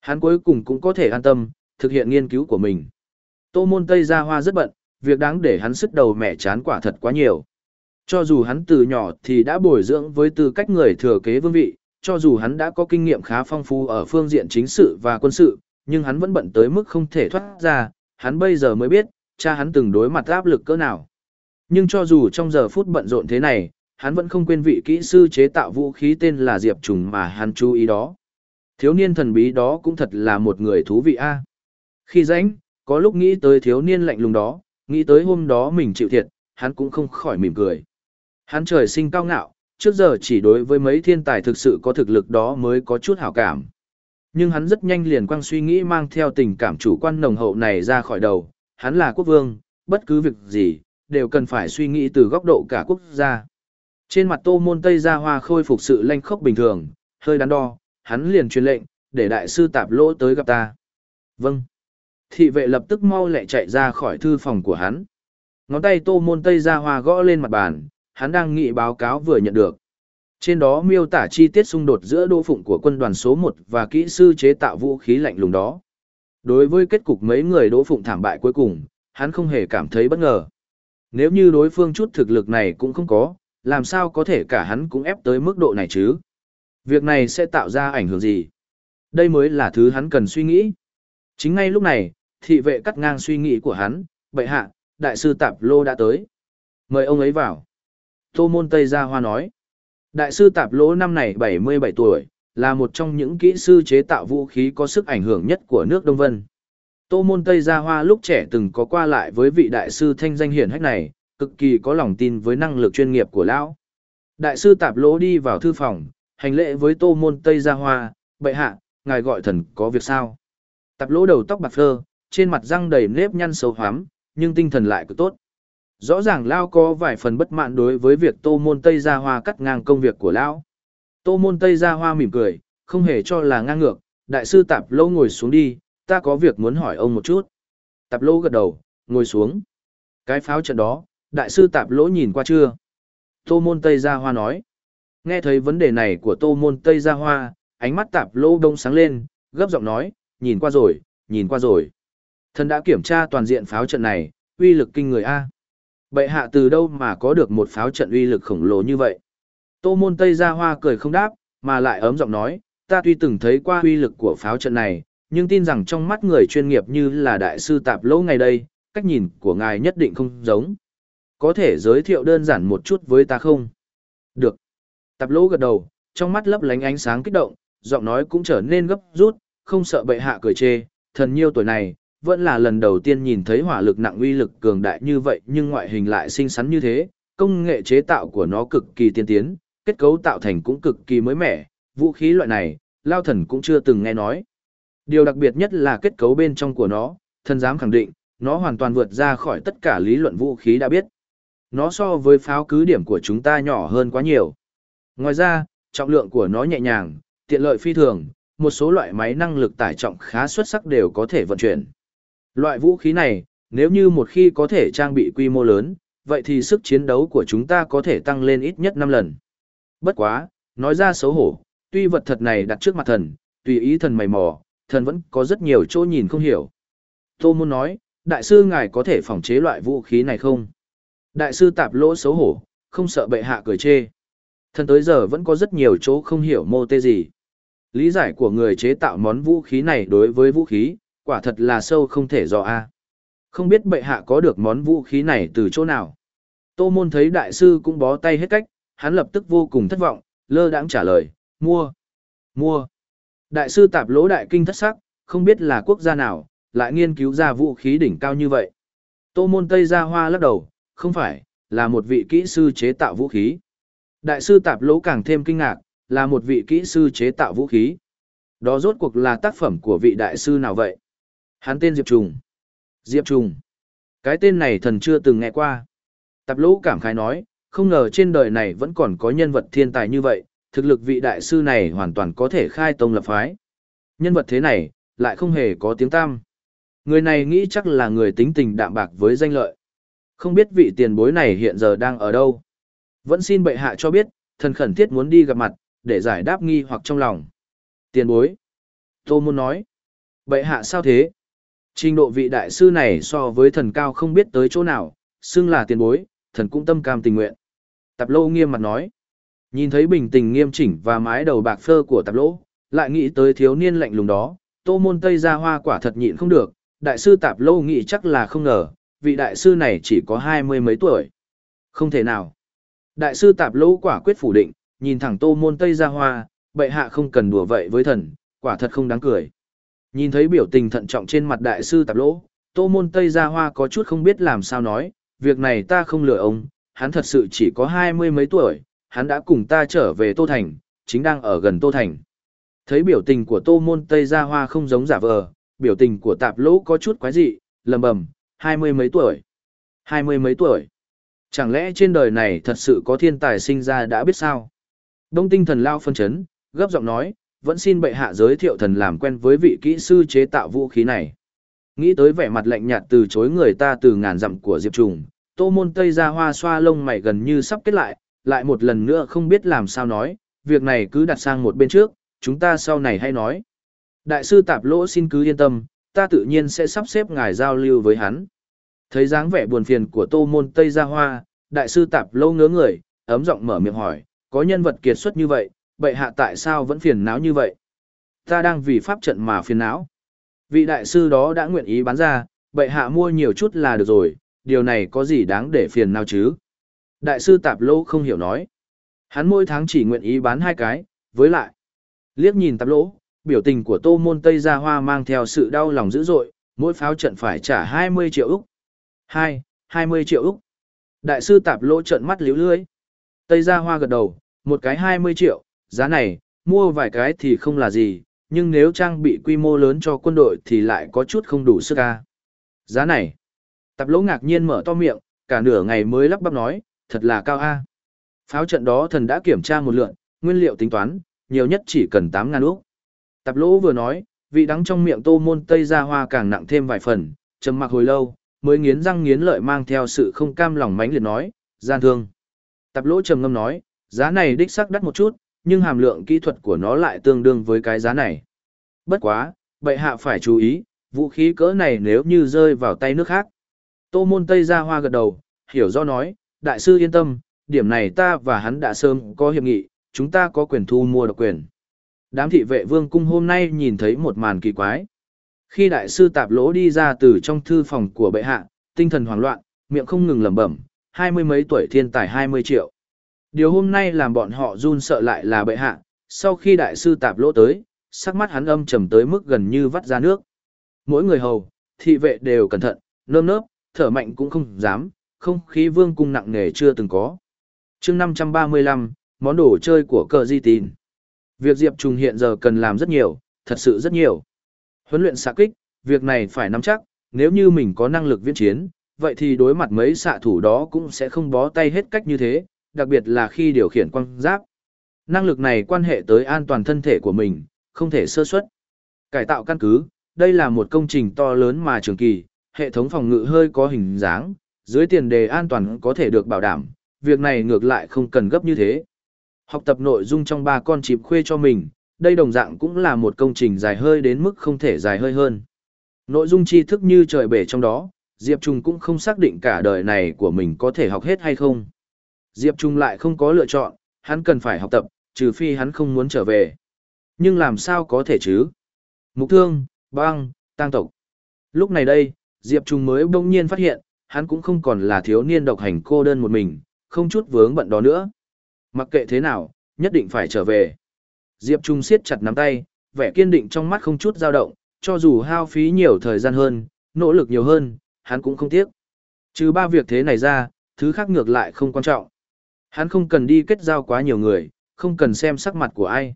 Hắn cuối cùng cũng có thể an tâm, thực hiện nghiên cứu của mình. Tô môn Tây Gia Hoa rất bận, việc đáng để hắn sức đầu mẹ chán quả thật quá nhiều. Cho dù hắn từ nhỏ thì đã bồi dưỡng với tư cách người thừa kế vương vị, cho dù hắn đã có kinh nghiệm khá phong phú ở phương diện chính sự và quân sự, nhưng hắn vẫn bận tới mức không thể thoát ra, hắn bây giờ mới biết, cha hắn từng đối mặt áp lực cỡ nào. Nhưng cho dù trong giờ phút bận rộn thế này, hắn vẫn không quên vị kỹ sư chế tạo vũ khí tên là Diệp Trùng mà hắn chú ý đó. Thiếu niên thần bí đó cũng thật là một người thú vị a. Khi rảnh, có lúc nghĩ tới thiếu niên lạnh lùng đó, nghĩ tới hôm đó mình chịu thiệt, hắn cũng không khỏi mỉm cười. Hắn trời sinh cao ngạo, trước giờ chỉ đối với mấy thiên tài thực sự có thực lực đó mới có chút hảo cảm. Nhưng hắn rất nhanh liền quăng suy nghĩ mang theo tình cảm chủ quan nồng hậu này ra khỏi đầu, hắn là quốc vương, bất cứ việc gì, đều cần phải suy nghĩ từ góc độ cả quốc gia. Trên mặt tô môn Tây Gia Hoa khôi phục sự lanh khốc bình thường, hơi đắn đo, hắn liền truyền lệnh, để đại sư tạp lỗ tới gặp ta. Vâng. Thị vệ lập tức mau lẹ chạy ra khỏi thư phòng của hắn. Ngón tay tô môn Tây Gia Hoa gõ lên mặt bàn, hắn đang nghị báo cáo vừa nhận được. Trên đó miêu tả chi tiết xung đột giữa đô phụng của quân đoàn số 1 và kỹ sư chế tạo vũ khí lạnh lùng đó. Đối với kết cục mấy người đỗ phụng thảm bại cuối cùng, hắn không hề cảm thấy bất ngờ. Nếu như đối phương chút thực lực này cũng không có, làm sao có thể cả hắn cũng ép tới mức độ này chứ? Việc này sẽ tạo ra ảnh hưởng gì? Đây mới là thứ hắn cần suy nghĩ. Chính ngay lúc này, thị vệ cắt ngang suy nghĩ của hắn, bệ hạ, đại sư Tạp Lô đã tới. Mời ông ấy vào. Tô Môn Tây Gia Hoa nói. Đại sư Tạp Lô năm này 77 tuổi, là một trong những kỹ sư chế tạo vũ khí có sức ảnh hưởng nhất của nước Đông Vân. Tô Môn Tây Gia Hoa lúc trẻ từng có qua lại với vị đại sư thanh danh hiển hách này, cực kỳ có lòng tin với năng lực chuyên nghiệp của lão. Đại sư Tạp Lỗ đi vào thư phòng, hành lễ với Tô Môn Tây Gia Hoa, bệ hạ, ngài gọi thần có việc sao? Tạp Lỗ đầu tóc bạc phơ, trên mặt răng đầy nếp nhăn sâu hoắm, nhưng tinh thần lại cứ tốt. Rõ ràng Lao có vài phần bất mãn đối với việc Tô Môn Tây Gia Hoa cắt ngang công việc của Lão. Tô Môn Tây Gia Hoa mỉm cười, không hề cho là ngang ngược, đại sư Tạp lỗ ngồi xuống đi, ta có việc muốn hỏi ông một chút. Tạp lỗ gật đầu, ngồi xuống. Cái pháo trận đó, đại sư Tạp Lỗ nhìn qua chưa? Tô Môn Tây Gia Hoa nói. Nghe thấy vấn đề này của Tô Môn Tây Gia Hoa, ánh mắt Tạp Lỗ đông sáng lên, gấp giọng nói, nhìn qua rồi, nhìn qua rồi. Thần đã kiểm tra toàn diện pháo trận này, uy lực kinh người A. Bệ hạ từ đâu mà có được một pháo trận uy lực khổng lồ như vậy? Tô môn Tây Gia Hoa cười không đáp, mà lại ấm giọng nói, ta tuy từng thấy qua uy lực của pháo trận này, nhưng tin rằng trong mắt người chuyên nghiệp như là đại sư tạp lỗ ngày đây, cách nhìn của ngài nhất định không giống. Có thể giới thiệu đơn giản một chút với ta không? Được. Tạp lỗ gật đầu, trong mắt lấp lánh ánh sáng kích động, giọng nói cũng trở nên gấp rút, không sợ bệ hạ cười chê, thần nhiêu tuổi này, vẫn là lần đầu tiên nhìn thấy hỏa lực nặng uy lực cường đại như vậy nhưng ngoại hình lại xinh xắn như thế, công nghệ chế tạo của nó cực kỳ tiên tiến, kết cấu tạo thành cũng cực kỳ mới mẻ, vũ khí loại này, Lao Thần cũng chưa từng nghe nói. Điều đặc biệt nhất là kết cấu bên trong của nó, thần dám khẳng định, nó hoàn toàn vượt ra khỏi tất cả lý luận vũ khí đã biết. Nó so với pháo cứ điểm của chúng ta nhỏ hơn quá nhiều. Ngoài ra, trọng lượng của nó nhẹ nhàng, tiện lợi phi thường, một số loại máy năng lực tải trọng khá xuất sắc đều có thể vận chuyển. Loại vũ khí này, nếu như một khi có thể trang bị quy mô lớn, vậy thì sức chiến đấu của chúng ta có thể tăng lên ít nhất 5 lần. Bất quá, nói ra xấu hổ, tuy vật thật này đặt trước mặt thần, tùy ý thần mày mò, thần vẫn có rất nhiều chỗ nhìn không hiểu. Tô muốn nói, đại sư ngài có thể phòng chế loại vũ khí này không? Đại sư tạp lỗ xấu hổ, không sợ bệ hạ cười chê. Thần tới giờ vẫn có rất nhiều chỗ không hiểu mô tê gì. Lý giải của người chế tạo món vũ khí này đối với vũ khí, quả thật là sâu không thể dò a. Không biết bệ hạ có được món vũ khí này từ chỗ nào. Tô môn thấy đại sư cũng bó tay hết cách, hắn lập tức vô cùng thất vọng, lơ đãng trả lời, mua, mua. Đại sư tạp lỗ đại kinh thất sắc, không biết là quốc gia nào, lại nghiên cứu ra vũ khí đỉnh cao như vậy. Tô môn Tây Gia Hoa lắc đầu, không phải, là một vị kỹ sư chế tạo vũ khí. Đại sư tạp lỗ càng thêm kinh ngạc, là một vị kỹ sư chế tạo vũ khí. Đó rốt cuộc là tác phẩm của vị đại sư nào vậy? Hắn tên Diệp Trùng. Diệp Trùng. Cái tên này thần chưa từng nghe qua. Tạp lỗ cảm khái nói, không ngờ trên đời này vẫn còn có nhân vật thiên tài như vậy, thực lực vị đại sư này hoàn toàn có thể khai tông lập phái. Nhân vật thế này, lại không hề có tiếng tam. Người này nghĩ chắc là người tính tình đạm bạc với danh lợi. Không biết vị tiền bối này hiện giờ đang ở đâu. Vẫn xin bệ hạ cho biết, thần khẩn thiết muốn đi gặp mặt, để giải đáp nghi hoặc trong lòng. Tiền bối. Tô Môn nói. Bệ hạ sao thế? Trình độ vị đại sư này so với thần cao không biết tới chỗ nào, xưng là tiền bối, thần cũng tâm cam tình nguyện. Tạp lô nghiêm mặt nói. Nhìn thấy bình tình nghiêm chỉnh và mái đầu bạc phơ của tạp lô, lại nghĩ tới thiếu niên lạnh lùng đó, tô môn tây ra hoa quả thật nhịn không được, đại sư tạp lô nghĩ chắc là không ngờ, vị đại sư này chỉ có hai mươi mấy tuổi. Không thể nào. Đại sư tạp Lỗ quả quyết phủ định, nhìn thẳng tô môn tây ra hoa, bệ hạ không cần đùa vậy với thần, quả thật không đáng cười. Nhìn thấy biểu tình thận trọng trên mặt đại sư tạp lỗ, tô môn tây ra hoa có chút không biết làm sao nói, việc này ta không lừa ông, hắn thật sự chỉ có hai mươi mấy tuổi, hắn đã cùng ta trở về Tô Thành, chính đang ở gần Tô Thành. Thấy biểu tình của tô môn tây ra hoa không giống giả vờ, biểu tình của tạp lỗ có chút quái dị, lầm bầm, hai mươi mấy tuổi. Hai mươi mấy tuổi. Chẳng lẽ trên đời này thật sự có thiên tài sinh ra đã biết sao? Đông tinh thần lao phân chấn, gấp giọng nói, vẫn xin bệ hạ giới thiệu thần làm quen với vị kỹ sư chế tạo vũ khí này. Nghĩ tới vẻ mặt lạnh nhạt từ chối người ta từ ngàn dặm của Diệp Trùng, tô môn tây ra hoa xoa lông mày gần như sắp kết lại, lại một lần nữa không biết làm sao nói, việc này cứ đặt sang một bên trước, chúng ta sau này hay nói. Đại sư tạp lỗ xin cứ yên tâm, ta tự nhiên sẽ sắp xếp ngài giao lưu với hắn. Thấy dáng vẻ buồn phiền của tô môn Tây Gia Hoa, đại sư tạp lâu ngớ người, ấm giọng mở miệng hỏi, có nhân vật kiệt xuất như vậy, bệ hạ tại sao vẫn phiền não như vậy? Ta đang vì pháp trận mà phiền não. Vị đại sư đó đã nguyện ý bán ra, bệ hạ mua nhiều chút là được rồi, điều này có gì đáng để phiền nào chứ? Đại sư tạp lỗ không hiểu nói. Hắn mỗi tháng chỉ nguyện ý bán hai cái, với lại. Liếc nhìn tạp lỗ, biểu tình của tô môn Tây Gia Hoa mang theo sự đau lòng dữ dội, mỗi pháo trận phải trả 20 triệu Úc. 2, 20 triệu Úc. Đại sư tạp lỗ trợn mắt liếu lưới. Tây Gia Hoa gật đầu, một cái 20 triệu, giá này, mua vài cái thì không là gì, nhưng nếu trang bị quy mô lớn cho quân đội thì lại có chút không đủ sức ca. Giá này. Tạp lỗ ngạc nhiên mở to miệng, cả nửa ngày mới lắp bắp nói, thật là cao a. Pháo trận đó thần đã kiểm tra một lượn, nguyên liệu tính toán, nhiều nhất chỉ cần 8 ngàn úc. Tạp lỗ vừa nói, vị đắng trong miệng tô môn tây ra hoa càng nặng thêm vài phần, trầm mặc hồi lâu, mới nghiến răng nghiến lợi mang theo sự không cam lòng mánh liệt nói, gian thương. Tạp lỗ trầm ngâm nói, giá này đích sắc đắt một chút, nhưng hàm lượng kỹ thuật của nó lại tương đương với cái giá này. Bất quá, bệ hạ phải chú ý, vũ khí cỡ này nếu như rơi vào tay nước khác. Tô môn tây ra hoa gật đầu, hiểu do nói, đại sư yên tâm, điểm này ta và hắn đã sớm có hiệp nghị, chúng ta có quyền thu mua độc quyền. Đám thị vệ vương cung hôm nay nhìn thấy một màn kỳ quái. Khi đại sư tạp lỗ đi ra từ trong thư phòng của bệ hạ, tinh thần hoảng loạn, miệng không ngừng lẩm bẩm, hai mươi mấy tuổi thiên tài hai mươi triệu. Điều hôm nay làm bọn họ run sợ lại là bệ hạ, sau khi đại sư tạp lỗ tới, sắc mắt hắn âm trầm tới mức gần như vắt ra nước. Mỗi người hầu, thị vệ đều cẩn thận, nơm nớp, thở mạnh cũng không dám, không khí vương cung nặng nề chưa từng có. chương 535, món đồ chơi của cờ di tìn. Việc Diệp Trùng hiện giờ cần làm rất nhiều, thật sự rất nhiều. Huấn luyện xạ kích, việc này phải nắm chắc, nếu như mình có năng lực viễn chiến, vậy thì đối mặt mấy xạ thủ đó cũng sẽ không bó tay hết cách như thế, đặc biệt là khi điều khiển quang giáp. Năng lực này quan hệ tới an toàn thân thể của mình, không thể sơ suất. Cải tạo căn cứ, đây là một công trình to lớn mà trường kỳ, hệ thống phòng ngự hơi có hình dáng, dưới tiền đề an toàn có thể được bảo đảm, việc này ngược lại không cần gấp như thế. Học tập nội dung trong ba con chịp khuê cho mình, đây đồng dạng cũng là một công trình dài hơi đến mức không thể dài hơi hơn. Nội dung tri thức như trời bể trong đó, Diệp Trung cũng không xác định cả đời này của mình có thể học hết hay không. Diệp Trung lại không có lựa chọn, hắn cần phải học tập, trừ phi hắn không muốn trở về. Nhưng làm sao có thể chứ? Mục thương, băng, tăng tộc. Lúc này đây, Diệp Trung mới bỗng nhiên phát hiện, hắn cũng không còn là thiếu niên độc hành cô đơn một mình, không chút vướng bận đó nữa. Mặc kệ thế nào, nhất định phải trở về. Diệp Trung siết chặt nắm tay, vẻ kiên định trong mắt không chút dao động, cho dù hao phí nhiều thời gian hơn, nỗ lực nhiều hơn, hắn cũng không tiếc. Trừ ba việc thế này ra, thứ khác ngược lại không quan trọng. Hắn không cần đi kết giao quá nhiều người, không cần xem sắc mặt của ai.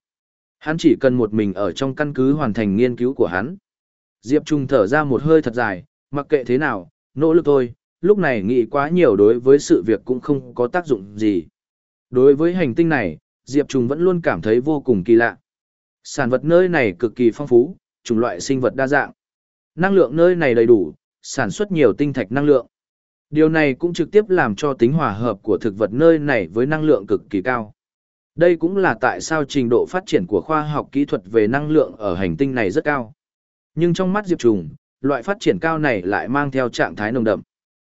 Hắn chỉ cần một mình ở trong căn cứ hoàn thành nghiên cứu của hắn. Diệp Trung thở ra một hơi thật dài, mặc kệ thế nào, nỗ lực thôi, lúc này nghĩ quá nhiều đối với sự việc cũng không có tác dụng gì. Đối với hành tinh này, Diệp Trung vẫn luôn cảm thấy vô cùng kỳ lạ. Sản vật nơi này cực kỳ phong phú, chủng loại sinh vật đa dạng. Năng lượng nơi này đầy đủ, sản xuất nhiều tinh thạch năng lượng. Điều này cũng trực tiếp làm cho tính hòa hợp của thực vật nơi này với năng lượng cực kỳ cao. Đây cũng là tại sao trình độ phát triển của khoa học kỹ thuật về năng lượng ở hành tinh này rất cao. Nhưng trong mắt Diệp Trùng, loại phát triển cao này lại mang theo trạng thái nồng đậm.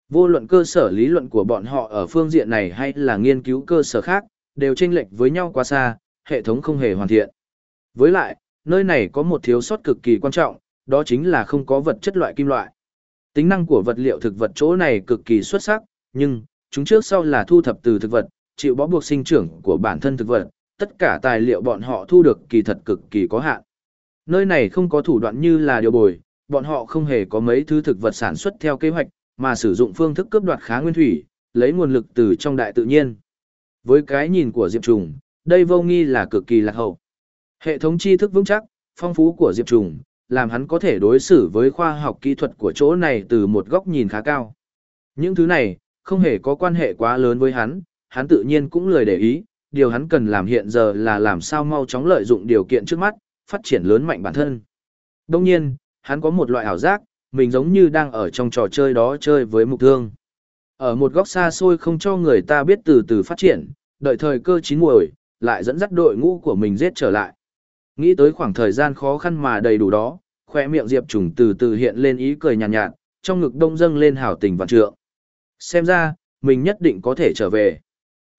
Vô luận cơ sở lý luận của bọn họ ở phương diện này hay là nghiên cứu cơ sở khác, đều chênh lệch với nhau quá xa, hệ thống không hề hoàn thiện. Với lại, nơi này có một thiếu sót cực kỳ quan trọng, đó chính là không có vật chất loại kim loại. Tính năng của vật liệu thực vật chỗ này cực kỳ xuất sắc, nhưng, chúng trước sau là thu thập từ thực vật, chịu bó buộc sinh trưởng của bản thân thực vật, tất cả tài liệu bọn họ thu được kỳ thật cực kỳ có hạn. Nơi này không có thủ đoạn như là điều bồi, bọn họ không hề có mấy thứ thực vật sản xuất theo kế hoạch, mà sử dụng phương thức cướp đoạt khá nguyên thủy, lấy nguồn lực từ trong đại tự nhiên. Với cái nhìn của Diệp Trùng, đây vô nghi là cực kỳ lạc hậu. Hệ thống tri thức vững chắc, phong phú của Diệp Trùng, làm hắn có thể đối xử với khoa học kỹ thuật của chỗ này từ một góc nhìn khá cao. Những thứ này, không hề có quan hệ quá lớn với hắn, hắn tự nhiên cũng lười để ý, điều hắn cần làm hiện giờ là làm sao mau chóng lợi dụng điều kiện trước mắt, phát triển lớn mạnh bản thân. Đồng nhiên, hắn có một loại ảo giác, mình giống như đang ở trong trò chơi đó chơi với mục thương. Ở một góc xa xôi không cho người ta biết từ từ phát triển, đợi thời cơ chín muồi, lại dẫn dắt đội ngũ của mình giết trở lại. Nghĩ tới khoảng thời gian khó khăn mà đầy đủ đó, khỏe miệng Diệp Trùng từ từ hiện lên ý cười nhàn nhạt, nhạt, trong ngực đông dâng lên hảo tình và trượng. Xem ra, mình nhất định có thể trở về.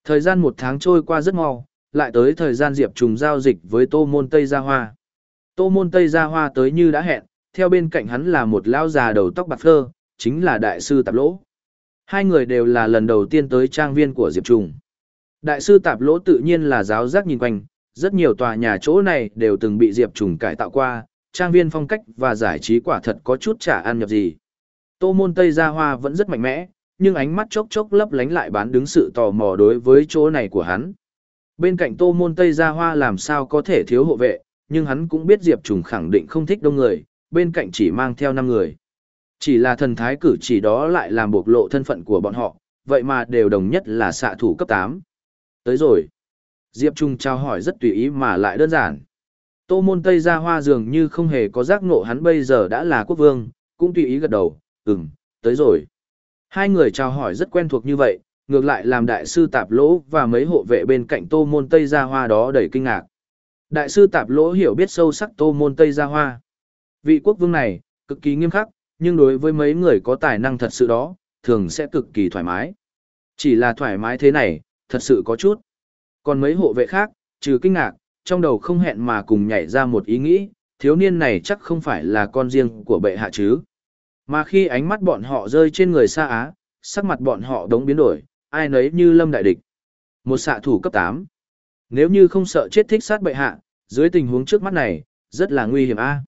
Thời gian một tháng trôi qua rất mau, lại tới thời gian Diệp Trùng giao dịch với Tô Môn Tây Gia Hoa. Tô Môn Tây Gia Hoa tới như đã hẹn, theo bên cạnh hắn là một lão già đầu tóc bạc phơ, chính là Đại sư Tạp Lỗ. Hai người đều là lần đầu tiên tới trang viên của Diệp Trùng. Đại sư Tạp Lỗ tự nhiên là giáo giác nhìn quanh, rất nhiều tòa nhà chỗ này đều từng bị Diệp Trùng cải tạo qua, trang viên phong cách và giải trí quả thật có chút trả ăn nhập gì. Tô môn Tây Gia Hoa vẫn rất mạnh mẽ, nhưng ánh mắt chốc chốc lấp lánh lại bán đứng sự tò mò đối với chỗ này của hắn. Bên cạnh Tô môn Tây Gia Hoa làm sao có thể thiếu hộ vệ, nhưng hắn cũng biết Diệp Trùng khẳng định không thích đông người, bên cạnh chỉ mang theo 5 người. Chỉ là thần thái cử chỉ đó lại làm bộc lộ thân phận của bọn họ, vậy mà đều đồng nhất là xạ thủ cấp 8. Tới rồi. Diệp Trung trao hỏi rất tùy ý mà lại đơn giản. Tô môn Tây Gia Hoa dường như không hề có giác ngộ hắn bây giờ đã là quốc vương, cũng tùy ý gật đầu, ừm, tới rồi. Hai người chào hỏi rất quen thuộc như vậy, ngược lại làm đại sư tạp lỗ và mấy hộ vệ bên cạnh tô môn Tây Gia Hoa đó đầy kinh ngạc. Đại sư tạp lỗ hiểu biết sâu sắc tô môn Tây Gia Hoa. Vị quốc vương này, cực kỳ nghiêm khắc, nhưng đối với mấy người có tài năng thật sự đó, thường sẽ cực kỳ thoải mái. Chỉ là thoải mái thế này, thật sự có chút. Còn mấy hộ vệ khác, trừ kinh ngạc, trong đầu không hẹn mà cùng nhảy ra một ý nghĩ, thiếu niên này chắc không phải là con riêng của bệ hạ chứ. Mà khi ánh mắt bọn họ rơi trên người xa Á, sắc mặt bọn họ đống biến đổi, ai nấy như lâm đại địch. Một xạ thủ cấp 8. Nếu như không sợ chết thích sát bệ hạ, dưới tình huống trước mắt này, rất là nguy hiểm a.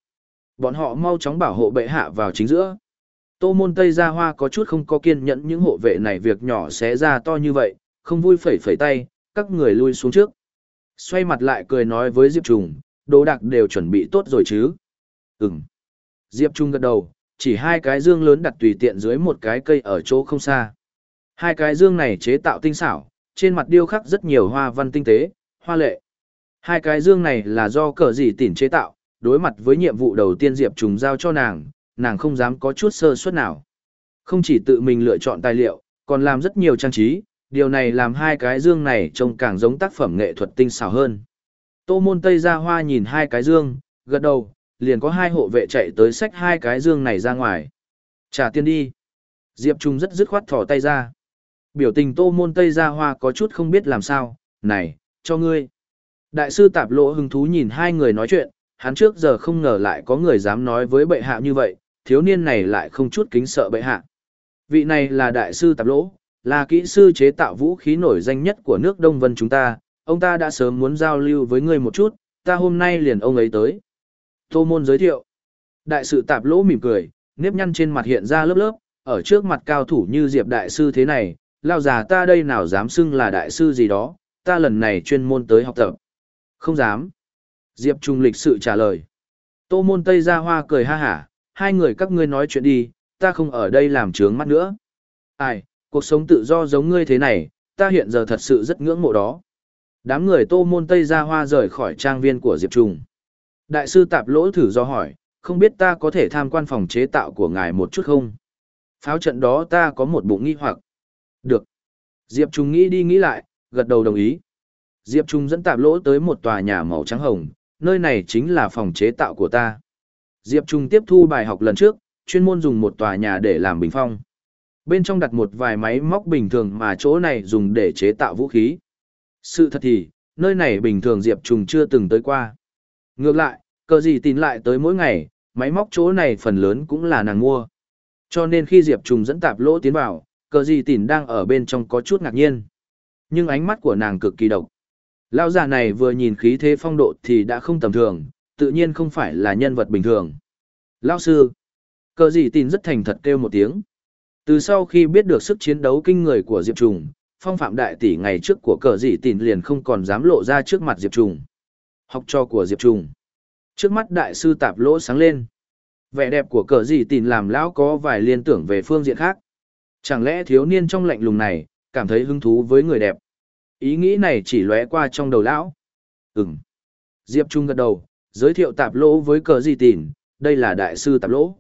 Bọn họ mau chóng bảo hộ bệ hạ vào chính giữa. Tô môn Tây Gia Hoa có chút không có kiên nhẫn những hộ vệ này việc nhỏ xé ra to như vậy, không vui phẩy phẩy tay, các người lui xuống trước. Xoay mặt lại cười nói với Diệp Trùng, đồ đạc đều chuẩn bị tốt rồi chứ. Ừm. Diệp Trung gật đầu, chỉ hai cái dương lớn đặt tùy tiện dưới một cái cây ở chỗ không xa. Hai cái dương này chế tạo tinh xảo, trên mặt điêu khắc rất nhiều hoa văn tinh tế, hoa lệ. Hai cái dương này là do cờ gì tỉn chế tạo, đối mặt với nhiệm vụ đầu tiên Diệp Trùng giao cho nàng, nàng không dám có chút sơ suất nào. Không chỉ tự mình lựa chọn tài liệu, còn làm rất nhiều trang trí, điều này làm hai cái dương này trông càng giống tác phẩm nghệ thuật tinh xảo hơn. Tô môn Tây ra hoa nhìn hai cái dương, gật đầu, liền có hai hộ vệ chạy tới xách hai cái dương này ra ngoài. Trả tiền đi. Diệp Trung rất dứt khoát thỏ tay ra. Biểu tình tô môn Tây ra hoa có chút không biết làm sao, này, cho ngươi. Đại sư tạp lỗ hứng thú nhìn hai người nói chuyện, hắn trước giờ không ngờ lại có người dám nói với bệ hạ như vậy, thiếu niên này lại không chút kính sợ bệ hạ. Vị này là đại sư tạp lỗ, là kỹ sư chế tạo vũ khí nổi danh nhất của nước Đông Vân chúng ta, ông ta đã sớm muốn giao lưu với ngươi một chút, ta hôm nay liền ông ấy tới. Tô Môn giới thiệu. Đại sư tạp lỗ mỉm cười, nếp nhăn trên mặt hiện ra lớp lớp, ở trước mặt cao thủ như Diệp đại sư thế này, lao già ta đây nào dám xưng là đại sư gì đó, ta lần này chuyên môn tới học tập. Không dám. Diệp Trung lịch sự trả lời. Tô môn Tây ra hoa cười ha hả, hai người các ngươi nói chuyện đi, ta không ở đây làm trướng mắt nữa. Ai, cuộc sống tự do giống ngươi thế này, ta hiện giờ thật sự rất ngưỡng mộ đó. Đám người tô môn Tây ra hoa rời khỏi trang viên của Diệp Trung. Đại sư tạp lỗ thử do hỏi, không biết ta có thể tham quan phòng chế tạo của ngài một chút không? Pháo trận đó ta có một bụng nghi hoặc. Được. Diệp Trung nghĩ đi nghĩ lại, gật đầu đồng ý. Diệp Trung dẫn tạp lỗ tới một tòa nhà màu trắng hồng, nơi này chính là phòng chế tạo của ta. Diệp Trung tiếp thu bài học lần trước, chuyên môn dùng một tòa nhà để làm bình phong. Bên trong đặt một vài máy móc bình thường mà chỗ này dùng để chế tạo vũ khí. Sự thật thì, nơi này bình thường Diệp Trung chưa từng tới qua. Ngược lại, cờ gì tin lại tới mỗi ngày, máy móc chỗ này phần lớn cũng là nàng mua. Cho nên khi Diệp Trung dẫn tạp lỗ tiến vào, cờ gì tin đang ở bên trong có chút ngạc nhiên. Nhưng ánh mắt của nàng cực kỳ độc. Lão già này vừa nhìn khí thế phong độ thì đã không tầm thường, tự nhiên không phải là nhân vật bình thường. Lão sư, cờ gì tin rất thành thật kêu một tiếng. Từ sau khi biết được sức chiến đấu kinh người của Diệp Trùng, phong phạm đại tỷ ngày trước của cờ gì tin liền không còn dám lộ ra trước mặt Diệp Trùng. Học trò của Diệp Trùng. Trước mắt đại sư tạp lỗ sáng lên. Vẻ đẹp của cờ gì tin làm lão có vài liên tưởng về phương diện khác. Chẳng lẽ thiếu niên trong lạnh lùng này, cảm thấy hứng thú với người đẹp. Ý nghĩ này chỉ lóe qua trong đầu lão. Ừm. Diệp Trung gật đầu, giới thiệu tạp lỗ với cờ gì tỉn, đây là đại sư tạp lỗ.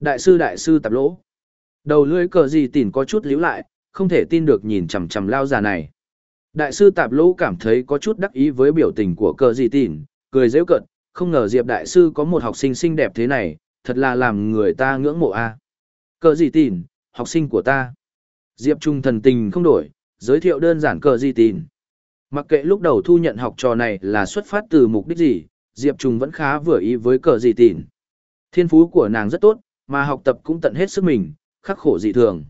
Đại sư đại sư tạp lỗ. Đầu lưỡi cờ gì tỉn có chút líu lại, không thể tin được nhìn chằm chằm lao già này. Đại sư tạp lỗ cảm thấy có chút đắc ý với biểu tình của cờ gì tỉn, cười rêu cận, không ngờ Diệp đại sư có một học sinh xinh đẹp thế này, thật là làm người ta ngưỡng mộ a. Cờ gì tỉn, học sinh của ta. Diệp Trung thần tình không đổi, giới thiệu đơn giản cờ di tin. Mặc kệ lúc đầu thu nhận học trò này là xuất phát từ mục đích gì, Diệp Trung vẫn khá vừa ý với cờ di tin. Thiên phú của nàng rất tốt, mà học tập cũng tận hết sức mình, khắc khổ dị thường.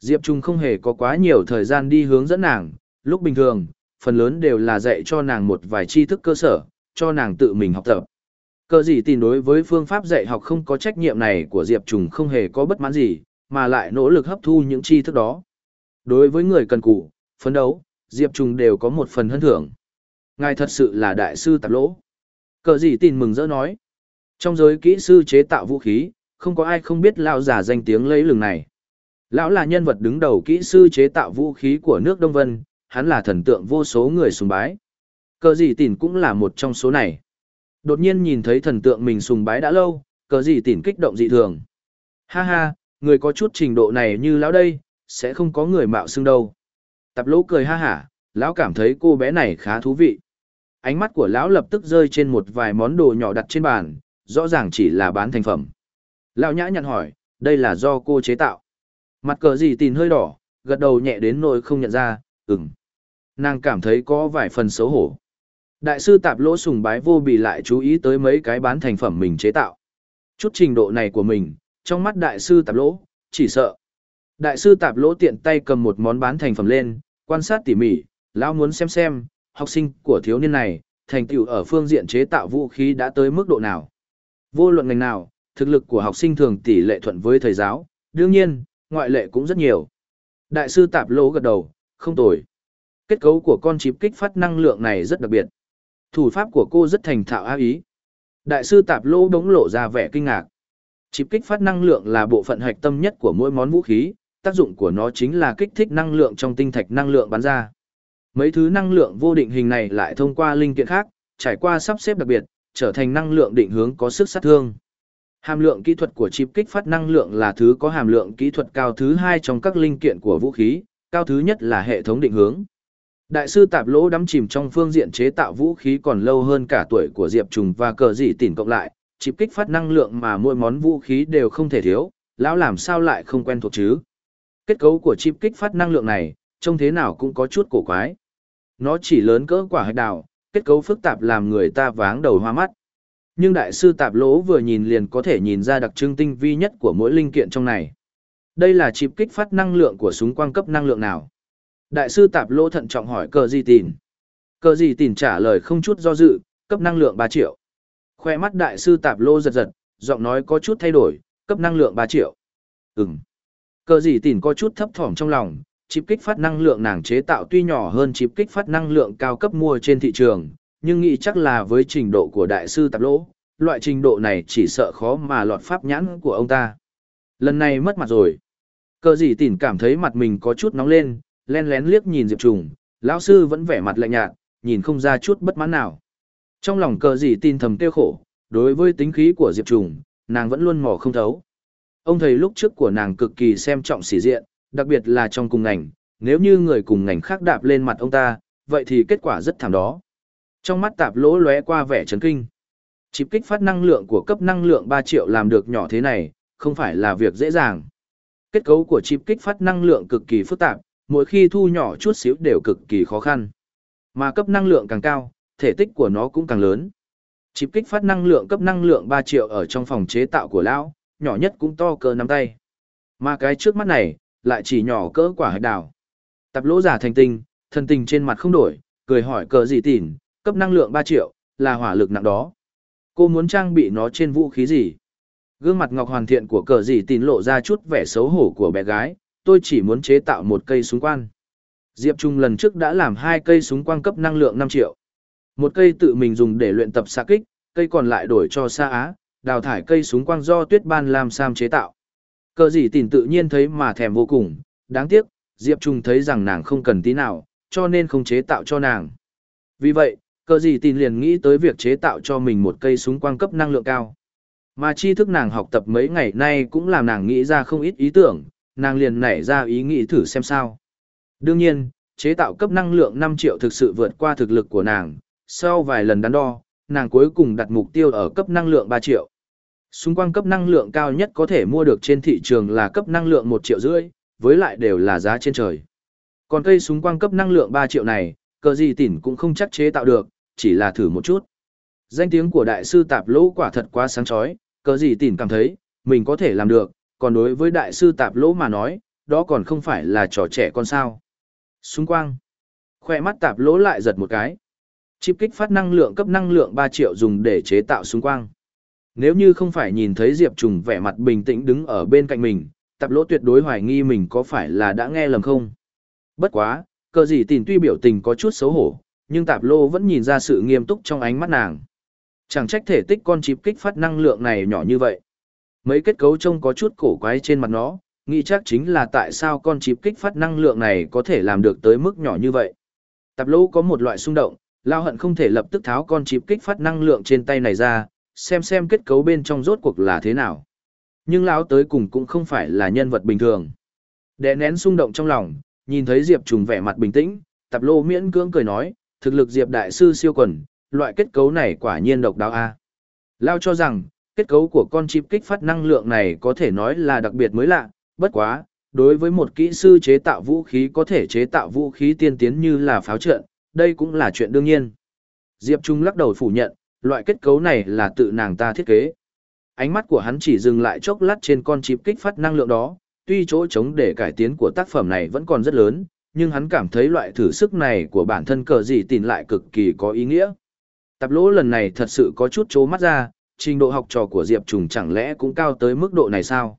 Diệp Trung không hề có quá nhiều thời gian đi hướng dẫn nàng, lúc bình thường, phần lớn đều là dạy cho nàng một vài tri thức cơ sở, cho nàng tự mình học tập. Cờ gì tin đối với phương pháp dạy học không có trách nhiệm này của Diệp Trung không hề có bất mãn gì, mà lại nỗ lực hấp thu những tri thức đó. Đối với người cần cù, phấn đấu, Diệp Trùng đều có một phần hân thưởng. Ngài thật sự là đại sư tạp lỗ. Cờ gì tin mừng rỡ nói. Trong giới kỹ sư chế tạo vũ khí, không có ai không biết lão giả danh tiếng lấy lừng này. Lão là nhân vật đứng đầu kỹ sư chế tạo vũ khí của nước Đông Vân, hắn là thần tượng vô số người sùng bái. Cờ gì tỉn cũng là một trong số này. Đột nhiên nhìn thấy thần tượng mình sùng bái đã lâu, cờ gì tỉn kích động dị thường. Ha ha, người có chút trình độ này như lão đây, sẽ không có người mạo xưng đâu. Tạp lỗ cười ha hả, lão cảm thấy cô bé này khá thú vị. Ánh mắt của lão lập tức rơi trên một vài món đồ nhỏ đặt trên bàn, rõ ràng chỉ là bán thành phẩm. Lão nhã nhặn hỏi, đây là do cô chế tạo. Mặt cờ gì tìn hơi đỏ, gật đầu nhẹ đến nỗi không nhận ra, ừm. Nàng cảm thấy có vài phần xấu hổ. Đại sư tạp lỗ sùng bái vô bị lại chú ý tới mấy cái bán thành phẩm mình chế tạo. Chút trình độ này của mình, trong mắt đại sư tạp lỗ, chỉ sợ. Đại sư tạp lỗ tiện tay cầm một món bán thành phẩm lên, quan sát tỉ mỉ, lão muốn xem xem, học sinh của thiếu niên này, thành tựu ở phương diện chế tạo vũ khí đã tới mức độ nào. Vô luận ngành nào, thực lực của học sinh thường tỷ lệ thuận với thầy giáo, đương nhiên, ngoại lệ cũng rất nhiều. Đại sư tạp lỗ gật đầu, không tồi. Kết cấu của con chip kích phát năng lượng này rất đặc biệt. Thủ pháp của cô rất thành thạo á ý. Đại sư tạp lỗ đống lộ ra vẻ kinh ngạc. Chip kích phát năng lượng là bộ phận hạch tâm nhất của mỗi món vũ khí, tác dụng của nó chính là kích thích năng lượng trong tinh thạch năng lượng bắn ra. Mấy thứ năng lượng vô định hình này lại thông qua linh kiện khác, trải qua sắp xếp đặc biệt, trở thành năng lượng định hướng có sức sát thương. Hàm lượng kỹ thuật của chip kích phát năng lượng là thứ có hàm lượng kỹ thuật cao thứ hai trong các linh kiện của vũ khí, cao thứ nhất là hệ thống định hướng. Đại sư Tạp Lỗ đắm chìm trong phương diện chế tạo vũ khí còn lâu hơn cả tuổi của Diệp Trùng và cờ Dĩ Tỉnh cộng lại, chip kích phát năng lượng mà mỗi món vũ khí đều không thể thiếu, lão làm sao lại không quen thuộc chứ? Kết cấu của chip kích phát năng lượng này, trông thế nào cũng có chút cổ quái. Nó chỉ lớn cỡ quả hạch đào, kết cấu phức tạp làm người ta váng đầu hoa mắt. Nhưng đại sư tạp lỗ vừa nhìn liền có thể nhìn ra đặc trưng tinh vi nhất của mỗi linh kiện trong này. Đây là chip kích phát năng lượng của súng quang cấp năng lượng nào? Đại sư tạp lỗ thận trọng hỏi cờ gì tìn. Cờ gì tìn trả lời không chút do dự, cấp năng lượng 3 triệu. Khoe mắt đại sư tạp lỗ giật giật, giọng nói có chút thay đổi, cấp năng lượng 3 triệu. Ừm. Cờ gì tỉn có chút thấp thỏm trong lòng, chip kích phát năng lượng nàng chế tạo tuy nhỏ hơn chip kích phát năng lượng cao cấp mua trên thị trường, nhưng nghĩ chắc là với trình độ của đại sư tạp lỗ, loại trình độ này chỉ sợ khó mà lọt pháp nhãn của ông ta. Lần này mất mặt rồi. Cờ gì tỉn cảm thấy mặt mình có chút nóng lên, len lén liếc nhìn Diệp Trùng, lão sư vẫn vẻ mặt lạnh nhạt, nhìn không ra chút bất mãn nào. Trong lòng cờ gì tin thầm tiêu khổ, đối với tính khí của Diệp Trùng, nàng vẫn luôn mò không thấu. Ông thầy lúc trước của nàng cực kỳ xem trọng sĩ diện, đặc biệt là trong cùng ngành, nếu như người cùng ngành khác đạp lên mặt ông ta, vậy thì kết quả rất thảm đó. Trong mắt tạp lỗ lóe qua vẻ chấn kinh. Chip kích phát năng lượng của cấp năng lượng 3 triệu làm được nhỏ thế này, không phải là việc dễ dàng. Kết cấu của chip kích phát năng lượng cực kỳ phức tạp, mỗi khi thu nhỏ chút xíu đều cực kỳ khó khăn. Mà cấp năng lượng càng cao, thể tích của nó cũng càng lớn. Chip kích phát năng lượng cấp năng lượng 3 triệu ở trong phòng chế tạo của lão, nhỏ nhất cũng to cỡ nắm tay. Mà cái trước mắt này, lại chỉ nhỏ cỡ quả hạch đào. Tập lỗ giả thành tinh, thân tình trên mặt không đổi, cười hỏi cờ gì tỉn, cấp năng lượng 3 triệu, là hỏa lực nặng đó. Cô muốn trang bị nó trên vũ khí gì? Gương mặt ngọc hoàn thiện của cờ gì tỉn lộ ra chút vẻ xấu hổ của bé gái, tôi chỉ muốn chế tạo một cây súng quan. Diệp Trung lần trước đã làm hai cây súng quang cấp năng lượng 5 triệu. Một cây tự mình dùng để luyện tập xạ kích, cây còn lại đổi cho Sa Á, đào thải cây súng quang do Tuyết Ban làm Sam chế tạo. Cờ gì tìm tự nhiên thấy mà thèm vô cùng, đáng tiếc, Diệp Trung thấy rằng nàng không cần tí nào, cho nên không chế tạo cho nàng. Vì vậy, cờ gì tìm liền nghĩ tới việc chế tạo cho mình một cây súng quang cấp năng lượng cao. Mà tri thức nàng học tập mấy ngày nay cũng làm nàng nghĩ ra không ít ý tưởng, nàng liền nảy ra ý nghĩ thử xem sao. Đương nhiên, chế tạo cấp năng lượng 5 triệu thực sự vượt qua thực lực của nàng, sau vài lần đắn đo, nàng cuối cùng đặt mục tiêu ở cấp năng lượng 3 triệu. Xung quanh cấp năng lượng cao nhất có thể mua được trên thị trường là cấp năng lượng 1 triệu rưỡi, với lại đều là giá trên trời. Còn cây súng quang cấp năng lượng 3 triệu này, cờ gì tỉn cũng không chắc chế tạo được, chỉ là thử một chút. Danh tiếng của đại sư tạp lỗ quả thật quá sáng chói, cờ gì tỉn cảm thấy, mình có thể làm được, còn đối với đại sư tạp lỗ mà nói, đó còn không phải là trò trẻ con sao. Súng quang. Khoe mắt tạp lỗ lại giật một cái. Chip kích phát năng lượng cấp năng lượng 3 triệu dùng để chế tạo súng quang. Nếu như không phải nhìn thấy Diệp Trùng vẻ mặt bình tĩnh đứng ở bên cạnh mình, tạp lỗ tuyệt đối hoài nghi mình có phải là đã nghe lầm không. Bất quá, cờ gì tình tuy biểu tình có chút xấu hổ, nhưng tạp lô vẫn nhìn ra sự nghiêm túc trong ánh mắt nàng. Chẳng trách thể tích con chip kích phát năng lượng này nhỏ như vậy. Mấy kết cấu trông có chút cổ quái trên mặt nó, nghĩ chắc chính là tại sao con chip kích phát năng lượng này có thể làm được tới mức nhỏ như vậy. Tạp lô có một loại xung động, lao hận không thể lập tức tháo con chip kích phát năng lượng trên tay này ra, xem xem kết cấu bên trong rốt cuộc là thế nào. Nhưng lão tới cùng cũng không phải là nhân vật bình thường. Đè nén xung động trong lòng, nhìn thấy Diệp Trùng vẻ mặt bình tĩnh, Tạp Lô miễn cưỡng cười nói, thực lực Diệp đại sư siêu quần, loại kết cấu này quả nhiên độc đáo a. Lao cho rằng, kết cấu của con chip kích phát năng lượng này có thể nói là đặc biệt mới lạ, bất quá, đối với một kỹ sư chế tạo vũ khí có thể chế tạo vũ khí tiên tiến như là pháo trận, đây cũng là chuyện đương nhiên. Diệp Trung lắc đầu phủ nhận, loại kết cấu này là tự nàng ta thiết kế. Ánh mắt của hắn chỉ dừng lại chốc lát trên con chip kích phát năng lượng đó, tuy chỗ trống để cải tiến của tác phẩm này vẫn còn rất lớn, nhưng hắn cảm thấy loại thử sức này của bản thân cờ gì tìm lại cực kỳ có ý nghĩa. Tập lỗ lần này thật sự có chút chố mắt ra, trình độ học trò của Diệp Trùng chẳng lẽ cũng cao tới mức độ này sao?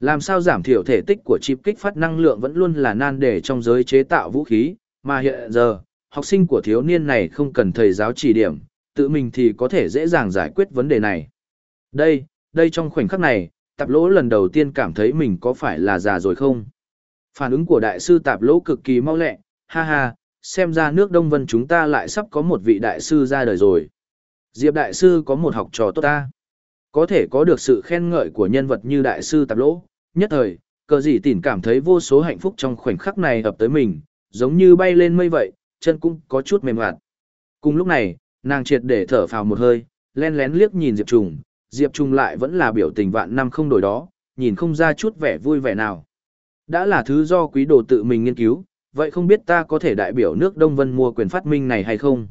Làm sao giảm thiểu thể tích của chip kích phát năng lượng vẫn luôn là nan đề trong giới chế tạo vũ khí, mà hiện giờ, học sinh của thiếu niên này không cần thầy giáo chỉ điểm, tự mình thì có thể dễ dàng giải quyết vấn đề này. Đây, đây trong khoảnh khắc này, tạp lỗ lần đầu tiên cảm thấy mình có phải là già rồi không? Phản ứng của đại sư tạp lỗ cực kỳ mau lẹ, ha ha, xem ra nước Đông Vân chúng ta lại sắp có một vị đại sư ra đời rồi. Diệp đại sư có một học trò tốt ta. Có thể có được sự khen ngợi của nhân vật như đại sư tạp lỗ, nhất thời, cờ gì tỉn cảm thấy vô số hạnh phúc trong khoảnh khắc này ập tới mình, giống như bay lên mây vậy, chân cũng có chút mềm hoạt. Cùng lúc này, nàng triệt để thở phào một hơi, len lén liếc nhìn Diệp Trùng, Diệp Trùng lại vẫn là biểu tình vạn năm không đổi đó, nhìn không ra chút vẻ vui vẻ nào. Đã là thứ do quý đồ tự mình nghiên cứu, vậy không biết ta có thể đại biểu nước Đông Vân mua quyền phát minh này hay không?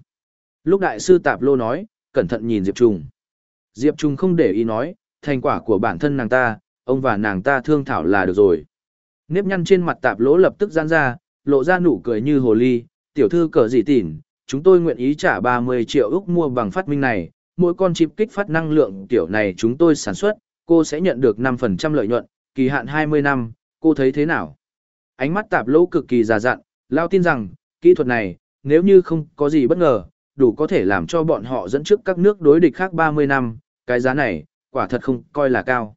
Lúc đại sư Tạp Lô nói, cẩn thận nhìn Diệp Trùng. Diệp Trùng không để ý nói, thành quả của bản thân nàng ta, ông và nàng ta thương thảo là được rồi. Nếp nhăn trên mặt Tạp Lỗ lập tức giãn ra, lộ ra nụ cười như hồ ly, tiểu thư cờ gì tỉn, chúng tôi nguyện ý trả 30 triệu ước mua bằng phát minh này, mỗi con chip kích phát năng lượng kiểu này chúng tôi sản xuất, cô sẽ nhận được 5% lợi nhuận, kỳ hạn 20 năm, cô thấy thế nào? Ánh mắt tạp lỗ cực kỳ già dặn, Lao tin rằng, kỹ thuật này, nếu như không có gì bất ngờ, đủ có thể làm cho bọn họ dẫn trước các nước đối địch khác 30 năm, cái giá này, quả thật không coi là cao.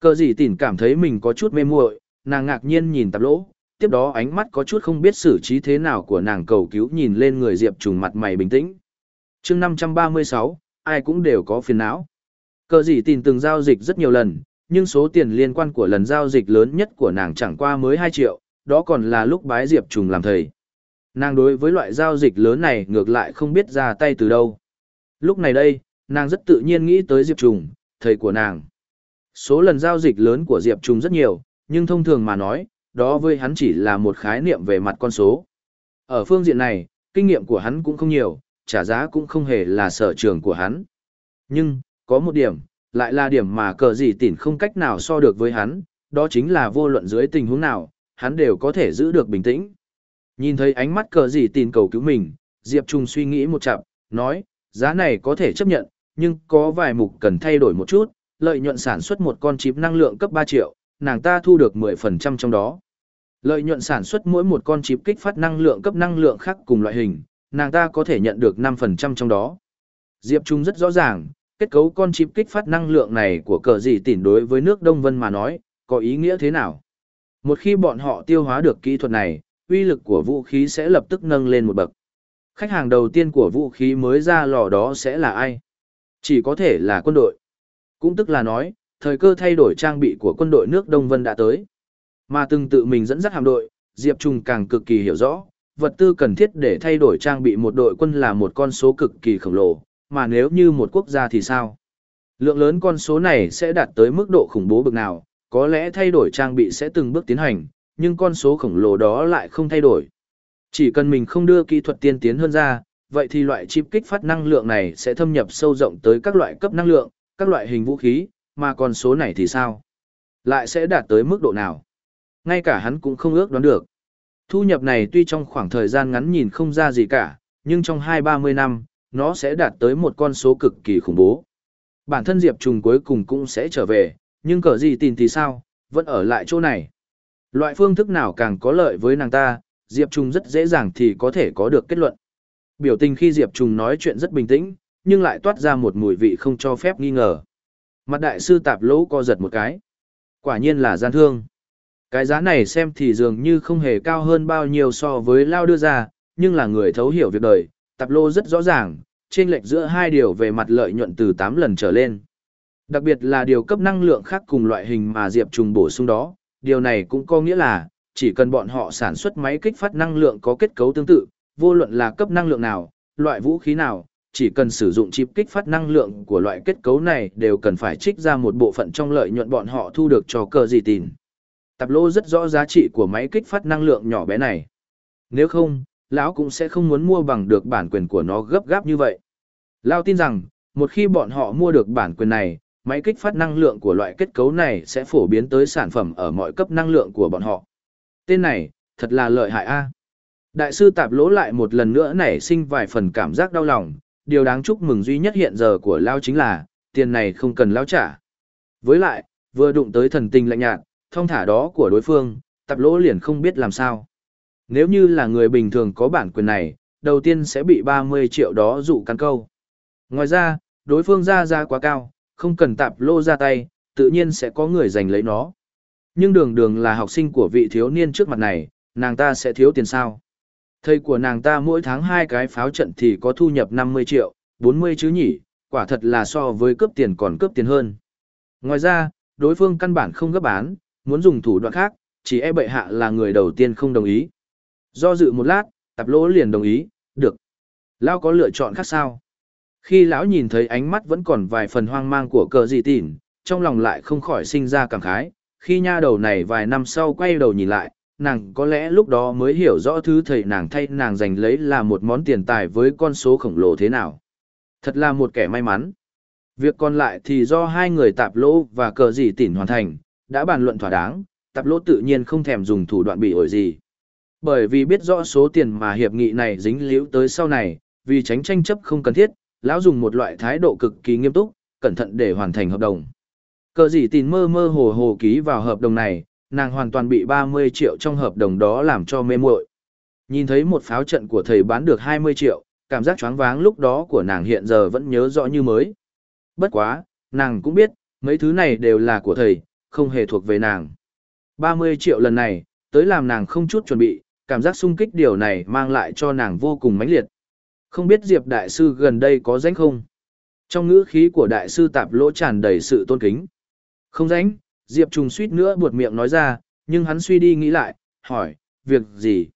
Cờ gì tỉn cảm thấy mình có chút mê muội, nàng ngạc nhiên nhìn tạp lỗ, tiếp đó ánh mắt có chút không biết xử trí thế nào của nàng cầu cứu nhìn lên người Diệp Trùng mặt mày bình tĩnh. chương 536, ai cũng đều có phiền não. Cờ gì tỉn từng giao dịch rất nhiều lần, nhưng số tiền liên quan của lần giao dịch lớn nhất của nàng chẳng qua mới hai triệu, đó còn là lúc bái Diệp Trùng làm thầy. Nàng đối với loại giao dịch lớn này ngược lại không biết ra tay từ đâu. Lúc này đây, nàng rất tự nhiên nghĩ tới Diệp Trùng, thầy của nàng. Số lần giao dịch lớn của Diệp Trùng rất nhiều, nhưng thông thường mà nói, đó với hắn chỉ là một khái niệm về mặt con số. Ở phương diện này, kinh nghiệm của hắn cũng không nhiều, trả giá cũng không hề là sở trường của hắn. Nhưng, có một điểm, lại là điểm mà cờ gì tỉn không cách nào so được với hắn, đó chính là vô luận dưới tình huống nào, hắn đều có thể giữ được bình tĩnh. Nhìn thấy ánh mắt cờ gì tỉn cầu cứu mình, Diệp Trung suy nghĩ một chặp, nói, giá này có thể chấp nhận, nhưng có vài mục cần thay đổi một chút, lợi nhuận sản xuất một con chip năng lượng cấp 3 triệu, nàng ta thu được 10% trong đó. Lợi nhuận sản xuất mỗi một con chip kích phát năng lượng cấp năng lượng khác cùng loại hình, nàng ta có thể nhận được 5% trong đó. Diệp Trung rất rõ ràng, kết cấu con chip kích phát năng lượng này của cờ gì tỉn đối với nước Đông Vân mà nói, có ý nghĩa thế nào? Một khi bọn họ tiêu hóa được kỹ thuật này, uy lực của vũ khí sẽ lập tức nâng lên một bậc. Khách hàng đầu tiên của vũ khí mới ra lò đó sẽ là ai? Chỉ có thể là quân đội. Cũng tức là nói, thời cơ thay đổi trang bị của quân đội nước Đông Vân đã tới. Mà từng tự mình dẫn dắt hạm đội, Diệp Trung càng cực kỳ hiểu rõ, vật tư cần thiết để thay đổi trang bị một đội quân là một con số cực kỳ khổng lồ, mà nếu như một quốc gia thì sao? Lượng lớn con số này sẽ đạt tới mức độ khủng bố bực nào, có lẽ thay đổi trang bị sẽ từng bước tiến hành, nhưng con số khổng lồ đó lại không thay đổi. Chỉ cần mình không đưa kỹ thuật tiên tiến hơn ra, vậy thì loại chip kích phát năng lượng này sẽ thâm nhập sâu rộng tới các loại cấp năng lượng, các loại hình vũ khí, mà con số này thì sao? Lại sẽ đạt tới mức độ nào? Ngay cả hắn cũng không ước đoán được. Thu nhập này tuy trong khoảng thời gian ngắn nhìn không ra gì cả, nhưng trong 2-30 năm, nó sẽ đạt tới một con số cực kỳ khủng bố. Bản thân Diệp Trùng cuối cùng cũng sẽ trở về, nhưng cờ gì tin thì sao, vẫn ở lại chỗ này. Loại phương thức nào càng có lợi với nàng ta, Diệp Trùng rất dễ dàng thì có thể có được kết luận. Biểu tình khi Diệp Trùng nói chuyện rất bình tĩnh, nhưng lại toát ra một mùi vị không cho phép nghi ngờ. Mặt đại sư tạp lỗ co giật một cái. Quả nhiên là gian thương. Cái giá này xem thì dường như không hề cao hơn bao nhiêu so với lao đưa ra, nhưng là người thấu hiểu việc đời, tạp lô rất rõ ràng, trên lệch giữa hai điều về mặt lợi nhuận từ 8 lần trở lên. Đặc biệt là điều cấp năng lượng khác cùng loại hình mà Diệp Trùng bổ sung đó, điều này cũng có nghĩa là, chỉ cần bọn họ sản xuất máy kích phát năng lượng có kết cấu tương tự, vô luận là cấp năng lượng nào, loại vũ khí nào, chỉ cần sử dụng chip kích phát năng lượng của loại kết cấu này đều cần phải trích ra một bộ phận trong lợi nhuận bọn họ thu được cho cờ gì tìn. Tạp lô rất rõ giá trị của máy kích phát năng lượng nhỏ bé này. Nếu không, lão cũng sẽ không muốn mua bằng được bản quyền của nó gấp gáp như vậy. Lão tin rằng, một khi bọn họ mua được bản quyền này, máy kích phát năng lượng của loại kết cấu này sẽ phổ biến tới sản phẩm ở mọi cấp năng lượng của bọn họ. Tên này, thật là lợi hại a. Đại sư tạp lỗ lại một lần nữa nảy sinh vài phần cảm giác đau lòng, điều đáng chúc mừng duy nhất hiện giờ của Lao chính là, tiền này không cần Lao trả. Với lại, vừa đụng tới thần tình lạnh nhạt, thông thả đó của đối phương, tập lỗ liền không biết làm sao. Nếu như là người bình thường có bản quyền này, đầu tiên sẽ bị 30 triệu đó dụ căn câu. Ngoài ra, đối phương ra ra quá cao, không cần tạp lô ra tay, tự nhiên sẽ có người giành lấy nó. Nhưng đường đường là học sinh của vị thiếu niên trước mặt này, nàng ta sẽ thiếu tiền sao. Thầy của nàng ta mỗi tháng hai cái pháo trận thì có thu nhập 50 triệu, 40 chứ nhỉ, quả thật là so với cướp tiền còn cướp tiền hơn. Ngoài ra, đối phương căn bản không gấp bán, muốn dùng thủ đoạn khác, chỉ e bệ hạ là người đầu tiên không đồng ý. Do dự một lát, tạp lỗ liền đồng ý, được. Lão có lựa chọn khác sao? Khi lão nhìn thấy ánh mắt vẫn còn vài phần hoang mang của cờ dị tỉn, trong lòng lại không khỏi sinh ra cảm khái. Khi nha đầu này vài năm sau quay đầu nhìn lại, nàng có lẽ lúc đó mới hiểu rõ thứ thầy nàng thay nàng giành lấy là một món tiền tài với con số khổng lồ thế nào. Thật là một kẻ may mắn. Việc còn lại thì do hai người tạp lỗ và cờ dì tỉn hoàn thành, đã bàn luận thỏa đáng, tạp lỗ tự nhiên không thèm dùng thủ đoạn bị ổi gì. Bởi vì biết rõ số tiền mà hiệp nghị này dính líu tới sau này, vì tránh tranh chấp không cần thiết, lão dùng một loại thái độ cực kỳ nghiêm túc, cẩn thận để hoàn thành hợp đồng. Cờ gì tin mơ mơ hồ hồ ký vào hợp đồng này, nàng hoàn toàn bị 30 triệu trong hợp đồng đó làm cho mê muội. Nhìn thấy một pháo trận của thầy bán được 20 triệu, cảm giác choáng váng lúc đó của nàng hiện giờ vẫn nhớ rõ như mới. Bất quá, nàng cũng biết, mấy thứ này đều là của thầy, không hề thuộc về nàng. 30 triệu lần này, tới làm nàng không chút chuẩn bị, cảm giác sung kích điều này mang lại cho nàng vô cùng mãnh liệt. Không biết Diệp Đại Sư gần đây có danh không? Trong ngữ khí của Đại Sư Tạp Lỗ tràn đầy sự tôn kính. Không danh, Diệp Trùng suýt nữa buột miệng nói ra, nhưng hắn suy đi nghĩ lại, hỏi, việc gì?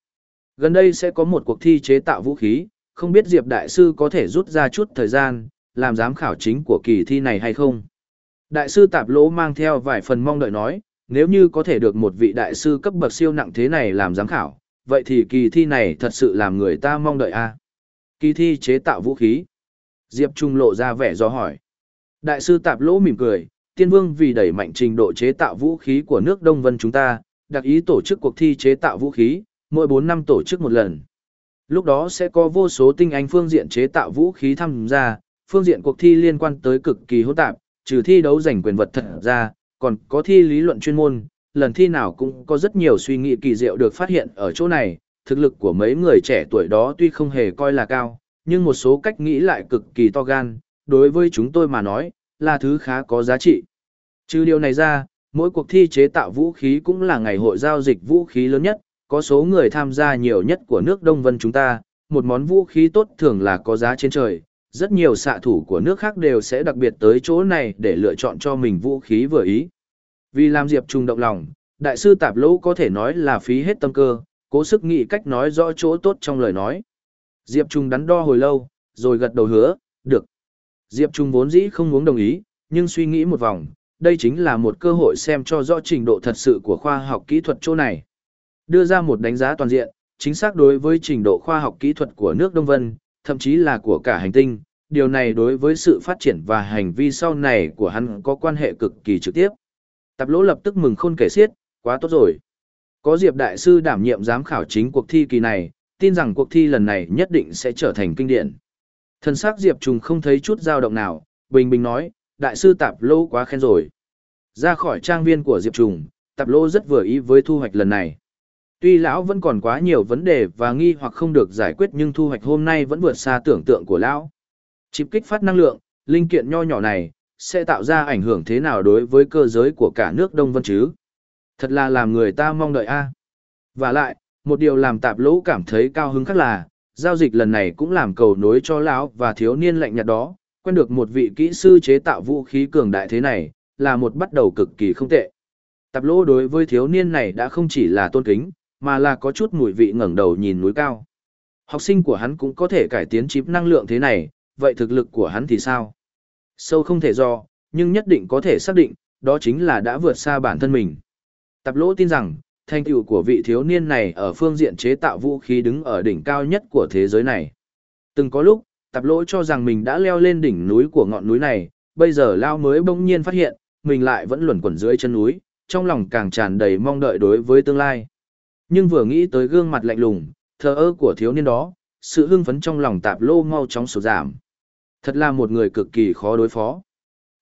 Gần đây sẽ có một cuộc thi chế tạo vũ khí, không biết Diệp Đại Sư có thể rút ra chút thời gian, làm giám khảo chính của kỳ thi này hay không? Đại sư Tạp Lỗ mang theo vài phần mong đợi nói, nếu như có thể được một vị đại sư cấp bậc siêu nặng thế này làm giám khảo, vậy thì kỳ thi này thật sự làm người ta mong đợi a. À? Kỳ thi chế tạo vũ khí. Diệp Trung lộ ra vẻ do hỏi. Đại sư Tạp Lỗ mỉm cười, tiên vương vì đẩy mạnh trình độ chế tạo vũ khí của nước Đông Vân chúng ta, đặc ý tổ chức cuộc thi chế tạo vũ khí, mỗi 4 năm tổ chức một lần. Lúc đó sẽ có vô số tinh anh phương diện chế tạo vũ khí tham gia, phương diện cuộc thi liên quan tới cực kỳ hỗn tạp, trừ thi đấu giành quyền vật thật ra, còn có thi lý luận chuyên môn, lần thi nào cũng có rất nhiều suy nghĩ kỳ diệu được phát hiện ở chỗ này, thực lực của mấy người trẻ tuổi đó tuy không hề coi là cao, nhưng một số cách nghĩ lại cực kỳ to gan, đối với chúng tôi mà nói, là thứ khá có giá trị. Trừ điều này ra, mỗi cuộc thi chế tạo vũ khí cũng là ngày hội giao dịch vũ khí lớn nhất, có số người tham gia nhiều nhất của nước Đông Vân chúng ta, một món vũ khí tốt thường là có giá trên trời, rất nhiều xạ thủ của nước khác đều sẽ đặc biệt tới chỗ này để lựa chọn cho mình vũ khí vừa ý. Vì làm Diệp Trung động lòng, đại sư Tạp Lỗ có thể nói là phí hết tâm cơ, cố sức nghĩ cách nói rõ chỗ tốt trong lời nói. Diệp Trung đắn đo hồi lâu, rồi gật đầu hứa, được. Diệp Trung vốn dĩ không muốn đồng ý, nhưng suy nghĩ một vòng, đây chính là một cơ hội xem cho rõ trình độ thật sự của khoa học kỹ thuật chỗ này. Đưa ra một đánh giá toàn diện, chính xác đối với trình độ khoa học kỹ thuật của nước Đông Vân, thậm chí là của cả hành tinh, điều này đối với sự phát triển và hành vi sau này của hắn có quan hệ cực kỳ trực tiếp. Tạp lỗ lập tức mừng khôn kể xiết, quá tốt rồi. Có Diệp Đại Sư đảm nhiệm giám khảo chính cuộc thi kỳ này, tin rằng cuộc thi lần này nhất định sẽ trở thành kinh điển. Thân xác Diệp Trùng không thấy chút dao động nào, bình bình nói, Đại Sư Tạp Lô quá khen rồi. Ra khỏi trang viên của Diệp Trùng, Tạp Lô rất vừa ý với thu hoạch lần này. Tuy lão vẫn còn quá nhiều vấn đề và nghi hoặc không được giải quyết nhưng thu hoạch hôm nay vẫn vượt xa tưởng tượng của lão. Chịp kích phát năng lượng, linh kiện nho nhỏ này, sẽ tạo ra ảnh hưởng thế nào đối với cơ giới của cả nước Đông Vân chứ? Thật là làm người ta mong đợi a. Và lại, một điều làm tạp lỗ cảm thấy cao hứng khác là, giao dịch lần này cũng làm cầu nối cho lão và thiếu niên lạnh nhạt đó, quen được một vị kỹ sư chế tạo vũ khí cường đại thế này, là một bắt đầu cực kỳ không tệ. Tạp lỗ đối với thiếu niên này đã không chỉ là tôn kính, mà là có chút mùi vị ngẩng đầu nhìn núi cao. Học sinh của hắn cũng có thể cải tiến chip năng lượng thế này, vậy thực lực của hắn thì sao? Sâu không thể do, nhưng nhất định có thể xác định, đó chính là đã vượt xa bản thân mình. Tạp lỗ tin rằng, thành tựu của vị thiếu niên này ở phương diện chế tạo vũ khí đứng ở đỉnh cao nhất của thế giới này. Từng có lúc, tạp lỗ cho rằng mình đã leo lên đỉnh núi của ngọn núi này, bây giờ Lao mới bỗng nhiên phát hiện, mình lại vẫn luẩn quẩn dưới chân núi, trong lòng càng tràn đầy mong đợi đối với tương lai. Nhưng vừa nghĩ tới gương mặt lạnh lùng, thờ ơ của thiếu niên đó, sự hưng phấn trong lòng tạp lô mau chóng sụt giảm. Thật là một người cực kỳ khó đối phó.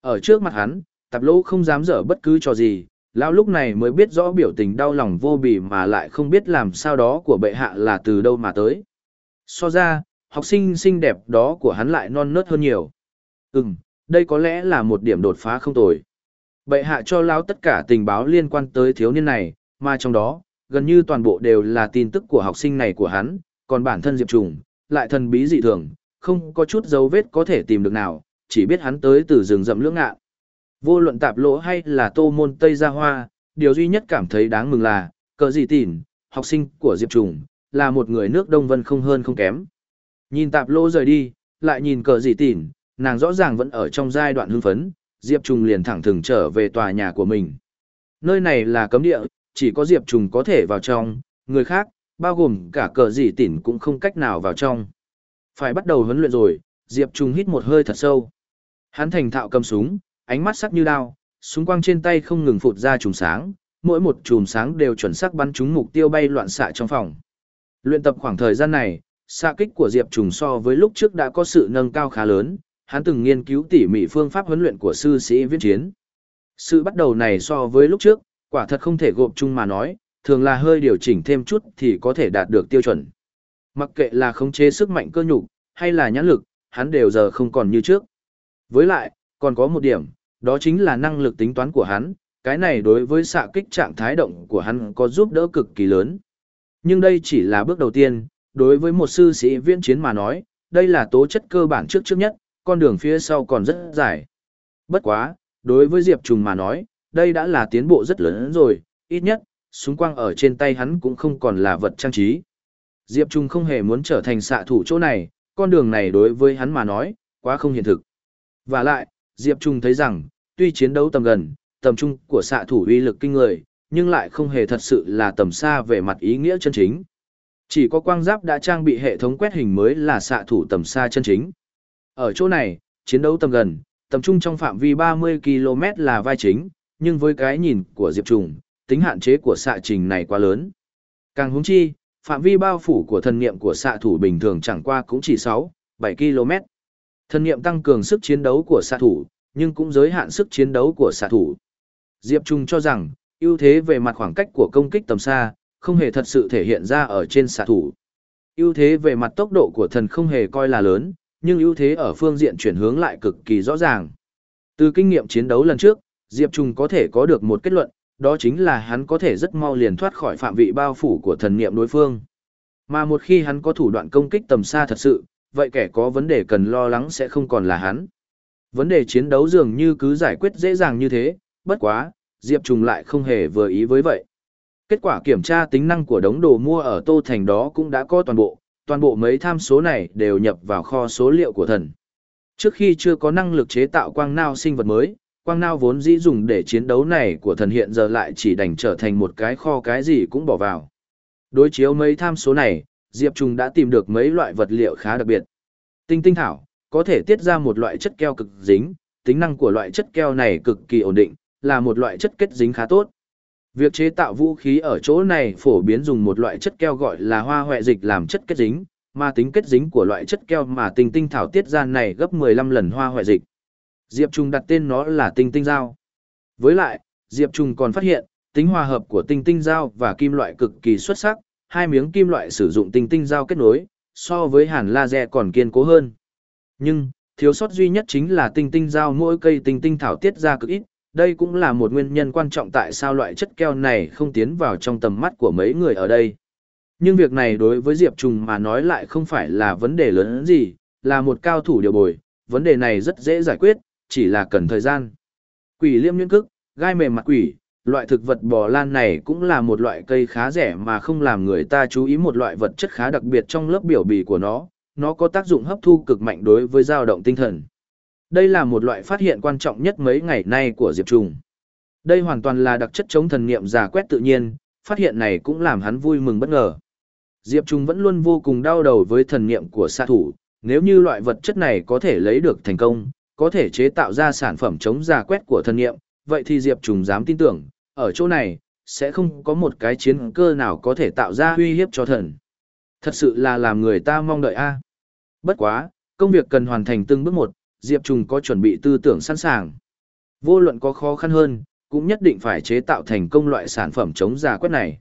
Ở trước mặt hắn, tạp lô không dám dở bất cứ trò gì, lão lúc này mới biết rõ biểu tình đau lòng vô bì mà lại không biết làm sao đó của bệ hạ là từ đâu mà tới. So ra, học sinh xinh đẹp đó của hắn lại non nớt hơn nhiều. Ừm, đây có lẽ là một điểm đột phá không tồi. Bệ hạ cho lão tất cả tình báo liên quan tới thiếu niên này, mà trong đó, gần như toàn bộ đều là tin tức của học sinh này của hắn, còn bản thân Diệp Trùng, lại thần bí dị thường, không có chút dấu vết có thể tìm được nào, chỉ biết hắn tới từ rừng rậm lưỡng ngạ. Vô luận tạp lỗ hay là tô môn Tây Gia Hoa, điều duy nhất cảm thấy đáng mừng là, cờ gì tỉn, học sinh của Diệp Trùng, là một người nước Đông Vân không hơn không kém. Nhìn tạp lỗ rời đi, lại nhìn cờ gì tỉn, nàng rõ ràng vẫn ở trong giai đoạn hưng phấn, Diệp Trùng liền thẳng thừng trở về tòa nhà của mình. Nơi này là cấm địa, chỉ có Diệp Trùng có thể vào trong, người khác, bao gồm cả cờ gì tỉn cũng không cách nào vào trong. Phải bắt đầu huấn luyện rồi, Diệp Trùng hít một hơi thật sâu. Hắn thành thạo cầm súng, ánh mắt sắc như đao, súng quang trên tay không ngừng phụt ra chùm sáng, mỗi một chùm sáng đều chuẩn xác bắn trúng mục tiêu bay loạn xạ trong phòng. Luyện tập khoảng thời gian này, Xạ kích của Diệp Trùng so với lúc trước đã có sự nâng cao khá lớn, hắn từng nghiên cứu tỉ mỉ phương pháp huấn luyện của sư sĩ viễn chiến. Sự bắt đầu này so với lúc trước, quả thật không thể gộp chung mà nói, thường là hơi điều chỉnh thêm chút thì có thể đạt được tiêu chuẩn. Mặc kệ là khống chế sức mạnh cơ nhục, hay là nhãn lực, hắn đều giờ không còn như trước. Với lại, còn có một điểm, đó chính là năng lực tính toán của hắn, cái này đối với xạ kích trạng thái động của hắn có giúp đỡ cực kỳ lớn. Nhưng đây chỉ là bước đầu tiên, đối với một sư sĩ viễn chiến mà nói, đây là tố chất cơ bản trước trước nhất, con đường phía sau còn rất dài. Bất quá, đối với Diệp Trùng mà nói, đây đã là tiến bộ rất lớn rồi, ít nhất, súng quang ở trên tay hắn cũng không còn là vật trang trí. Diệp Trung không hề muốn trở thành xạ thủ chỗ này, con đường này đối với hắn mà nói, quá không hiện thực. Và lại, Diệp Trung thấy rằng, tuy chiến đấu tầm gần, tầm trung của xạ thủ uy lực kinh người, nhưng lại không hề thật sự là tầm xa về mặt ý nghĩa chân chính. Chỉ có quang giáp đã trang bị hệ thống quét hình mới là xạ thủ tầm xa chân chính. Ở chỗ này, chiến đấu tầm gần, tầm trung trong phạm vi 30 km là vai chính, nhưng với cái nhìn của Diệp Trùng, tính hạn chế của xạ trình này quá lớn. Càng hướng chi, phạm vi bao phủ của thần niệm của xạ thủ bình thường chẳng qua cũng chỉ 6, 7 km. Thần niệm tăng cường sức chiến đấu của xạ thủ, nhưng cũng giới hạn sức chiến đấu của xạ thủ. Diệp Trung cho rằng, ưu thế về mặt khoảng cách của công kích tầm xa, không hề thật sự thể hiện ra ở trên xạ thủ. ưu thế về mặt tốc độ của thần không hề coi là lớn, nhưng ưu thế ở phương diện chuyển hướng lại cực kỳ rõ ràng. Từ kinh nghiệm chiến đấu lần trước, Diệp Trung có thể có được một kết luận, đó chính là hắn có thể rất mau liền thoát khỏi phạm vị bao phủ của thần niệm đối phương. Mà một khi hắn có thủ đoạn công kích tầm xa thật sự, vậy kẻ có vấn đề cần lo lắng sẽ không còn là hắn. Vấn đề chiến đấu dường như cứ giải quyết dễ dàng như thế, bất quá, Diệp Trùng lại không hề vừa ý với vậy. Kết quả kiểm tra tính năng của đống đồ mua ở Tô Thành đó cũng đã có toàn bộ, toàn bộ mấy tham số này đều nhập vào kho số liệu của thần. Trước khi chưa có năng lực chế tạo quang nao sinh vật mới, quang nao vốn dĩ dùng để chiến đấu này của thần hiện giờ lại chỉ đành trở thành một cái kho cái gì cũng bỏ vào. Đối chiếu mấy tham số này, Diệp Trung đã tìm được mấy loại vật liệu khá đặc biệt. Tinh tinh thảo, có thể tiết ra một loại chất keo cực dính, tính năng của loại chất keo này cực kỳ ổn định, là một loại chất kết dính khá tốt. Việc chế tạo vũ khí ở chỗ này phổ biến dùng một loại chất keo gọi là hoa hoẹ dịch làm chất kết dính, mà tính kết dính của loại chất keo mà tinh tinh thảo tiết ra này gấp 15 lần hoa hoẹ dịch. Diệp Trung đặt tên nó là tinh tinh dao. Với lại, Diệp Trung còn phát hiện, tính hòa hợp của tinh tinh dao và kim loại cực kỳ xuất sắc, hai miếng kim loại sử dụng tinh tinh dao kết nối, so với hàn laser còn kiên cố hơn. Nhưng, thiếu sót duy nhất chính là tinh tinh dao mỗi cây tinh tinh thảo tiết ra cực ít, đây cũng là một nguyên nhân quan trọng tại sao loại chất keo này không tiến vào trong tầm mắt của mấy người ở đây. Nhưng việc này đối với Diệp Trùng mà nói lại không phải là vấn đề lớn gì, là một cao thủ điều bồi, vấn đề này rất dễ giải quyết, chỉ là cần thời gian. Quỷ liêm nhuyễn cức, gai mềm mặt quỷ, loại thực vật bò lan này cũng là một loại cây khá rẻ mà không làm người ta chú ý một loại vật chất khá đặc biệt trong lớp biểu bì của nó, nó có tác dụng hấp thu cực mạnh đối với dao động tinh thần. Đây là một loại phát hiện quan trọng nhất mấy ngày nay của Diệp Trùng. Đây hoàn toàn là đặc chất chống thần niệm giả quét tự nhiên, phát hiện này cũng làm hắn vui mừng bất ngờ. Diệp Trung vẫn luôn vô cùng đau đầu với thần niệm của xạ thủ, nếu như loại vật chất này có thể lấy được thành công, có thể chế tạo ra sản phẩm chống giả quét của thần niệm, vậy thì Diệp trùng dám tin tưởng, ở chỗ này, sẽ không có một cái chiến cơ nào có thể tạo ra uy hiếp cho thần. Thật sự là làm người ta mong đợi a. Bất quá, công việc cần hoàn thành từng bước một, Diệp trùng có chuẩn bị tư tưởng sẵn sàng. Vô luận có khó khăn hơn, cũng nhất định phải chế tạo thành công loại sản phẩm chống giả quét này.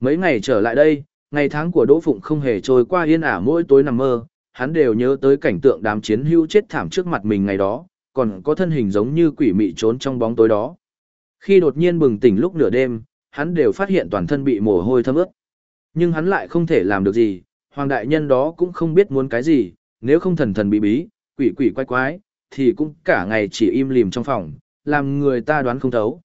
Mấy ngày trở lại đây, ngày tháng của Đỗ Phụng không hề trôi qua yên ả mỗi tối nằm mơ, hắn đều nhớ tới cảnh tượng đám chiến hưu chết thảm trước mặt mình ngày đó, còn có thân hình giống như quỷ mị trốn trong bóng tối đó. Khi đột nhiên bừng tỉnh lúc nửa đêm, hắn đều phát hiện toàn thân bị mồ hôi thấm ướt. Nhưng hắn lại không thể làm được gì, hoàng đại nhân đó cũng không biết muốn cái gì, nếu không thần thần bí bí, quỷ quỷ quái quái, thì cũng cả ngày chỉ im lìm trong phòng, làm người ta đoán không thấu.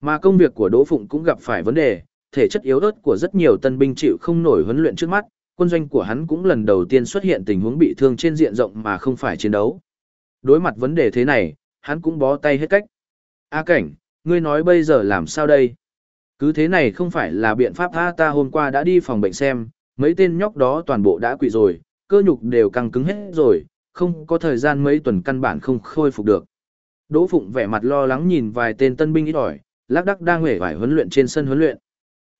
Mà công việc của Đỗ Phụng cũng gặp phải vấn đề, thể chất yếu ớt của rất nhiều tân binh chịu không nổi huấn luyện trước mắt, quân doanh của hắn cũng lần đầu tiên xuất hiện tình huống bị thương trên diện rộng mà không phải chiến đấu. Đối mặt vấn đề thế này, hắn cũng bó tay hết cách. A cảnh, ngươi nói bây giờ làm sao đây? Cứ thế này không phải là biện pháp tha ta hôm qua đã đi phòng bệnh xem, mấy tên nhóc đó toàn bộ đã quỵ rồi, cơ nhục đều căng cứng hết rồi, không có thời gian mấy tuần căn bản không khôi phục được. Đỗ Phụng vẻ mặt lo lắng nhìn vài tên tân binh ít ỏi, lác đắc đang hể vải huấn luyện trên sân huấn luyện.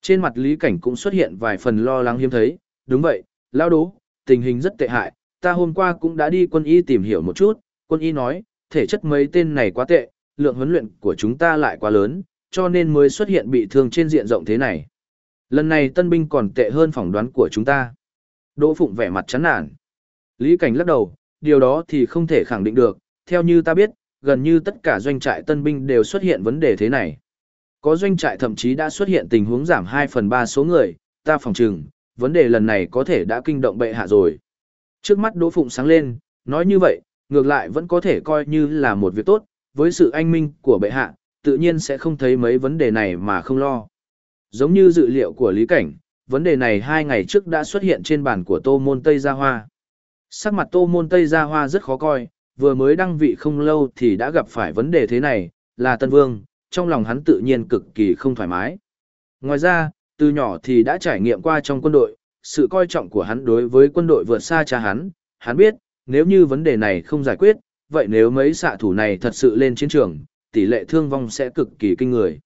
Trên mặt Lý Cảnh cũng xuất hiện vài phần lo lắng hiếm thấy, đúng vậy, lao đố, tình hình rất tệ hại, ta hôm qua cũng đã đi quân y tìm hiểu một chút, quân y nói, thể chất mấy tên này quá tệ, lượng huấn luyện của chúng ta lại quá lớn, cho nên mới xuất hiện bị thương trên diện rộng thế này. Lần này tân binh còn tệ hơn phỏng đoán của chúng ta. Đỗ Phụng vẻ mặt chán nản. Lý Cảnh lắc đầu, điều đó thì không thể khẳng định được, theo như ta biết, gần như tất cả doanh trại tân binh đều xuất hiện vấn đề thế này. Có doanh trại thậm chí đã xuất hiện tình huống giảm 2 phần 3 số người, ta phòng trừng, vấn đề lần này có thể đã kinh động bệ hạ rồi. Trước mắt Đỗ Phụng sáng lên, nói như vậy, ngược lại vẫn có thể coi như là một việc tốt, với sự anh minh của bệ hạ, tự nhiên sẽ không thấy mấy vấn đề này mà không lo. Giống như dự liệu của Lý Cảnh, vấn đề này hai ngày trước đã xuất hiện trên bàn của Tô Môn Tây Gia Hoa. Sắc mặt Tô Môn Tây Gia Hoa rất khó coi, vừa mới đăng vị không lâu thì đã gặp phải vấn đề thế này, là Tân Vương, trong lòng hắn tự nhiên cực kỳ không thoải mái. Ngoài ra, từ nhỏ thì đã trải nghiệm qua trong quân đội, sự coi trọng của hắn đối với quân đội vượt xa cha hắn, hắn biết, nếu như vấn đề này không giải quyết, vậy nếu mấy xạ thủ này thật sự lên chiến trường, tỷ lệ thương vong sẽ cực kỳ kinh người.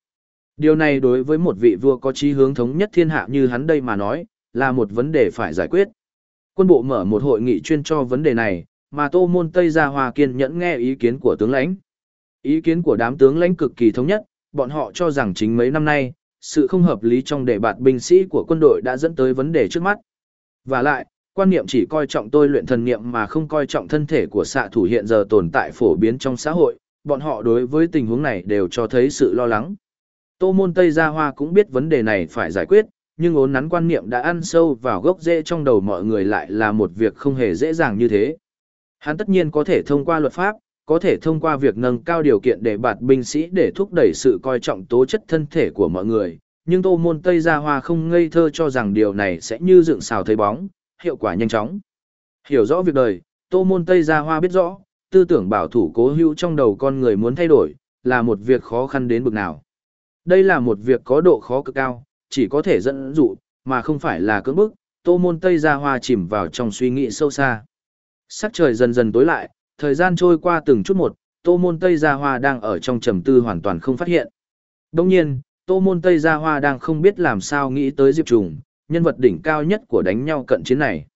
Điều này đối với một vị vua có chí hướng thống nhất thiên hạ như hắn đây mà nói, là một vấn đề phải giải quyết. Quân bộ mở một hội nghị chuyên cho vấn đề này, mà Tô Môn Tây Gia hòa kiên nhẫn nghe ý kiến của tướng lãnh. Ý kiến của đám tướng lãnh cực kỳ thống nhất, bọn họ cho rằng chính mấy năm nay, sự không hợp lý trong đề bạt binh sĩ của quân đội đã dẫn tới vấn đề trước mắt. Và lại, quan niệm chỉ coi trọng tôi luyện thần niệm mà không coi trọng thân thể của xạ thủ hiện giờ tồn tại phổ biến trong xã hội, bọn họ đối với tình huống này đều cho thấy sự lo lắng. Tô môn Tây Gia Hoa cũng biết vấn đề này phải giải quyết, nhưng ốn nắn quan niệm đã ăn sâu vào gốc rễ trong đầu mọi người lại là một việc không hề dễ dàng như thế. Hắn tất nhiên có thể thông qua luật pháp, có thể thông qua việc nâng cao điều kiện để bạt binh sĩ để thúc đẩy sự coi trọng tố chất thân thể của mọi người, nhưng Tô Môn Tây Gia Hoa không ngây thơ cho rằng điều này sẽ như dựng xào thấy bóng, hiệu quả nhanh chóng. Hiểu rõ việc đời, Tô Môn Tây Gia Hoa biết rõ, tư tưởng bảo thủ cố hữu trong đầu con người muốn thay đổi, là một việc khó khăn đến bực nào. Đây là một việc có độ khó cực cao, chỉ có thể dẫn dụ, mà không phải là cưỡng bức, Tô Môn Tây Gia Hoa chìm vào trong suy nghĩ sâu xa. Sắc trời dần dần tối lại, thời gian trôi qua từng chút một, Tô Môn Tây Gia Hoa đang ở trong trầm tư hoàn toàn không phát hiện. Đồng nhiên, Tô Môn Tây Gia Hoa đang không biết làm sao nghĩ tới Diệp Trùng, nhân vật đỉnh cao nhất của đánh nhau cận chiến này.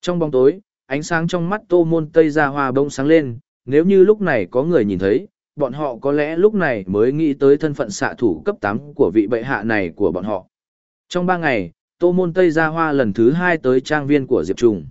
Trong bóng tối, ánh sáng trong mắt Tô Môn Tây Gia Hoa bỗng sáng lên, nếu như lúc này có người nhìn thấy, bọn họ có lẽ lúc này mới nghĩ tới thân phận xạ thủ cấp 8 của vị bệ hạ này của bọn họ. Trong ba ngày, Tô Môn Tây Gia Hoa lần thứ hai tới trang viên của Diệp Trùng.